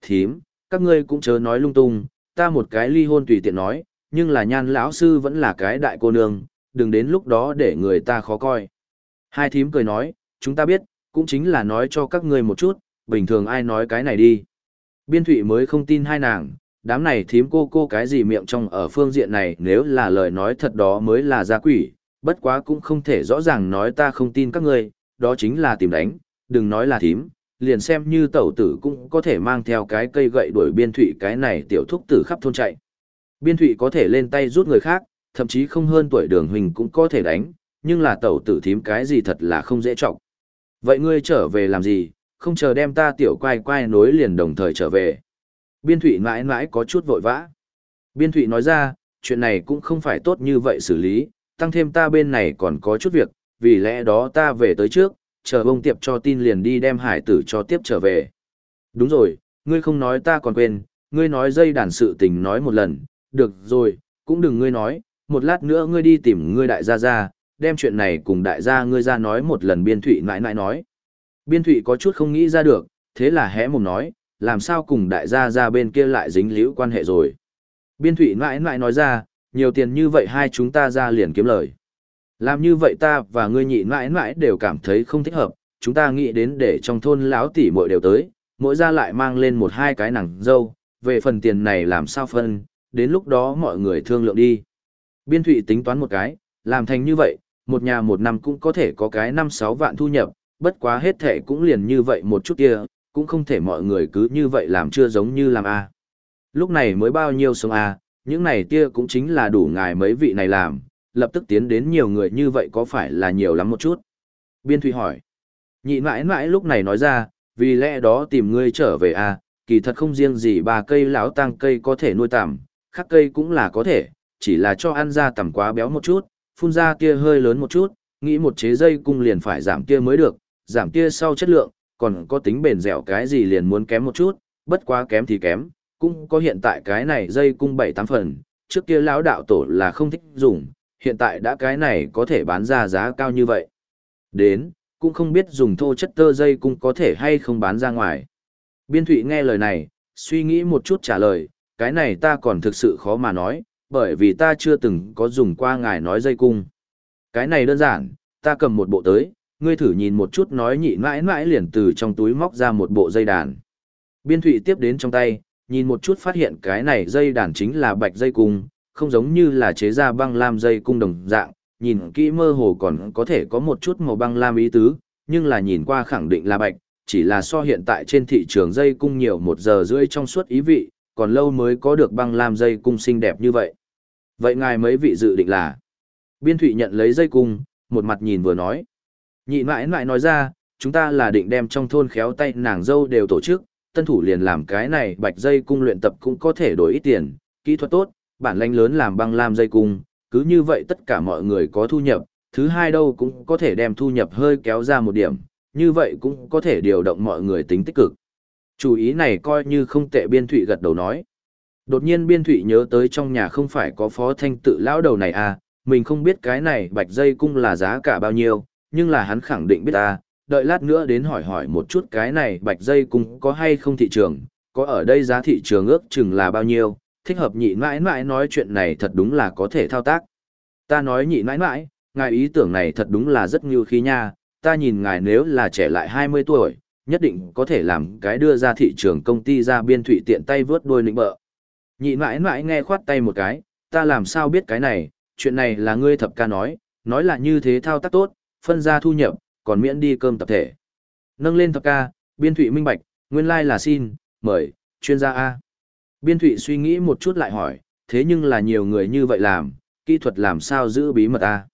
thím, các ngươi cũng chớ nói lung tung, ta một cái ly hôn tùy tiện nói, nhưng là nhan lão sư vẫn là cái đại cô nương, đừng đến lúc đó để người ta khó coi. Hai thím cười nói, chúng ta biết, cũng chính là nói cho các ngươi một chút, bình thường ai nói cái này đi. Biên thụy mới không tin hai nàng, đám này thím cô cô cái gì miệng trong ở phương diện này nếu là lời nói thật đó mới là gia quỷ, bất quá cũng không thể rõ ràng nói ta không tin các ngươi, đó chính là tìm đánh, đừng nói là thím, liền xem như tẩu tử cũng có thể mang theo cái cây gậy đuổi biên thụy cái này tiểu thúc tử khắp thôn chạy. Biên thụy có thể lên tay rút người khác, thậm chí không hơn tuổi đường hình cũng có thể đánh, nhưng là tẩu tử thím cái gì thật là không dễ trọng. Vậy ngươi trở về làm gì, không chờ đem ta tiểu quay quay nối liền đồng thời trở về. Biên thụy mãi mãi có chút vội vã. Biên thụy nói ra, chuyện này cũng không phải tốt như vậy xử lý, tăng thêm ta bên này còn có chút việc, vì lẽ đó ta về tới trước, chờ bông tiệp cho tin liền đi đem hải tử cho tiếp trở về. Đúng rồi, ngươi không nói ta còn quên, ngươi nói dây đàn sự tình nói một lần, được rồi, cũng đừng ngươi nói, một lát nữa ngươi đi tìm ngươi đại gia ra, đem chuyện này cùng đại gia ngươi ra nói một lần biên thụy nãi nãi nói. Biên thụy có chút không nghĩ ra được, thế là hé mồm nói, làm sao cùng đại gia ra bên kia lại dính liễu quan hệ rồi. Biên thụy nãi nãi nói ra, nhiều tiền như vậy hai chúng ta ra liền kiếm lời. Làm như vậy ta và ngươi nhị mãi mãi đều cảm thấy không thích hợp, chúng ta nghĩ đến để trong thôn lão tỷ muội đều tới, mỗi gia lại mang lên một hai cái nàng dâu, về phần tiền này làm sao phân, đến lúc đó mọi người thương lượng đi. Biên thụy tính toán một cái, làm thành như vậy, một nhà một năm cũng có thể có cái năm sáu vạn thu nhập, bất quá hết thể cũng liền như vậy một chút kia, cũng không thể mọi người cứ như vậy làm chưa giống như làm A. Lúc này mới bao nhiêu sống A, những này kia cũng chính là đủ ngài mấy vị này làm, lập tức tiến đến nhiều người như vậy có phải là nhiều lắm một chút. Biên Thụy hỏi, nhị mãi mãi lúc này nói ra, vì lẽ đó tìm ngươi trở về à kỳ thật không riêng gì ba cây lão tăng cây có thể nuôi tằm, khác cây cũng là có thể, chỉ là cho ăn ra tằm quá béo một chút, phun ra kia hơi lớn một chút, nghĩ một chế dây cung liền phải giảm kia mới được, giảm kia sau chất lượng, còn có tính bền dẻo cái gì liền muốn kém một chút, bất quá kém thì kém, cũng có hiện tại cái này dây cung 7-8 phần, trước kia lão đạo tổ là không thích dùng, hiện tại đã cái này có thể bán ra giá cao như vậy. Đến, cũng không biết dùng thô chất tơ dây cung có thể hay không bán ra ngoài. Biên Thụy nghe lời này, suy nghĩ một chút trả lời, cái này ta còn thực sự khó mà nói, bởi vì ta chưa từng có dùng qua ngài nói dây cung. Cái này đơn giản, ta cầm một bộ tới, ngươi thử nhìn một chút nói nhị mãi mãi liền từ trong túi móc ra một bộ dây đàn. Biên thụy tiếp đến trong tay, nhìn một chút phát hiện cái này dây đàn chính là bạch dây cung, không giống như là chế ra băng lam dây cung đồng dạng, nhìn kỹ mơ hồ còn có thể có một chút màu băng lam ý tứ, nhưng là nhìn qua khẳng định là bạch, chỉ là so hiện tại trên thị trường dây cung nhiều một giờ rưỡi trong suốt ý vị, còn lâu mới có được băng lam dây cung xinh đẹp như vậy. Vậy ngài mấy vị dự định là? Biên thụy nhận lấy dây cung, một mặt nhìn vừa nói. Nhị mãi mãi nói ra, chúng ta là định đem trong thôn khéo tay nàng dâu đều tổ chức, tân thủ liền làm cái này bạch dây cung luyện tập cũng có thể đổi ít tiền, kỹ thuật tốt, bản lãnh lớn làm băng lam dây cung, cứ như vậy tất cả mọi người có thu nhập, thứ hai đâu cũng có thể đem thu nhập hơi kéo ra một điểm, như vậy cũng có thể điều động mọi người tính tích cực. Chủ ý này coi như không tệ biên thụy gật đầu nói. Đột nhiên biên thụy nhớ tới trong nhà không phải có phó thanh tự lão đầu này à, mình không biết cái này bạch dây cung là giá cả bao nhiêu, nhưng là hắn khẳng định biết à đợi lát nữa đến hỏi hỏi một chút cái này bạch dây cung có hay không thị trường, có ở đây giá thị trường ước chừng là bao nhiêu, thích hợp nhị mãi mãi nói chuyện này thật đúng là có thể thao tác. Ta nói nhị mãi mãi, ngài ý tưởng này thật đúng là rất như khí nha, ta nhìn ngài nếu là trẻ lại 20 tuổi, nhất định có thể làm cái đưa ra thị trường công ty ra biên thụy tiện tay vớt đôi nịnh bợ. Nhị mãi mãi nghe khoát tay một cái, ta làm sao biết cái này, chuyện này là ngươi thập ca nói, nói là như thế thao tác tốt, phân ra thu nhập, còn miễn đi cơm tập thể. Nâng lên thập ca, biên thụy minh bạch, nguyên lai like là xin, mời, chuyên gia A. Biên thụy suy nghĩ một chút lại hỏi, thế nhưng là nhiều người như vậy làm, kỹ thuật làm sao giữ bí mật ta?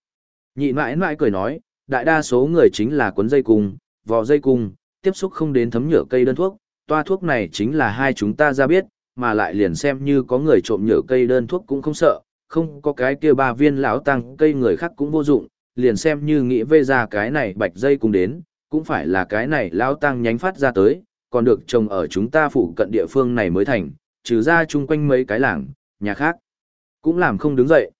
Nhị mãi mãi cười nói, đại đa số người chính là cuốn dây cung, vò dây cung, tiếp xúc không đến thấm nhựa cây đơn thuốc, toa thuốc này chính là hai chúng ta ra biết, mà lại liền xem như có người trộm nhựa cây đơn thuốc cũng không sợ, không có cái kia ba viên lão tăng cây người khác cũng vô dụng, liền xem như nghĩ về ra cái này bạch dây cùng đến, cũng phải là cái này lão tăng nhánh phát ra tới, còn được trồng ở chúng ta phụ cận địa phương này mới thành, trừ ra chung quanh mấy cái làng, nhà khác, cũng làm không đứng dậy.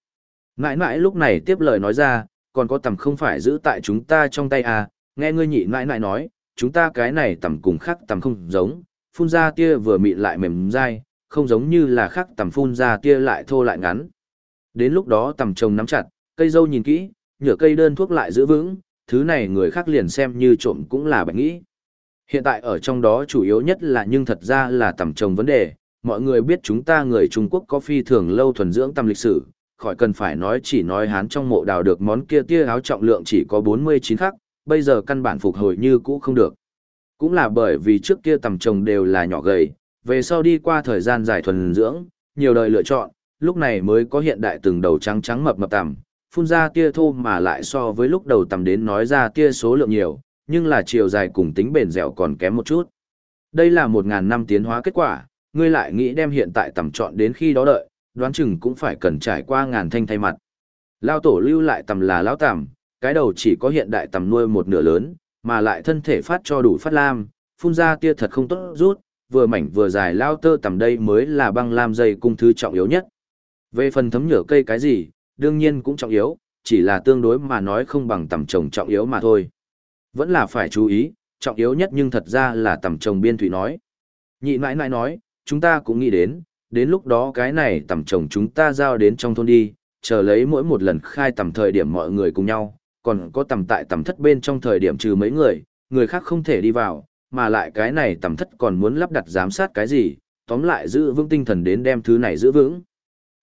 Ngãi ngãi lúc này tiếp lời nói ra, còn có tầm không phải giữ tại chúng ta trong tay à, nghe ngươi nhị ngãi ngãi nói, chúng ta cái này tầm cùng khác tầm không giống, phun ra tia vừa mịn lại mềm dai, không giống như là khác tầm phun ra tia lại thô lại ngắn. Đến lúc đó tầm trồng nắm chặt, cây dâu nhìn kỹ, nhựa cây đơn thuốc lại giữ vững, thứ này người khác liền xem như trộm cũng là bệnh nghĩ. Hiện tại ở trong đó chủ yếu nhất là nhưng thật ra là tầm trồng vấn đề, mọi người biết chúng ta người Trung Quốc có phi thường lâu thuần dưỡng tâm lịch sử, khỏi cần phải nói chỉ nói hán trong mộ đào được món kia tia áo trọng lượng chỉ có 49 khắc, bây giờ căn bản phục hồi như cũ không được. Cũng là bởi vì trước kia tầm trồng đều là nhỏ gầy, về sau đi qua thời gian dài thuần dưỡng, nhiều đời lựa chọn, lúc này mới có hiện đại từng đầu trắng trắng mập mập tằm, phun ra tia thô mà lại so với lúc đầu tầm đến nói ra tia số lượng nhiều, nhưng là chiều dài cùng tính bền dẻo còn kém một chút. Đây là một ngàn năm tiến hóa kết quả, ngươi lại nghĩ đem hiện tại tầm chọn đến khi đó đợi, đoán chừng cũng phải cần trải qua ngàn thanh thay mặt. Lao tổ lưu lại tầm là lão tầm, cái đầu chỉ có hiện đại tầm nuôi một nửa lớn, mà lại thân thể phát cho đủ phát lam, phun ra tia thật không tốt rút, vừa mảnh vừa dài lao tơ tầm đây mới là băng lam dây cung thứ trọng yếu nhất. Về phần thấm nhở cây cái gì, đương nhiên cũng trọng yếu, chỉ là tương đối mà nói không bằng tầm trồng trọng yếu mà thôi. Vẫn là phải chú ý, trọng yếu nhất nhưng thật ra là tầm trồng biên thủy nói. Nhị mãi mãi nói, chúng ta cũng nghĩ đến, đến lúc đó cái này tầm chồng chúng ta giao đến trong thôn đi, chờ lấy mỗi một lần khai tầm thời điểm mọi người cùng nhau, còn có tầm tại tầm thất bên trong thời điểm trừ mấy người, người khác không thể đi vào, mà lại cái này tầm thất còn muốn lắp đặt giám sát cái gì, tóm lại giữ vững tinh thần đến đem thứ này giữ vững.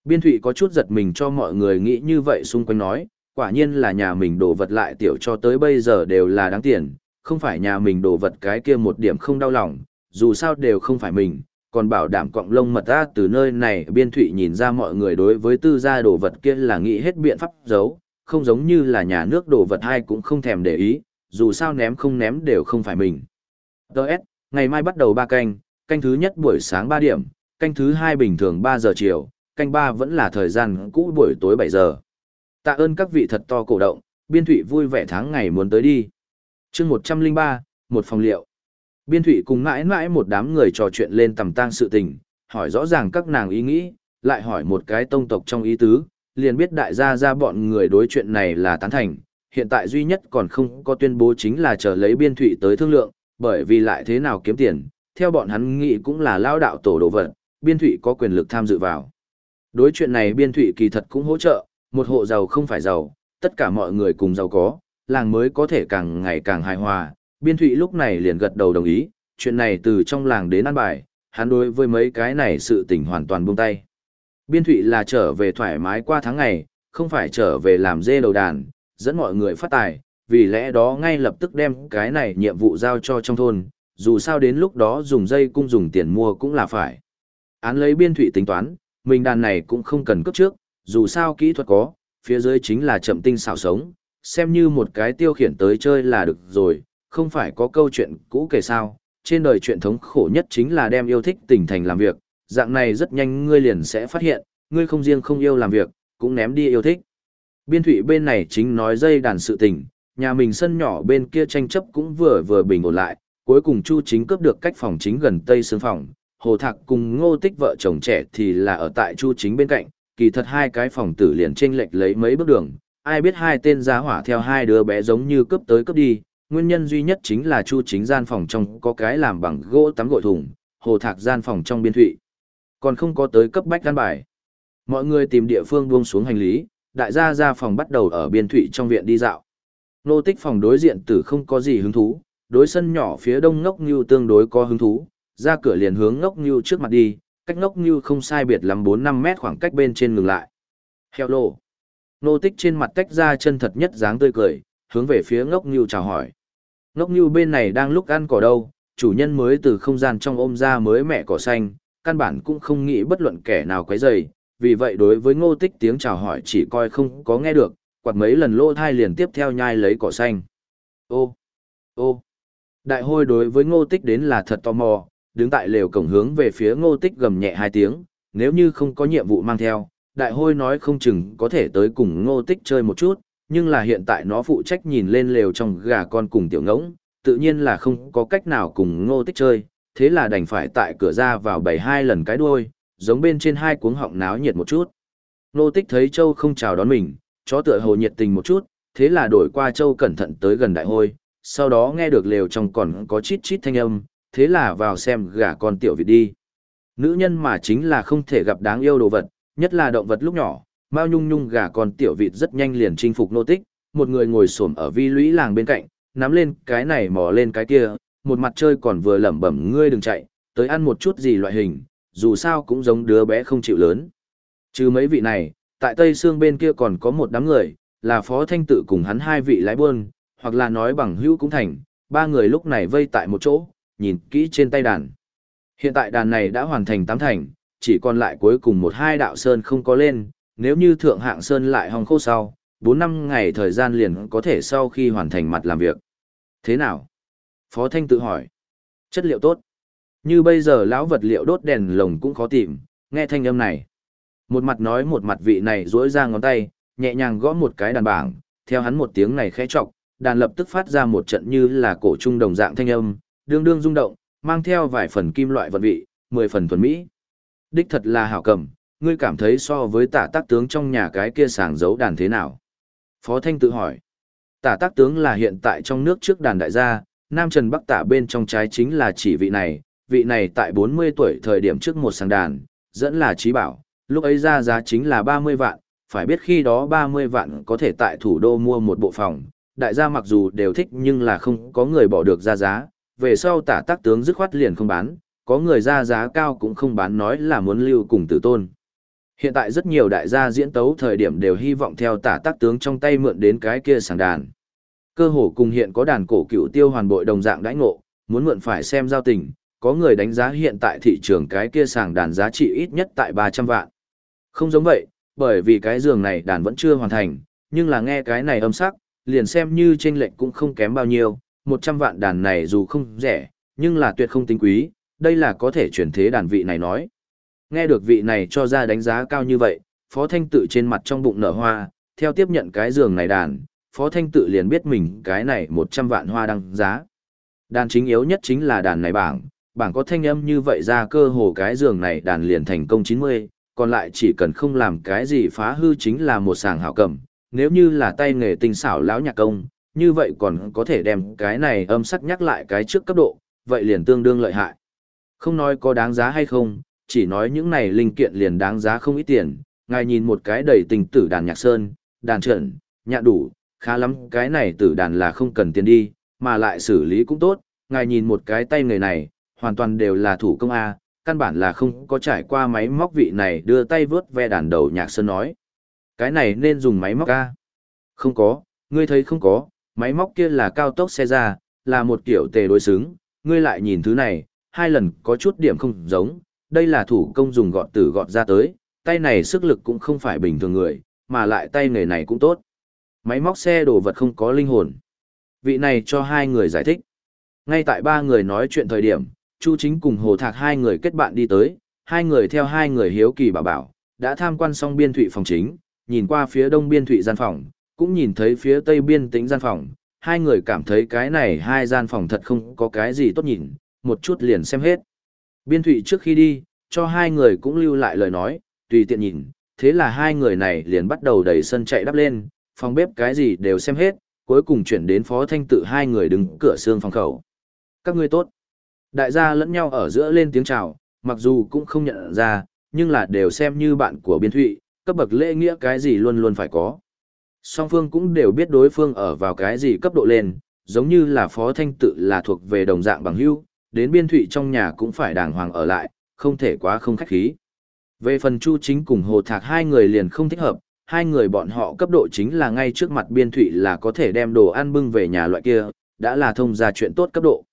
Biên thụy có chút giật mình cho mọi người nghĩ như vậy xung quanh nói, quả nhiên là nhà mình đổ vật lại tiểu cho tới bây giờ đều là đáng tiền, không phải nhà mình đổ vật cái kia một điểm không đau lòng, dù sao đều không phải mình, còn bảo đảm cọng lông mật ta từ nơi này biên thụy nhìn ra mọi người đối với tư gia đồ vật kia là nghĩ hết biện pháp giấu, không giống như là nhà nước đồ vật hay cũng không thèm để ý, dù sao ném không ném đều không phải mình. Đợt, ngày mai bắt đầu ba canh, canh thứ nhất buổi sáng 3 điểm, canh thứ hai bình thường 3 giờ chiều, canh ba vẫn là thời gian cũ buổi tối 7 giờ. Tạ ơn các vị thật to cổ động, biên thụy vui vẻ tháng ngày muốn tới đi. chương 103, một phòng liệu. Biên thụy cùng mãi mãi một đám người trò chuyện lên tầm tang sự tình, hỏi rõ ràng các nàng ý nghĩ, lại hỏi một cái tông tộc trong ý tứ, liền biết đại gia ra bọn người đối chuyện này là tán thành. Hiện tại duy nhất còn không có tuyên bố chính là chờ lấy biên thụy tới thương lượng, bởi vì lại thế nào kiếm tiền, theo bọn hắn nghĩ cũng là lao đạo tổ đồ vật, biên thụy có quyền lực tham dự vào. Đối chuyện này biên thụy kỳ thật cũng hỗ trợ, một hộ giàu không phải giàu, tất cả mọi người cùng giàu có, làng mới có thể càng ngày càng hài hòa. Biên thụy lúc này liền gật đầu đồng ý, chuyện này từ trong làng đến ăn bài, hắn đối với mấy cái này sự tình hoàn toàn buông tay. Biên thụy là trở về thoải mái qua tháng ngày, không phải trở về làm dê đầu đàn, dẫn mọi người phát tài, vì lẽ đó ngay lập tức đem cái này nhiệm vụ giao cho trong thôn, dù sao đến lúc đó dùng dây cung dùng tiền mua cũng là phải. Án lấy biên thụy tính toán, mình đàn này cũng không cần cấp trước, dù sao kỹ thuật có, phía dưới chính là chậm tinh xảo sống, xem như một cái tiêu khiển tới chơi là được rồi, không phải có câu chuyện cũ kể sao, trên đời chuyện thống khổ nhất chính là đem yêu thích tình thành làm việc, dạng này rất nhanh ngươi liền sẽ phát hiện, ngươi không riêng không yêu làm việc, cũng ném đi yêu thích. Biên thủy bên này chính nói dây đàn sự tình, nhà mình sân nhỏ bên kia tranh chấp cũng vừa vừa bình ổn lại, cuối cùng Chu chính cướp được cách phòng chính gần tây xương phòng, Hồ Thạc cùng Ngô Tích vợ chồng trẻ thì là ở tại Chu chính bên cạnh, kỳ thật hai cái phòng tử liền chênh lệch lấy mấy bước đường, ai biết hai tên giá hỏa theo hai đứa bé giống như cướp tới cướp đi, nguyên nhân duy nhất chính là Chu chính gian phòng trong có cái làm bằng gỗ tắm gội thùng, Hồ Thạc gian phòng trong biên thụy. Còn không có tới cấp bách căn bài. Mọi người tìm địa phương buông xuống hành lý, đại gia ra phòng bắt đầu ở biên thụy trong viện đi dạo. Nô tích phòng đối diện tử không có gì hứng thú, đối sân nhỏ phía đông ngốc như tương đối có hứng thú, ra cửa liền hướng ngốc như trước mặt đi, cách ngốc như không sai biệt lắm 4-5 mét khoảng cách bên trên ngừng lại. Hello. Nô tích trên mặt tách ra chân thật nhất dáng tươi cười, hướng về phía ngốc như chào hỏi. Ngốc như bên này đang lúc ăn cỏ đâu, chủ nhân mới từ không gian trong ôm ra mới mẹ cỏ xanh, căn bản cũng không nghĩ bất luận kẻ nào quấy rầy, vì vậy đối với ngô tích tiếng chào hỏi chỉ coi không có nghe được, quạt mấy lần lô thai liền tiếp theo nhai lấy cỏ xanh. Ô, ô, đại hôi đối với ngô tích đến là thật tò mò, đứng tại lều cổng hướng về phía ngô tích gầm nhẹ hai tiếng, nếu như không có nhiệm vụ mang theo, đại hôi nói không chừng có thể tới cùng ngô tích chơi một chút, nhưng là hiện tại nó phụ trách nhìn lên lều trong gà con cùng tiểu ngỗng, tự nhiên là không có cách nào cùng ngô tích chơi, thế là đành phải tại cửa ra vào bảy hai lần cái đuôi, giống bên trên hai cuống họng náo nhiệt một chút. Ngô tích thấy châu không chào đón mình, chó tựa hồ nhiệt tình một chút, thế là đổi qua châu cẩn thận tới gần đại hôi, sau đó nghe được lều trong còn có chít chít thanh âm, thế là vào xem gà con tiểu vịt đi. Nữ nhân mà chính là không thể gặp đáng yêu đồ vật, nhất là động vật lúc nhỏ, Mao Nhung Nhung gà con tiểu vịt rất nhanh liền chinh phục nô tích, một người ngồi xổm ở vi lũy làng bên cạnh, nắm lên cái này mò lên cái kia, một mặt chơi còn vừa lẩm bẩm ngươi đừng chạy, tới ăn một chút gì loại hình, dù sao cũng giống đứa bé không chịu lớn. Chứ mấy vị này, tại Tây Sương bên kia còn có một đám người, là Phó Thanh Tự cùng hắn hai vị lái buôn, hoặc là nói bằng hữu cũng thành, ba người lúc này vây tại một chỗ, nhìn kỹ trên tay đàn. Hiện tại đàn này đã hoàn thành tám thành, chỉ còn lại cuối cùng một hai đạo sơn không có lên, nếu như thượng hạng sơn lại hòng khô sau, 4 năm ngày thời gian liền có thể sau khi hoàn thành mặt làm việc. Thế nào? Phó Thanh tự hỏi. Chất liệu tốt. Như bây giờ lão vật liệu đốt đèn lồng cũng khó tìm, nghe thanh âm này. Một mặt nói một mặt vị này duỗi ra ngón tay, nhẹ nhàng gõ một cái đàn bảng, theo hắn một tiếng này khẽ trọc, đàn lập tức phát ra một trận như là cổ trung đồng dạng thanh âm, đương đương rung động, mang theo vài phần kim loại vật vị, mười phần thuần mỹ. Đích thật là hảo cầm, ngươi cảm thấy so với tả tác tướng trong nhà cái kia sàng giấu đàn thế nào? Phó Thanh tự hỏi. Tả tác tướng là hiện tại trong nước trước đàn đại gia, Nam Trần Bắc tả bên trong trái chính là chỉ vị này, vị này tại 40 tuổi thời điểm trước một sàng đàn, dẫn là trí bảo, lúc ấy ra giá chính là 30 vạn, phải biết khi đó 30 vạn có thể tại thủ đô mua một bộ phòng, đại gia mặc dù đều thích nhưng là không có người bỏ được ra giá, về sau tả tác tướng dứt khoát liền không bán, có người ra giá cao cũng không bán nói là muốn lưu cùng tử tôn. Hiện tại rất nhiều đại gia diễn tấu thời điểm đều hy vọng theo tả tác tướng trong tay mượn đến cái kia sàng đàn. Cơ hồ cùng hiện có đàn cổ cựu tiêu hoàn bội đồng dạng đãi ngộ, muốn mượn phải xem giao tình, có người đánh giá hiện tại thị trường cái kia sàng đàn giá trị ít nhất tại 300 vạn. Không giống vậy, bởi vì cái giường này đàn vẫn chưa hoàn thành, nhưng là nghe cái này âm sắc, liền xem như chênh lệch cũng không kém bao nhiêu, 100 vạn đàn này dù không rẻ, nhưng là tuyệt không tính quý, đây là có thể chuyển thế đàn vị này nói. Nghe được vị này cho ra đánh giá cao như vậy, Phó Thanh tự trên mặt trong bụng nở hoa, theo tiếp nhận cái giường này đàn, Phó Thanh tự liền biết mình cái này 100 vạn hoa đăng giá. Đàn chính yếu nhất chính là đàn này bảng, bảng có thanh âm như vậy ra cơ hồ cái giường này đàn liền thành công 90, còn lại chỉ cần không làm cái gì phá hư chính là một sàng hảo cầm, nếu như là tay nghề tinh xảo lão nhạc công, như vậy còn có thể đem cái này âm sắc nhắc lại cái trước cấp độ, vậy liền tương đương lợi hại. Không nói có đáng giá hay không, chỉ nói những này linh kiện liền đáng giá không ít tiền, ngài nhìn một cái đầy tình tử đàn nhạc sơn, đàn trận, nhạc đủ, khá lắm cái này tử đàn là không cần tiền đi, mà lại xử lý cũng tốt, ngài nhìn một cái tay người này, hoàn toàn đều là thủ công A, căn bản là không có trải qua máy móc vị này đưa tay vớt ve đàn đầu nhạc sơn nói. Cái này nên dùng máy móc A. Không có, ngươi thấy không có, máy móc kia là cao tốc xe ra, là một kiểu tề đối xứng, ngươi lại nhìn thứ này, hai lần có chút điểm không giống, đây là thủ công dùng gọt từ gọt ra tới, tay này sức lực cũng không phải bình thường người, mà lại tay nghề này cũng tốt. Máy móc xe đồ vật không có linh hồn. Vị này cho hai người giải thích. Ngay tại ba người nói chuyện thời điểm, Chu Chính cùng Hồ Thạc hai người kết bạn đi tới, hai người theo hai người hiếu kỳ bảo bảo, đã tham quan xong biên thụy phòng chính, nhìn qua phía đông biên thụy gian phòng, cũng nhìn thấy phía tây biên tĩnh gian phòng, hai người cảm thấy cái này hai gian phòng thật không có cái gì tốt nhìn, một chút liền xem hết. Biên thụy trước khi đi, cho hai người cũng lưu lại lời nói, tùy tiện nhìn, thế là hai người này liền bắt đầu đẩy sân chạy đắp lên, phòng bếp cái gì đều xem hết, cuối cùng chuyển đến phó thanh tự hai người đứng cửa xương phòng khẩu. Các ngươi tốt. Đại gia lẫn nhau ở giữa lên tiếng chào, mặc dù cũng không nhận ra, nhưng là đều xem như bạn của biên thụy, cấp bậc lễ nghĩa cái gì luôn luôn phải có. Song phương cũng đều biết đối phương ở vào cái gì cấp độ lên, giống như là phó thanh tự là thuộc về đồng dạng bằng hữu, đến biên thụy trong nhà cũng phải đàng hoàng ở lại, không thể quá không khách khí. Về phần Chu Chính cùng Hồ Thạc hai người liền không thích hợp, hai người bọn họ cấp độ chính là ngay trước mặt biên thụy là có thể đem đồ ăn bưng về nhà loại kia, đã là thông ra chuyện tốt cấp độ.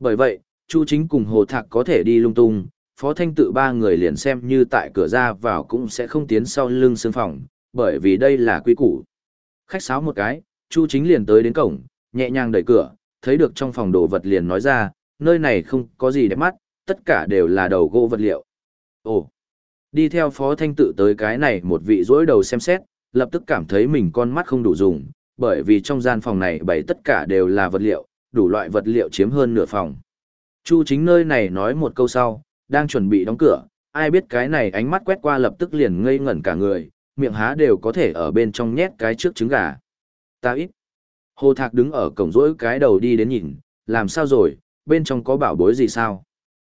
Bởi vậy, Chu Chính cùng Hồ Thạc có thể đi lung tung, Phó Thanh tự ba người liền xem như tại cửa ra vào cũng sẽ không tiến sau lưng xương phòng, bởi vì đây là quy củ. Khách sáo một cái, Chu Chính liền tới đến cổng, nhẹ nhàng đẩy cửa, thấy được trong phòng đồ vật liền nói ra, nơi này không có gì đẹp mắt, tất cả đều là đầu gỗ vật liệu. Ồ, đi theo Phó Thanh tự tới cái này một vị rỗi đầu xem xét, lập tức cảm thấy mình con mắt không đủ dùng, bởi vì trong gian phòng này bày tất cả đều là vật liệu, đủ loại vật liệu chiếm hơn nửa phòng. Chu chính nơi này nói một câu sau, đang chuẩn bị đóng cửa, ai biết cái này ánh mắt quét qua lập tức liền ngây ngẩn cả người, miệng há đều có thể ở bên trong nhét cái trước trứng gà. Ta ít. Hồ Thạc đứng ở cổng rỗi cái đầu đi đến nhìn, làm sao rồi, bên trong có bảo bối gì sao?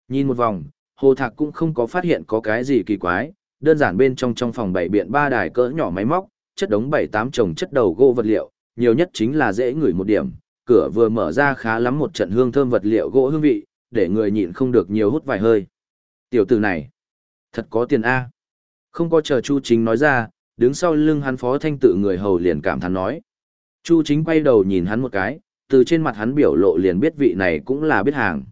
Nhìn một vòng, Hồ Thạc cũng không có phát hiện có cái gì kỳ quái, đơn giản bên trong trong phòng bảy biện ba đài cỡ nhỏ máy móc, chất đống bảy tám chồng chất đầu gỗ vật liệu, nhiều nhất chính là dễ ngửi một điểm, cửa vừa mở ra khá lắm một trận hương thơm vật liệu gỗ hương vị, để người nhịn không được nhiều hút vài hơi. Tiểu tử này, thật có tiền A. Không có chờ Chu Chính nói ra, đứng sau lưng hắn phó thanh tự người hầu liền cảm thán nói. Chu Chính quay đầu nhìn hắn một cái, từ trên mặt hắn biểu lộ liền biết vị này cũng là biết hàng.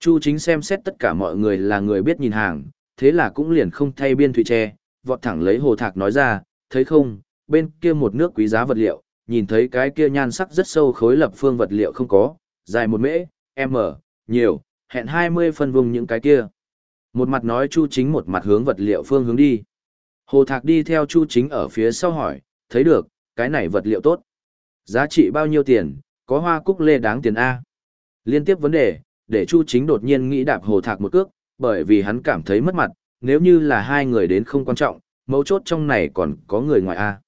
Chu Chính xem xét tất cả mọi người là người biết nhìn hàng, thế là cũng liền không thay biên thủy tre, vọt thẳng lấy hồ thạc nói ra, thấy không, bên kia một nước quý giá vật liệu, nhìn thấy cái kia nhan sắc rất sâu khối lập phương vật liệu không có, dài một mễ, m, nhiều, hẹn 20 phân vùng những cái kia. Một mặt nói Chu Chính một mặt hướng vật liệu phương hướng đi. Hồ Thạc đi theo Chu Chính ở phía sau hỏi, thấy được, cái này vật liệu tốt. Giá trị bao nhiêu tiền, có hoa cúc lê đáng tiền A. Liên tiếp vấn đề, để Chu Chính đột nhiên nghĩ đạp Hồ Thạc một cước, bởi vì hắn cảm thấy mất mặt, nếu như là hai người đến không quan trọng, mấu chốt trong này còn có người ngoài A.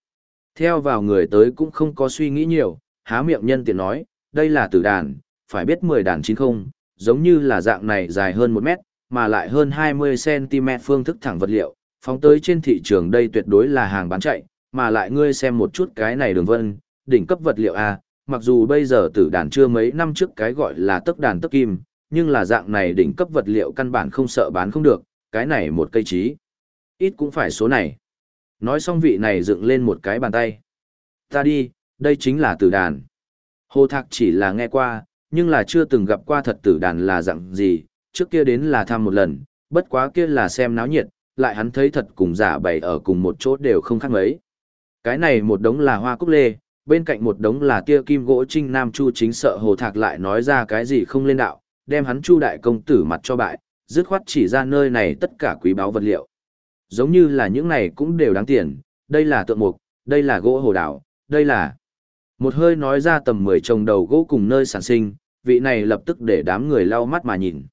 Theo vào người tới cũng không có suy nghĩ nhiều, há miệng nhân tiện nói, đây là tử đàn, phải biết 10 đàn chín không, giống như là dạng này dài hơn 1 mét, mà lại hơn 20cm phương thức thẳng vật liệu, phóng tới trên thị trường đây tuyệt đối là hàng bán chạy, mà lại ngươi xem một chút cái này đường vân, đỉnh cấp vật liệu A, mặc dù bây giờ tử đàn chưa mấy năm trước cái gọi là tấc đàn tấc kim, nhưng là dạng này đỉnh cấp vật liệu căn bản không sợ bán không được, cái này một cây trí. Ít cũng phải số này. Nói xong vị này dựng lên một cái bàn tay. Ta đi, đây chính là tử đàn. Hồ Thạc chỉ là nghe qua, nhưng là chưa từng gặp qua thật tử đàn là dạng gì, trước kia đến là thăm một lần, bất quá kia là xem náo nhiệt, lại hắn thấy thật cùng giả bày ở cùng một chỗ đều không khác mấy. Cái này một đống là hoa cúc lê, bên cạnh một đống là tia kim gỗ trinh nam chu chính sợ hồ thạc lại nói ra cái gì không lên đạo, đem hắn chu đại công tử mặt cho bại, dứt khoát chỉ ra nơi này tất cả quý báu vật liệu. Giống như là những này cũng đều đáng tiền, đây là tượng mục, đây là gỗ hồ đảo, đây là... Một hơi nói ra tầm 10 trồng đầu gỗ cùng nơi sản sinh, vị này lập tức để đám người lau mắt mà nhìn.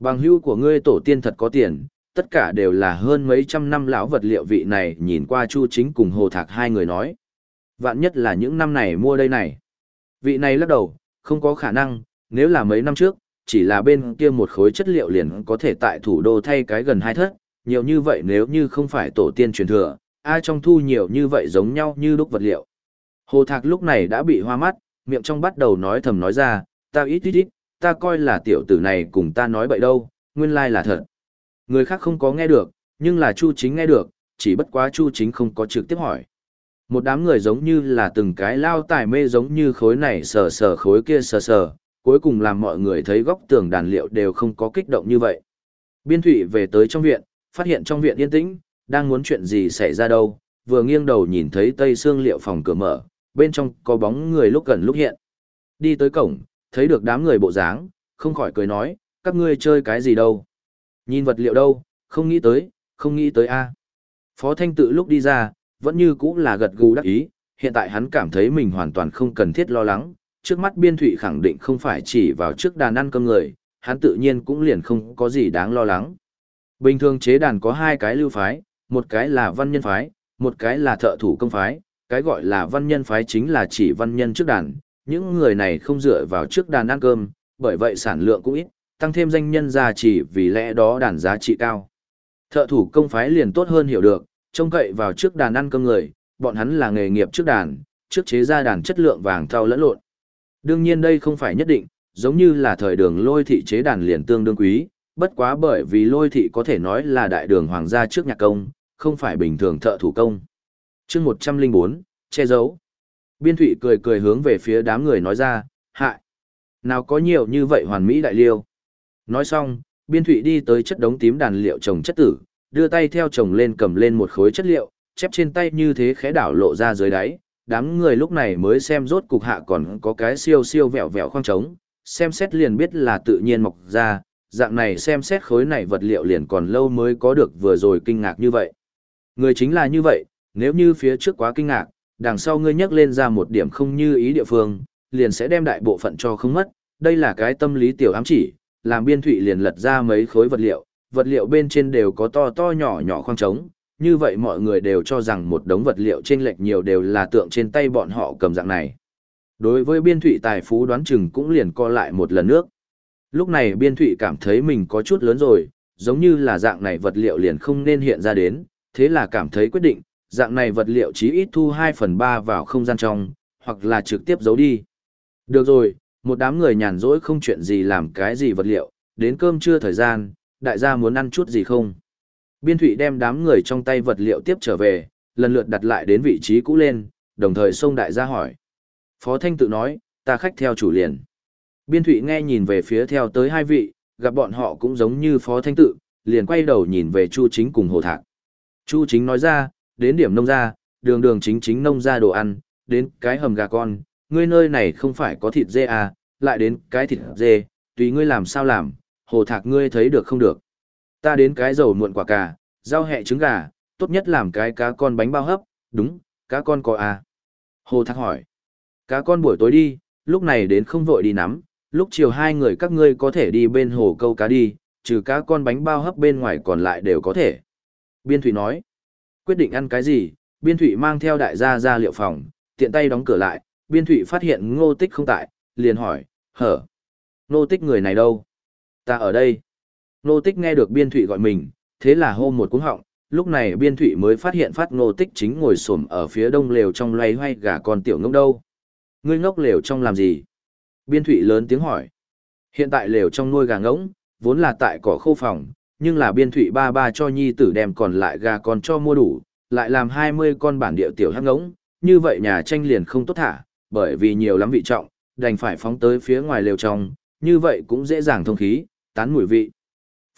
Bằng hưu của ngươi tổ tiên thật có tiền, tất cả đều là hơn mấy trăm năm lão vật liệu vị này nhìn qua Chu Chính cùng Hồ Thạc hai người nói. Vạn nhất là những năm này mua đây này. Vị này lắc đầu, không có khả năng, nếu là mấy năm trước, chỉ là bên kia một khối chất liệu liền có thể tại thủ đô thay cái gần hai thất, nhiều như vậy nếu như không phải tổ tiên truyền thừa, ai trong thu nhiều như vậy giống nhau như đúc vật liệu. Hồ Thạc lúc này đã bị hoa mắt, miệng trong bắt đầu nói thầm nói ra, ta ít ít ít, ta coi là tiểu tử này cùng ta nói bậy đâu, nguyên lai là thật. Người khác không có nghe được, nhưng là Chu Chính nghe được, chỉ bất quá Chu Chính không có trực tiếp hỏi. Một đám người giống như là từng cái lao tài mê giống như khối này sờ sờ khối kia sờ sờ, cuối cùng làm mọi người thấy góc tường đàn liệu đều không có kích động như vậy. Biên Thụy về tới trong viện, phát hiện trong viện yên tĩnh, đang muốn chuyện gì xảy ra đâu, vừa nghiêng đầu nhìn thấy tây xương liệu phòng cửa mở, bên trong có bóng người lúc gần lúc hiện. Đi tới cổng, thấy được đám người bộ dáng, không khỏi cười nói, các ngươi chơi cái gì đâu. Nhìn vật liệu đâu, không nghĩ tới, không nghĩ tới a. Phó Thanh tự lúc đi ra, vẫn như cũ là gật gù đắc ý, hiện tại hắn cảm thấy mình hoàn toàn không cần thiết lo lắng, trước mắt biên thụy khẳng định không phải chỉ vào trước đàn ăn cơm người, hắn tự nhiên cũng liền không có gì đáng lo lắng. Bình thường chế đàn có hai cái lưu phái, một cái là văn nhân phái, một cái là thợ thủ công phái, cái gọi là văn nhân phái chính là chỉ văn nhân trước đàn, những người này không dựa vào trước đàn ăn cơm, bởi vậy sản lượng cũng ít, tăng thêm danh nhân giá trị vì lẽ đó đàn giá trị cao. Thợ thủ công phái liền tốt hơn hiểu được, trông cậy vào trước đàn ăn cơm người, bọn hắn là nghề nghiệp trước đàn, trước chế ra đàn chất lượng vàng thau lẫn lộn. Đương nhiên đây không phải nhất định, giống như là thời đường lôi thị chế đàn liền tương đương quý, bất quá bởi vì lôi thị có thể nói là đại đường hoàng gia trước nhạc công, không phải bình thường thợ thủ công. chương 104, che giấu. Biên thủy cười cười hướng về phía đám người nói ra, hại. Nào có nhiều như vậy hoàn mỹ đại liêu. Nói xong, biên thủy đi tới chất đống tím đàn liệu trồng chất tử, đưa tay theo chồng lên cầm lên một khối chất liệu, chép trên tay như thế khẽ đảo lộ ra dưới đáy. Đám người lúc này mới xem rốt cục hạ còn có cái siêu siêu vẹo vẹo khoang trống, xem xét liền biết là tự nhiên mọc ra, dạng này xem xét khối này vật liệu liền còn lâu mới có được vừa rồi kinh ngạc như vậy. Người chính là như vậy, nếu như phía trước quá kinh ngạc, đằng sau ngươi nhắc lên ra một điểm không như ý địa phương, liền sẽ đem đại bộ phận cho không mất, đây là cái tâm lý tiểu ám chỉ, làm biên thụy liền lật ra mấy khối vật liệu, vật liệu bên trên đều có to to nhỏ nhỏ khoang trống, như vậy mọi người đều cho rằng một đống vật liệu trên lệch nhiều đều là tượng trên tay bọn họ cầm dạng này. Đối với biên thủy tài phú đoán chừng cũng liền co lại một lần nước. Lúc này biên thủy cảm thấy mình có chút lớn rồi, giống như là dạng này vật liệu liền không nên hiện ra đến, thế là cảm thấy quyết định, dạng này vật liệu chí ít thu 2 phần 3 vào không gian trong, hoặc là trực tiếp giấu đi. Được rồi, một đám người nhàn rỗi không chuyện gì làm cái gì vật liệu, đến cơm trưa thời gian, đại gia muốn ăn chút gì không? Biên thụy đem đám người trong tay vật liệu tiếp trở về, lần lượt đặt lại đến vị trí cũ lên, đồng thời xông đại gia hỏi. Phó Thanh tự nói, ta khách theo chủ liền. Biên thụy nghe nhìn về phía theo tới hai vị, gặp bọn họ cũng giống như Phó Thanh tự, liền quay đầu nhìn về Chu Chính cùng Hồ Thạc. Chu Chính nói ra, đến điểm nông ra, đường đường chính chính nông ra đồ ăn, đến cái hầm gà con, ngươi nơi này không phải có thịt dê à, lại đến cái thịt dê, tùy ngươi làm sao làm, Hồ Thạc ngươi thấy được không được. Ta đến cái dầu muộn quả cà, rau hẹ trứng gà, tốt nhất làm cái cá con bánh bao hấp, đúng, cá con có à. Hồ Thạc hỏi. Cá con buổi tối đi, lúc này đến không vội đi nắm, lúc chiều hai người các ngươi có thể đi bên hồ câu cá đi, trừ cá con bánh bao hấp bên ngoài còn lại đều có thể. Biên Thụy nói, quyết định ăn cái gì, Biên Thụy mang theo đại gia ra liệu phòng, tiện tay đóng cửa lại, Biên Thụy phát hiện ngô tích không tại, liền hỏi, hở, ngô tích người này đâu? Ta ở đây. Ngô tích nghe được Biên Thụy gọi mình, thế là hô một cúng họng, lúc này Biên Thụy mới phát hiện phát ngô tích chính ngồi xổm ở phía đông lều trong loay hoay gà con tiểu ngốc đâu. Ngươi ngốc lều trong làm gì? Biên thụy lớn tiếng hỏi. Hiện tại lều trong nuôi gà ngỗng, vốn là tại cỏ khô phòng, nhưng là biên thụy ba ba cho nhi tử đem còn lại gà con cho mua đủ, lại làm 20 con bản địa tiểu hắc ngỗng, như vậy nhà tranh liền không tốt thả, bởi vì nhiều lắm vị trọng, đành phải phóng tới phía ngoài lều trong, như vậy cũng dễ dàng thông khí, tán mùi vị.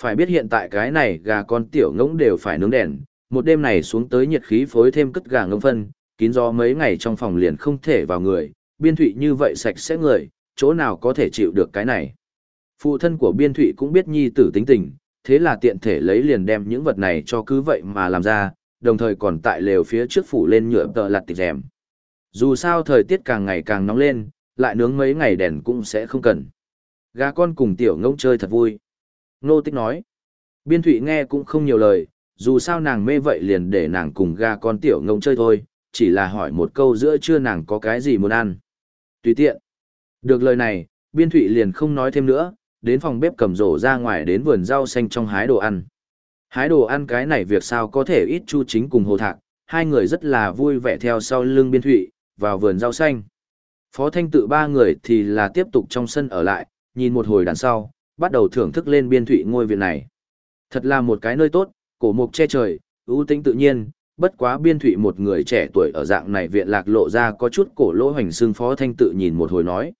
Phải biết hiện tại cái này gà con tiểu ngỗng đều phải nướng đèn, một đêm này xuống tới nhiệt khí phối thêm cất gà ngâm phân, kín do mấy ngày trong phòng liền không thể vào người, biên thụy như vậy sạch sẽ người, chỗ nào có thể chịu được cái này. Phụ thân của biên thụy cũng biết nhi tử tính tình, thế là tiện thể lấy liền đem những vật này cho cứ vậy mà làm ra, đồng thời còn tại lều phía trước phủ lên nhựa tờ lặt tịch rèm. Dù sao thời tiết càng ngày càng nóng lên, lại nướng mấy ngày đèn cũng sẽ không cần. Gà con cùng tiểu ngông chơi thật vui. Nô tích nói. Biên thụy nghe cũng không nhiều lời, dù sao nàng mê vậy liền để nàng cùng gà con tiểu ngông chơi thôi, chỉ là hỏi một câu giữa trưa nàng có cái gì muốn ăn tùy tiện. Được lời này, biên thụy liền không nói thêm nữa, đến phòng bếp cầm rổ ra ngoài đến vườn rau xanh trong hái đồ ăn. Hái đồ ăn cái này việc sao có thể ít chu chính cùng hồ thạc, hai người rất là vui vẻ theo sau lưng biên thụy, vào vườn rau xanh. Phó thanh tự ba người thì là tiếp tục trong sân ở lại, nhìn một hồi đằng sau, bắt đầu thưởng thức lên biên thụy ngôi viện này. Thật là một cái nơi tốt, cổ mục che trời, ưu tĩnh tự nhiên, bất quá biên thụy một người trẻ tuổi ở dạng này viện lạc lộ ra có chút cổ lỗ hoành xương phó thanh tự nhìn một hồi nói.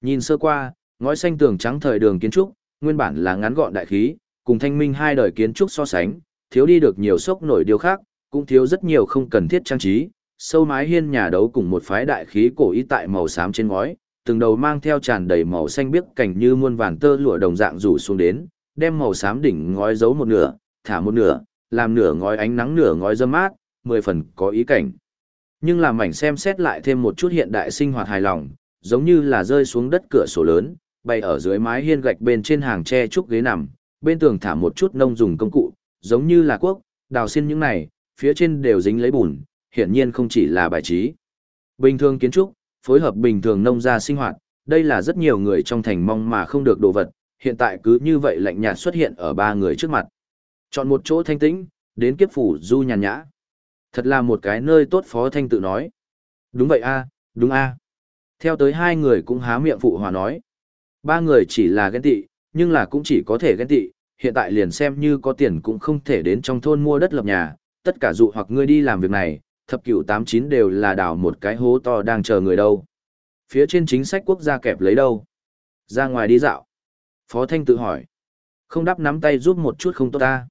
Nhìn sơ qua, ngói xanh tường trắng thời đường kiến trúc, nguyên bản là ngắn gọn đại khí, cùng thanh minh hai đời kiến trúc so sánh, thiếu đi được nhiều sốc nổi điều khác, cũng thiếu rất nhiều không cần thiết trang trí, sâu mái hiên nhà đấu cùng một phái đại khí cổ ý tại màu xám trên ngói, từng đầu mang theo tràn đầy màu xanh biếc cảnh như muôn vàn tơ lụa đồng dạng rủ xuống đến, đem màu xám đỉnh ngói giấu một nửa, thả một nửa, làm nửa ngói ánh nắng nửa ngói dâm mát, mười phần có ý cảnh. Nhưng làm mảnh xem xét lại thêm một chút hiện đại sinh hoạt hài lòng, giống như là rơi xuống đất cửa sổ lớn, bay ở dưới mái hiên gạch bên trên hàng tre trúc ghế nằm, bên tường thả một chút nông dùng công cụ, giống như là quốc, đào xin những này, phía trên đều dính lấy bùn, hiển nhiên không chỉ là bài trí. Bình thường kiến trúc, phối hợp bình thường nông gia sinh hoạt, đây là rất nhiều người trong thành mong mà không được đồ vật, hiện tại cứ như vậy lạnh nhạt xuất hiện ở ba người trước mặt. Chọn một chỗ thanh tĩnh, đến kiếp phủ du nhàn nhã. Thật là một cái nơi tốt Phó Thanh tự nói. Đúng vậy a, đúng a. Theo tới hai người cũng há miệng phụ hòa nói. Ba người chỉ là ghen tị, nhưng là cũng chỉ có thể ghen tị, hiện tại liền xem như có tiền cũng không thể đến trong thôn mua đất lập nhà, tất cả dụ hoặc ngươi đi làm việc này, thập cửu tám chín đều là đào một cái hố to đang chờ người đâu. Phía trên chính sách quốc gia kẹp lấy đâu? Ra ngoài đi dạo. Phó Thanh tự hỏi. Không đáp nắm tay giúp một chút không tốt ta.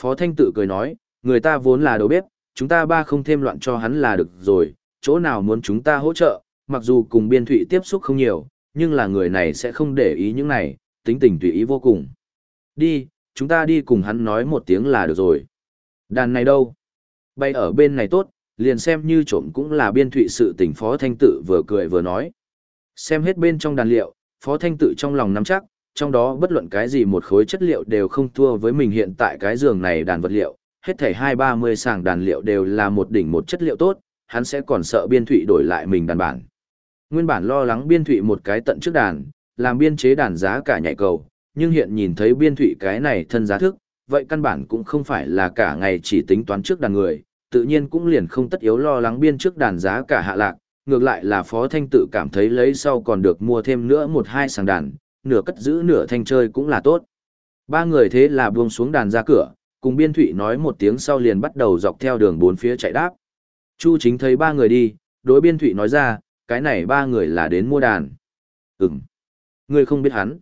Phó Thanh tự cười nói, người ta vốn là đầu bếp, chúng ta ba không thêm loạn cho hắn là được rồi, chỗ nào muốn chúng ta hỗ trợ, mặc dù cùng biên thụy tiếp xúc không nhiều, nhưng là người này sẽ không để ý những này, tính tình tùy ý vô cùng. Đi, chúng ta đi cùng hắn nói một tiếng là được rồi. Đàn này đâu? Bay ở bên này tốt, liền xem như trộm cũng là biên thụy sự tình Phó Thanh Tự vừa cười vừa nói. Xem hết bên trong đàn liệu, Phó Thanh Tự trong lòng nắm chắc, trong đó bất luận cái gì một khối chất liệu đều không thua với mình hiện tại cái giường này đàn vật liệu, hết thảy hai ba mươi sàng đàn liệu đều là một đỉnh một chất liệu tốt, hắn sẽ còn sợ biên thụy đổi lại mình đàn bản. Nguyên bản lo lắng biên thụy một cái tận trước đàn, làm biên chế đàn giá cả nhạy cầu, nhưng hiện nhìn thấy biên thụy cái này thân giá thức, vậy căn bản cũng không phải là cả ngày chỉ tính toán trước đàn người, tự nhiên cũng liền không tất yếu lo lắng biên trước đàn giá cả hạ lạc, ngược lại là Phó Thanh tự cảm thấy lấy sau còn được mua thêm nữa một hai sàng đàn, nửa cất giữ nửa thanh chơi cũng là tốt. Ba người thế là buông xuống đàn ra cửa, cùng biên thụy nói một tiếng sau liền bắt đầu dọc theo đường bốn phía chạy đáp. Chu chính thấy ba người đi, đối biên thụy nói ra, cái này ba người là đến mua đàn. Ừm. Người không biết hắn.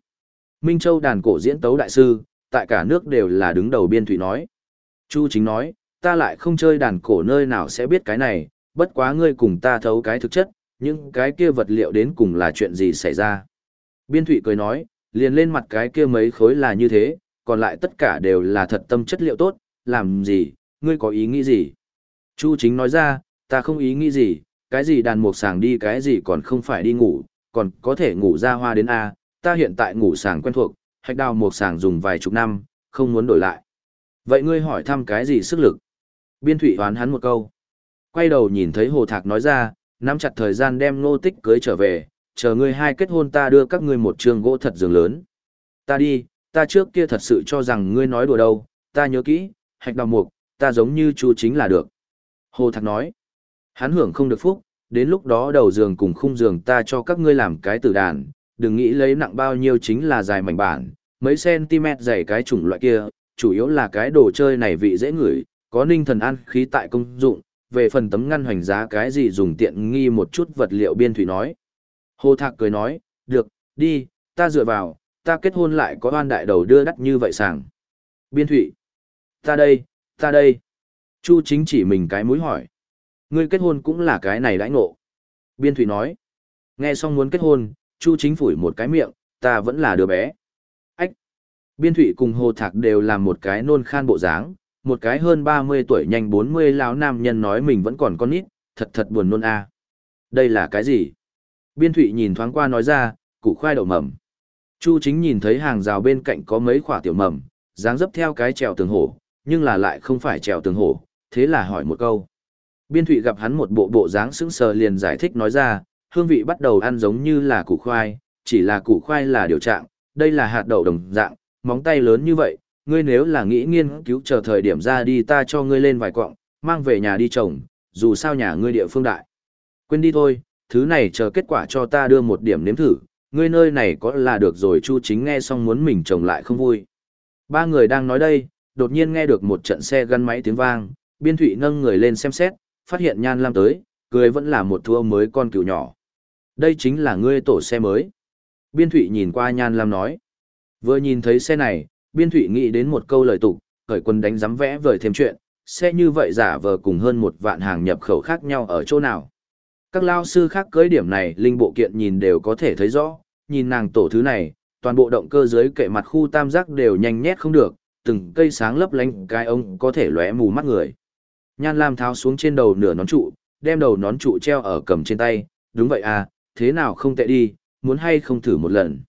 Minh Châu đàn cổ diễn tấu đại sư, tại cả nước đều là đứng đầu biên thụy nói. Chu chính nói, ta lại không chơi đàn cổ nơi nào sẽ biết cái này, bất quá ngươi cùng ta thấu cái thực chất, nhưng cái kia vật liệu đến cùng là chuyện gì xảy ra. Biên thụy cười nói, liền lên mặt cái kia mấy khối là như thế, còn lại tất cả đều là thật tâm chất liệu tốt, làm gì, ngươi có ý nghĩ gì? Chu chính nói ra, ta không ý nghĩ gì, cái gì đàn mục sàng đi cái gì còn không phải đi ngủ, còn có thể ngủ ra hoa đến A, ta hiện tại ngủ sàng quen thuộc, hạch đào mục sàng dùng vài chục năm, không muốn đổi lại. Vậy ngươi hỏi thăm cái gì sức lực? Biên thủy hoán hắn một câu. Quay đầu nhìn thấy hồ thạc nói ra, nắm chặt thời gian đem nô tích cưới trở về, chờ ngươi hai kết hôn ta đưa các ngươi một trường gỗ thật giường lớn. Ta đi, ta trước kia thật sự cho rằng ngươi nói đùa đâu, ta nhớ kỹ, hạch đào mục, ta giống như chú chính là được. Hồ Thạc nói, hắn hưởng không được phúc, đến lúc đó đầu giường cùng khung giường ta cho các ngươi làm cái tử đàn, đừng nghĩ lấy nặng bao nhiêu chính là dài mảnh bản, mấy cm dày cái chủng loại kia, chủ yếu là cái đồ chơi này vị dễ ngửi, có ninh thần an khí tại công dụng, về phần tấm ngăn hoành giá cái gì dùng tiện nghi một chút vật liệu biên thủy nói. Hồ Thạc cười nói, được, đi, ta dựa vào, ta kết hôn lại có oan đại đầu đưa đắt như vậy sàng. Biên thủy, ta đây, ta đây. Chu chính chỉ mình cái mũi hỏi. Ngươi kết hôn cũng là cái này đãi ngộ. Biên thủy nói, nghe xong muốn kết hôn, Chu chính phủi một cái miệng, ta vẫn là đứa bé. Ách! Biên thủy cùng Hồ Thạc đều làm một cái nôn khan bộ dáng, một cái hơn 30 tuổi nhanh 40 lão nam nhân nói mình vẫn còn con nít, thật thật buồn nôn a. À. Đây là cái gì? Biên Thụy nhìn thoáng qua nói ra, củ khoai đậu mầm. Chu chính nhìn thấy hàng rào bên cạnh có mấy quả tiểu mầm, dáng dấp theo cái trèo tường hổ, nhưng là lại không phải trèo tường hổ, thế là hỏi một câu. Biên Thụy gặp hắn một bộ bộ dáng sững sờ liền giải thích nói ra, hương vị bắt đầu ăn giống như là củ khoai, chỉ là củ khoai là điều trạng, đây là hạt đậu đồng dạng, móng tay lớn như vậy, ngươi nếu là nghĩ nghiên cứu chờ thời điểm ra đi ta cho ngươi lên vài quọng, mang về nhà đi trồng, dù sao nhà ngươi địa phương đại. Quên đi thôi, thứ này chờ kết quả cho ta đưa một điểm nếm thử, ngươi nơi này có là được rồi Chu chính nghe xong muốn mình trồng lại không vui. Ba người đang nói đây, đột nhiên nghe được một trận xe gắn máy tiếng vang, biên thụy nâng người lên xem xét, phát hiện nhan lam tới, cười vẫn là một thua mới con cựu nhỏ. Đây chính là ngươi tổ xe mới. Biên thụy nhìn qua nhan lam nói. Vừa nhìn thấy xe này, biên thụy nghĩ đến một câu lời tục, khởi quân đánh giám vẽ vời thêm chuyện, xe như vậy giả vờ cùng hơn một vạn hàng nhập khẩu khác nhau ở chỗ nào. Các lao sư khác cưới điểm này linh bộ kiện nhìn đều có thể thấy rõ, nhìn nàng tổ thứ này, toàn bộ động cơ dưới kệ mặt khu tam giác đều nhanh nhét không được, từng cây sáng lấp lánh cái ông có thể lóe mù mắt người. Nhan Lam tháo xuống trên đầu nửa nón trụ, đem đầu nón trụ treo ở cầm trên tay, đúng vậy à, thế nào không tệ đi, muốn hay không thử một lần.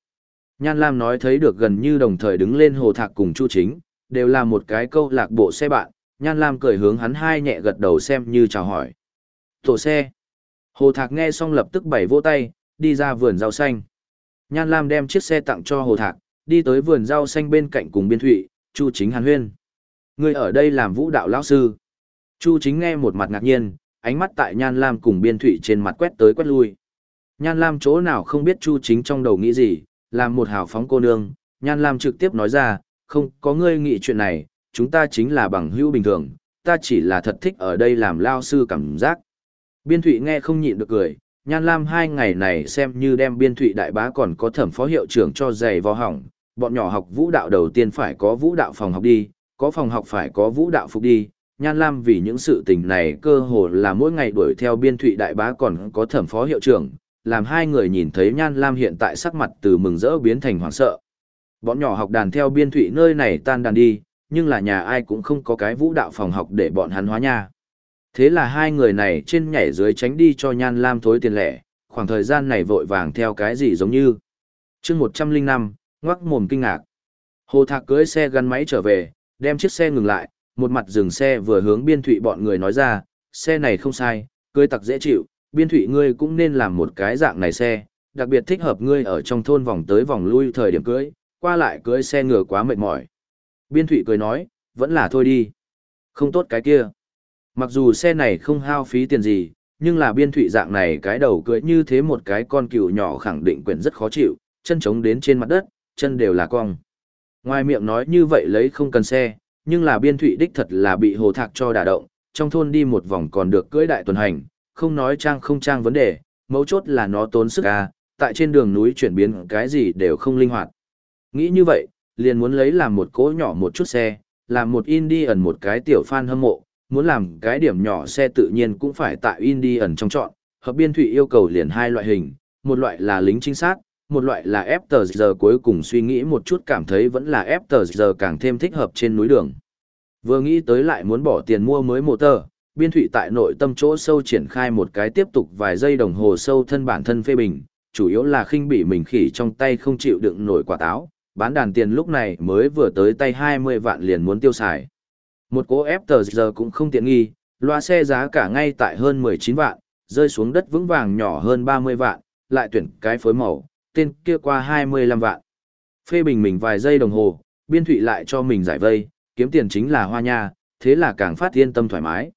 Nhan Lam nói thấy được gần như đồng thời đứng lên hồ thạc cùng Chu Chính, đều là một cái câu lạc bộ xe bạn, Nhan Lam cười hướng hắn hai nhẹ gật đầu xem như chào hỏi. Tổ xe. Hồ Thạc nghe xong lập tức bảy vỗ tay, đi ra vườn rau xanh. Nhan Lam đem chiếc xe tặng cho Hồ Thạc, đi tới vườn rau xanh bên cạnh cùng biên thụy, Chu Chính Hàn Huyên. Người ở đây làm vũ đạo lão sư. Chu chính nghe một mặt ngạc nhiên, ánh mắt tại Nhan Lam cùng Biên Thụy trên mặt quét tới quét lui. Nhan Lam chỗ nào không biết Chu chính trong đầu nghĩ gì, làm một hào phóng cô nương, Nhan Lam trực tiếp nói ra, không có ngươi nghĩ chuyện này, chúng ta chính là bằng hữu bình thường, ta chỉ là thật thích ở đây làm lao sư cảm giác. Biên Thụy nghe không nhịn được cười, Nhan Lam hai ngày này xem như đem Biên Thụy đại bá còn có thẩm phó hiệu trưởng cho giày vò hỏng, bọn nhỏ học vũ đạo đầu tiên phải có vũ đạo phòng học đi, có phòng học phải có vũ đạo phục đi. Nhan Lam vì những sự tình này cơ hồ là mỗi ngày đuổi theo biên thụy đại bá còn có thẩm phó hiệu trưởng, làm hai người nhìn thấy Nhan Lam hiện tại sắc mặt từ mừng rỡ biến thành hoảng sợ. Bọn nhỏ học đàn theo biên thụy nơi này tan đàn đi, nhưng là nhà ai cũng không có cái vũ đạo phòng học để bọn hắn hóa nha. Thế là hai người này trên nhảy dưới tránh đi cho Nhan Lam thối tiền lẻ, khoảng thời gian này vội vàng theo cái gì giống như. chương 105, ngoắc mồm kinh ngạc. Hồ Thạc cưới xe gắn máy trở về, đem chiếc xe ngừng lại, một mặt dừng xe vừa hướng biên thụy bọn người nói ra, xe này không sai, cưới tặc dễ chịu, biên thụy ngươi cũng nên làm một cái dạng này xe, đặc biệt thích hợp ngươi ở trong thôn vòng tới vòng lui thời điểm cưới, qua lại cưới xe ngựa quá mệt mỏi. Biên thụy cười nói, vẫn là thôi đi. Không tốt cái kia. Mặc dù xe này không hao phí tiền gì, nhưng là biên thụy dạng này cái đầu cưới như thế một cái con cừu nhỏ khẳng định quyền rất khó chịu, chân trống đến trên mặt đất, chân đều là cong. Ngoài miệng nói như vậy lấy không cần xe, nhưng là biên thụy đích thật là bị hồ thạc cho đả động, trong thôn đi một vòng còn được cưỡi đại tuần hành, không nói trang không trang vấn đề, mấu chốt là nó tốn sức à, tại trên đường núi chuyển biến cái gì đều không linh hoạt. Nghĩ như vậy, liền muốn lấy làm một cỗ nhỏ một chút xe, làm một Indian một cái tiểu fan hâm mộ, muốn làm cái điểm nhỏ xe tự nhiên cũng phải tại Indian trong chọn, hợp biên thụy yêu cầu liền hai loại hình, một loại là lính trinh sát, một loại là After giờ cuối cùng suy nghĩ một chút cảm thấy vẫn là After giờ càng thêm thích hợp trên núi đường. Vừa nghĩ tới lại muốn bỏ tiền mua mới motor, biên thụy tại nội tâm chỗ sâu triển khai một cái tiếp tục vài giây đồng hồ sâu thân bản thân phê bình, chủ yếu là khinh bị mình khỉ trong tay không chịu đựng nổi quả táo, bán đàn tiền lúc này mới vừa tới tay 20 vạn liền muốn tiêu xài. Một cố After giờ cũng không tiện nghi, loa xe giá cả ngay tại hơn 19 vạn, rơi xuống đất vững vàng nhỏ hơn 30 vạn, lại tuyển cái phối màu, tên kia qua 25 vạn. Phê bình mình vài giây đồng hồ, biên thụy lại cho mình giải vây, kiếm tiền chính là hoa nha, thế là càng phát yên tâm thoải mái.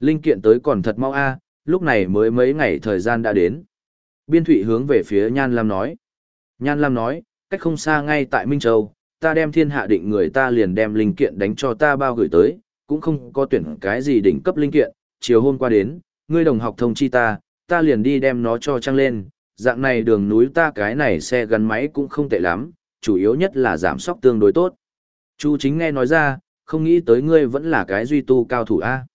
Linh kiện tới còn thật mau a lúc này mới mấy ngày thời gian đã đến. Biên thụy hướng về phía Nhan Lam nói. Nhan Lam nói, cách không xa ngay tại Minh Châu, ta đem thiên hạ định người ta liền đem linh kiện đánh cho ta bao gửi tới, cũng không có tuyển cái gì đỉnh cấp linh kiện, chiều hôm qua đến, ngươi đồng học thông chi ta, ta liền đi đem nó cho trăng lên, dạng này đường núi ta cái này xe gắn máy cũng không tệ lắm, chủ yếu nhất là giảm sóc tương đối tốt. Chu chính nghe nói ra, không nghĩ tới ngươi vẫn là cái duy tu cao thủ A.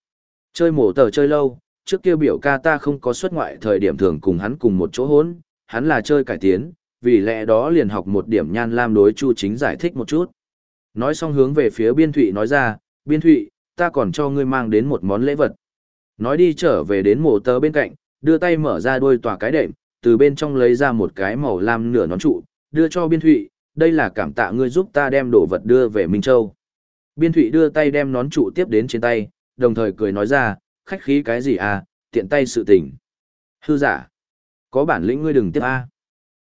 Chơi mổ tờ chơi lâu, trước kia biểu ca ta không có xuất ngoại thời điểm thường cùng hắn cùng một chỗ hỗn, hắn là chơi cải tiến, vì lẽ đó liền học một điểm nhan lam đối chu chính giải thích một chút. Nói xong hướng về phía biên thụy nói ra, biên thụy, ta còn cho ngươi mang đến một món lễ vật. Nói đi trở về đến mổ tờ bên cạnh, đưa tay mở ra đôi tòa cái đệm, từ bên trong lấy ra một cái màu lam nửa nón trụ, đưa cho Biên Thụy, đây là cảm tạ ngươi giúp ta đem đồ vật đưa về Minh Châu. Biên Thụy đưa tay đem nón trụ tiếp đến trên tay, đồng thời cười nói ra, khách khí cái gì à, tiện tay sự tình. Hư giả. Có bản lĩnh ngươi đừng tiếp a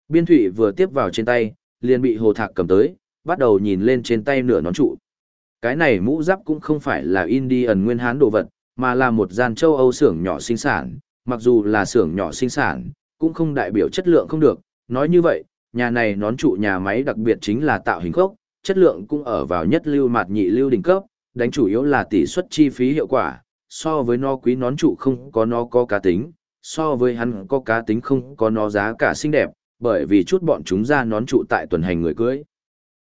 Biên thủy vừa tiếp vào trên tay, liền bị hồ thạc cầm tới, bắt đầu nhìn lên trên tay nửa nón trụ. Cái này mũ giáp cũng không phải là Indian nguyên hán đồ vật, mà là một gian châu Âu xưởng nhỏ sinh sản, mặc dù là xưởng nhỏ sinh sản, cũng không đại biểu chất lượng không được. Nói như vậy, nhà này nón trụ nhà máy đặc biệt chính là tạo hình khốc, chất lượng cũng ở vào nhất lưu mạt nhị lưu đỉnh cấp, đánh chủ yếu là tỷ suất chi phí hiệu quả, so với nó quý nón trụ không có nó có cá tính, so với hắn có cá tính không có nó giá cả xinh đẹp, bởi vì chút bọn chúng ra nón trụ tại tuần hành người cưới.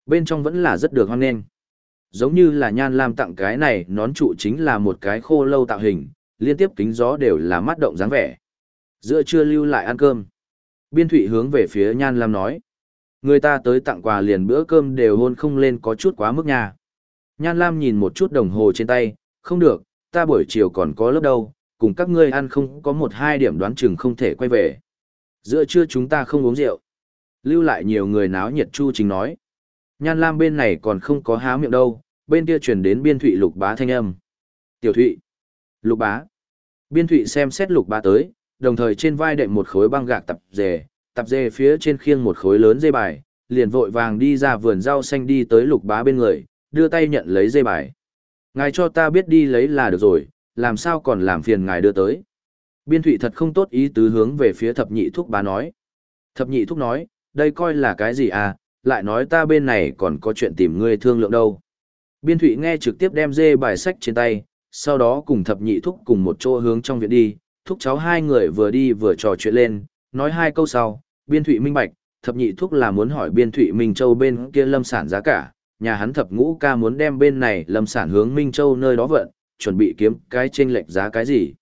Bên trong vẫn là rất được hoan nghênh. Giống như là nhan lam tặng cái này, nón trụ chính là một cái khô lâu tạo hình, liên tiếp kính gió đều là mắt động dáng vẻ. Giữa trưa lưu lại ăn cơm. Biên thủy hướng về phía Nhan Lam nói. Người ta tới tặng quà liền bữa cơm đều hôn không lên có chút quá mức nhà. Nhan Lam nhìn một chút đồng hồ trên tay, không được, ta buổi chiều còn có lớp đâu, cùng các ngươi ăn không có một hai điểm đoán chừng không thể quay về. Giữa trưa chúng ta không uống rượu. Lưu lại nhiều người náo nhiệt Chu Chính nói. Nhan Lam bên này còn không có há miệng đâu, bên kia truyền đến biên thụy lục bá thanh âm. Tiểu thụy. Lục bá. Biên thụy xem xét lục bá tới, đồng thời trên vai đệm một khối băng gạc tập dề, tập dề phía trên khiêng một khối lớn dây bài, liền vội vàng đi ra vườn rau xanh đi tới lục bá bên người, đưa tay nhận lấy dây bài. Ngài cho ta biết đi lấy là được rồi, làm sao còn làm phiền ngài đưa tới. Biên thụy thật không tốt ý tứ hướng về phía thập nhị thúc bá nói. Thập nhị thúc nói, đây coi là cái gì à, lại nói ta bên này còn có chuyện tìm ngươi thương lượng đâu. Biên thụy nghe trực tiếp đem dê bài sách trên tay, sau đó cùng thập nhị thúc cùng một chỗ hướng trong viện đi, thúc cháu hai người vừa đi vừa trò chuyện lên, nói hai câu sau, biên thụy minh bạch, thập nhị thúc là muốn hỏi biên thụy Minh Châu bên kia lâm sản giá cả, nhà hắn thập ngũ ca muốn đem bên này lâm sản hướng Minh Châu nơi đó vận, chuẩn bị kiếm cái chênh lệch giá cái gì.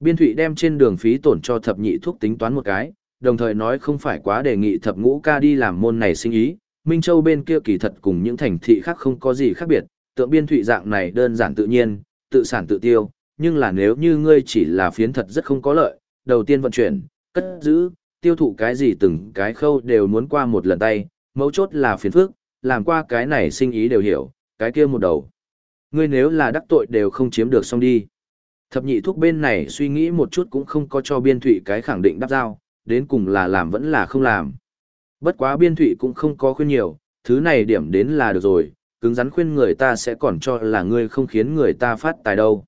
Biên thụy đem trên đường phí tổn cho thập nhị thuốc tính toán một cái, đồng thời nói không phải quá đề nghị thập ngũ ca đi làm môn này sinh ý, Minh Châu bên kia kỳ thật cùng những thành thị khác không có gì khác biệt, tượng biên thụy dạng này đơn giản tự nhiên, tự sản tự tiêu, nhưng là nếu như ngươi chỉ là phiến thật rất không có lợi, đầu tiên vận chuyển, cất giữ, tiêu thụ cái gì từng cái khâu đều muốn qua một lần tay, mấu chốt là phiền phước làm qua cái này sinh ý đều hiểu, cái kia một đầu. Ngươi nếu là đắc tội đều không chiếm được xong đi. Thập nhị thuốc bên này suy nghĩ một chút cũng không có cho biên thụy cái khẳng định đáp giao, đến cùng là làm vẫn là không làm. Bất quá biên thụy cũng không có khuyên nhiều, thứ này điểm đến là được rồi, cứng rắn khuyên người ta sẽ còn cho là ngươi không khiến người ta phát tài đâu.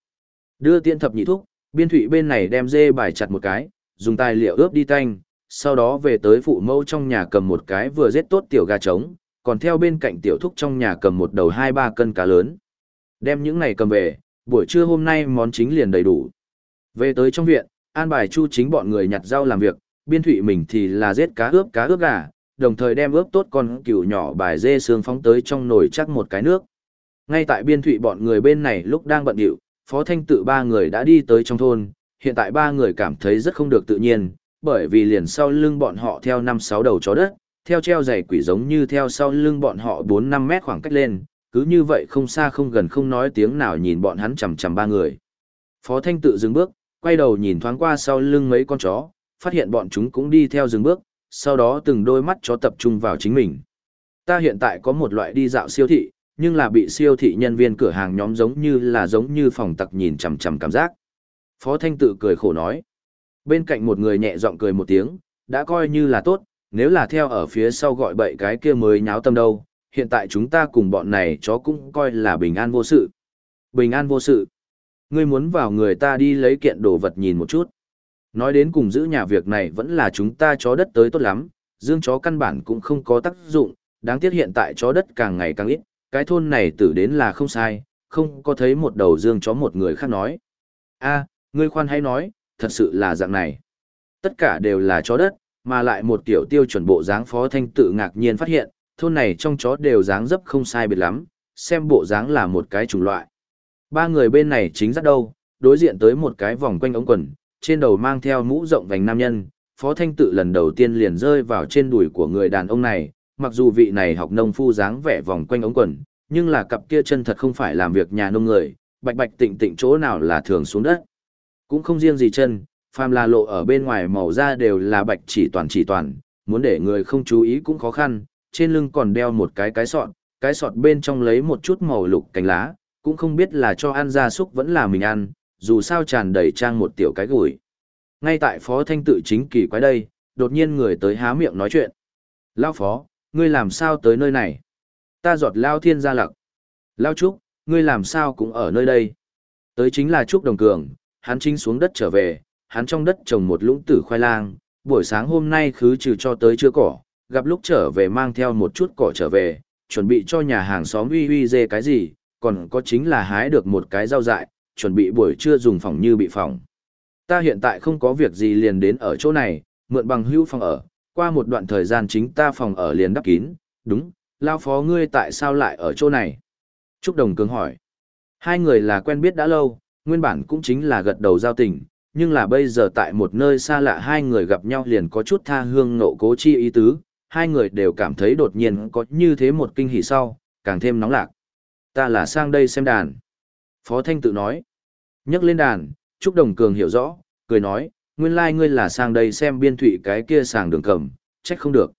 Đưa tiện thập nhị thuốc, biên thụy bên này đem dê bài chặt một cái, dùng tài liệu ướp đi tanh, sau đó về tới phụ mẫu trong nhà cầm một cái vừa giết tốt tiểu gà trống, còn theo bên cạnh tiểu thúc trong nhà cầm một đầu hai ba cân cá lớn. Đem những này cầm về, buổi trưa hôm nay món chính liền đầy đủ. Về tới trong viện, an bài chu chính bọn người nhặt rau làm việc, biên thụy mình thì là giết cá ướp cá ướp gà, đồng thời đem ướp tốt con cừu nhỏ bài dê xương phóng tới trong nồi chắc một cái nước. Ngay tại biên thụy bọn người bên này lúc đang bận điệu, phó thanh tự ba người đã đi tới trong thôn, hiện tại ba người cảm thấy rất không được tự nhiên, bởi vì liền sau lưng bọn họ theo năm sáu đầu chó đất, theo treo giày quỷ giống như theo sau lưng bọn họ bốn năm mét khoảng cách lên, cứ như vậy không xa không gần không nói tiếng nào nhìn bọn hắn chằm chằm ba người. Phó Thanh tự dừng bước, quay đầu nhìn thoáng qua sau lưng mấy con chó, phát hiện bọn chúng cũng đi theo dừng bước, sau đó từng đôi mắt chó tập trung vào chính mình. Ta hiện tại có một loại đi dạo siêu thị, nhưng là bị siêu thị nhân viên cửa hàng nhóm giống như là giống như phòng tặc nhìn chằm chằm cảm giác. Phó Thanh tự cười khổ nói. Bên cạnh một người nhẹ giọng cười một tiếng, đã coi như là tốt, nếu là theo ở phía sau gọi bậy cái kia mới nháo tâm đâu, hiện tại chúng ta cùng bọn này chó cũng coi là bình an vô sự. Bình an vô sự. Ngươi muốn vào người ta đi lấy kiện đồ vật nhìn một chút. Nói đến cùng giữ nhà việc này vẫn là chúng ta chó đất tới tốt lắm, dương chó căn bản cũng không có tác dụng, đáng tiếc hiện tại chó đất càng ngày càng ít, cái thôn này tử đến là không sai, không có thấy một đầu dương chó một người khác nói. a ngươi khoan hay nói, thật sự là dạng này. Tất cả đều là chó đất, mà lại một kiểu tiêu chuẩn bộ dáng phó thanh tự ngạc nhiên phát hiện, thôn này trong chó đều dáng dấp không sai biệt lắm, xem bộ dáng là một cái chủng loại. Ba người bên này chính rất đâu, đối diện tới một cái vòng quanh ống quần, trên đầu mang theo mũ rộng vành nam nhân, phó thanh tự lần đầu tiên liền rơi vào trên đùi của người đàn ông này, mặc dù vị này học nông phu dáng vẻ vòng quanh ống quần, nhưng là cặp kia chân thật không phải làm việc nhà nông người, bạch bạch tịnh tịnh chỗ nào là thường xuống đất. Cũng không riêng gì chân, phàm là lộ ở bên ngoài màu da đều là bạch chỉ toàn chỉ toàn, muốn để người không chú ý cũng khó khăn, trên lưng còn đeo một cái cái sọt, cái sọt bên trong lấy một chút màu lục cánh lá, cũng không biết là cho ăn gia súc vẫn là mình ăn, dù sao tràn đầy trang một tiểu cái gửi. Ngay tại phó thanh tự chính kỳ quái đây, đột nhiên người tới há miệng nói chuyện. Lao phó, ngươi làm sao tới nơi này? Ta giọt Lao thiên gia lặc. Lao trúc, ngươi làm sao cũng ở nơi đây? Tới chính là Trúc Đồng Cường, hắn chính xuống đất trở về, hắn trong đất trồng một lũng tử khoai lang, buổi sáng hôm nay khứ trừ cho tới chưa cỏ, gặp lúc trở về mang theo một chút cỏ trở về, chuẩn bị cho nhà hàng xóm uy uy dê cái gì, còn có chính là hái được một cái rau dại, chuẩn bị buổi trưa dùng phòng như bị phòng. Ta hiện tại không có việc gì liền đến ở chỗ này, mượn bằng hữu phòng ở, qua một đoạn thời gian chính ta phòng ở liền đắp kín, đúng, lao phó ngươi tại sao lại ở chỗ này? Trúc Đồng Cường hỏi. Hai người là quen biết đã lâu, nguyên bản cũng chính là gật đầu giao tình, nhưng là bây giờ tại một nơi xa lạ hai người gặp nhau liền có chút tha hương nộ cố chi ý tứ, hai người đều cảm thấy đột nhiên có như thế một kinh hỉ sau, càng thêm nóng lạc. Ta là sang đây xem đàn. Phó Thanh tự nói. nhấc lên đàn, Trúc Đồng Cường hiểu rõ, cười nói, nguyên lai like ngươi là sang đây xem biên thủy cái kia sàng đường cầm, trách không được.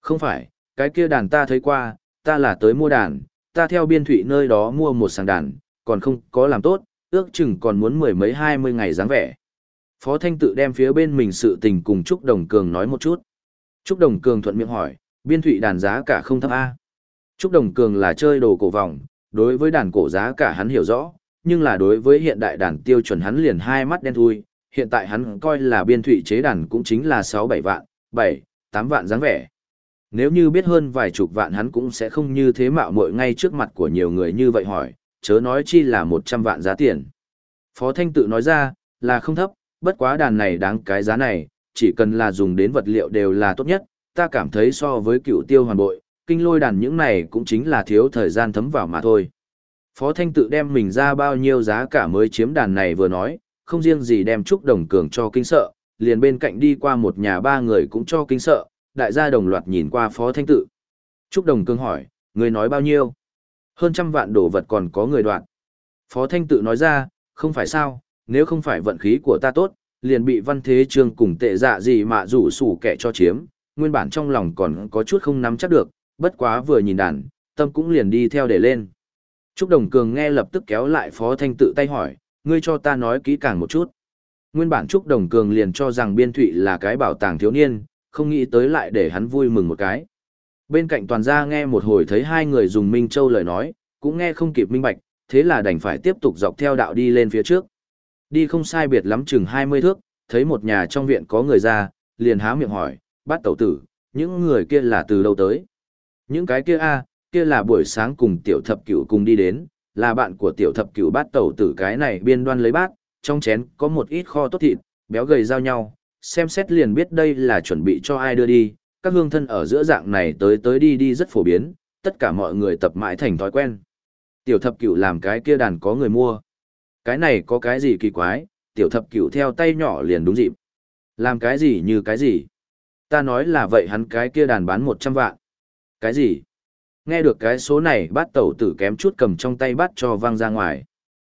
Không phải, cái kia đàn ta thấy qua, ta là tới mua đàn, ta theo biên thủy nơi đó mua một sàng đàn, còn không có làm tốt, ước chừng còn muốn mười mấy hai mươi ngày dáng vẻ. Phó Thanh tự đem phía bên mình sự tình cùng Trúc Đồng Cường nói một chút. Trúc Đồng Cường thuận miệng hỏi, biên thụy đàn giá cả không thấp A. Trúc Đồng Cường là chơi đồ cổ vòng, đối với đàn cổ giá cả hắn hiểu rõ, nhưng là đối với hiện đại đàn tiêu chuẩn hắn liền hai mắt đen thui, hiện tại hắn coi là biên thụy chế đàn cũng chính là 6-7 vạn, 7, 8 vạn dáng vẻ. Nếu như biết hơn vài chục vạn hắn cũng sẽ không như thế mạo muội ngay trước mặt của nhiều người như vậy hỏi, chớ nói chi là 100 vạn giá tiền. Phó Thanh tự nói ra, là không thấp, bất quá đàn này đáng cái giá này, chỉ cần là dùng đến vật liệu đều là tốt nhất, ta cảm thấy so với cựu tiêu hoàn bội, kinh lôi đàn những này cũng chính là thiếu thời gian thấm vào mà thôi. Phó Thanh tự đem mình ra bao nhiêu giá cả mới chiếm đàn này vừa nói, không riêng gì đem Trúc Đồng Cường cho kinh sợ, liền bên cạnh đi qua một nhà ba người cũng cho kinh sợ, đại gia đồng loạt nhìn qua Phó Thanh tự. Trúc Đồng Cường hỏi, người nói bao nhiêu? Hơn trăm vạn đồ vật còn có người đoạn. Phó Thanh tự nói ra, không phải sao, nếu không phải vận khí của ta tốt, liền bị văn thế trương cùng tệ dạ gì mà rủ sủ kẻ cho chiếm, nguyên bản trong lòng còn có chút không nắm chắc được, bất quá vừa nhìn đàn, tâm cũng liền đi theo để lên. Trúc Đồng Cường nghe lập tức kéo lại Phó Thanh tự tay hỏi, ngươi cho ta nói kỹ càng một chút. Nguyên bản Trúc Đồng Cường liền cho rằng Biên Thụy là cái bảo tàng thiếu niên, không nghĩ tới lại để hắn vui mừng một cái. Bên cạnh toàn gia nghe một hồi thấy hai người dùng Minh Châu lời nói, cũng nghe không kịp minh bạch, thế là đành phải tiếp tục dọc theo đạo đi lên phía trước. Đi không sai biệt lắm chừng 20 thước, thấy một nhà trong viện có người ra, liền há miệng hỏi, bắt tẩu tử, những người kia là từ đâu tới? Những cái kia a kia là buổi sáng cùng tiểu thập cửu cùng đi đến, là bạn của tiểu thập cửu bát tẩu tử cái này biên đoan lấy bát, trong chén có một ít kho tốt thịt, béo gầy giao nhau, xem xét liền biết đây là chuẩn bị cho ai đưa đi, các hương thân ở giữa dạng này tới tới đi đi rất phổ biến, tất cả mọi người tập mãi thành thói quen. Tiểu thập cửu làm cái kia đàn có người mua. Cái này có cái gì kỳ quái, tiểu thập cửu theo tay nhỏ liền đúng dịp. Làm cái gì như cái gì? Ta nói là vậy hắn cái kia đàn bán 100 vạn. Cái gì? Nghe được cái số này bát tẩu tử kém chút cầm trong tay bát cho văng ra ngoài.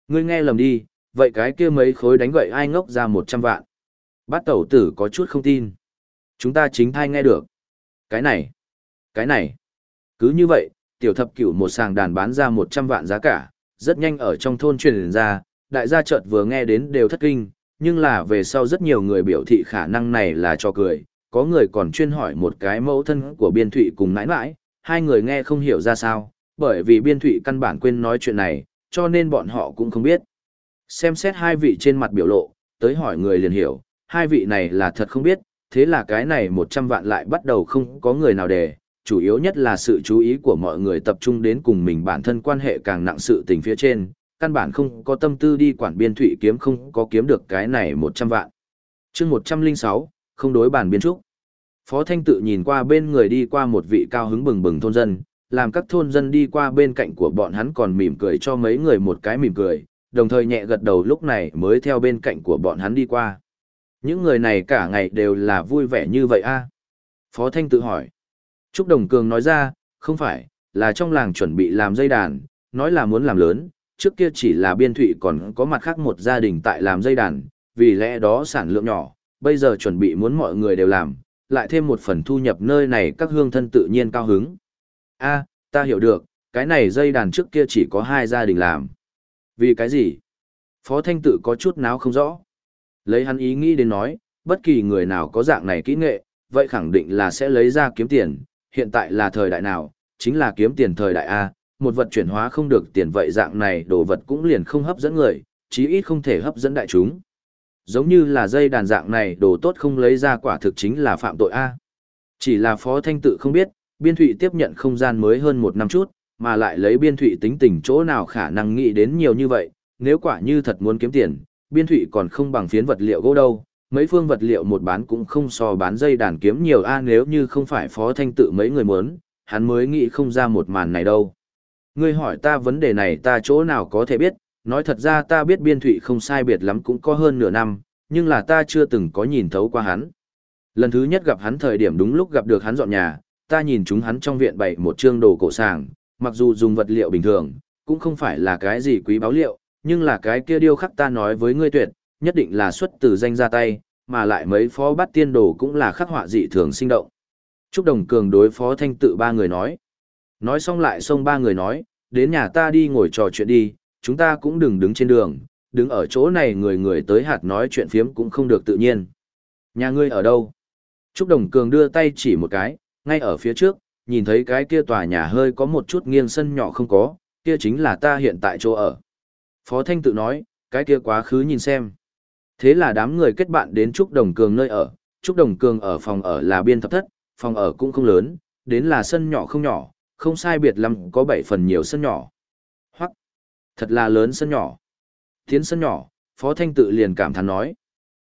Ngươi nghe lầm đi, vậy cái kia mấy khối đánh gậy ai ngốc ra 100 vạn. Bát tẩu tử có chút không tin. Chúng ta chính thai nghe được. Cái này, cái này. Cứ như vậy, tiểu thập cửu một sàng đàn bán ra 100 vạn giá cả, rất nhanh ở trong thôn truyền ra, đại gia chợt vừa nghe đến đều thất kinh, nhưng là về sau rất nhiều người biểu thị khả năng này là cho cười, có người còn chuyên hỏi một cái mẫu thân của biên thụy cùng nãi nãi, hai người nghe không hiểu ra sao, bởi vì biên thụy căn bản quên nói chuyện này, cho nên bọn họ cũng không biết. Xem xét hai vị trên mặt biểu lộ, tới hỏi người liền hiểu, hai vị này là thật không biết, thế là cái này 100 vạn lại bắt đầu không có người nào để, chủ yếu nhất là sự chú ý của mọi người tập trung đến cùng mình bản thân quan hệ càng nặng sự tình phía trên, căn bản không có tâm tư đi quản biên thụy kiếm không có kiếm được cái này 100 vạn. chương 106, không đối bản biên trúc. Phó Thanh tự nhìn qua bên người đi qua một vị cao hứng bừng bừng thôn dân, làm các thôn dân đi qua bên cạnh của bọn hắn còn mỉm cười cho mấy người một cái mỉm cười, đồng thời nhẹ gật đầu lúc này mới theo bên cạnh của bọn hắn đi qua. Những người này cả ngày đều là vui vẻ như vậy a à? Phó Thanh tự hỏi. Trúc Đồng Cường nói ra, không phải, là trong làng chuẩn bị làm dây đàn, nói là muốn làm lớn, trước kia chỉ là biên thụy còn có mặt khác một gia đình tại làm dây đàn, vì lẽ đó sản lượng nhỏ, bây giờ chuẩn bị muốn mọi người đều làm, lại thêm một phần thu nhập nơi này các hương thân tự nhiên cao hứng. a ta hiểu được, cái này dây đàn trước kia chỉ có hai gia đình làm. Vì cái gì? Phó Thanh tự có chút náo không rõ. Lấy hắn ý nghĩ đến nói, bất kỳ người nào có dạng này kỹ nghệ, vậy khẳng định là sẽ lấy ra kiếm tiền, hiện tại là thời đại nào, chính là kiếm tiền thời đại A, một vật chuyển hóa không được tiền vậy dạng này đồ vật cũng liền không hấp dẫn người, chí ít không thể hấp dẫn đại chúng. Giống như là dây đàn dạng này đồ tốt không lấy ra quả thực chính là phạm tội A. Chỉ là Phó Thanh tự không biết, biên thụy tiếp nhận không gian mới hơn một năm chút, mà lại lấy biên thụy tính tình chỗ nào khả năng nghĩ đến nhiều như vậy, nếu quả như thật muốn kiếm tiền, biên thụy còn không bằng phiến vật liệu gỗ đâu, mấy phương vật liệu một bán cũng không so bán dây đàn kiếm nhiều a nếu như không phải Phó Thanh tự mấy người muốn, hắn mới nghĩ không ra một màn này đâu. Ngươi hỏi ta vấn đề này ta chỗ nào có thể biết, nói thật ra ta biết biên thụy không sai biệt lắm cũng có hơn nửa năm, nhưng là ta chưa từng có nhìn thấu qua hắn. Lần thứ nhất gặp hắn thời điểm đúng lúc gặp được hắn dọn nhà, ta nhìn chúng hắn trong viện bày một trương đồ cổ sàng, mặc dù dùng vật liệu bình thường, cũng không phải là cái gì quý báo liệu, nhưng là cái kia điêu khắc ta nói với ngươi tuyệt, nhất định là xuất từ danh ra tay, mà lại mấy phó bắt tiên đồ cũng là khắc họa dị thường sinh động. Trúc Đồng Cường đối phó thanh tự ba người nói. Nói xong lại xông ba người nói, đến nhà ta đi ngồi trò chuyện đi, chúng ta cũng đừng đứng trên đường, đứng ở chỗ này người người tới hạt nói chuyện phiếm cũng không được tự nhiên. Nhà ngươi ở đâu? Trúc Đồng Cường đưa tay chỉ một cái, ngay ở phía trước, nhìn thấy cái kia tòa nhà hơi có một chút nghiêng sân nhỏ không có, kia chính là ta hiện tại chỗ ở. Phó Thanh tự nói, cái kia quá khứ nhìn xem. Thế là đám người kết bạn đến Trúc Đồng Cường nơi ở, Trúc Đồng Cường ở phòng ở là biên thập thất, phòng ở cũng không lớn, đến là sân nhỏ không nhỏ, không sai biệt lắm có bảy phần nhiều sân nhỏ. Hoặc, thật là lớn sân nhỏ. Tiến sân nhỏ, Phó Thanh tự liền cảm thán nói.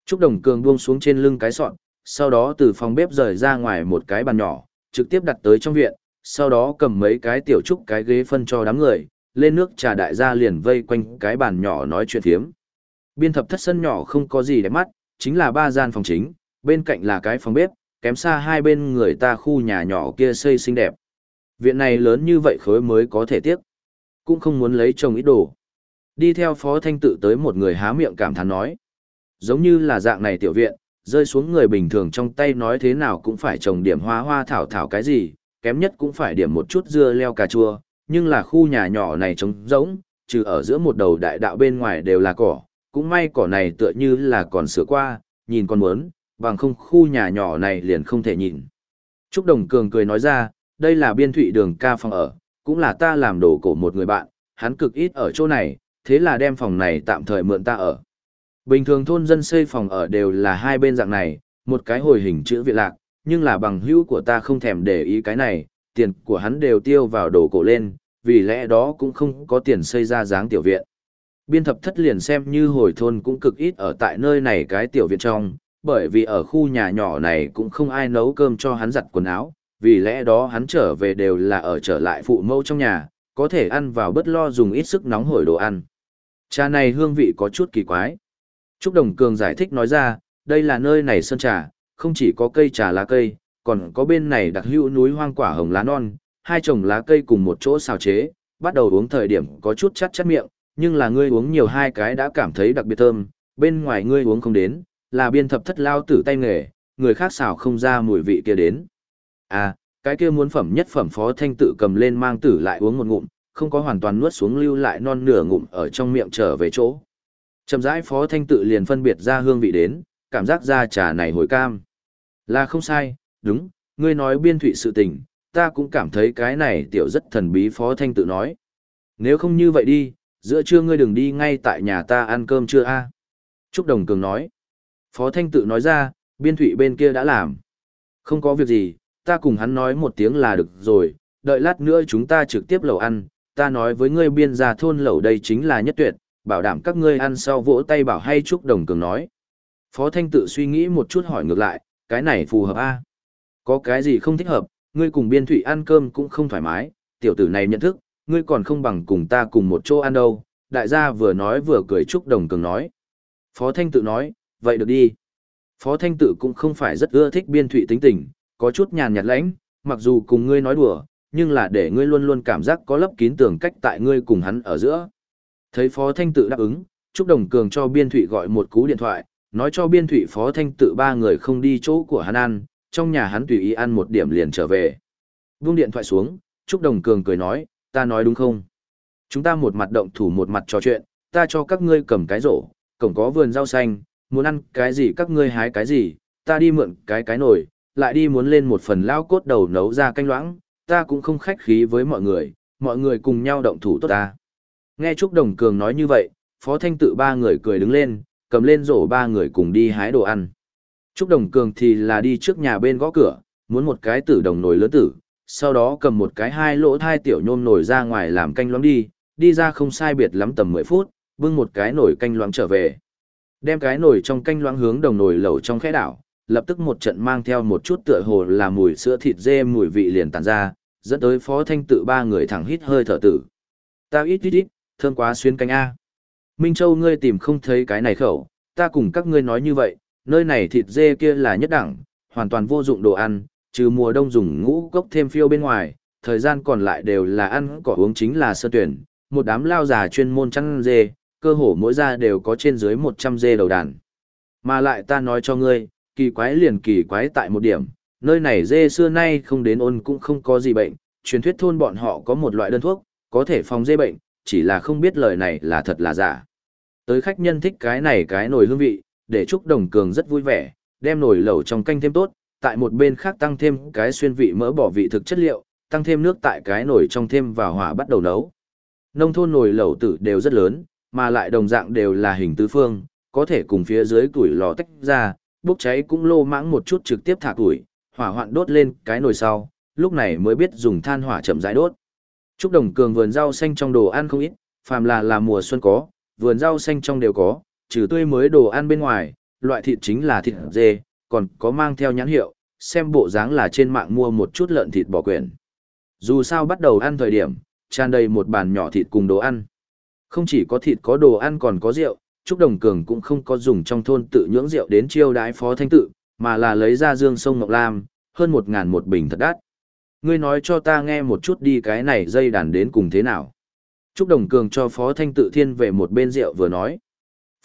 Trúc Đồng Cường buông xuống trên lưng cái sọn, sau đó từ phòng bếp rời ra ngoài một cái bàn nhỏ, trực tiếp đặt tới trong viện, sau đó cầm mấy cái tiểu trúc cái ghế phân cho đám người, lên nước trà đại gia liền vây quanh cái bàn nhỏ nói chuyện thiếm. Biên thập thất sân nhỏ không có gì để mắt, chính là ba gian phòng chính, bên cạnh là cái phòng bếp, kém xa hai bên người ta khu nhà nhỏ kia xây xinh đẹp. Viện này lớn như vậy khối mới có thể tiếc. Cũng không muốn lấy chồng ít đồ. Đi theo phó thanh tự tới một người há miệng cảm thán nói. Giống như là dạng này tiểu viện, rơi xuống người bình thường trong tay nói thế nào cũng phải trồng điểm hoa hoa thảo thảo cái gì, kém nhất cũng phải điểm một chút dưa leo cà chua, nhưng là khu nhà nhỏ này trống rỗng, trừ ở giữa một đầu đại đạo bên ngoài đều là cỏ, cũng may cỏ này tựa như là còn sửa qua, nhìn còn muốn, bằng không khu nhà nhỏ này liền không thể nhìn. Trúc Đồng Cường cười nói ra, đây là biên thụy đường ca phòng ở, cũng là ta làm đồ cổ một người bạn, hắn cực ít ở chỗ này, thế là đem phòng này tạm thời mượn ta ở. Bình thường thôn dân xây phòng ở đều là hai bên dạng này, một cái hồi hình chữ viện lạc, nhưng là bằng hữu của ta không thèm để ý cái này, tiền của hắn đều tiêu vào đồ cổ lên, vì lẽ đó cũng không có tiền xây ra dáng tiểu viện. Biên thập thất liền xem như hồi thôn cũng cực ít ở tại nơi này cái tiểu viện trong, bởi vì ở khu nhà nhỏ này cũng không ai nấu cơm cho hắn giặt quần áo, vì lẽ đó hắn trở về đều là ở trở lại phụ mẫu trong nhà, có thể ăn vào bất lo dùng ít sức nóng hổi đồ ăn. Trà này hương vị có chút kỳ quái. Trúc Đồng Cường giải thích nói ra, đây là nơi này sơn trà, không chỉ có cây trà lá cây, còn có bên này đặc hữu núi hoang quả hồng lá non, hai chồng lá cây cùng một chỗ xào chế, bắt đầu uống thời điểm có chút chát chát miệng, nhưng là ngươi uống nhiều hai cái đã cảm thấy đặc biệt thơm, bên ngoài ngươi uống không đến, là biên thập thất lao tử tay nghề, người khác xào không ra mùi vị kia đến. À, cái kia muốn phẩm nhất phẩm phó thanh tự cầm lên mang tử lại uống một ngụm, không có hoàn toàn nuốt xuống lưu lại non nửa ngụm ở trong miệng trở về chỗ. Chậm rãi phó thanh tự liền phân biệt ra hương vị đến, cảm giác ra trà này hồi cam. Là không sai, đúng, ngươi nói biên thụy sự tình, ta cũng cảm thấy cái này tiểu rất thần bí phó thanh tự nói. Nếu không như vậy đi, giữa trưa ngươi đừng đi ngay tại nhà ta ăn cơm chưa a Trúc Đồng Cường nói. Phó thanh tự nói ra, biên thụy bên kia đã làm. Không có việc gì, ta cùng hắn nói một tiếng là được rồi, đợi lát nữa chúng ta trực tiếp lẩu ăn, ta nói với ngươi biên gia thôn lẩu đây chính là nhất tuyệt, bảo đảm các ngươi ăn sau vỗ tay bảo hay Trúc Đồng Cường nói. Phó Thanh tự suy nghĩ một chút hỏi ngược lại, cái này phù hợp a Có cái gì không thích hợp, ngươi cùng biên thụy ăn cơm cũng không thoải mái, tiểu tử này nhận thức, ngươi còn không bằng cùng ta cùng một chỗ ăn đâu, đại gia vừa nói vừa cười Trúc Đồng Cường nói. Phó Thanh tự nói, vậy được đi. Phó Thanh tự cũng không phải rất ưa thích biên thụy tính tình, có chút nhàn nhạt lãnh, mặc dù cùng ngươi nói đùa, nhưng là để ngươi luôn luôn cảm giác có lấp kín tường cách tại ngươi cùng hắn ở giữa. Thấy Phó Thanh tự đáp ứng, Trúc Đồng Cường cho Biên Thụy gọi một cú điện thoại, nói cho Biên Thụy Phó Thanh tự ba người không đi chỗ của hắn ăn, trong nhà hắn tùy ý ăn một điểm liền trở về. Vung điện thoại xuống, Trúc Đồng Cường cười nói, ta nói đúng không? Chúng ta một mặt động thủ một mặt trò chuyện, ta cho các ngươi cầm cái rổ, cổng có vườn rau xanh, muốn ăn cái gì các ngươi hái cái gì, ta đi mượn cái cái nồi, lại đi muốn lên một phần lao cốt đầu nấu ra canh loãng, ta cũng không khách khí với mọi người, mọi người cùng nhau động thủ tốt ta. Nghe Trúc Đồng Cường nói như vậy, Phó Thanh tự ba người cười đứng lên, cầm lên rổ ba người cùng đi hái đồ ăn. Trúc Đồng Cường thì là đi trước nhà bên gõ cửa, muốn một cái tử đồng nồi lớn tử, sau đó cầm một cái hai lỗ thai tiểu nhôm nồi ra ngoài làm canh loãng đi, đi ra không sai biệt lắm tầm 10 phút, bưng một cái nồi canh loãng trở về. Đem cái nồi trong canh loãng hướng đồng nồi lẩu trong khẽ đảo, lập tức một trận mang theo một chút tựa hồ là mùi sữa thịt dê mùi vị liền tàn ra, dẫn tới Phó Thanh tự ba người thẳng hít hơi thở tử. Tao ít ít ít, thơm quá xuyên canh A. Minh Châu ngươi tìm không thấy cái này khẩu, ta cùng các ngươi nói như vậy, nơi này thịt dê kia là nhất đẳng, hoàn toàn vô dụng đồ ăn, trừ mùa đông dùng ngũ cốc thêm phiêu bên ngoài, thời gian còn lại đều là ăn cỏ uống chính là sơ tuyển, một đám lao già chuyên môn chăn dê, cơ hồ mỗi gia đều có trên dưới 100 dê đầu đàn. Mà lại ta nói cho ngươi, kỳ quái liền kỳ quái tại một điểm, nơi này dê xưa nay không đến ôn cũng không có gì bệnh, truyền thuyết thôn bọn họ có một loại đơn thuốc, có thể phòng dê bệnh, chỉ là không biết lời này là thật là giả. Tới khách nhân thích cái này cái nồi hương vị, để chúc đồng cường rất vui vẻ, đem nồi lẩu trong canh thêm tốt, tại một bên khác tăng thêm cái xuyên vị mỡ bỏ vị thực chất liệu, tăng thêm nước tại cái nồi trong thêm vào hỏa bắt đầu nấu. Nông thôn nồi lẩu tử đều rất lớn, mà lại đồng dạng đều là hình tứ phương, có thể cùng phía dưới củi lò tách ra, bốc cháy cũng lô mãng một chút trực tiếp thả củi, hỏa hoạn đốt lên cái nồi sau, lúc này mới biết dùng than hỏa chậm rãi đốt. Trúc Đồng Cường vườn rau xanh trong đồ ăn không ít, phàm là là mùa xuân có, vườn rau xanh trong đều có, trừ tươi mới đồ ăn bên ngoài, loại thịt chính là thịt dê, còn có mang theo nhãn hiệu, xem bộ dáng là trên mạng mua một chút lợn thịt bò quyển. Dù sao bắt đầu ăn thời điểm, tràn đầy một bàn nhỏ thịt cùng đồ ăn. Không chỉ có thịt có đồ ăn còn có rượu, Trúc Đồng Cường cũng không có dùng trong thôn tự nhưỡng rượu đến chiêu đái phó thanh tự, mà là lấy ra dương sông Ngọc Lam, hơn một ngàn một bình thật đắt. Ngươi nói cho ta nghe một chút đi cái này dây đàn đến cùng thế nào. Trúc Đồng Cường cho Phó Thanh tự thiên về một bên rượu vừa nói.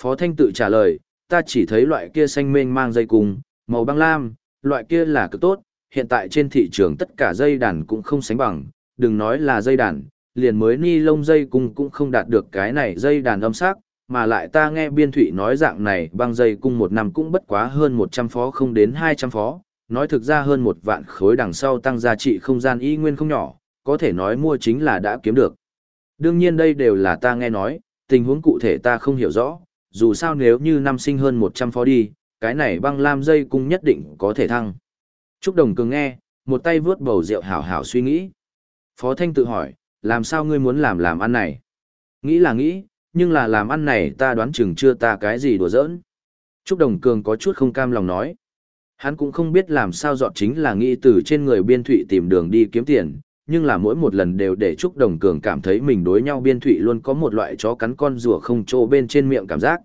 Phó Thanh tự trả lời, ta chỉ thấy loại kia xanh mênh mang dây cùng, màu băng lam, loại kia là cực tốt, hiện tại trên thị trường tất cả dây đàn cũng không sánh bằng, đừng nói là dây đàn, liền mới ni lông dây cung cũng không đạt được cái này dây đàn âm sắc, mà lại ta nghe biên thủy nói dạng này băng dây cung một năm cũng bất quá hơn 100 phó không đến 200 phó, nói thực ra hơn một vạn khối đằng sau tăng giá trị không gian y nguyên không nhỏ, có thể nói mua chính là đã kiếm được. Đương nhiên đây đều là ta nghe nói, tình huống cụ thể ta không hiểu rõ, dù sao nếu như năm sinh hơn 100 phó đi, cái này băng lam dây cung nhất định có thể thăng. Trúc Đồng Cường nghe, một tay vướt bầu rượu hảo hảo suy nghĩ. Phó Thanh tự hỏi, làm sao ngươi muốn làm làm ăn này? Nghĩ là nghĩ, nhưng là làm ăn này ta đoán chừng chưa ta cái gì đùa giỡn. Trúc Đồng Cường có chút không cam lòng nói. Hắn cũng không biết làm sao dọn chính là nghĩ từ trên người biên thụy tìm đường đi kiếm tiền, nhưng là mỗi một lần đều để Trúc Đồng Cường cảm thấy mình đối nhau biên thụy luôn có một loại chó cắn con rùa không trô bên trên miệng cảm giác.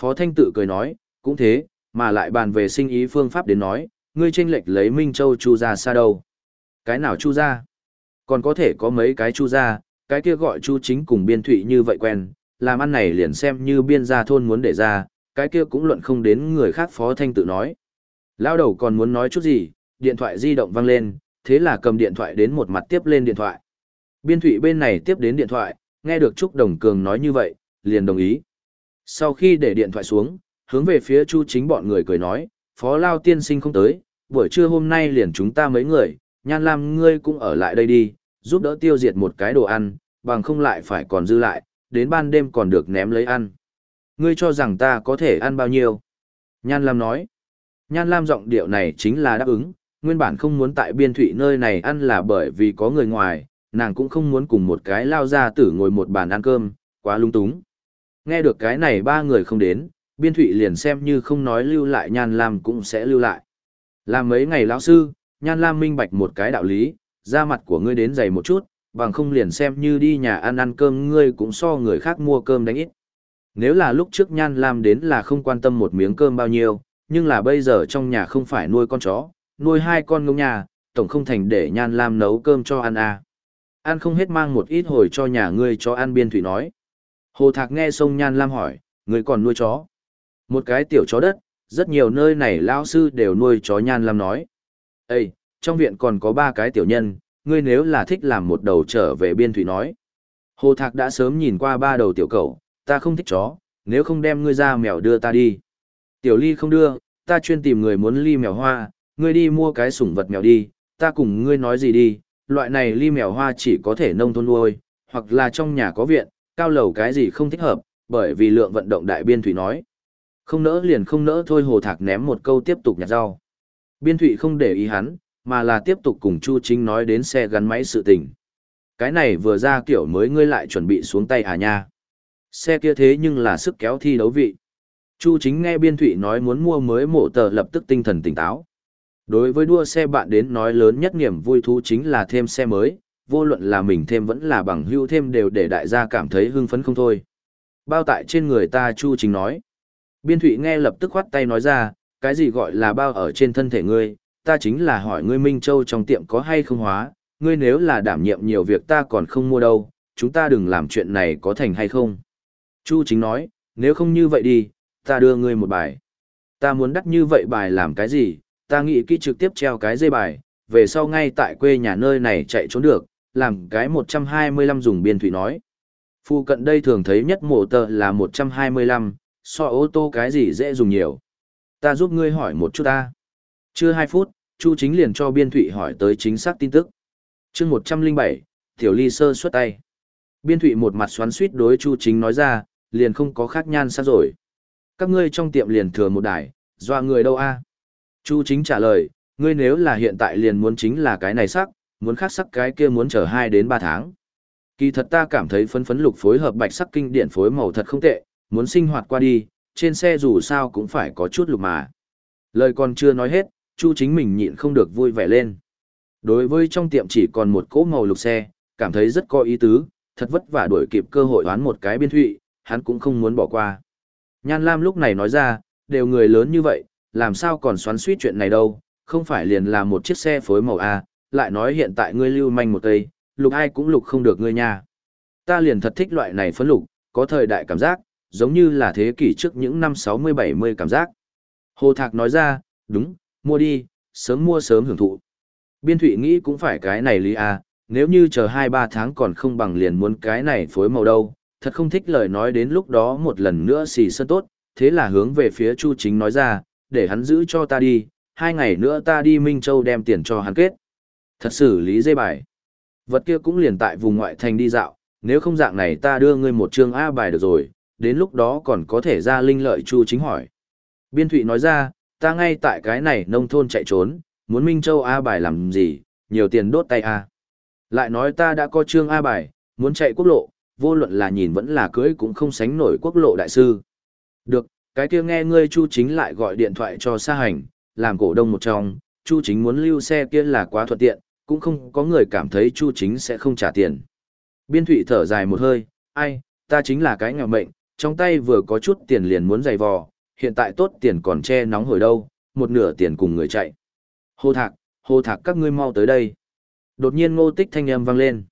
Phó Thanh tự cười nói, cũng thế, mà lại bàn về sinh ý phương pháp đến nói, ngươi tranh lệch lấy Minh Châu Chu ra xa đâu. Cái nào Chu ra? Còn có thể có mấy cái Chu ra, cái kia gọi Chu chính cùng biên thụy như vậy quen, làm ăn này liền xem như biên gia thôn muốn để ra, cái kia cũng luận không đến người khác Phó Thanh tự nói. Lao đầu còn muốn nói chút gì, điện thoại di động vang lên, thế là cầm điện thoại đến một mặt tiếp lên điện thoại. Biên thủy bên này tiếp đến điện thoại, nghe được Trúc Đồng Cường nói như vậy, liền đồng ý. Sau khi để điện thoại xuống, hướng về phía Chu chính bọn người cười nói, Phó Lao tiên sinh không tới, buổi trưa hôm nay liền chúng ta mấy người, nhan lam ngươi cũng ở lại đây đi, giúp đỡ tiêu diệt một cái đồ ăn, bằng không lại phải còn dư lại, đến ban đêm còn được ném lấy ăn. Ngươi cho rằng ta có thể ăn bao nhiêu? Nhan Lam nói, Nhan Lam giọng điệu này chính là đáp ứng, nguyên bản không muốn tại biên thụy nơi này ăn là bởi vì có người ngoài, nàng cũng không muốn cùng một cái lao ra tử ngồi một bàn ăn cơm, quá lung túng. Nghe được cái này ba người không đến, biên thụy liền xem như không nói lưu lại Nhan Lam cũng sẽ lưu lại. Làm mấy ngày lão sư, Nhan Lam minh bạch một cái đạo lý, da mặt của ngươi đến dày một chút, bằng không liền xem như đi nhà ăn ăn cơm ngươi cũng so người khác mua cơm đánh ít. Nếu là lúc trước Nhan Lam đến là không quan tâm một miếng cơm bao nhiêu, nhưng là bây giờ trong nhà không phải nuôi con chó, nuôi hai con ngông nhà, tổng không thành để Nhan Lam nấu cơm cho ăn à. Ăn không hết mang một ít hồi cho nhà ngươi cho ăn biên thủy nói. Hồ Thạc nghe xong Nhan Lam hỏi, ngươi còn nuôi chó. Một cái tiểu chó đất, rất nhiều nơi này lão sư đều nuôi chó Nhan Lam nói. Ê, trong viện còn có ba cái tiểu nhân, ngươi nếu là thích làm một đầu trở về biên thủy nói. Hồ Thạc đã sớm nhìn qua ba đầu tiểu cầu, ta không thích chó, nếu không đem ngươi ra mèo đưa ta đi. Tiểu ly không đưa, ta chuyên tìm người muốn ly mèo hoa, ngươi đi mua cái sủng vật mèo đi, ta cùng ngươi nói gì đi, loại này ly mèo hoa chỉ có thể nông thôn nuôi, hoặc là trong nhà có viện, cao lầu cái gì không thích hợp, bởi vì lượng vận động đại biên thủy nói. Không nỡ liền không nỡ thôi hồ thạc ném một câu tiếp tục nhặt rau. Biên thủy không để ý hắn, mà là tiếp tục cùng Chu Chính nói đến xe gắn máy sự tình. Cái này vừa ra kiểu mới ngươi lại chuẩn bị xuống tay à nha. Xe kia thế nhưng là sức kéo thi đấu vị. Chu chính nghe biên thụy nói muốn mua mới mộ tờ lập tức tinh thần tỉnh táo. Đối với đua xe bạn đến nói lớn nhất niềm vui thú chính là thêm xe mới, vô luận là mình thêm vẫn là bằng hưu thêm đều để đại gia cảm thấy hưng phấn không thôi. Bao tại trên người ta Chu chính nói. Biên thụy nghe lập tức khoát tay nói ra, cái gì gọi là bao ở trên thân thể ngươi, ta chính là hỏi ngươi Minh Châu trong tiệm có hay không hóa, ngươi nếu là đảm nhiệm nhiều việc ta còn không mua đâu, chúng ta đừng làm chuyện này có thành hay không. Chu chính nói, nếu không như vậy đi, ta đưa ngươi một bài. Ta muốn đắt như vậy bài làm cái gì, ta nghĩ kỹ trực tiếp treo cái dây bài, về sau ngay tại quê nhà nơi này chạy trốn được, làm cái 125 dùng biên thủy nói. Phu cận đây thường thấy nhất mổ tờ là 125, so ô tô cái gì dễ dùng nhiều. Ta giúp ngươi hỏi một chút ta. Chưa 2 phút, Chu Chính liền cho biên Thụy hỏi tới chính xác tin tức. chương 107, Tiểu Ly Sơ xuất tay. Biên Thụy một mặt xoắn suýt đối Chu Chính nói ra, liền không có khác nhan sắc rồi. Các ngươi trong tiệm liền thừa một đài, doa người đâu a? Chu chính trả lời, ngươi nếu là hiện tại liền muốn chính là cái này sắc, muốn khác sắc cái kia muốn chờ 2 đến 3 tháng. Kỳ thật ta cảm thấy phấn phấn lục phối hợp bạch sắc kinh điển phối màu thật không tệ, muốn sinh hoạt qua đi, trên xe dù sao cũng phải có chút lục mà. Lời còn chưa nói hết, Chu chính mình nhịn không được vui vẻ lên. Đối với trong tiệm chỉ còn một cỗ màu lục xe, cảm thấy rất có ý tứ, thật vất vả đuổi kịp cơ hội đoán một cái biên thụy, hắn cũng không muốn bỏ qua. Nhan Lam lúc này nói ra, đều người lớn như vậy, làm sao còn xoắn suýt chuyện này đâu, không phải liền là một chiếc xe phối màu A, lại nói hiện tại ngươi lưu manh một cây, lục ai cũng lục không được ngươi nha. Ta liền thật thích loại này phấn lục, có thời đại cảm giác, giống như là thế kỷ trước những năm 60-70 cảm giác. Hồ Thạc nói ra, đúng, mua đi, sớm mua sớm hưởng thụ. Biên Thụy nghĩ cũng phải cái này lý à, nếu như chờ 2-3 tháng còn không bằng liền muốn cái này phối màu đâu, thật không thích lời nói đến lúc đó một lần nữa xì sơn tốt, thế là hướng về phía Chu Chính nói ra, để hắn giữ cho ta đi, hai ngày nữa ta đi Minh Châu đem tiền cho hắn kết. Thật xử lý dây bài. Vật kia cũng liền tại vùng ngoại thành đi dạo, nếu không dạng này ta đưa ngươi một chương A bài được rồi, đến lúc đó còn có thể ra linh lợi Chu Chính hỏi. Biên Thụy nói ra, ta ngay tại cái này nông thôn chạy trốn, muốn Minh Châu A bài làm gì, nhiều tiền đốt tay A. Lại nói ta đã có trương A bài, muốn chạy quốc lộ, vô luận là nhìn vẫn là cưới cũng không sánh nổi quốc lộ đại sư. Được, cái kia nghe ngươi Chu Chính lại gọi điện thoại cho Sa Hành, làm cổ đông một trong, Chu Chính muốn lưu xe kia là quá thuận tiện, cũng không có người cảm thấy Chu Chính sẽ không trả tiền. Biên Thụy thở dài một hơi, ai, ta chính là cái nghèo mệnh, trong tay vừa có chút tiền liền muốn giày vò, hiện tại tốt tiền còn che nóng hồi đâu, một nửa tiền cùng người chạy. Hồ Thạc, Hồ Thạc các ngươi mau tới đây. Đột nhiên ngô tích thanh âm vang lên.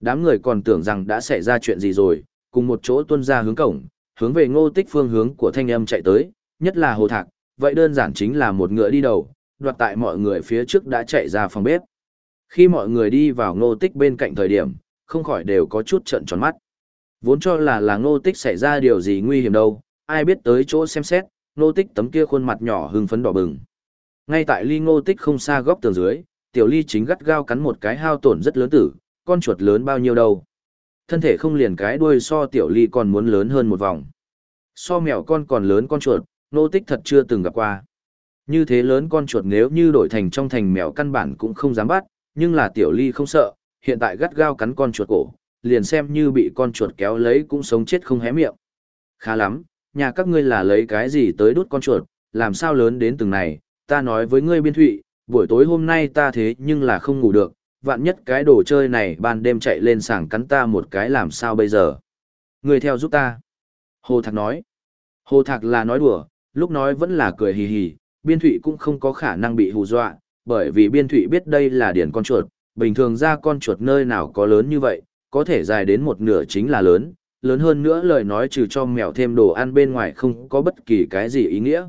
Đám người còn tưởng rằng đã xảy ra chuyện gì rồi, cùng một chỗ tuân ra hướng cổng, hướng về ngô tích phương hướng của thanh âm chạy tới, nhất là hồ thạc, vậy đơn giản chính là một ngựa đi đầu, đoạt tại mọi người phía trước đã chạy ra phòng bếp. Khi mọi người đi vào ngô tích bên cạnh thời điểm, không khỏi đều có chút trận tròn mắt. Vốn cho là là ngô tích xảy ra điều gì nguy hiểm đâu, ai biết tới chỗ xem xét, ngô tích tấm kia khuôn mặt nhỏ hưng phấn đỏ bừng. Ngay tại ly ngô tích không xa góc tường dưới, tiểu ly chính gắt gao cắn một cái hao tổn rất lớn tử, con chuột lớn bao nhiêu đâu. Thân thể không liền cái đuôi so tiểu ly còn muốn lớn hơn một vòng. So mèo con còn lớn con chuột, nô tích thật chưa từng gặp qua. Như thế lớn con chuột nếu như đổi thành trong thành mèo căn bản cũng không dám bắt, nhưng là tiểu ly không sợ, hiện tại gắt gao cắn con chuột cổ, liền xem như bị con chuột kéo lấy cũng sống chết không hé miệng. Khá lắm, nhà các ngươi là lấy cái gì tới đốt con chuột, làm sao lớn đến từng này, ta nói với ngươi biên thụy, buổi tối hôm nay ta thế nhưng là không ngủ được, vạn nhất cái đồ chơi này ban đêm chạy lên sảng cắn ta một cái làm sao bây giờ. Ngươi theo giúp ta. Hồ Thạc nói. Hồ Thạc là nói đùa, lúc nói vẫn là cười hì hì, biên thụy cũng không có khả năng bị hù dọa, bởi vì biên thụy biết đây là điển con chuột, bình thường ra con chuột nơi nào có lớn như vậy, có thể dài đến một nửa chính là lớn, lớn hơn nữa lời nói trừ cho mèo thêm đồ ăn bên ngoài không có bất kỳ cái gì ý nghĩa.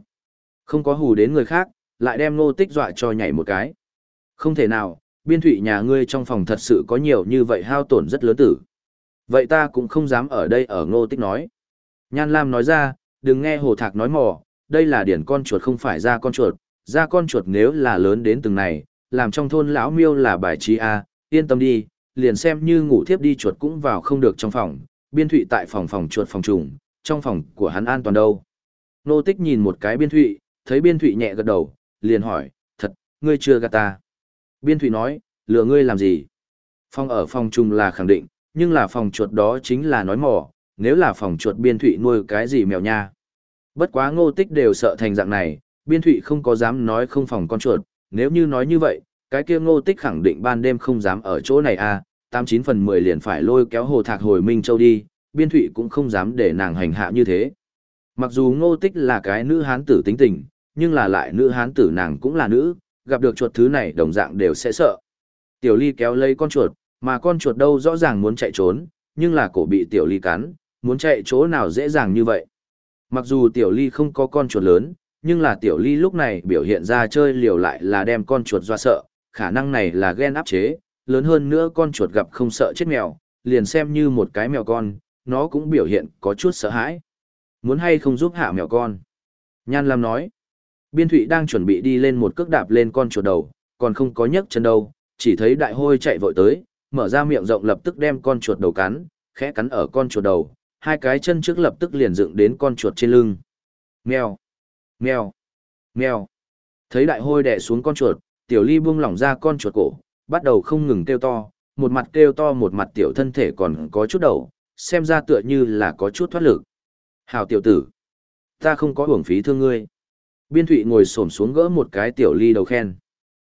Không có hù đến người khác, lại đem nô tích dọa cho nhảy một cái. Không thể nào, biên thủy nhà ngươi trong phòng thật sự có nhiều như vậy hao tổn rất lớn tử. Vậy ta cũng không dám ở đây ở ngô tích nói. Nhan Lam nói ra, đừng nghe hồ thạc nói mò, đây là điển con chuột không phải ra con chuột, ra con chuột nếu là lớn đến từng này, làm trong thôn lão miêu là bài trí A, yên tâm đi, liền xem như ngủ thiếp đi chuột cũng vào không được trong phòng, biên thụy tại phòng phòng chuột phòng trùng, trong phòng của hắn an toàn đâu. Nô tích nhìn một cái biên thụy, thấy biên thụy nhẹ gật đầu, liền hỏi, thật, ngươi chưa gạt ta. Biên thụy nói, lừa ngươi làm gì? Phòng ở phòng trùng là khẳng định, nhưng là phòng chuột đó chính là nói mỏ, nếu là phòng chuột biên thụy nuôi cái gì mèo nha. Bất quá ngô tích đều sợ thành dạng này, biên thụy không có dám nói không phòng con chuột, nếu như nói như vậy, cái kia ngô tích khẳng định ban đêm không dám ở chỗ này à, 89 phần 10 liền phải lôi kéo hồ thạc hồi Minh Châu đi, biên thụy cũng không dám để nàng hành hạ như thế. Mặc dù ngô tích là cái nữ hán tử tính tình, nhưng là lại nữ hán tử nàng cũng là nữ, gặp được chuột thứ này đồng dạng đều sẽ sợ. Tiểu ly kéo lấy con chuột, mà con chuột đâu rõ ràng muốn chạy trốn, nhưng là cổ bị tiểu ly cắn, muốn chạy chỗ nào dễ dàng như vậy. Mặc dù tiểu ly không có con chuột lớn, nhưng là tiểu ly lúc này biểu hiện ra chơi liều lại là đem con chuột doa sợ, khả năng này là ghen áp chế, lớn hơn nữa con chuột gặp không sợ chết mèo, liền xem như một cái mèo con, nó cũng biểu hiện có chút sợ hãi. Muốn hay không giúp hạ mèo con? Nhan Lam nói, Biên Thụy đang chuẩn bị đi lên một cước đạp lên con chuột đầu, còn không có nhấc chân đâu, chỉ thấy đại hôi chạy vội tới, mở ra miệng rộng lập tức đem con chuột đầu cắn, khẽ cắn ở con chuột đầu, hai cái chân trước lập tức liền dựng đến con chuột trên lưng. Mèo, mèo, mèo. Thấy đại hôi đè xuống con chuột, tiểu ly buông lỏng ra con chuột cổ, bắt đầu không ngừng kêu to, một mặt kêu to một mặt tiểu thân thể còn có chút đầu, xem ra tựa như là có chút thoát lực. Hào tiểu tử, ta không có hưởng phí thương ngươi. Biên thụy ngồi xổm xuống gỡ một cái tiểu ly đầu khen.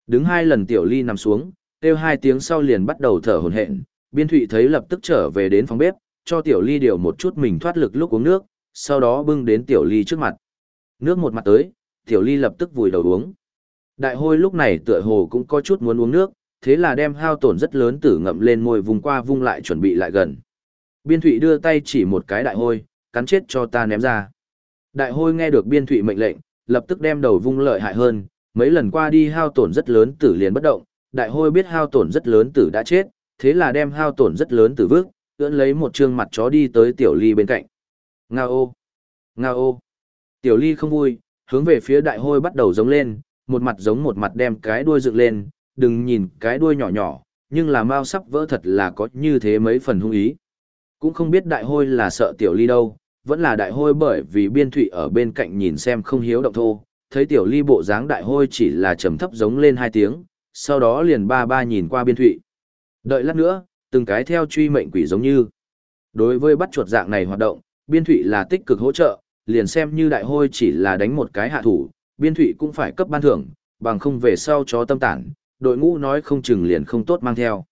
Đứng hai lần tiểu ly nằm xuống, kêu hai tiếng sau liền bắt đầu thở hồn hện. Biên thụy thấy lập tức trở về đến phòng bếp, cho tiểu ly điều một chút mình thoát lực lúc uống nước, sau đó bưng đến tiểu ly trước mặt. Nước một mặt tới, tiểu ly lập tức vùi đầu uống. Đại hôi lúc này tựa hồ cũng có chút muốn uống nước, thế là đem hao tổn rất lớn tử ngậm lên môi vùng qua vung lại chuẩn bị lại gần. Biên thụy đưa tay chỉ một cái đại hôi, cắn chết cho ta ném ra. Đại hôi nghe được biên thụy mệnh lệnh, lập tức đem đầu vung lợi hại hơn, mấy lần qua đi hao tổn rất lớn tử liền bất động, đại hôi biết hao tổn rất lớn tử đã chết, thế là đem hao tổn rất lớn tử vước, ưỡn lấy một trương mặt chó đi tới tiểu ly bên cạnh. Nga ô! Nga ô! Tiểu ly không vui, hướng về phía đại hôi bắt đầu giống lên, một mặt giống một mặt đem cái đuôi dựng lên, đừng nhìn cái đuôi nhỏ nhỏ, nhưng là mau sắp vỡ thật là có như thế mấy phần hung ý. Cũng không biết đại hôi là sợ tiểu ly đâu, vẫn là đại hôi bởi vì biên thụy ở bên cạnh nhìn xem không hiếu động thô, thấy tiểu ly bộ dáng đại hôi chỉ là trầm thấp giống lên hai tiếng, sau đó liền ba ba nhìn qua biên thụy. Đợi lát nữa, từng cái theo truy mệnh quỷ giống như. Đối với bắt chuột dạng này hoạt động, biên thụy là tích cực hỗ trợ, liền xem như đại hôi chỉ là đánh một cái hạ thủ, biên thụy cũng phải cấp ban thưởng, bằng không về sau chó tâm tản, đội ngũ nói không chừng liền không tốt mang theo.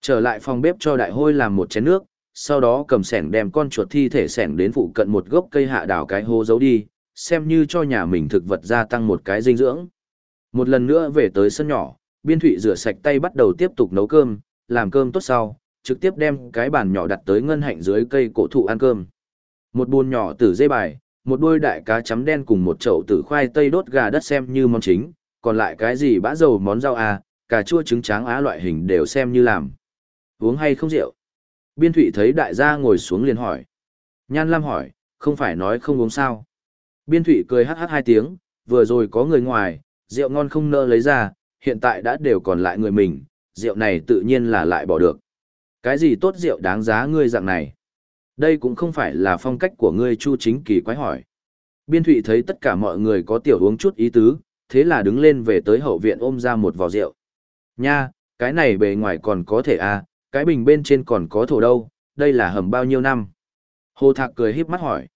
Trở lại phòng bếp cho đại hôi làm một chén nước, sau đó cầm sẻng đem con chuột thi thể sẻng đến phụ cận một gốc cây hạ đảo cái hô giấu đi, xem như cho nhà mình thực vật gia tăng một cái dinh dưỡng. Một lần nữa về tới sân nhỏ, biên thụy rửa sạch tay bắt đầu tiếp tục nấu cơm, làm cơm tốt sau, trực tiếp đem cái bàn nhỏ đặt tới ngân hạnh dưới cây cổ thụ ăn cơm. Một buồn nhỏ tử dây bài, một đôi đại cá chấm đen cùng một chậu tử khoai tây đốt gà đất xem như món chính, còn lại cái gì bã dầu món rau à, cà chua trứng tráng á loại hình đều xem như làm. Uống hay không rượu? Biên thụy thấy đại gia ngồi xuống liền hỏi. Nhan Lam hỏi, không phải nói không uống sao? Biên thụy cười hát hát hai tiếng, vừa rồi có người ngoài, rượu ngon không nỡ lấy ra, hiện tại đã đều còn lại người mình, rượu này tự nhiên là lại bỏ được. Cái gì tốt rượu đáng giá ngươi dạng này? Đây cũng không phải là phong cách của ngươi Chu Chính Kỳ quái hỏi. Biên Thụy thấy tất cả mọi người có tiểu uống chút ý tứ, thế là đứng lên về tới hậu viện ôm ra một vò rượu. Nha, cái này bề ngoài còn có thể à, cái bình bên trên còn có thổ đâu, đây là hầm bao nhiêu năm? Hồ Thạc cười híp mắt hỏi.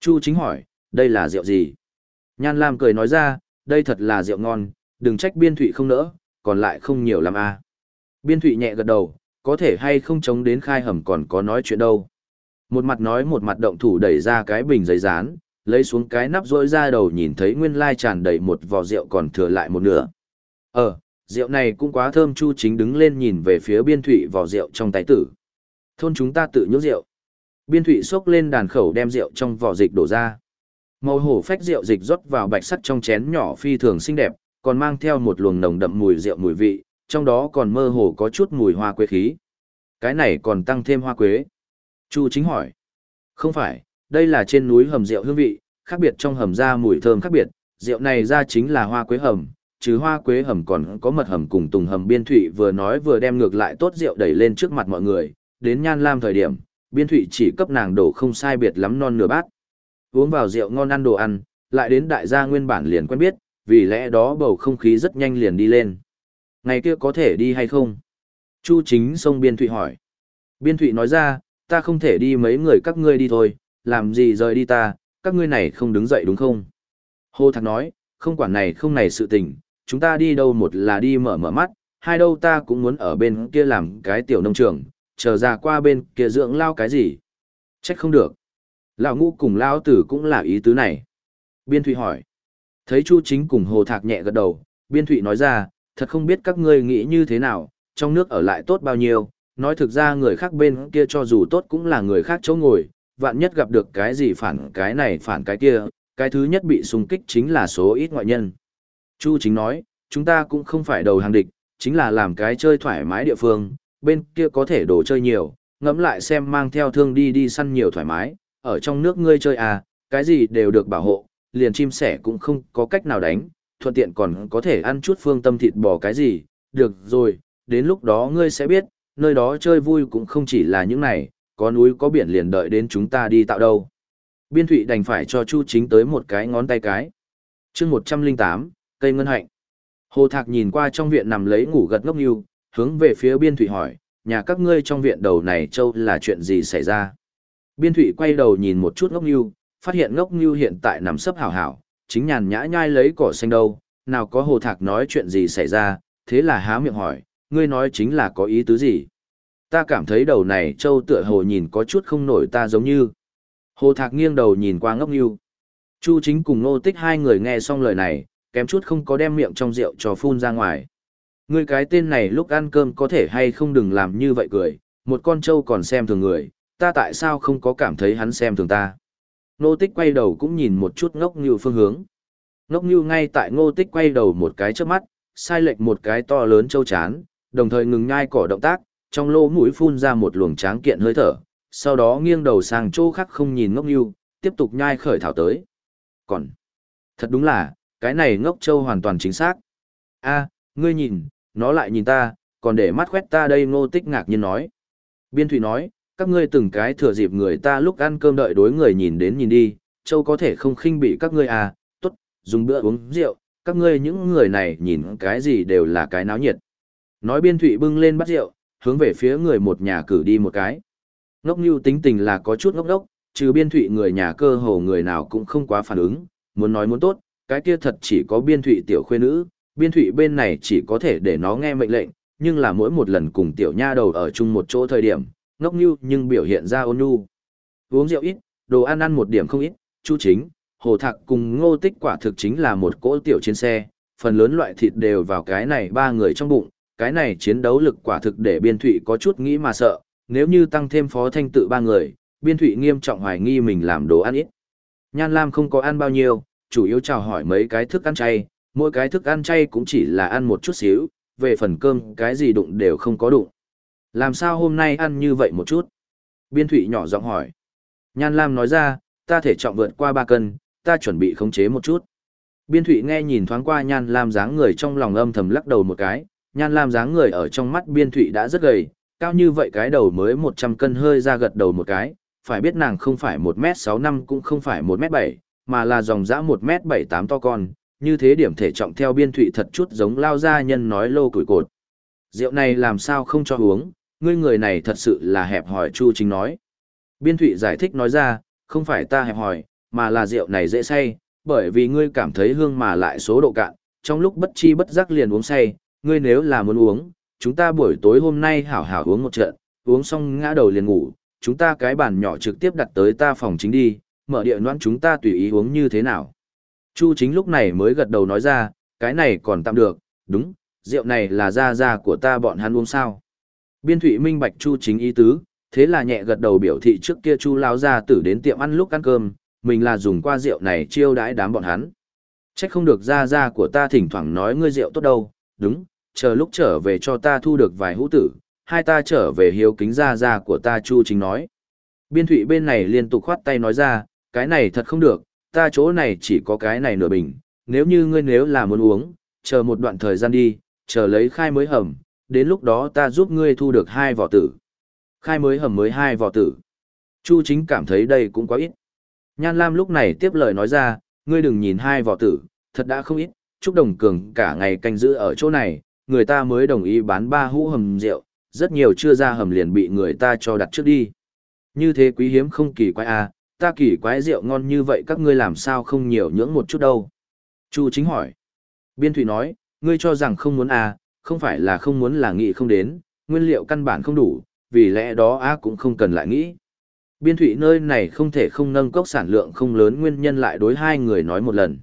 Chu Chính hỏi, đây là rượu gì? Nhan Lam cười nói ra, đây thật là rượu ngon, đừng trách Biên Thụy không nỡ, còn lại không nhiều lắm à. Biên Thụy nhẹ gật đầu, có thể hay không chống đến khai hầm còn có nói chuyện đâu. Một mặt nói một mặt động thủ đẩy ra cái bình giấy rán, lấy xuống cái nắp rỗi ra đầu nhìn thấy nguyên lai tràn đầy một vò rượu còn thừa lại một nửa. Ờ, rượu này cũng quá thơm chu chính đứng lên nhìn về phía biên thụy vò rượu trong tay tử. Thôn chúng ta tự nhốt rượu. Biên thụy xốc lên đàn khẩu đem rượu trong vỏ dịch đổ ra. Màu hổ phách rượu dịch rót vào bạch sắt trong chén nhỏ phi thường xinh đẹp, còn mang theo một luồng nồng đậm mùi rượu mùi vị, trong đó còn mơ hồ có chút mùi hoa quế khí. Cái này còn tăng thêm hoa quế. Chu chính hỏi. Không phải, đây là trên núi hầm rượu hương vị, khác biệt trong hầm ra mùi thơm khác biệt, rượu này ra chính là hoa quế hầm, trừ hoa quế hầm còn có mật hầm cùng tùng hầm biên thụy vừa nói vừa đem ngược lại tốt rượu đẩy lên trước mặt mọi người, đến nhan lam thời điểm, biên thụy chỉ cấp nàng đổ không sai biệt lắm non nửa bát. Uống vào rượu ngon ăn đồ ăn, lại đến đại gia nguyên bản liền quen biết, vì lẽ đó bầu không khí rất nhanh liền đi lên. Ngày kia có thể đi hay không? Chu chính sông biên thụy hỏi. Biên thụy nói ra, ta không thể đi mấy người các ngươi đi thôi, làm gì rời đi ta, các ngươi này không đứng dậy đúng không? hô Thạc nói, không quản này không này sự tình, chúng ta đi đâu một là đi mở mở mắt, hai đâu ta cũng muốn ở bên kia làm cái tiểu nông trường, chờ ra qua bên kia dưỡng lao cái gì. Trách không được. Lão ngũ cùng lao tử cũng là ý tứ này. Biên Thụy hỏi. Thấy Chu Chính cùng Hồ Thạc nhẹ gật đầu, Biên Thụy nói ra, thật không biết các ngươi nghĩ như thế nào, trong nước ở lại tốt bao nhiêu, nói thực ra người khác bên kia cho dù tốt cũng là người khác chỗ ngồi, vạn nhất gặp được cái gì phản cái này phản cái kia, cái thứ nhất bị xung kích chính là số ít ngoại nhân. Chu chính nói, chúng ta cũng không phải đầu hàng địch, chính là làm cái chơi thoải mái địa phương, bên kia có thể đồ chơi nhiều, ngẫm lại xem mang theo thương đi đi săn nhiều thoải mái, ở trong nước ngươi chơi à, cái gì đều được bảo hộ, liền chim sẻ cũng không có cách nào đánh, thuận tiện còn có thể ăn chút phương tâm thịt bò cái gì, được rồi, đến lúc đó ngươi sẽ biết, nơi đó chơi vui cũng không chỉ là những này, có núi có biển liền đợi đến chúng ta đi tạo đâu. Biên thụy đành phải cho Chu chính tới một cái ngón tay cái. chương 108, cây ngân hạnh. Hồ Thạc nhìn qua trong viện nằm lấy ngủ gật ngốc nghiêu, hướng về phía biên thụy hỏi, nhà các ngươi trong viện đầu này châu là chuyện gì xảy ra? Biên thụy quay đầu nhìn một chút ngốc nghiêu, phát hiện ngốc nghiêu hiện tại nằm sấp hảo hảo, chính nhàn nhã nhai lấy cỏ xanh đâu, nào có Hồ Thạc nói chuyện gì xảy ra, thế là há miệng hỏi, ngươi nói chính là có ý tứ gì? Ta cảm thấy đầu này châu tựa hồ nhìn có chút không nổi ta giống như. Hồ Thạc nghiêng đầu nhìn qua ngốc nghiêu. Chu chính cùng nô tích hai người nghe xong lời này, kém chút không có đem miệng trong rượu cho phun ra ngoài. người cái tên này lúc ăn cơm có thể hay không đừng làm như vậy cười, một con trâu còn xem thường người, ta tại sao không có cảm thấy hắn xem thường ta. Nô tích quay đầu cũng nhìn một chút ngốc như phương hướng. Ngốc như ngay tại ngô tích quay đầu một cái trước mắt, sai lệch một cái to lớn trâu chán, đồng thời ngừng ngai cỏ động tác, trong lỗ mũi phun ra một luồng tráng kiện hơi thở, sau đó nghiêng đầu sang chỗ khác không nhìn ngốc như, tiếp tục nhai khởi thảo tới. Còn, thật đúng là, cái này ngốc châu hoàn toàn chính xác. a ngươi nhìn, nó lại nhìn ta, còn để mắt khoét ta đây ngô tích ngạc nhiên nói. Biên thủy nói, các ngươi từng cái thừa dịp người ta lúc ăn cơm đợi đối người nhìn đến nhìn đi, châu có thể không khinh bị các ngươi à, tốt, dùng bữa uống rượu, các ngươi những người này nhìn cái gì đều là cái náo nhiệt. Nói biên thủy bưng lên bắt rượu, hướng về phía người một nhà cử đi một cái. Ngốc như tính tình là có chút ngốc đốc, trừ biên thủy người nhà cơ hồ người nào cũng không quá phản ứng, muốn nói muốn tốt, cái kia thật chỉ có biên thụy tiểu khuê nữ, biên thụy bên này chỉ có thể để nó nghe mệnh lệnh, nhưng là mỗi một lần cùng tiểu nha đầu ở chung một chỗ thời điểm, ngốc như nhưng biểu hiện ra ôn nhu. Uống rượu ít, đồ ăn ăn một điểm không ít, chu chính, hồ thạc cùng ngô tích quả thực chính là một cỗ tiểu trên xe, phần lớn loại thịt đều vào cái này ba người trong bụng, cái này chiến đấu lực quả thực để biên thụy có chút nghĩ mà sợ, nếu như tăng thêm phó thanh tự ba người, biên thụy nghiêm trọng hoài nghi mình làm đồ ăn ít. Nhan Lam không có ăn bao nhiêu, chủ yếu chào hỏi mấy cái thức ăn chay, mỗi cái thức ăn chay cũng chỉ là ăn một chút xíu, về phần cơm cái gì đụng đều không có đụng. Làm sao hôm nay ăn như vậy một chút? Biên Thụy nhỏ giọng hỏi. Nhan Lam nói ra, ta thể trọng vượt qua 3 cân, ta chuẩn bị khống chế một chút. Biên Thụy nghe nhìn thoáng qua Nhan Lam dáng người trong lòng âm thầm lắc đầu một cái, Nhan Lam dáng người ở trong mắt Biên Thụy đã rất gầy, cao như vậy cái đầu mới 100 cân hơi ra gật đầu một cái, phải biết nàng không phải 1m6 năm cũng không phải 1m7, mà là dòng dã 1m78 to con, như thế điểm thể trọng theo biên thụy thật chút giống lao gia nhân nói lô củi cột. Rượu này làm sao không cho uống, ngươi người này thật sự là hẹp hỏi Chu Chính nói. Biên thụy giải thích nói ra, không phải ta hẹp hỏi, mà là rượu này dễ say, bởi vì ngươi cảm thấy hương mà lại số độ cạn, trong lúc bất chi bất giác liền uống say, ngươi nếu là muốn uống, chúng ta buổi tối hôm nay hảo hảo uống một trận, uống xong ngã đầu liền ngủ, chúng ta cái bàn nhỏ trực tiếp đặt tới ta phòng chính đi, mở địa noan chúng ta tùy ý uống như thế nào. Chu chính lúc này mới gật đầu nói ra, cái này còn tạm được, đúng, rượu này là da da của ta bọn hắn uống sao. Biên thụy minh bạch chu chính ý tứ, thế là nhẹ gật đầu biểu thị trước kia chu lao ra tử đến tiệm ăn lúc ăn cơm, mình là dùng qua rượu này chiêu đãi đám bọn hắn. Trách không được ra ra của ta thỉnh thoảng nói ngươi rượu tốt đâu, đúng, chờ lúc trở về cho ta thu được vài hũ tử, hai ta trở về hiếu kính ra ra của ta chu chính nói. Biên thụy bên này liên tục khoát tay nói ra, cái này thật không được, ta chỗ này chỉ có cái này nửa bình, nếu như ngươi nếu là muốn uống, chờ một đoạn thời gian đi, chờ lấy khai mới hầm, đến lúc đó ta giúp ngươi thu được hai vỏ tử. Khai mới hầm mới hai vỏ tử. Chu chính cảm thấy đây cũng quá ít. Nhan Lam lúc này tiếp lời nói ra, ngươi đừng nhìn hai vỏ tử, thật đã không ít, Trúc Đồng Cường cả ngày canh giữ ở chỗ này, người ta mới đồng ý bán ba hũ hầm rượu, rất nhiều chưa ra hầm liền bị người ta cho đặt trước đi. Như thế quý hiếm không kỳ quái à, ta kỳ quái rượu ngon như vậy các ngươi làm sao không nhiều nhưỡng một chút đâu. Chu chính hỏi. Biên thủy nói, ngươi cho rằng không muốn à, không phải là không muốn là nghĩ không đến, nguyên liệu căn bản không đủ, vì lẽ đó á cũng không cần lại nghĩ. Biên thủy nơi này không thể không nâng cốc sản lượng không lớn nguyên nhân lại đối hai người nói một lần.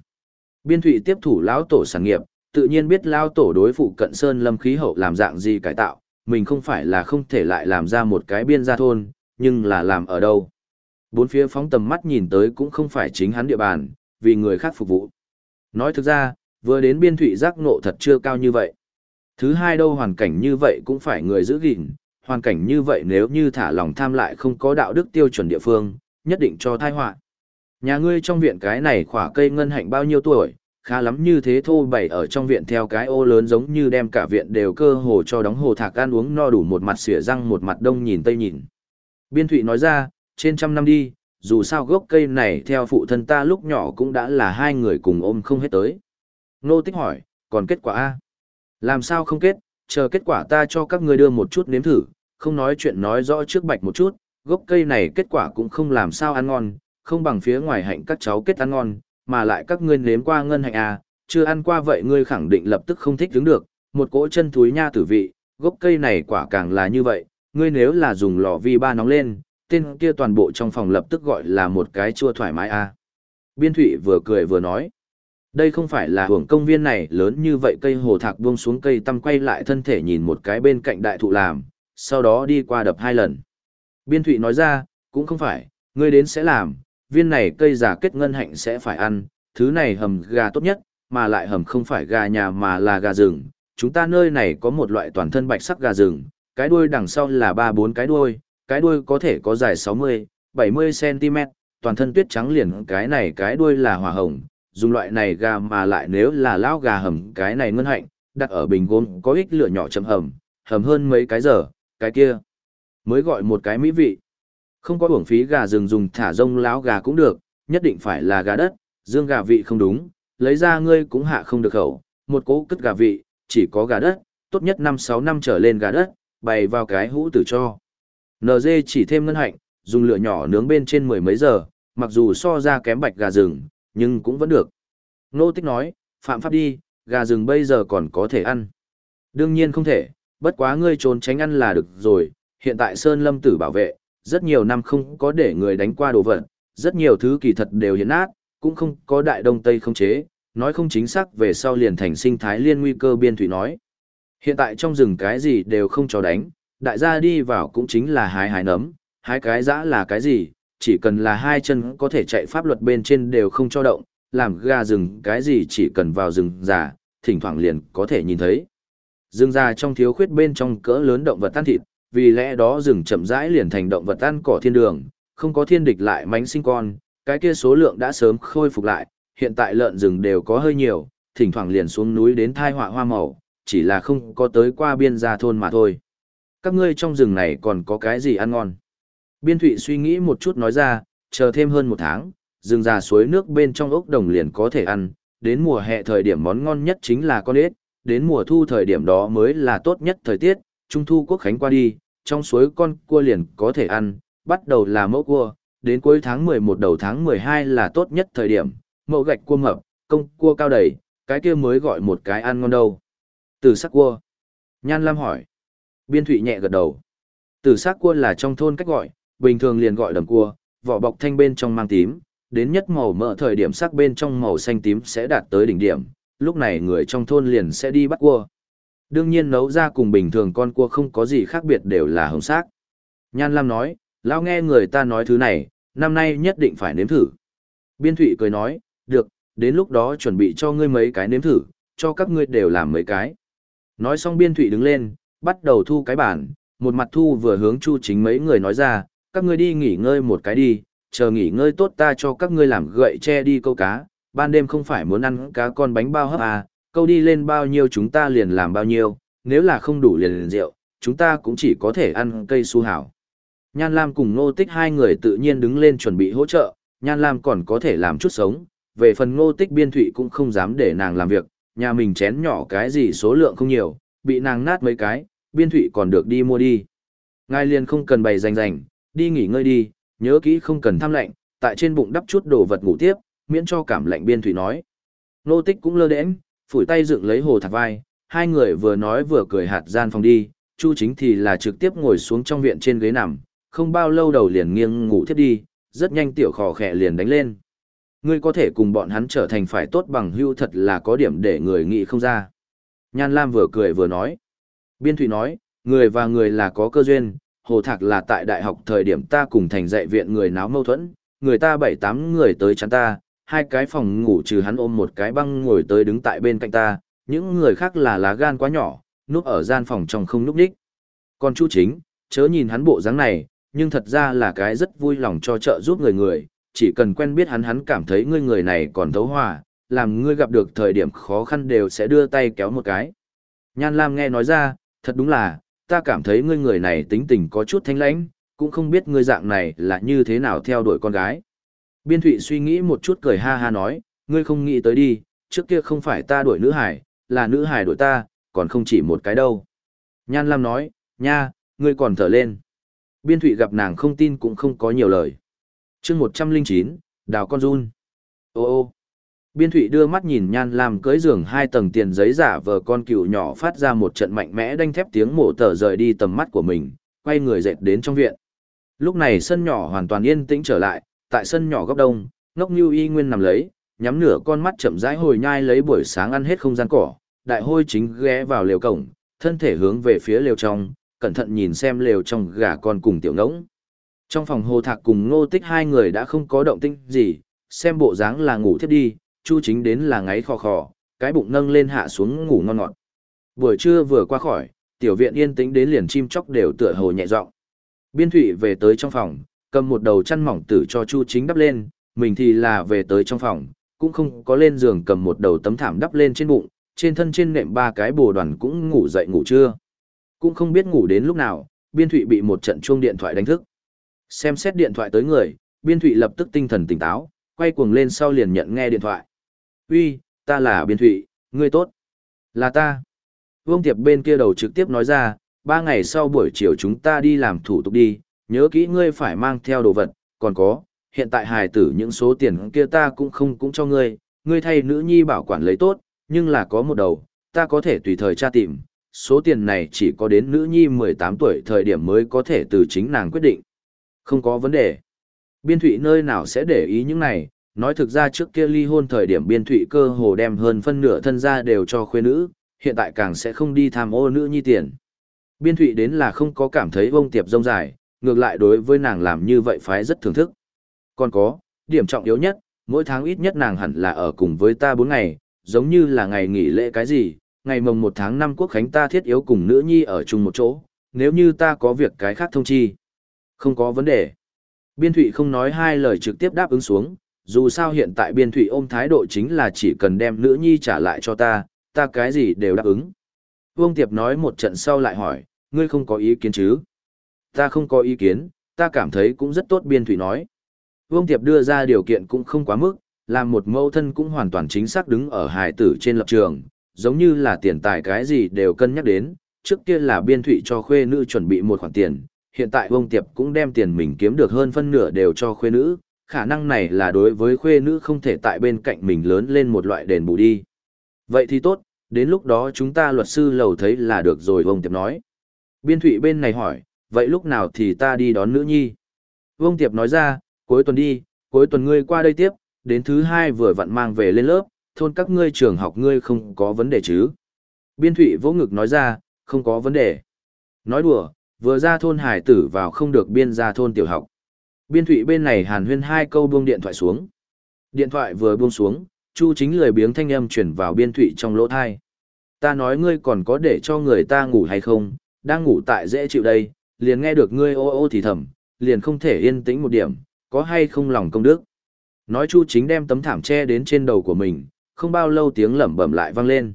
Biên thủy tiếp thủ lão tổ sản nghiệp, tự nhiên biết lão tổ đối phụ cận sơn lâm khí hậu làm dạng gì cải tạo, mình không phải là không thể lại làm ra một cái biên gia thôn, nhưng là làm ở đâu bốn phía phóng tầm mắt nhìn tới cũng không phải chính hắn địa bàn, vì người khác phục vụ. Nói thực ra, vừa đến biên thủy giác ngộ thật chưa cao như vậy. Thứ hai đâu hoàn cảnh như vậy cũng phải người giữ gìn, hoàn cảnh như vậy nếu như thả lòng tham lại không có đạo đức tiêu chuẩn địa phương, nhất định cho thai họa. Nhà ngươi trong viện cái này khỏa cây ngân hạnh bao nhiêu tuổi, khá lắm như thế thô bày ở trong viện theo cái ô lớn giống như đem cả viện đều cơ hồ cho đóng hồ thạc ăn uống no đủ một mặt xỉa răng một mặt đông nhìn tây nhìn. Biên Thụy nói ra, trên trăm năm đi, dù sao gốc cây này theo phụ thân ta lúc nhỏ cũng đã là hai người cùng ôm không hết tới. Nô tích hỏi, còn kết quả A? Làm sao không kết, chờ kết quả ta cho các ngươi đưa một chút nếm thử, không nói chuyện nói rõ trước bạch một chút, gốc cây này kết quả cũng không làm sao ăn ngon, không bằng phía ngoài hạnh các cháu kết ăn ngon, mà lại các ngươi nếm qua ngân hạnh à, chưa ăn qua vậy ngươi khẳng định lập tức không thích đứng được, một cỗ chân thúi nha tử vị, gốc cây này quả càng là như vậy, ngươi nếu là dùng lò vi ba nóng lên, tên kia toàn bộ trong phòng lập tức gọi là một cái chua thoải mái à. Biên thụy vừa cười vừa nói, đây không phải là hưởng công viên này lớn như vậy cây hồ thạc buông xuống cây tăm quay lại thân thể nhìn một cái bên cạnh đại thụ làm, sau đó đi qua đập hai lần. Biên thụy nói ra, cũng không phải, ngươi đến sẽ làm, viên này cây giả kết ngân hạnh sẽ phải ăn, thứ này hầm gà tốt nhất, mà lại hầm không phải gà nhà mà là gà rừng. Chúng ta nơi này có một loại toàn thân bạch sắc gà rừng, cái đuôi đằng sau là 3-4 cái đuôi, cái đuôi có thể có dài 60, 70 cm, toàn thân tuyết trắng liền cái này cái đuôi là hỏa hồng, dùng loại này gà mà lại nếu là lao gà hầm cái này ngân hạnh, đặt ở bình gốm có ích lửa nhỏ chấm hầm, hầm hơn mấy cái giờ, cái kia mới gọi một cái mỹ vị. Không có uổng phí gà rừng dùng thả rông láo gà cũng được, nhất định phải là gà đất, dương gà vị không đúng, lấy ra ngươi cũng hạ không được khẩu, một cố cất gà vị, chỉ có gà đất, tốt nhất 5-6 năm trở lên gà đất, bày vào cái hũ tử cho. NG chỉ thêm ngân hạnh, dùng lửa nhỏ nướng bên trên mười mấy giờ, mặc dù so ra kém bạch gà rừng, nhưng cũng vẫn được. Nô tích nói, phạm pháp đi, gà rừng bây giờ còn có thể ăn. Đương nhiên không thể, bất quá ngươi trốn tránh ăn là được rồi, hiện tại Sơn Lâm tử bảo vệ, rất nhiều năm không có để người đánh qua đồ vật, rất nhiều thứ kỳ thật đều hiện nát, cũng không có đại đông tây không chế, nói không chính xác về sau liền thành sinh thái liên nguy cơ biên thủy nói. Hiện tại trong rừng cái gì đều không cho đánh, đại gia đi vào cũng chính là hái hái nấm, hái cái dã là cái gì, chỉ cần là hai chân có thể chạy pháp luật bên trên đều không cho động, làm gà rừng cái gì chỉ cần vào rừng già, thỉnh thoảng liền có thể nhìn thấy. Rừng già trong thiếu khuyết bên trong cỡ lớn động vật tan thịt, vì lẽ đó rừng chậm rãi liền thành động vật ăn cỏ thiên đường, không có thiên địch lại mánh sinh con, cái kia số lượng đã sớm khôi phục lại, hiện tại lợn rừng đều có hơi nhiều, thỉnh thoảng liền xuống núi đến thai họa hoa màu, chỉ là không có tới qua biên gia thôn mà thôi. Các ngươi trong rừng này còn có cái gì ăn ngon? Biên thụy suy nghĩ một chút nói ra, chờ thêm hơn một tháng, rừng già suối nước bên trong ốc đồng liền có thể ăn, đến mùa hè thời điểm món ngon nhất chính là con ếch, đến mùa thu thời điểm đó mới là tốt nhất thời tiết, trung thu quốc khánh qua đi, trong suối con cua liền có thể ăn, bắt đầu là mẫu cua, đến cuối tháng 11 đầu tháng 12 là tốt nhất thời điểm, mẫu gạch cua mập, công cua cao đầy, cái kia mới gọi một cái ăn ngon đâu. Từ sắc cua. Nhan Lam hỏi. Biên Thụy nhẹ gật đầu. Tử sắc cua là trong thôn cách gọi, bình thường liền gọi đầm cua, vỏ bọc thanh bên trong mang tím, đến nhất màu mỡ thời điểm sắc bên trong màu xanh tím sẽ đạt tới đỉnh điểm, lúc này người trong thôn liền sẽ đi bắt cua. Đương nhiên nấu ra cùng bình thường con cua không có gì khác biệt đều là hồng sắc. Nhan Lam nói, lão nghe người ta nói thứ này, năm nay nhất định phải nếm thử. Biên Thụy cười nói, được, đến lúc đó chuẩn bị cho ngươi mấy cái nếm thử, cho các ngươi đều làm mấy cái. Nói xong Biên Thụy đứng lên, bắt đầu thu cái bản, một mặt thu vừa hướng Chu Chính mấy người nói ra, các ngươi đi nghỉ ngơi một cái đi, chờ nghỉ ngơi tốt ta cho các ngươi làm gậy che đi câu cá, ban đêm không phải muốn ăn cá con bánh bao hấp à, câu đi lên bao nhiêu chúng ta liền làm bao nhiêu, nếu là không đủ liền liền rượu, chúng ta cũng chỉ có thể ăn cây su hảo. Nhan Lam cùng Ngô Tích hai người tự nhiên đứng lên chuẩn bị hỗ trợ, Nhan Lam còn có thể làm chút sống, về phần Ngô Tích biên thụy cũng không dám để nàng làm việc, nhà mình chén nhỏ cái gì số lượng không nhiều, bị nàng nát mấy cái, biên thụy còn được đi mua đi. Ngài liền không cần bày rành rành, đi nghỉ ngơi đi, nhớ kỹ không cần tham lạnh, tại trên bụng đắp chút đồ vật ngủ tiếp, miễn cho cảm lạnh biên thụy nói. Nô Tích cũng lơ đễnh, phủi tay dựng lấy hồ thạc vai, hai người vừa nói vừa cười hạt gian phòng đi, Chu chính thì là trực tiếp ngồi xuống trong viện trên ghế nằm, không bao lâu đầu liền nghiêng ngủ thiếp đi, rất nhanh tiểu khò khẽ liền đánh lên. Ngươi có thể cùng bọn hắn trở thành phải tốt bằng hưu thật là có điểm để người nghĩ không ra. Nhan Lam vừa cười vừa nói. Biên Thụy nói, người và người là có cơ duyên, hồ thạc là tại đại học thời điểm ta cùng thành dạy viện người náo mâu thuẫn, người ta bảy tám người tới chắn ta, hai cái phòng ngủ trừ hắn ôm một cái băng ngồi tới đứng tại bên cạnh ta, những người khác là lá gan quá nhỏ, núp ở gian phòng trong không núp đích. Còn Chu Chính, chớ nhìn hắn bộ dáng này, nhưng thật ra là cái rất vui lòng cho trợ giúp người người, chỉ cần quen biết hắn hắn cảm thấy ngươi người này còn thấu hòa, làm ngươi gặp được thời điểm khó khăn đều sẽ đưa tay kéo một cái. Nhan Lam nghe nói ra, thật đúng là, ta cảm thấy ngươi người này tính tình có chút thanh lãnh, cũng không biết ngươi dạng này là như thế nào theo đuổi con gái. Biên Thụy suy nghĩ một chút cười ha ha nói, ngươi không nghĩ tới đi, trước kia không phải ta đuổi nữ hải, là nữ hải đuổi ta, còn không chỉ một cái đâu. Nhan Lam nói, nha, ngươi còn thở lên. Biên Thụy gặp nàng không tin cũng không có nhiều lời. chương 109, Đào Con Run. Ô ô. Biên Thụy đưa mắt nhìn Nhan Lam cưới giường hai tầng tiền giấy giả vờ con cừu nhỏ phát ra một trận mạnh mẽ đanh thép tiếng mổ tờ rời đi tầm mắt của mình, quay người dệt đến trong viện. Lúc này sân nhỏ hoàn toàn yên tĩnh trở lại, tại sân nhỏ góc đông, ngốc như y nguyên nằm lấy, nhắm nửa con mắt chậm rãi hồi nhai lấy buổi sáng ăn hết không gian cỏ, đại hôi chính ghé vào lều cổng, thân thể hướng về phía lều trong, cẩn thận nhìn xem lều trong gà con cùng tiểu ngỗng. Trong phòng hồ thạc cùng ngô tích hai người đã không có động tinh gì, xem bộ dáng là ngủ thiếp đi, chu chính đến là ngáy khò khò, cái bụng nâng lên hạ xuống ngủ ngon ngọt. Buổi trưa vừa qua khỏi, tiểu viện yên tĩnh đến liền chim chóc đều tựa hồ nhẹ giọng. Biên Thụy về tới trong phòng, cầm một đầu chăn mỏng tử cho Chu Chính đắp lên, mình thì là về tới trong phòng, cũng không có lên giường cầm một đầu tấm thảm đắp lên trên bụng, trên thân trên nệm ba cái bồ đoàn cũng ngủ dậy ngủ trưa. Cũng không biết ngủ đến lúc nào, Biên Thụy bị một trận chuông điện thoại đánh thức. Xem xét điện thoại tới người, Biên Thụy lập tức tinh thần tỉnh táo, quay cuồng lên sau liền nhận nghe điện thoại. Uy, ta là Biên Thụy, ngươi tốt. Là ta. Vương Tiệp bên kia đầu trực tiếp nói ra, ba ngày sau buổi chiều chúng ta đi làm thủ tục đi, nhớ kỹ ngươi phải mang theo đồ vật, còn có, hiện tại hài tử những số tiền kia ta cũng không cũng cho ngươi, ngươi thay nữ nhi bảo quản lấy tốt, nhưng là có một đầu, ta có thể tùy thời tra tìm, số tiền này chỉ có đến nữ nhi 18 tuổi thời điểm mới có thể từ chính nàng quyết định. Không có vấn đề. Biên thụy nơi nào sẽ để ý những này, nói thực ra trước kia ly hôn thời điểm biên thụy cơ hồ đem hơn phân nửa thân gia đều cho khuê nữ, hiện tại càng sẽ không đi tham ô nữ nhi tiền. Biên thụy đến là không có cảm thấy vông tiệp rông dài, ngược lại đối với nàng làm như vậy phái rất thưởng thức. Còn có, điểm trọng yếu nhất, mỗi tháng ít nhất nàng hẳn là ở cùng với ta 4 ngày, giống như là ngày nghỉ lễ cái gì, ngày mồng 1 tháng 5 quốc khánh ta thiết yếu cùng nữ nhi ở chung một chỗ, nếu như ta có việc cái khác thông chi. Không có vấn đề. Biên thụy không nói hai lời trực tiếp đáp ứng xuống, dù sao hiện tại biên thụy ôm thái độ chính là chỉ cần đem nữ nhi trả lại cho ta, ta cái gì đều đáp ứng. Vương Tiệp nói một trận sau lại hỏi, ngươi không có ý kiến chứ? Ta không có ý kiến, ta cảm thấy cũng rất tốt biên thủy nói. Vương Tiệp đưa ra điều kiện cũng không quá mức, làm một mâu thân cũng hoàn toàn chính xác đứng ở hài tử trên lập trường, giống như là tiền tài cái gì đều cân nhắc đến, trước kia là biên thủy cho khuê nữ chuẩn bị một khoản tiền, hiện tại Vương Tiệp cũng đem tiền mình kiếm được hơn phân nửa đều cho khuê nữ, khả năng này là đối với khuê nữ không thể tại bên cạnh mình lớn lên một loại đền bù đi. Vậy thì tốt, đến lúc đó chúng ta luật sư lầu thấy là được rồi Vương Tiệp nói. Biên thụy bên này hỏi, vậy lúc nào thì ta đi đón nữ nhi? Vương Tiệp nói ra, cuối tuần đi, cuối tuần ngươi qua đây tiếp, đến thứ hai vừa vặn mang về lên lớp, thôn các ngươi trường học ngươi không có vấn đề chứ? Biên thụy vỗ ngực nói ra, không có vấn đề. Nói đùa, vừa ra thôn hải tử vào không được biên ra thôn tiểu học. Biên thụy bên này hàn huyên hai câu buông điện thoại xuống. Điện thoại vừa buông xuống, Chu chính lười biếng thanh âm chuyển vào biên thụy trong lỗ thai. Ta nói ngươi còn có để cho người ta ngủ hay không, đang ngủ tại dễ chịu đây, liền nghe được ngươi ô ô thì thầm, liền không thể yên tĩnh một điểm, có hay không lòng công đức. Nói Chu chính đem tấm thảm che đến trên đầu của mình, không bao lâu tiếng lẩm bẩm lại vang lên.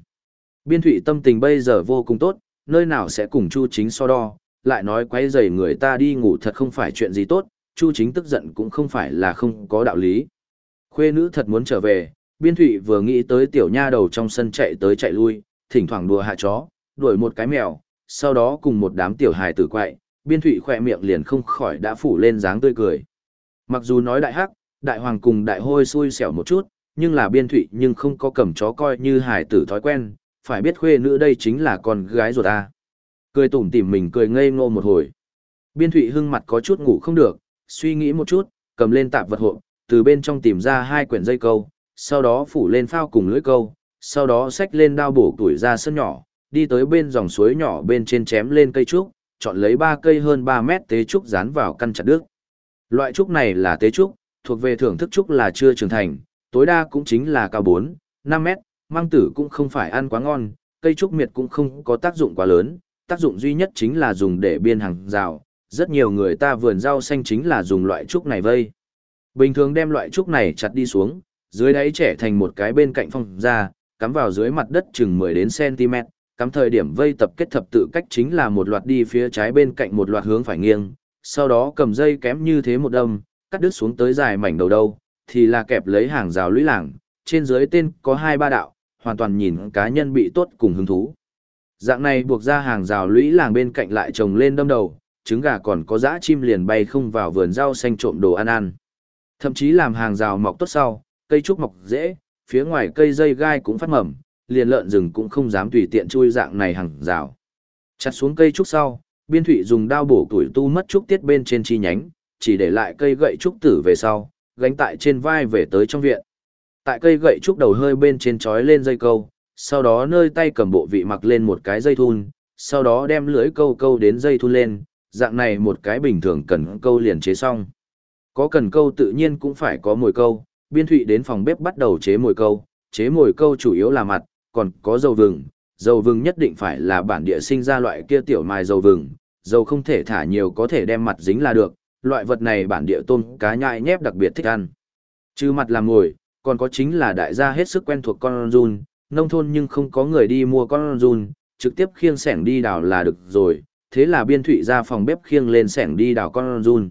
Biên thụy tâm tình bây giờ vô cùng tốt, nơi nào sẽ cùng Chu chính so đo, lại nói quấy rầy người ta đi ngủ thật không phải chuyện gì tốt, Chu chính tức giận cũng không phải là không có đạo lý. Khuê nữ thật muốn trở về, biên thụy vừa nghĩ tới tiểu nha đầu trong sân chạy tới chạy lui, thỉnh thoảng đùa hạ chó, đuổi một cái mèo, sau đó cùng một đám tiểu hài tử quậy, biên thụy khỏe miệng liền không khỏi đã phủ lên dáng tươi cười. Mặc dù nói đại hắc, đại hoàng cùng đại hôi xui xẻo một chút, nhưng là biên thụy nhưng không có cầm chó coi như hài tử thói quen, phải biết khuê nữ đây chính là con gái ruột ta. Cười tủm tỉm mình cười ngây ngô một hồi. Biên thụy hưng mặt có chút ngủ không được, suy nghĩ một chút, cầm lên tạp vật hộ, từ bên trong tìm ra hai quyển dây câu, sau đó phủ lên phao cùng lưỡi câu, sau đó xách lên đao bổ tuổi ra sân nhỏ, đi tới bên dòng suối nhỏ bên trên chém lên cây trúc, chọn lấy ba cây hơn 3 mét tế trúc dán vào căn chặt đứt. Loại trúc này là tế trúc, thuộc về thưởng thức trúc là chưa trưởng thành, tối đa cũng chính là cao 4, 5 mét, mang tử cũng không phải ăn quá ngon, cây trúc miệt cũng không có tác dụng quá lớn, tác dụng duy nhất chính là dùng để biên hàng rào, rất nhiều người ta vườn rau xanh chính là dùng loại trúc này vây. Bình thường đem loại trúc này chặt đi xuống, dưới đáy trẻ thành một cái bên cạnh phong ra, cắm vào dưới mặt đất chừng 10 đến cm, cắm thời điểm vây tập kết thập tự cách chính là một loạt đi phía trái bên cạnh một loạt hướng phải nghiêng, sau đó cầm dây kém như thế một đâm, cắt đứt xuống tới dài mảnh đầu đâu, thì là kẹp lấy hàng rào lũy làng, trên dưới tên có hai ba đạo, hoàn toàn nhìn cá nhân bị tốt cùng hứng thú. Dạng này buộc ra hàng rào lũy làng bên cạnh lại trồng lên đâm đầu, trứng gà còn có dã chim liền bay không vào vườn rau xanh trộm đồ ăn ăn. Thậm chí làm hàng rào mọc tốt sau, cây trúc mọc dễ, phía ngoài cây dây gai cũng phát mầm, liền lợn rừng cũng không dám tùy tiện chui dạng này hàng rào. Chặt xuống cây trúc sau, biên thụy dùng đao bổ tuổi tu mất trúc tiết bên trên chi nhánh, chỉ để lại cây gậy trúc tử về sau, gánh tại trên vai về tới trong viện. Tại cây gậy trúc đầu hơi bên trên trói lên dây câu, sau đó nơi tay cầm bộ vị mặc lên một cái dây thun, sau đó đem lưới câu câu đến dây thun lên, dạng này một cái bình thường cần câu liền chế xong. Có cần câu tự nhiên cũng phải có mồi câu, biên thụy đến phòng bếp bắt đầu chế mồi câu, chế mồi câu chủ yếu là mặt, còn có dầu vừng, dầu vừng nhất định phải là bản địa sinh ra loại kia tiểu mài dầu vừng, dầu không thể thả nhiều có thể đem mặt dính là được, loại vật này bản địa tôm cá nhại nhép đặc biệt thích ăn. Chứ mặt làm ngồi, còn có chính là đại gia hết sức quen thuộc con run, nông thôn nhưng không có người đi mua con run, trực tiếp khiêng sẻng đi đào là được rồi, thế là biên thụy ra phòng bếp khiêng lên sẻng đi đào con run.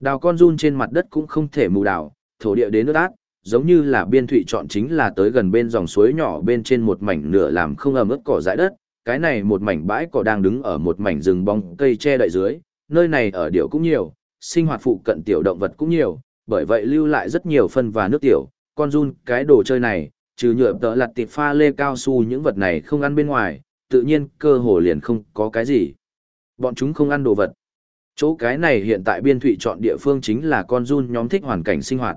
Đào con run trên mặt đất cũng không thể mù đào, thổ địa đến nước át, giống như là biên thụy chọn chính là tới gần bên dòng suối nhỏ bên trên một mảnh nửa làm không ẩm ướt cỏ dại đất, cái này một mảnh bãi cỏ đang đứng ở một mảnh rừng bóng cây che đậy dưới, nơi này ở điệu cũng nhiều, sinh hoạt phụ cận tiểu động vật cũng nhiều, bởi vậy lưu lại rất nhiều phân và nước tiểu, con run cái đồ chơi này, trừ nhựa tợ lặt tịp pha lê cao su những vật này không ăn bên ngoài, tự nhiên cơ hồ liền không có cái gì. Bọn chúng không ăn đồ vật. Chỗ cái này hiện tại biên thụy chọn địa phương chính là con run nhóm thích hoàn cảnh sinh hoạt.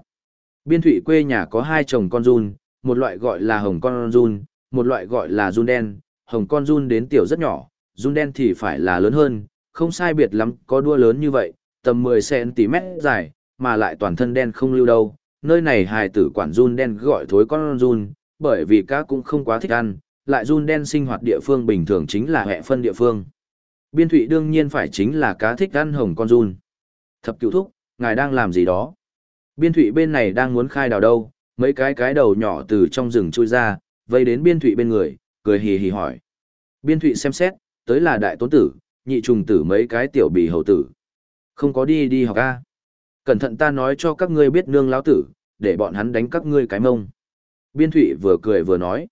Biên thụy quê nhà có hai chồng con run, một loại gọi là hồng con run, một loại gọi là run đen, hồng con run đến tiểu rất nhỏ, run đen thì phải là lớn hơn, không sai biệt lắm, có đua lớn như vậy, tầm 10cm dài, mà lại toàn thân đen không lưu đâu. Nơi này hài tử quản run đen gọi thối con run, bởi vì cá cũng không quá thích ăn, lại run đen sinh hoạt địa phương bình thường chính là hệ phân địa phương. Biên thụy đương nhiên phải chính là cá thích ăn hồng con run. Thập cựu thúc, ngài đang làm gì đó? Biên thụy bên này đang muốn khai đào đâu, mấy cái cái đầu nhỏ từ trong rừng chui ra, vây đến biên thụy bên người, cười hì hì hỏi. Biên thụy xem xét, tới là đại tốn tử, nhị trùng tử mấy cái tiểu bì hầu tử. Không có đi đi học a Cẩn thận ta nói cho các ngươi biết nương lão tử, để bọn hắn đánh các ngươi cái mông. Biên thụy vừa cười vừa nói.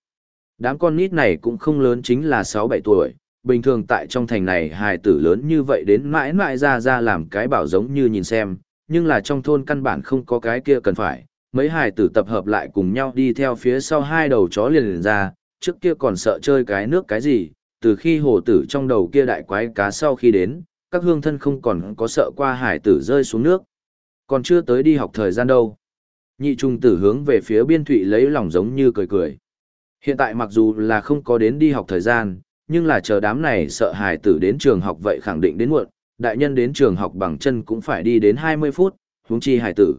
Đám con nít này cũng không lớn chính là 6-7 tuổi, bình thường tại trong thành này hài tử lớn như vậy đến mãi mãi ra ra làm cái bảo giống như nhìn xem, nhưng là trong thôn căn bản không có cái kia cần phải. Mấy hài tử tập hợp lại cùng nhau đi theo phía sau hai đầu chó liền liền ra, trước kia còn sợ chơi cái nước cái gì, từ khi hồ tử trong đầu kia đại quái cá sau khi đến, các hương thân không còn có sợ qua hải tử rơi xuống nước. Còn chưa tới đi học thời gian đâu. Nhị trung tử hướng về phía biên thụy lấy lòng giống như cười cười. Hiện tại mặc dù là không có đến đi học thời gian, nhưng là chờ đám này sợ hải tử đến trường học vậy khẳng định đến muộn, đại nhân đến trường học bằng chân cũng phải đi đến 20 phút, huống chi hải tử.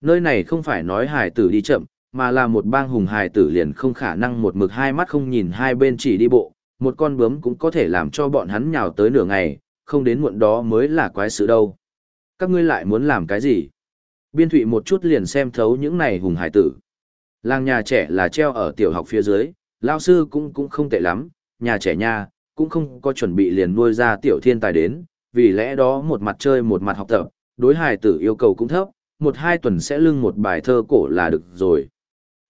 Nơi này không phải nói hải tử đi chậm, mà là một bang hùng hải tử liền không khả năng một mực hai mắt không nhìn hai bên chỉ đi bộ, một con bướm cũng có thể làm cho bọn hắn nhào tới nửa ngày, không đến muộn đó mới là quái sự đâu. Các ngươi lại muốn làm cái gì? Biên thụy một chút liền xem thấu những này hùng hải tử. Làng nhà trẻ là treo ở tiểu học phía dưới, lao sư cũng cũng không tệ lắm, nhà trẻ nhà cũng không có chuẩn bị liền nuôi ra tiểu thiên tài đến, vì lẽ đó một mặt chơi một mặt học tập, đối hải tử yêu cầu cũng thấp, một hai tuần sẽ lưng một bài thơ cổ là được rồi.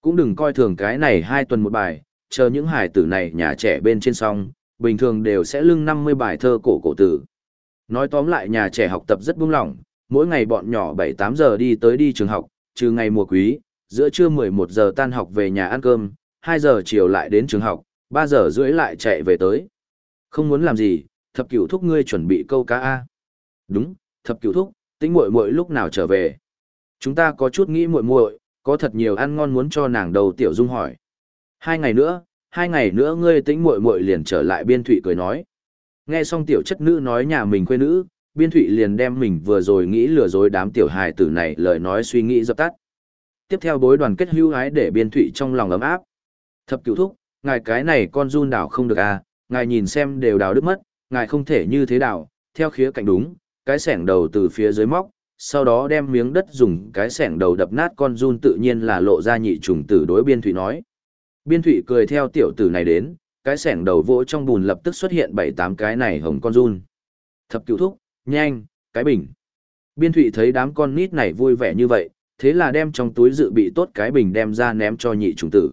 Cũng đừng coi thường cái này hai tuần một bài, chờ những hải tử này nhà trẻ bên trên song, bình thường đều sẽ lưng 50 bài thơ cổ cổ tử. Nói tóm lại nhà trẻ học tập rất buông lỏng, mỗi ngày bọn nhỏ 7-8 giờ đi tới đi trường học, trừ ngày mùa quý, giữa trưa 11 giờ tan học về nhà ăn cơm, 2 giờ chiều lại đến trường học, Ba giờ rưỡi lại chạy về tới. Không muốn làm gì, thập cửu thúc ngươi chuẩn bị câu cá A. Đúng, thập cửu thúc, tính muội muội lúc nào trở về. Chúng ta có chút nghĩ muội muội, có thật nhiều ăn ngon muốn cho nàng đầu tiểu dung hỏi. Hai ngày nữa, hai ngày nữa ngươi tính muội muội liền trở lại biên thụy cười nói. Nghe xong tiểu chất nữ nói nhà mình quê nữ, biên thụy liền đem mình vừa rồi nghĩ lừa dối đám tiểu hài tử này lời nói suy nghĩ dập tắt. Tiếp theo bối đoàn kết hưu hái để biên thụy trong lòng ấm áp. Thập cửu thúc, ngài cái này con run đảo không được à, ngài nhìn xem đều đào đứt mất, ngài không thể như thế đảo, theo khía cạnh đúng, cái sẻng đầu từ phía dưới móc, sau đó đem miếng đất dùng cái sẻng đầu đập nát con run tự nhiên là lộ ra nhị trùng tử đối biên thụy nói. Biên thụy cười theo tiểu tử này đến, cái sẻng đầu vỗ trong bùn lập tức xuất hiện bảy tám cái này hồng con run. Thập cựu thúc, nhanh, Cái bình. Biên thụy thấy đám con nít này vui vẻ như vậy, thế là đem trong túi dự bị tốt cái bình đem ra ném cho nhị trùng tử.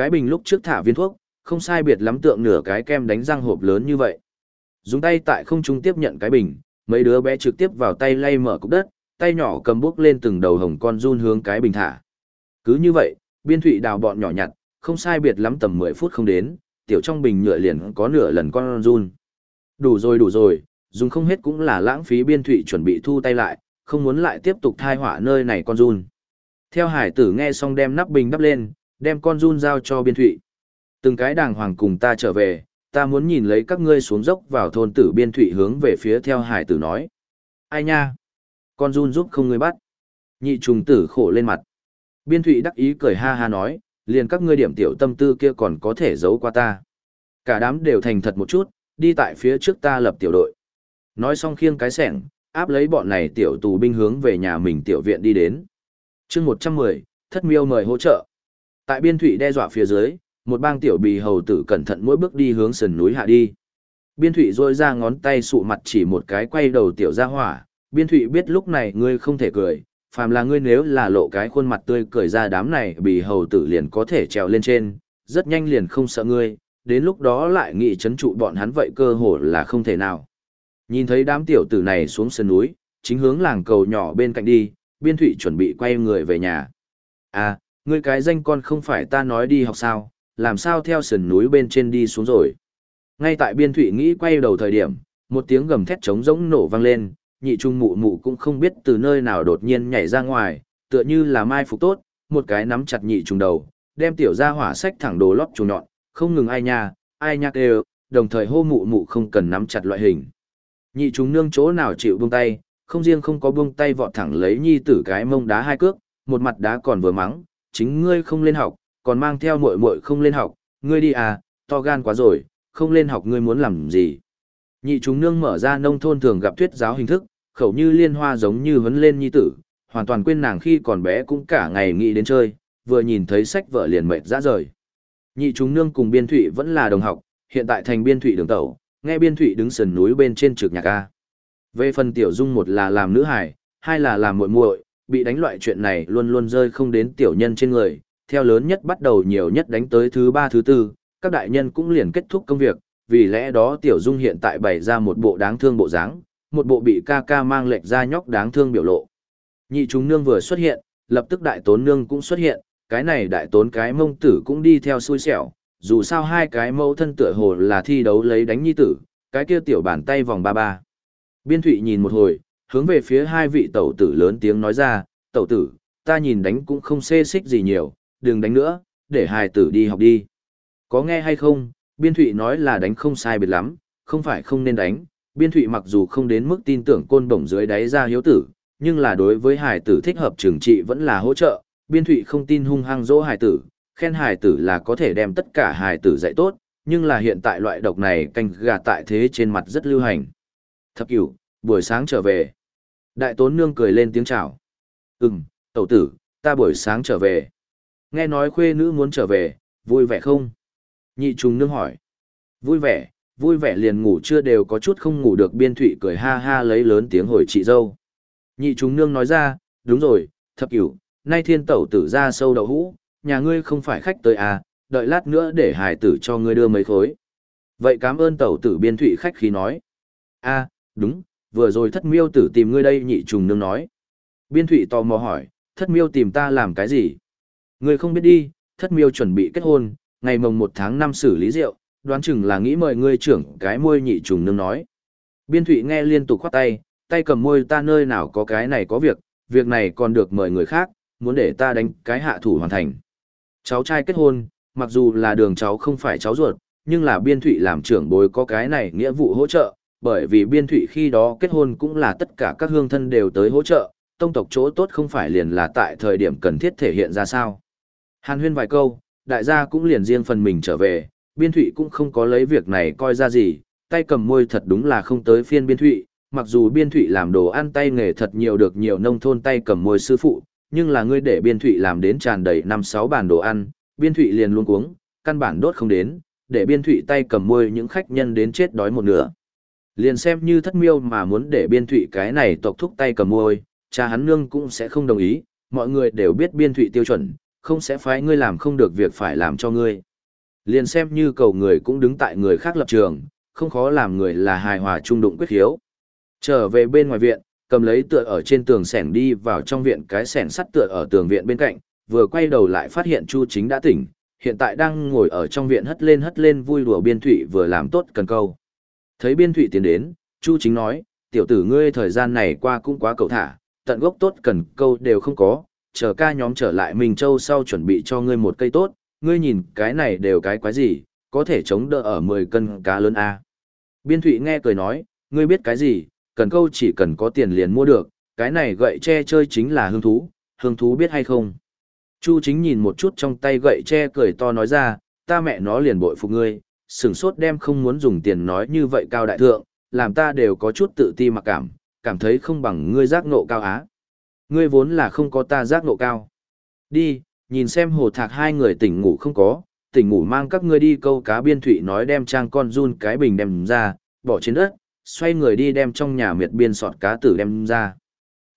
Cái bình lúc trước thả viên thuốc, không sai biệt lắm tượng nửa cái kem đánh răng hộp lớn như vậy. Dùng tay tại không trung tiếp nhận cái bình, mấy đứa bé trực tiếp vào tay lay mở cục đất, tay nhỏ cầm bước lên từng đầu hồng con run hướng cái bình thả. Cứ như vậy, biên thụy đào bọn nhỏ nhặt, không sai biệt lắm tầm 10 phút không đến, tiểu trong bình nhựa liền có nửa lần con run. Đủ rồi đủ rồi, dùng không hết cũng là lãng phí biên thụy chuẩn bị thu tay lại, không muốn lại tiếp tục thai họa nơi này con run. Theo hải tử nghe xong đem nắp bình đắp lên, đem con run giao cho biên thụy. Từng cái đàng hoàng cùng ta trở về, ta muốn nhìn lấy các ngươi xuống dốc vào thôn tử biên thụy hướng về phía theo hải tử nói. Ai nha? Con run giúp không ngươi bắt. Nhị trùng tử khổ lên mặt. Biên thụy đắc ý cười ha ha nói, liền các ngươi điểm tiểu tâm tư kia còn có thể giấu qua ta. Cả đám đều thành thật một chút, đi tại phía trước ta lập tiểu đội. Nói xong khiêng cái sẻng, áp lấy bọn này tiểu tù binh hướng về nhà mình tiểu viện đi đến. chương 110, thất miêu mời hỗ trợ. Tại biên thủy đe dọa phía dưới, một bang tiểu bì hầu tử cẩn thận mỗi bước đi hướng sườn núi hạ đi. Biên thủy rôi ra ngón tay sụ mặt chỉ một cái quay đầu tiểu ra hỏa, biên thủy biết lúc này ngươi không thể cười, phàm là ngươi nếu là lộ cái khuôn mặt tươi cười ra đám này bì hầu tử liền có thể trèo lên trên, rất nhanh liền không sợ ngươi, đến lúc đó lại nghĩ chấn trụ bọn hắn vậy cơ hồ là không thể nào. Nhìn thấy đám tiểu tử này xuống sườn núi, chính hướng làng cầu nhỏ bên cạnh đi, biên thụy chuẩn bị quay người về nhà. À, ngươi cái danh con không phải ta nói đi học sao, làm sao theo sườn núi bên trên đi xuống rồi. Ngay tại biên thụy nghĩ quay đầu thời điểm, một tiếng gầm thét trống rỗng nổ vang lên, nhị trung mụ mụ cũng không biết từ nơi nào đột nhiên nhảy ra ngoài, tựa như là mai phục tốt, một cái nắm chặt nhị trung đầu, đem tiểu ra hỏa sách thẳng đồ lót trùng nhọn, không ngừng ai nha, ai nha kêu, đồng thời hô mụ mụ không cần nắm chặt loại hình. Nhị chúng nương chỗ nào chịu buông tay, không riêng không có buông tay vọt thẳng lấy nhi tử cái mông đá hai cước, một mặt đá còn vừa mắng, chính ngươi không lên học, còn mang theo muội muội không lên học, ngươi đi à, to gan quá rồi, không lên học ngươi muốn làm gì. Nhị chúng nương mở ra nông thôn thường gặp thuyết giáo hình thức, khẩu như liên hoa giống như vấn lên nhi tử, hoàn toàn quên nàng khi còn bé cũng cả ngày nghĩ đến chơi, vừa nhìn thấy sách vợ liền mệt ra rời. Nhị chúng nương cùng biên thụy vẫn là đồng học, hiện tại thành biên thụy đường tẩu, nghe biên thụy đứng sườn núi bên trên trực nhạc A. Về phần tiểu dung một là làm nữ hải, hai là làm muội muội bị đánh loại chuyện này luôn luôn rơi không đến tiểu nhân trên người, theo lớn nhất bắt đầu nhiều nhất đánh tới thứ ba thứ tư, các đại nhân cũng liền kết thúc công việc, vì lẽ đó tiểu dung hiện tại bày ra một bộ đáng thương bộ dáng, một bộ bị ca ca mang lệch ra nhóc đáng thương biểu lộ. Nhị chúng nương vừa xuất hiện, lập tức đại tốn nương cũng xuất hiện, cái này đại tốn cái mông tử cũng đi theo xui xẻo, dù sao hai cái mẫu thân tựa hồ là thi đấu lấy đánh nhi tử, cái kia tiểu bàn tay vòng ba ba. Biên thụy nhìn một hồi, hướng về phía hai vị tẩu tử lớn tiếng nói ra, tẩu tử, ta nhìn đánh cũng không xê xích gì nhiều, đừng đánh nữa, để hài tử đi học đi. Có nghe hay không, biên thụy nói là đánh không sai biệt lắm, không phải không nên đánh, biên thụy mặc dù không đến mức tin tưởng côn bổng dưới đáy ra hiếu tử, nhưng là đối với hài tử thích hợp trường trị vẫn là hỗ trợ, biên thụy không tin hung hăng dỗ hài tử, khen hài tử là có thể đem tất cả hài tử dạy tốt, nhưng là hiện tại loại độc này canh gà tại thế trên mặt rất lưu hành. Thập cửu, buổi sáng trở về. Đại tốn nương cười lên tiếng chào. Ừm, tẩu tử, ta buổi sáng trở về. Nghe nói khuê nữ muốn trở về, vui vẻ không? Nhị trùng nương hỏi. Vui vẻ, vui vẻ liền ngủ chưa đều có chút không ngủ được biên thụy cười ha ha lấy lớn tiếng hồi chị dâu. Nhị trùng nương nói ra, đúng rồi, thập cửu, nay thiên tẩu tử ra sâu đậu hũ, nhà ngươi không phải khách tới à, đợi lát nữa để hải tử cho ngươi đưa mấy khối. Vậy cảm ơn tẩu tử biên thụy khách khí nói. a à, đúng, vừa rồi thất miêu tử tìm ngươi đây nhị trùng nương nói. Biên thụy tò mò hỏi, thất miêu tìm ta làm cái gì? Ngươi không biết đi, thất miêu chuẩn bị kết hôn, ngày mồng một tháng năm xử lý rượu, đoán chừng là nghĩ mời ngươi trưởng cái môi nhị trùng nương nói. Biên thụy nghe liên tục khoát tay, tay cầm môi ta nơi nào có cái này có việc, việc này còn được mời người khác, muốn để ta đánh cái hạ thủ hoàn thành. Cháu trai kết hôn, mặc dù là đường cháu không phải cháu ruột, nhưng là biên thụy làm trưởng bối có cái này nghĩa vụ hỗ trợ, bởi vì biên thụy khi đó kết hôn cũng là tất cả các hương thân đều tới hỗ trợ, tông tộc chỗ tốt không phải liền là tại thời điểm cần thiết thể hiện ra sao. Hàn huyên vài câu, đại gia cũng liền riêng phần mình trở về, biên thụy cũng không có lấy việc này coi ra gì, tay cầm môi thật đúng là không tới phiên biên thụy, mặc dù biên thụy làm đồ ăn tay nghề thật nhiều được nhiều nông thôn tay cầm môi sư phụ, nhưng là ngươi để biên thụy làm đến tràn đầy năm sáu bàn đồ ăn, biên thụy liền luôn cuống, căn bản đốt không đến, để biên thụy tay cầm môi những khách nhân đến chết đói một nửa. Liền xem như thất miêu mà muốn để biên thụy cái này tộc thúc tay cầm môi, cha hắn nương cũng sẽ không đồng ý, mọi người đều biết biên thụy tiêu chuẩn, không sẽ phái ngươi làm không được việc phải làm cho ngươi. Liền xem như cầu người cũng đứng tại người khác lập trường, không khó làm người là hài hòa trung đụng quyết hiếu. Trở về bên ngoài viện, cầm lấy tựa ở trên tường sẻn đi vào trong viện cái sẻn sắt tựa ở tường viện bên cạnh, vừa quay đầu lại phát hiện Chu Chính đã tỉnh, hiện tại đang ngồi ở trong viện hất lên hất lên vui đùa biên thụy vừa làm tốt cần câu. Thấy biên thụy tiến đến, Chu Chính nói, tiểu tử ngươi thời gian này qua cũng quá cầu thả, tận gốc tốt cần câu đều không có, chờ ca nhóm trở lại Minh Châu sau chuẩn bị cho ngươi một cây tốt, ngươi nhìn cái này đều cái quái gì, có thể chống đỡ ở 10 cân cá lớn A. Biên thụy nghe cười nói, ngươi biết cái gì, cần câu chỉ cần có tiền liền mua được, cái này gậy che chơi chính là hương thú, hương thú biết hay không. Chu chính nhìn một chút trong tay gậy che cười to nói ra, ta mẹ nó liền bội phục ngươi, sửng sốt đem không muốn dùng tiền nói như vậy cao đại thượng, làm ta đều có chút tự ti mặc cảm, cảm thấy không bằng ngươi giác ngộ cao á. Ngươi vốn là không có ta giác ngộ cao. Đi, nhìn xem hồ thạc hai người tỉnh ngủ không có, tỉnh ngủ mang các ngươi đi câu cá biên thủy nói đem trang con run cái bình đem ra, bỏ trên đất, xoay người đi đem trong nhà miệt biên sọt cá tử đem ra.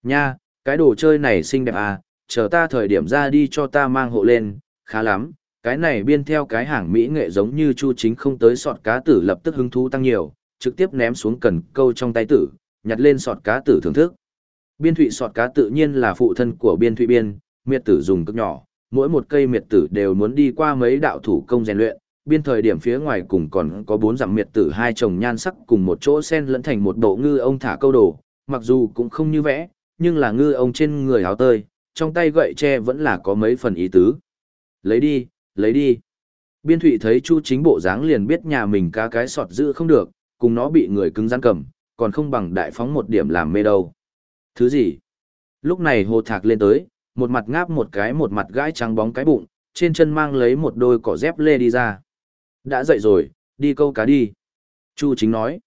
Nha, cái đồ chơi này xinh đẹp à, chờ ta thời điểm ra đi cho ta mang hộ lên, khá lắm, cái này biên theo cái hàng mỹ nghệ giống như chu chính không tới sọt cá tử lập tức hứng thú tăng nhiều, trực tiếp ném xuống cần câu trong tay tử, nhặt lên sọt cá tử thưởng thức. Biên thụy sọt cá tự nhiên là phụ thân của biên thụy biên, miệt tử dùng cực nhỏ, mỗi một cây miệt tử đều muốn đi qua mấy đạo thủ công rèn luyện, biên thời điểm phía ngoài cùng còn có bốn dặm miệt tử hai chồng nhan sắc cùng một chỗ sen lẫn thành một bộ ngư ông thả câu đồ, mặc dù cũng không như vẽ, nhưng là ngư ông trên người áo tơi, trong tay gậy tre vẫn là có mấy phần ý tứ. Lấy đi, lấy đi. Biên thụy thấy chu chính bộ dáng liền biết nhà mình cá cái sọt giữ không được, cùng nó bị người cứng rắn cầm, còn không bằng đại phóng một điểm làm mê đâu. Thứ gì? Lúc này hồ thạc lên tới, một mặt ngáp một cái một mặt gãi trắng bóng cái bụng, trên chân mang lấy một đôi cỏ dép lê đi ra. Đã dậy rồi, đi câu cá đi. Chu chính nói.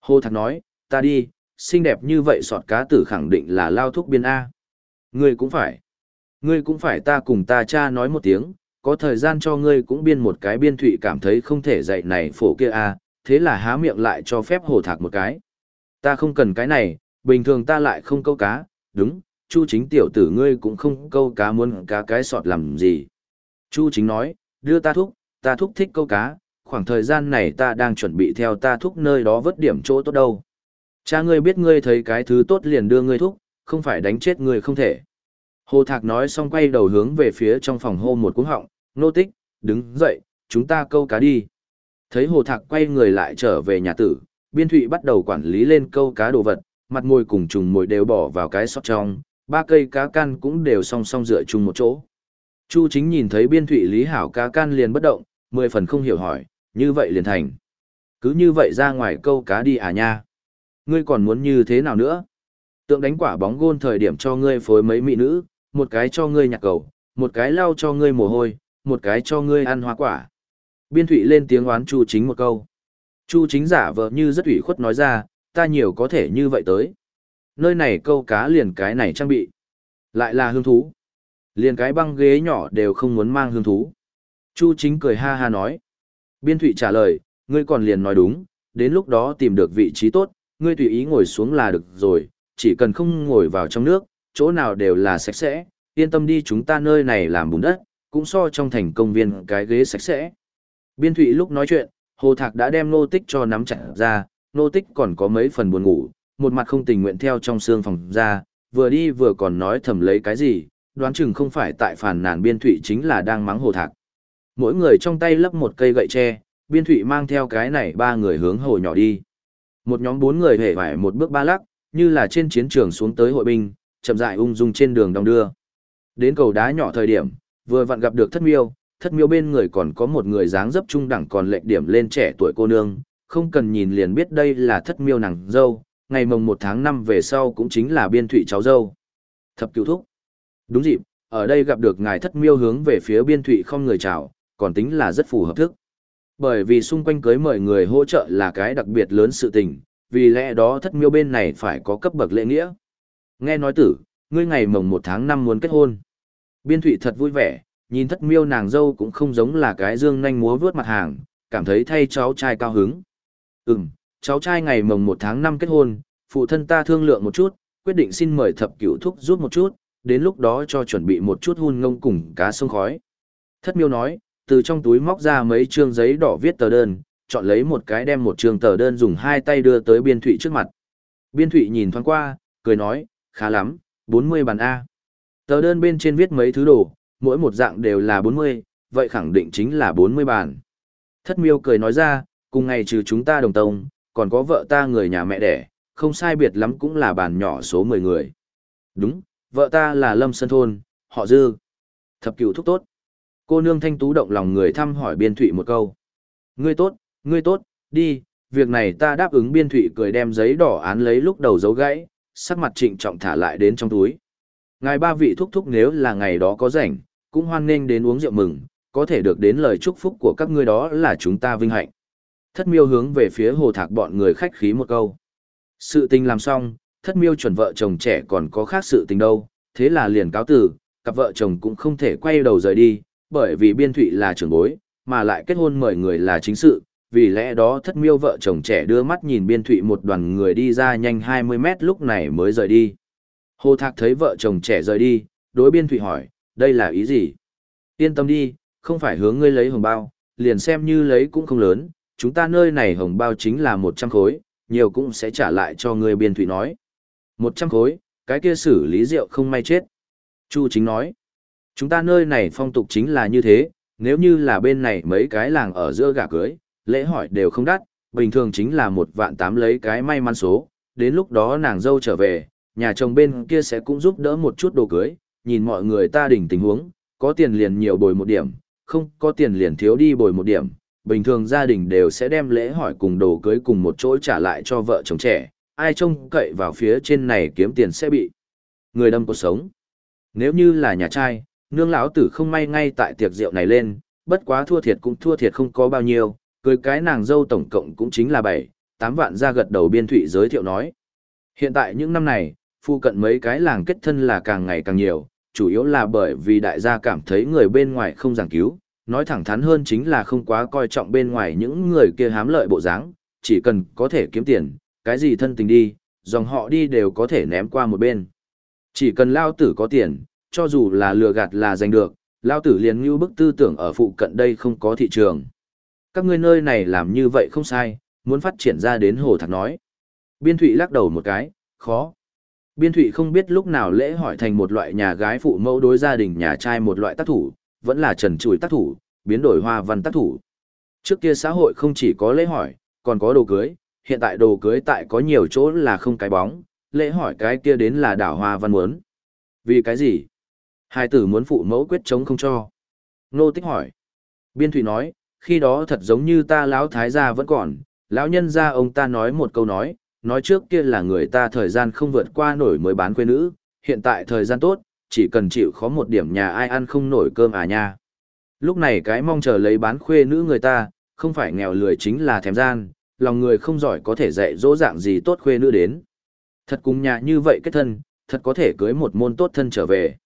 Hồ thạc nói, ta đi, xinh đẹp như vậy sọt cá tử khẳng định là lao thuốc biên A. Ngươi cũng phải. Ngươi cũng phải ta cùng ta cha nói một tiếng, có thời gian cho ngươi cũng biên một cái biên thụy cảm thấy không thể dạy này phổ kia A, thế là há miệng lại cho phép hồ thạc một cái. Ta không cần cái này, bình thường ta lại không câu cá, đúng, Chu chính tiểu tử ngươi cũng không câu cá muốn cá cái sọt làm gì. Chu chính nói, đưa ta thúc, ta thúc thích câu cá, khoảng thời gian này ta đang chuẩn bị theo ta thúc nơi đó vớt điểm chỗ tốt đâu. Cha ngươi biết ngươi thấy cái thứ tốt liền đưa ngươi thúc, không phải đánh chết ngươi không thể. Hồ Thạc nói xong quay đầu hướng về phía trong phòng hô một cú họng, nô tích, đứng dậy, chúng ta câu cá đi. Thấy Hồ Thạc quay người lại trở về nhà tử, Biên Thụy bắt đầu quản lý lên câu cá đồ vật, mặt mồi cùng trùng mồi đều bỏ vào cái sọt trong, ba cây cá can cũng đều song song dựa chung một chỗ. Chu chính nhìn thấy Biên Thụy lý hảo cá can liền bất động, mười phần không hiểu hỏi, như vậy liền thành. Cứ như vậy ra ngoài câu cá đi à nha. Ngươi còn muốn như thế nào nữa? Tượng đánh quả bóng gôn thời điểm cho ngươi phối mấy mỹ nữ, một cái cho ngươi nhạc cầu, một cái lau cho ngươi mồ hôi, một cái cho ngươi ăn hoa quả. Biên thụy lên tiếng oán Chu chính một câu. Chu chính giả vờ như rất ủy khuất nói ra, ta nhiều có thể như vậy tới. Nơi này câu cá liền cái này trang bị. Lại là hương thú. Liền cái băng ghế nhỏ đều không muốn mang hương thú. Chu chính cười ha ha nói. Biên thụy trả lời, ngươi còn liền nói đúng, đến lúc đó tìm được vị trí tốt, ngươi tùy ý ngồi xuống là được rồi, chỉ cần không ngồi vào trong nước, chỗ nào đều là sạch sẽ, yên tâm đi chúng ta nơi này làm bùn đất, cũng so trong thành công viên cái ghế sạch sẽ. Biên thụy lúc nói chuyện, Hồ Thạc đã đem nô tích cho nắm chặt ra, nô tích còn có mấy phần buồn ngủ, một mặt không tình nguyện theo trong xương phòng ra, vừa đi vừa còn nói thầm lấy cái gì, đoán chừng không phải tại phản nàn biên thụy chính là đang mắng Hồ Thạc. Mỗi người trong tay lấp một cây gậy tre, biên thụy mang theo cái này ba người hướng hồ nhỏ đi. Một nhóm bốn người hề phải một bước ba lắc, như là trên chiến trường xuống tới hội binh, chậm rãi ung dung trên đường đong đưa. Đến cầu đá nhỏ thời điểm, vừa vặn gặp được thất miêu, thất miêu bên người còn có một người dáng dấp trung đẳng còn lệch điểm lên trẻ tuổi cô nương, không cần nhìn liền biết đây là thất miêu nàng dâu, ngày mồng một tháng năm về sau cũng chính là biên thụy cháu dâu. Thập cựu thúc. Đúng dịp, ở đây gặp được ngài thất miêu hướng về phía biên thụy không người chào, còn tính là rất phù hợp thức. Bởi vì xung quanh cưới mời người hỗ trợ là cái đặc biệt lớn sự tình, vì lẽ đó thất miêu bên này phải có cấp bậc lễ nghĩa. Nghe nói tử, ngươi ngày mồng một tháng năm muốn kết hôn. Biên thụy thật vui vẻ, nhìn thất miêu nàng dâu cũng không giống là cái dương nanh múa vướt mặt hàng, cảm thấy thay cháu trai cao hứng. Ừm, cháu trai ngày mồng 1 tháng 5 kết hôn, phụ thân ta thương lượng một chút, quyết định xin mời thập cửu thúc giúp một chút, đến lúc đó cho chuẩn bị một chút hun ngông cùng cá sông khói. Thất miêu nói, từ trong túi móc ra mấy trương giấy đỏ viết tờ đơn, chọn lấy một cái đem một trương tờ đơn dùng hai tay đưa tới biên thụy trước mặt. Biên thụy nhìn thoáng qua, cười nói, khá lắm, 40 bàn A. Tờ đơn bên trên viết mấy thứ đồ, mỗi một dạng đều là 40, vậy khẳng định chính là 40 bàn. Thất miêu cười nói ra, cùng ngày trừ chúng ta đồng tông, còn có vợ ta người nhà mẹ đẻ, không sai biệt lắm cũng là bàn nhỏ số 10 người. Đúng, vợ ta là Lâm Sơn Thôn, họ Dư. Thập cửu thúc tốt. Cô nương thanh tú động lòng người thăm hỏi biên thụy một câu. Ngươi tốt, ngươi tốt, đi, việc này ta đáp ứng biên thụy cười đem giấy đỏ án lấy lúc đầu dấu gãy, sắc mặt trịnh trọng thả lại đến trong túi. Ngài ba vị thúc thúc nếu là ngày đó có rảnh, cũng hoan nghênh đến uống rượu mừng, có thể được đến lời chúc phúc của các ngươi đó là chúng ta vinh hạnh. Thất miêu hướng về phía hồ thạc bọn người khách khí một câu. Sự tình làm xong, thất miêu chuẩn vợ chồng trẻ còn có khác sự tình đâu, thế là liền cáo từ, cặp vợ chồng cũng không thể quay đầu rời đi, bởi vì biên thụy là trưởng bối, mà lại kết hôn mời người là chính sự, vì lẽ đó thất miêu vợ chồng trẻ đưa mắt nhìn biên thụy một đoàn người đi ra nhanh 20 mét lúc này mới rời đi. Hồ Thạc thấy vợ chồng trẻ rời đi, đối biên thụy hỏi, đây là ý gì? Yên tâm đi, không phải hướng ngươi lấy hồng bao, liền xem như lấy cũng không lớn, chúng ta nơi này hồng bao chính là 100 khối, nhiều cũng sẽ trả lại cho ngươi biên thụy nói. 100 khối, cái kia xử lý rượu không may chết. Chu chính nói, chúng ta nơi này phong tục chính là như thế, nếu như là bên này mấy cái làng ở giữa gà cưới, lễ hỏi đều không đắt, bình thường chính là một vạn tám lấy cái may mắn số, đến lúc đó nàng dâu trở về, nhà chồng bên kia sẽ cũng giúp đỡ một chút đồ cưới, nhìn mọi người ta đỉnh tình huống, có tiền liền nhiều bồi một điểm, không có tiền liền thiếu đi bồi một điểm. Bình thường gia đình đều sẽ đem lễ hỏi cùng đồ cưới cùng một chỗ trả lại cho vợ chồng trẻ, ai trông cậy vào phía trên này kiếm tiền sẽ bị người đâm cuộc sống. Nếu như là nhà trai, nương lão tử không may ngay tại tiệc rượu này lên, bất quá thua thiệt cũng thua thiệt không có bao nhiêu, cưới cái nàng dâu tổng cộng cũng chính là 7, 8 vạn ra gật đầu biên thụy giới thiệu nói. Hiện tại những năm này, phu cận mấy cái làng kết thân là càng ngày càng nhiều, chủ yếu là bởi vì đại gia cảm thấy người bên ngoài không giảng cứu, nói thẳng thắn hơn chính là không quá coi trọng bên ngoài những người kia hám lợi bộ dáng, chỉ cần có thể kiếm tiền, cái gì thân tình đi, dòng họ đi đều có thể ném qua một bên. Chỉ cần lao tử có tiền, cho dù là lừa gạt là giành được, lao tử liền như bức tư tưởng ở phụ cận đây không có thị trường. Các ngươi nơi này làm như vậy không sai, muốn phát triển ra đến hồ thạc nói. Biên thụy lắc đầu một cái, khó. Biên thụy không biết lúc nào lễ hỏi thành một loại nhà gái phụ mẫu đối gia đình nhà trai một loại tác thủ, vẫn là trần chùi tác thủ, biến đổi hoa văn tác thủ. Trước kia xã hội không chỉ có lễ hỏi, còn có đồ cưới, hiện tại đồ cưới tại có nhiều chỗ là không cái bóng, lễ hỏi cái kia đến là đảo hoa văn muốn. Vì cái gì? Hai tử muốn phụ mẫu quyết chống không cho. Nô tích hỏi. Biên thụy nói, khi đó thật giống như ta lão thái gia vẫn còn, lão nhân gia ông ta nói một câu nói, nói trước kia là người ta thời gian không vượt qua nổi mới bán quê nữ, hiện tại thời gian tốt, chỉ cần chịu khó một điểm nhà ai ăn không nổi cơm à nha. Lúc này cái mong chờ lấy bán khuê nữ người ta, không phải nghèo lười chính là thèm gian, lòng người không giỏi có thể dạy dỗ dạng gì tốt khuê nữ đến. Thật cùng nhà như vậy kết thân, thật có thể cưới một môn tốt thân trở về.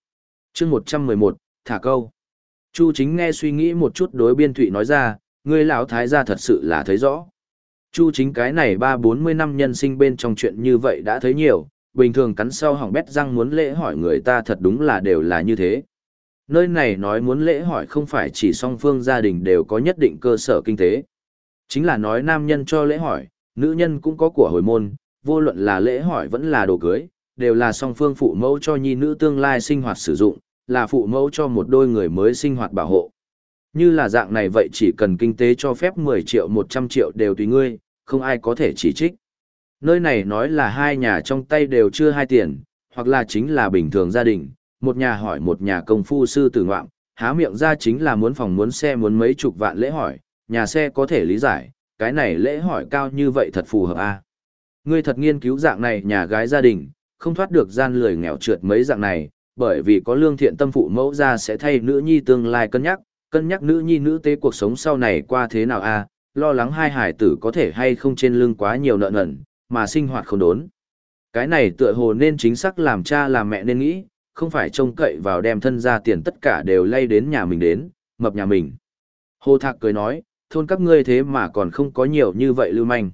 chương 111, thả câu. Chu chính nghe suy nghĩ một chút đối biên thụy nói ra, người lão thái gia thật sự là thấy rõ. Chu chính cái này ba bốn mươi năm nhân sinh bên trong chuyện như vậy đã thấy nhiều, bình thường cắn sau hỏng bét răng muốn lễ hỏi người ta thật đúng là đều là như thế. Nơi này nói muốn lễ hỏi không phải chỉ song phương gia đình đều có nhất định cơ sở kinh tế. Chính là nói nam nhân cho lễ hỏi, nữ nhân cũng có của hồi môn, vô luận là lễ hỏi vẫn là đồ cưới, đều là song phương phụ mẫu cho nhi nữ tương lai sinh hoạt sử dụng, là phụ mẫu cho một đôi người mới sinh hoạt bảo hộ. Như là dạng này vậy chỉ cần kinh tế cho phép 10 triệu 100 triệu đều tùy ngươi, không ai có thể chỉ trích. Nơi này nói là hai nhà trong tay đều chưa hai tiền, hoặc là chính là bình thường gia đình, một nhà hỏi một nhà công phu sư tử ngoạm, há miệng ra chính là muốn phòng muốn xe muốn mấy chục vạn lễ hỏi, nhà xe có thể lý giải, cái này lễ hỏi cao như vậy thật phù hợp a. À? Ngươi thật nghiên cứu dạng này nhà gái gia đình, không thoát được gian lười nghèo trượt mấy dạng này, bởi vì có lương thiện tâm phụ mẫu ra sẽ thay nữ nhi tương lai cân nhắc, cân nhắc nữ nhi nữ tế cuộc sống sau này qua thế nào a, lo lắng hai hải tử có thể hay không trên lưng quá nhiều nợ nần, mà sinh hoạt không đốn. Cái này tựa hồ nên chính xác làm cha làm mẹ nên nghĩ, không phải trông cậy vào đem thân ra tiền tất cả đều lay đến nhà mình đến, mập nhà mình. Hồ Thạc cười nói, thôn các ngươi thế mà còn không có nhiều như vậy lưu manh.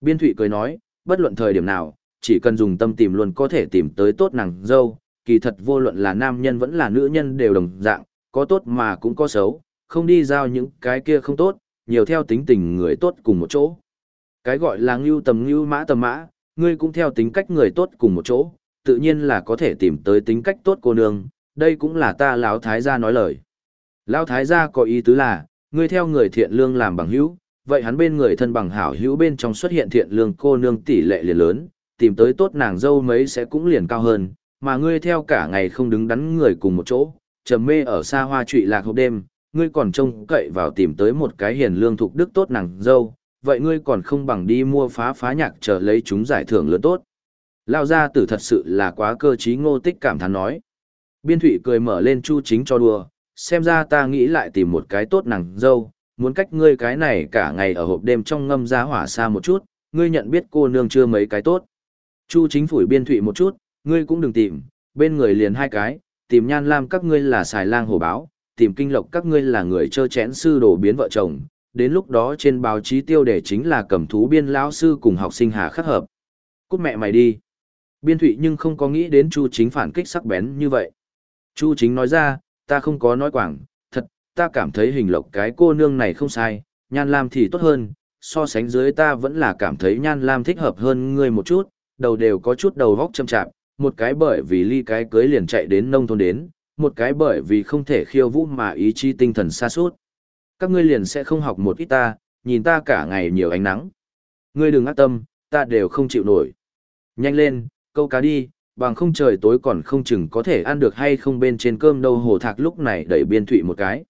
Biên Thụy cười nói, bất luận thời điểm nào, chỉ cần dùng tâm tìm luôn có thể tìm tới tốt nàng dâu, kỳ thật vô luận là nam nhân vẫn là nữ nhân đều đồng dạng, có tốt mà cũng có xấu, không đi giao những cái kia không tốt, nhiều theo tính tình người tốt cùng một chỗ. Cái gọi là ngưu tầm ngưu mã tầm mã, ngươi cũng theo tính cách người tốt cùng một chỗ, tự nhiên là có thể tìm tới tính cách tốt cô nương, đây cũng là ta lão thái gia nói lời. Lão thái gia có ý tứ là, ngươi theo người thiện lương làm bằng hữu, vậy hắn bên người thân bằng hảo hữu bên trong xuất hiện thiện lương cô nương tỷ lệ liền lớn, tìm tới tốt nàng dâu mấy sẽ cũng liền cao hơn, mà ngươi theo cả ngày không đứng đắn người cùng một chỗ, trầm mê ở xa hoa trụy lạc hộp đêm, ngươi còn trông cậy vào tìm tới một cái hiền lương thục đức tốt nàng dâu, vậy ngươi còn không bằng đi mua phá phá nhạc chờ lấy chúng giải thưởng lớn tốt. Lao gia tử thật sự là quá cơ trí ngô tích cảm thán nói. Biên thụy cười mở lên chu chính cho đùa, xem ra ta nghĩ lại tìm một cái tốt nàng dâu, muốn cách ngươi cái này cả ngày ở hộp đêm trong ngâm ra hỏa xa một chút, ngươi nhận biết cô nương chưa mấy cái tốt. Chu chính phủi biên thụy một chút, ngươi cũng đừng tìm, bên người liền hai cái, tìm nhan lam các ngươi là xài lang hồ báo, tìm kinh lộc các ngươi là người chơ chén sư đồ biến vợ chồng, đến lúc đó trên báo chí tiêu đề chính là cầm thú biên lão sư cùng học sinh hà khắc hợp. Cút mẹ mày đi. Biên thụy nhưng không có nghĩ đến Chu chính phản kích sắc bén như vậy. Chu chính nói ra, ta không có nói quảng, thật, ta cảm thấy hình lộc cái cô nương này không sai, nhan lam thì tốt hơn, so sánh dưới ta vẫn là cảm thấy nhan lam thích hợp hơn ngươi một chút, đầu đều có chút đầu vóc châm chạp, một cái bởi vì ly cái cưới liền chạy đến nông thôn đến, một cái bởi vì không thể khiêu vũ mà ý chí tinh thần xa suốt. Các ngươi liền sẽ không học một ít ta, nhìn ta cả ngày nhiều ánh nắng. Ngươi đừng ác tâm, ta đều không chịu nổi. Nhanh lên, câu cá đi, bằng không trời tối còn không chừng có thể ăn được hay không bên trên cơm đâu hồ thạc lúc này đẩy biên thụy một cái.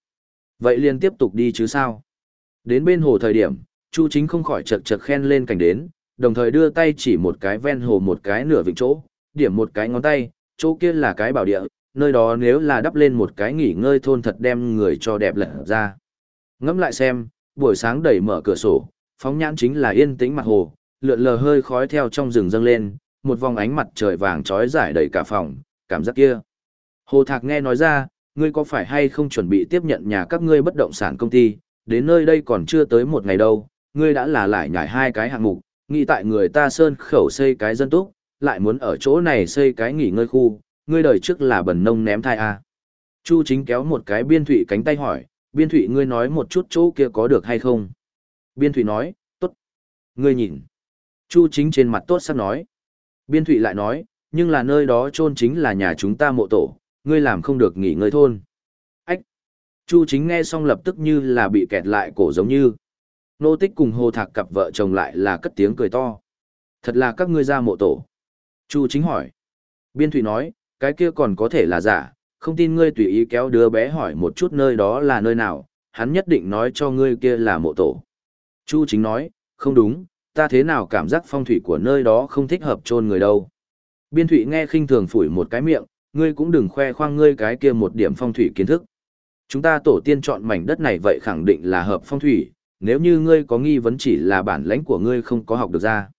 Vậy liền tiếp tục đi chứ sao? Đến bên hồ thời điểm, Chu chính không khỏi chật chật khen lên cảnh đến, đồng thời đưa tay chỉ một cái ven hồ một cái nửa vịnh chỗ, điểm một cái ngón tay, chỗ kia là cái bảo địa, nơi đó nếu là đắp lên một cái nghỉ ngơi thôn thật đem người cho đẹp lật ra. Ngẫm lại xem, buổi sáng đẩy mở cửa sổ, phóng nhãn chính là yên tĩnh mặt hồ, lượn lờ hơi khói theo trong rừng dâng lên, một vòng ánh mặt trời vàng trói rải đầy cả phòng, cảm giác kia. Hồ Thạc nghe nói ra, ngươi có phải hay không chuẩn bị tiếp nhận nhà các ngươi bất động sản công ty, đến nơi đây còn chưa tới một ngày đâu, ngươi đã là lại nhảy hai cái hạng mục, nghĩ tại người ta sơn khẩu xây cái dân túc, lại muốn ở chỗ này xây cái nghỉ ngơi khu, ngươi đời trước là bần nông ném thai à. Chu chính kéo một cái biên thụy cánh tay hỏi, biên thụy ngươi nói một chút chỗ kia có được hay không? Biên thụy nói, tốt. Ngươi nhìn. Chu chính trên mặt tốt sắc nói. Biên thụy lại nói, nhưng là nơi đó chôn chính là nhà chúng ta mộ tổ, ngươi làm không được nghỉ ngơi thôn. Ách! Chu chính nghe xong lập tức như là bị kẹt lại cổ giống như. Nô tích cùng hồ thạc cặp vợ chồng lại là cất tiếng cười to. Thật là các ngươi ra mộ tổ. Chu chính hỏi. Biên thụy nói, cái kia còn có thể là giả, không tin ngươi tùy ý kéo đứa bé hỏi một chút nơi đó là nơi nào, hắn nhất định nói cho ngươi kia là mộ tổ. Chu chính nói, không đúng, ta thế nào cảm giác phong thủy của nơi đó không thích hợp chôn người đâu. Biên thụy nghe khinh thường phủi một cái miệng, ngươi cũng đừng khoe khoang ngươi cái kia một điểm phong thủy kiến thức. Chúng ta tổ tiên chọn mảnh đất này vậy khẳng định là hợp phong thủy, nếu như ngươi có nghi vấn chỉ là bản lãnh của ngươi không có học được ra.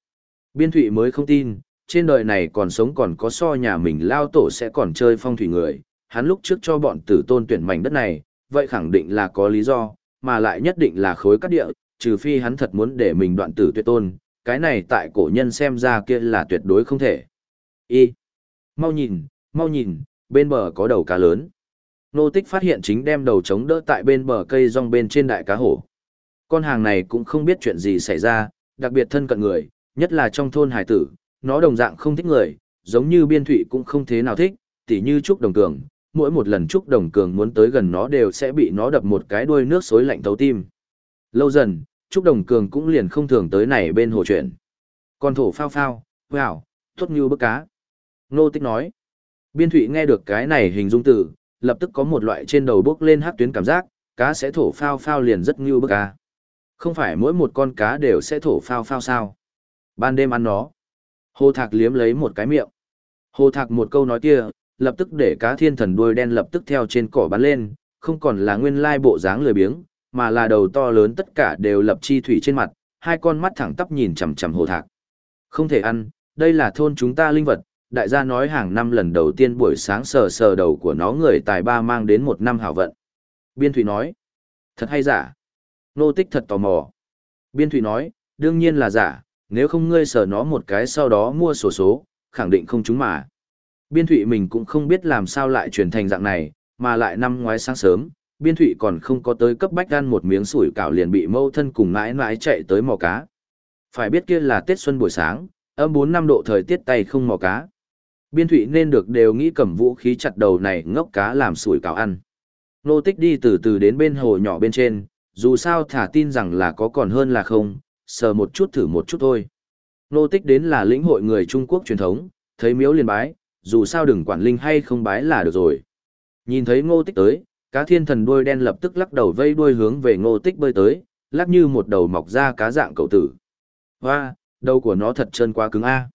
Biên thụy mới không tin, trên đời này còn sống còn có so nhà mình lao tổ sẽ còn chơi phong thủy người, hắn lúc trước cho bọn tử tôn tuyển mảnh đất này, vậy khẳng định là có lý do, mà lại nhất định là khối cắt địa, trừ phi hắn thật muốn để mình đoạn tử tuyệt tôn, cái này tại cổ nhân xem ra kia là tuyệt đối không thể. Y. Mau nhìn, mau nhìn, bên bờ có đầu cá lớn. Nô tích phát hiện chính đem đầu chống đỡ tại bên bờ cây rong bên trên đại cá hổ. Con hàng này cũng không biết chuyện gì xảy ra, đặc biệt thân cận người, nhất là trong thôn hải tử, nó đồng dạng không thích người, giống như biên thụy cũng không thế nào thích, tỉ như Trúc Đồng Cường, mỗi một lần Trúc Đồng Cường muốn tới gần nó đều sẽ bị nó đập một cái đuôi nước xối lạnh thấu tim. Lâu dần, Trúc Đồng Cường cũng liền không thường tới này bên hồ chuyện. Còn thổ phao phao, wow, tốt như bức cá. Nô tích nói. Biên thụy nghe được cái này hình dung từ, lập tức có một loại trên đầu bước lên hát tuyến cảm giác, cá sẽ thổ phao phao liền rất như bức cá. Không phải mỗi một con cá đều sẽ thổ phao phao sao. Ban đêm ăn nó. Hồ Thạc liếm lấy một cái miệng. Hồ Thạc một câu nói kia, lập tức để cá thiên thần đuôi đen lập tức theo trên cỏ bắn lên, không còn là nguyên lai bộ dáng lười biếng, mà là đầu to lớn tất cả đều lập chi thủy trên mặt, hai con mắt thẳng tắp nhìn chằm chằm Hồ Thạc. Không thể ăn, đây là thôn chúng ta linh vật, đại gia nói hàng năm lần đầu tiên buổi sáng sờ sờ đầu của nó người tài ba mang đến một năm hảo vận. Biên Thủy nói, thật hay giả? Nô tích thật tò mò. Biên Thủy nói, đương nhiên là giả, nếu không ngươi sờ nó một cái sau đó mua sổ số, khẳng định không trúng mà. Biên thụy mình cũng không biết làm sao lại chuyển thành dạng này, mà lại năm ngoái sáng sớm, biên thụy còn không có tới cấp bách ăn một miếng sủi cảo liền bị mâu thân cùng mãi mãi chạy tới mò cá. Phải biết kia là Tết xuân buổi sáng, âm 4 năm độ thời tiết tay không mò cá. Biên thụy nên được đều nghĩ cầm vũ khí chặt đầu này ngốc cá làm sủi cảo ăn. Nô tích đi từ từ đến bên hồ nhỏ bên trên, dù sao thả tin rằng là có còn hơn là không, sờ một chút thử một chút thôi. Nô tích đến là lĩnh hội người Trung Quốc truyền thống, thấy miếu liền bái, dù sao đừng quản linh hay không bái là được rồi. Nhìn thấy ngô tích tới, cá thiên thần đuôi đen lập tức lắc đầu vây đuôi hướng về ngô tích bơi tới, lắc như một đầu mọc ra cá dạng cậu tử. Hoa, đầu của nó thật trơn quá cứng a.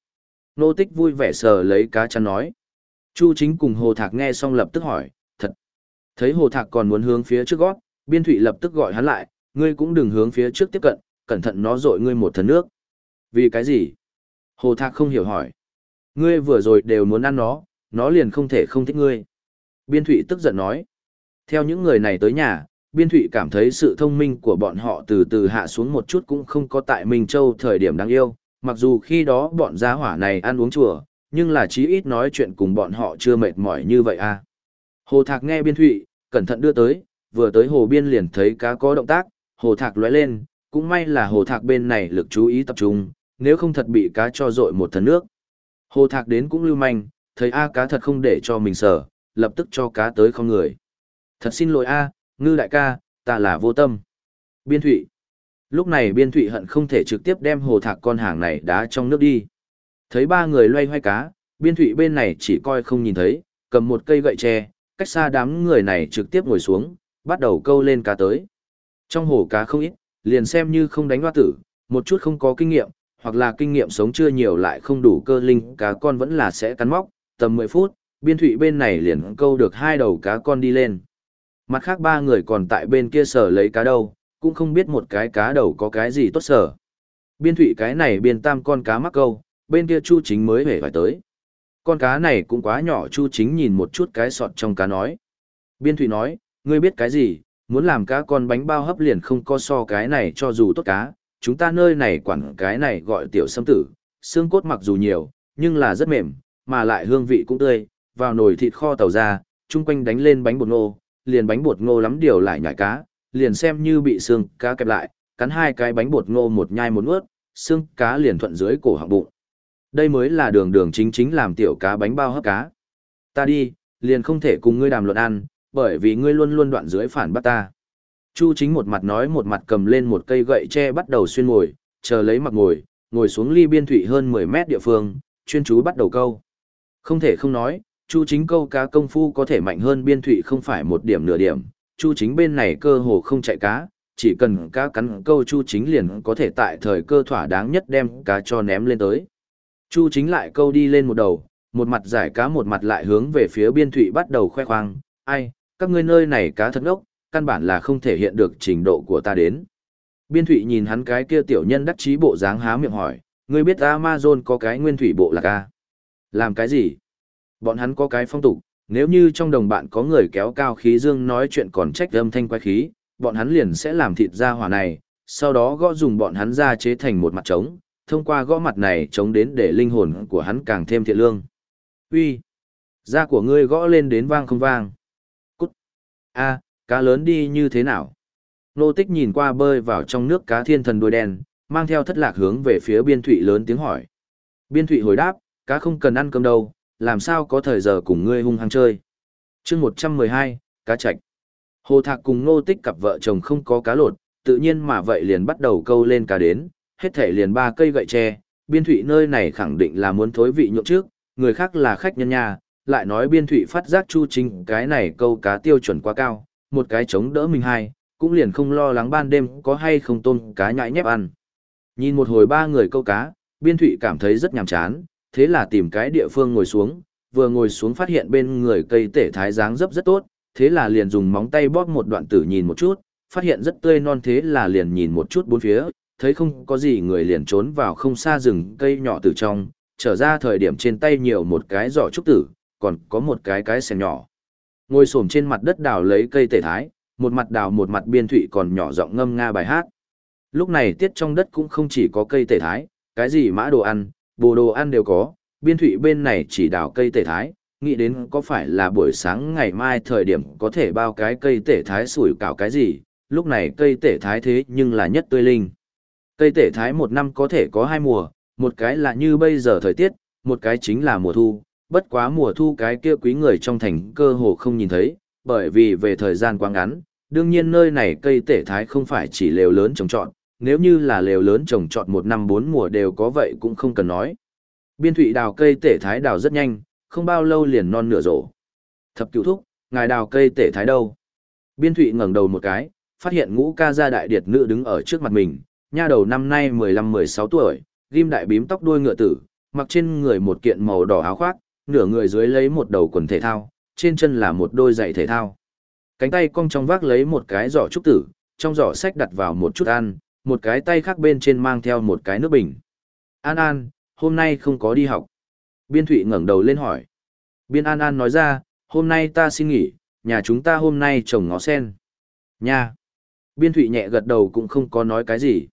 Ngô tích vui vẻ sờ lấy cá chăn nói. Chu chính cùng hồ thạc nghe xong lập tức hỏi, thật. Thấy hồ thạc còn muốn hướng phía trước gót, biên thụy lập tức gọi hắn lại, ngươi cũng đừng hướng phía trước tiếp cận, cẩn thận nó dội ngươi một thần nước. Vì cái gì? Hồ thạc không hiểu hỏi. Ngươi vừa rồi đều muốn ăn nó, nó liền không thể không thích ngươi. Biên Thụy tức giận nói. Theo những người này tới nhà, Biên Thụy cảm thấy sự thông minh của bọn họ từ từ hạ xuống một chút cũng không có tại Minh Châu thời điểm đáng yêu, mặc dù khi đó bọn gia hỏa này ăn uống chùa, nhưng là chí ít nói chuyện cùng bọn họ chưa mệt mỏi như vậy à. Hồ Thạc nghe Biên Thụy, cẩn thận đưa tới, vừa tới hồ biên liền thấy cá có động tác, Hồ Thạc lóe lên, cũng may là Hồ Thạc bên này lực chú ý tập trung, nếu không thật bị cá cho dội một thần nước. Hồ Thạc đến cũng lưu manh, thấy A cá thật không để cho mình sở, lập tức cho cá tới không người. Thật xin lỗi A, ngư đại ca, ta là vô tâm. Biên Thụy. Lúc này Biên Thụy hận không thể trực tiếp đem Hồ Thạc con hàng này đá trong nước đi. Thấy ba người loay hoay cá, Biên Thụy bên này chỉ coi không nhìn thấy, cầm một cây gậy tre, cách xa đám người này trực tiếp ngồi xuống, bắt đầu câu lên cá tới. Trong hồ cá không ít, liền xem như không đánh hoa tử, một chút không có kinh nghiệm, hoặc là kinh nghiệm sống chưa nhiều lại không đủ cơ linh cá con vẫn là sẽ cắn móc, tầm 10 phút, biên thủy bên này liền câu được hai đầu cá con đi lên. Mặt khác ba người còn tại bên kia sở lấy cá đâu, cũng không biết một cái cá đầu có cái gì tốt sở. Biên thủy cái này biên tam con cá mắc câu, bên kia chu chính mới hề phải tới. Con cá này cũng quá nhỏ chu chính nhìn một chút cái sọt trong cá nói. Biên thủy nói, ngươi biết cái gì, muốn làm cá con bánh bao hấp liền không có so cái này cho dù tốt cá, chúng ta nơi này quản cái này gọi tiểu sâm tử, xương cốt mặc dù nhiều, nhưng là rất mềm, mà lại hương vị cũng tươi, vào nồi thịt kho tàu ra, chung quanh đánh lên bánh bột ngô, liền bánh bột ngô lắm điều lại nhảy cá, liền xem như bị xương cá kẹp lại, cắn hai cái bánh bột ngô một nhai một nuốt, xương cá liền thuận dưới cổ họng bụng. Đây mới là đường đường chính chính làm tiểu cá bánh bao hấp cá. Ta đi, liền không thể cùng ngươi đàm luận ăn, bởi vì ngươi luôn luôn đoạn dưới phản bắt ta. Chu chính một mặt nói một mặt cầm lên một cây gậy tre bắt đầu xuyên ngồi, chờ lấy mặt ngồi, ngồi xuống ly biên thủy hơn 10 mét địa phương, chuyên chú bắt đầu câu. Không thể không nói, Chu chính câu cá công phu có thể mạnh hơn biên thủy không phải một điểm nửa điểm, Chu chính bên này cơ hồ không chạy cá, chỉ cần cá cắn câu Chu chính liền có thể tại thời cơ thỏa đáng nhất đem cá cho ném lên tới. Chu chính lại câu đi lên một đầu, một mặt giải cá một mặt lại hướng về phía biên thủy bắt đầu khoe khoang, ai, các ngươi nơi này cá thật ngốc, căn bản là không thể hiện được trình độ của ta đến. Biên thủy nhìn hắn cái kia tiểu nhân đắc chí bộ dáng há miệng hỏi, ngươi biết Amazon có cái nguyên thủy bộ là ca. Làm cái gì? Bọn hắn có cái phong tục, nếu như trong đồng bạn có người kéo cao khí dương nói chuyện còn trách âm thanh quái khí, bọn hắn liền sẽ làm thịt ra hỏa này, sau đó gõ dùng bọn hắn ra chế thành một mặt trống, thông qua gõ mặt này trống đến để linh hồn của hắn càng thêm thiện lương. Uy, da của ngươi gõ lên đến vang không vang. A, cá lớn đi như thế nào? Nô tích nhìn qua bơi vào trong nước cá thiên thần đuôi đen, mang theo thất lạc hướng về phía biên thụy lớn tiếng hỏi. Biên thụy hồi đáp, cá không cần ăn cơm đâu, làm sao có thời giờ cùng ngươi hung hăng chơi. chương 112, cá chạch. Hồ Thạc cùng nô tích cặp vợ chồng không có cá lột, tự nhiên mà vậy liền bắt đầu câu lên cá đến, hết thể liền ba cây gậy tre, biên thụy nơi này khẳng định là muốn thối vị nhộn trước, người khác là khách nhân nhà, lại nói biên thụy phát giác chu trình cái này câu cá tiêu chuẩn quá cao, một cái chống đỡ mình hai, cũng liền không lo lắng ban đêm có hay không tôm cá nhãi nhép ăn. Nhìn một hồi ba người câu cá, biên thụy cảm thấy rất nhàm chán, thế là tìm cái địa phương ngồi xuống, vừa ngồi xuống phát hiện bên người cây tể thái dáng dấp rất tốt, thế là liền dùng móng tay bóp một đoạn tử nhìn một chút, phát hiện rất tươi non thế là liền nhìn một chút bốn phía, thấy không có gì người liền trốn vào không xa rừng cây nhỏ từ trong, trở ra thời điểm trên tay nhiều một cái giỏ trúc tử, còn có một cái cái xèn nhỏ. Ngồi xổm trên mặt đất đào lấy cây tể thái, một mặt đào một mặt biên thụy còn nhỏ giọng ngâm nga bài hát. Lúc này tiết trong đất cũng không chỉ có cây tể thái, cái gì mã đồ ăn, bồ đồ ăn đều có, biên thụy bên này chỉ đào cây tể thái, nghĩ đến có phải là buổi sáng ngày mai thời điểm có thể bao cái cây tể thái sủi cảo cái gì, lúc này cây tể thái thế nhưng là nhất tươi linh. Cây tể thái một năm có thể có hai mùa, một cái là như bây giờ thời tiết, một cái chính là mùa thu, bất quá mùa thu cái kia quý người trong thành cơ hồ không nhìn thấy, bởi vì về thời gian quá ngắn, đương nhiên nơi này cây tể thái không phải chỉ lều lớn trồng trọt, nếu như là lều lớn trồng trọt một năm bốn mùa đều có vậy cũng không cần nói. Biên thụy đào cây tể thái đào rất nhanh, không bao lâu liền non nửa rổ. Thập cựu thúc, ngài đào cây tể thái đâu? Biên thụy ngẩng đầu một cái, phát hiện ngũ ca gia đại điệt nữ đứng ở trước mặt mình, nha đầu năm nay 15-16 tuổi, ghim đại bím tóc đuôi ngựa tử, mặc trên người một kiện màu đỏ áo khoác, nửa người dưới lấy một đầu quần thể thao, trên chân là một đôi giày thể thao. Cánh tay cong trong vác lấy một cái giỏ trúc tử, trong giỏ sách đặt vào một chút ăn, một cái tay khác bên trên mang theo một cái nước bình. An An, hôm nay không có đi học. Biên Thụy ngẩng đầu lên hỏi. Biên An An nói ra, hôm nay ta xin nghỉ, nhà chúng ta hôm nay trồng ngó sen. Nha. Biên Thụy nhẹ gật đầu cũng không có nói cái gì.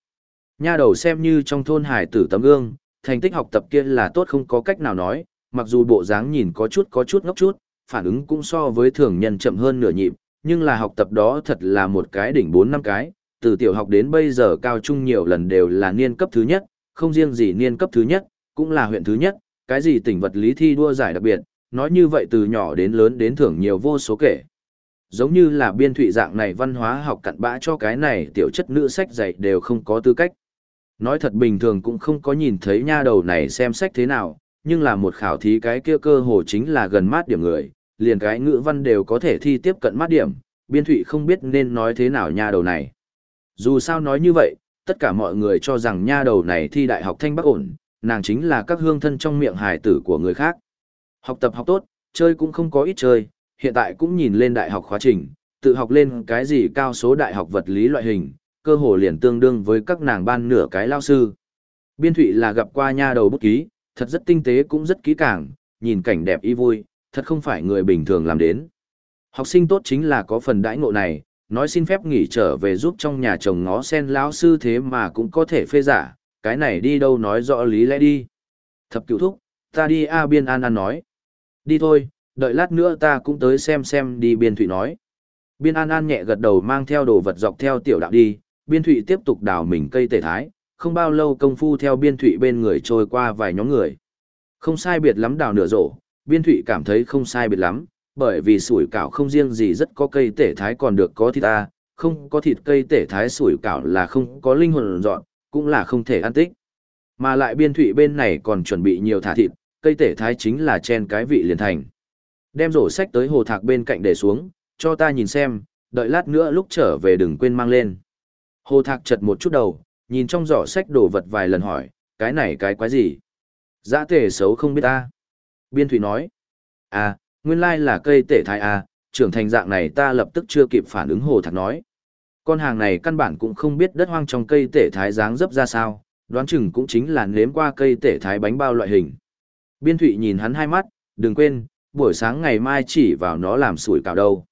Nha đầu xem như trong thôn hải tử tấm gương, thành tích học tập kia là tốt không có cách nào nói, mặc dù bộ dáng nhìn có chút có chút ngốc chút, phản ứng cũng so với thường nhân chậm hơn nửa nhịp, nhưng là học tập đó thật là một cái đỉnh 4 năm cái, từ tiểu học đến bây giờ cao trung nhiều lần đều là niên cấp thứ nhất, không riêng gì niên cấp thứ nhất, cũng là huyện thứ nhất, cái gì tỉnh vật lý thi đua giải đặc biệt, nói như vậy từ nhỏ đến lớn đến thưởng nhiều vô số kể. Giống như là biên thụy dạng này văn hóa học cặn bã cho cái này tiểu chất nữ sách dạy đều không có tư cách. Nói thật bình thường cũng không có nhìn thấy nha đầu này xem sách thế nào, nhưng là một khảo thí cái kia cơ hồ chính là gần mát điểm người, liền cái ngữ văn đều có thể thi tiếp cận mát điểm, biên thụy không biết nên nói thế nào nha đầu này. Dù sao nói như vậy, tất cả mọi người cho rằng nha đầu này thi đại học thanh bắc ổn, nàng chính là các hương thân trong miệng hài tử của người khác. Học tập học tốt, chơi cũng không có ít chơi, hiện tại cũng nhìn lên đại học khóa trình, tự học lên cái gì cao số đại học vật lý loại hình, cơ hồ liền tương đương với các nàng ban nửa cái lao sư. Biên thụy là gặp qua nha đầu bút ký, thật rất tinh tế cũng rất kỹ càng, nhìn cảnh đẹp y vui, thật không phải người bình thường làm đến. Học sinh tốt chính là có phần đãi ngộ này, nói xin phép nghỉ trở về giúp trong nhà chồng ngó sen lão sư thế mà cũng có thể phê giả, cái này đi đâu nói rõ lý lẽ đi. Thập cựu thúc, ta đi A Biên An An nói. Đi thôi, đợi lát nữa ta cũng tới xem xem đi Biên Thụy nói. Biên An An nhẹ gật đầu mang theo đồ vật dọc theo tiểu đạo đi, Biên Thụy tiếp tục đào mình cây tể thái, không bao lâu công phu theo Biên Thụy bên người trôi qua vài nhóm người. Không sai biệt lắm đào nửa rổ, Biên Thụy cảm thấy không sai biệt lắm, bởi vì sủi cảo không riêng gì rất có cây tể thái còn được có thịt ta, không có thịt cây tể thái sủi cảo là không có linh hồn dọn, cũng là không thể ăn tích. Mà lại biên thụy bên này còn chuẩn bị nhiều thả thịt, cây tể thái chính là chen cái vị liền thành. Đem rổ sách tới hồ thạc bên cạnh để xuống, cho ta nhìn xem, đợi lát nữa lúc trở về đừng quên mang lên. Hồ thạc chật một chút đầu, nhìn trong giỏ sách đồ vật vài lần hỏi, cái này cái quái gì? Dã tể xấu không biết ta. Biên thủy nói, à, nguyên lai là cây tể thái à, trưởng thành dạng này ta lập tức chưa kịp phản ứng hồ thạc nói. Con hàng này căn bản cũng không biết đất hoang trong cây tể thái dáng dấp ra sao, đoán chừng cũng chính là nếm qua cây tể thái bánh bao loại hình. Biên Thụy nhìn hắn hai mắt, đừng quên, buổi sáng ngày mai chỉ vào nó làm sủi cảo đâu.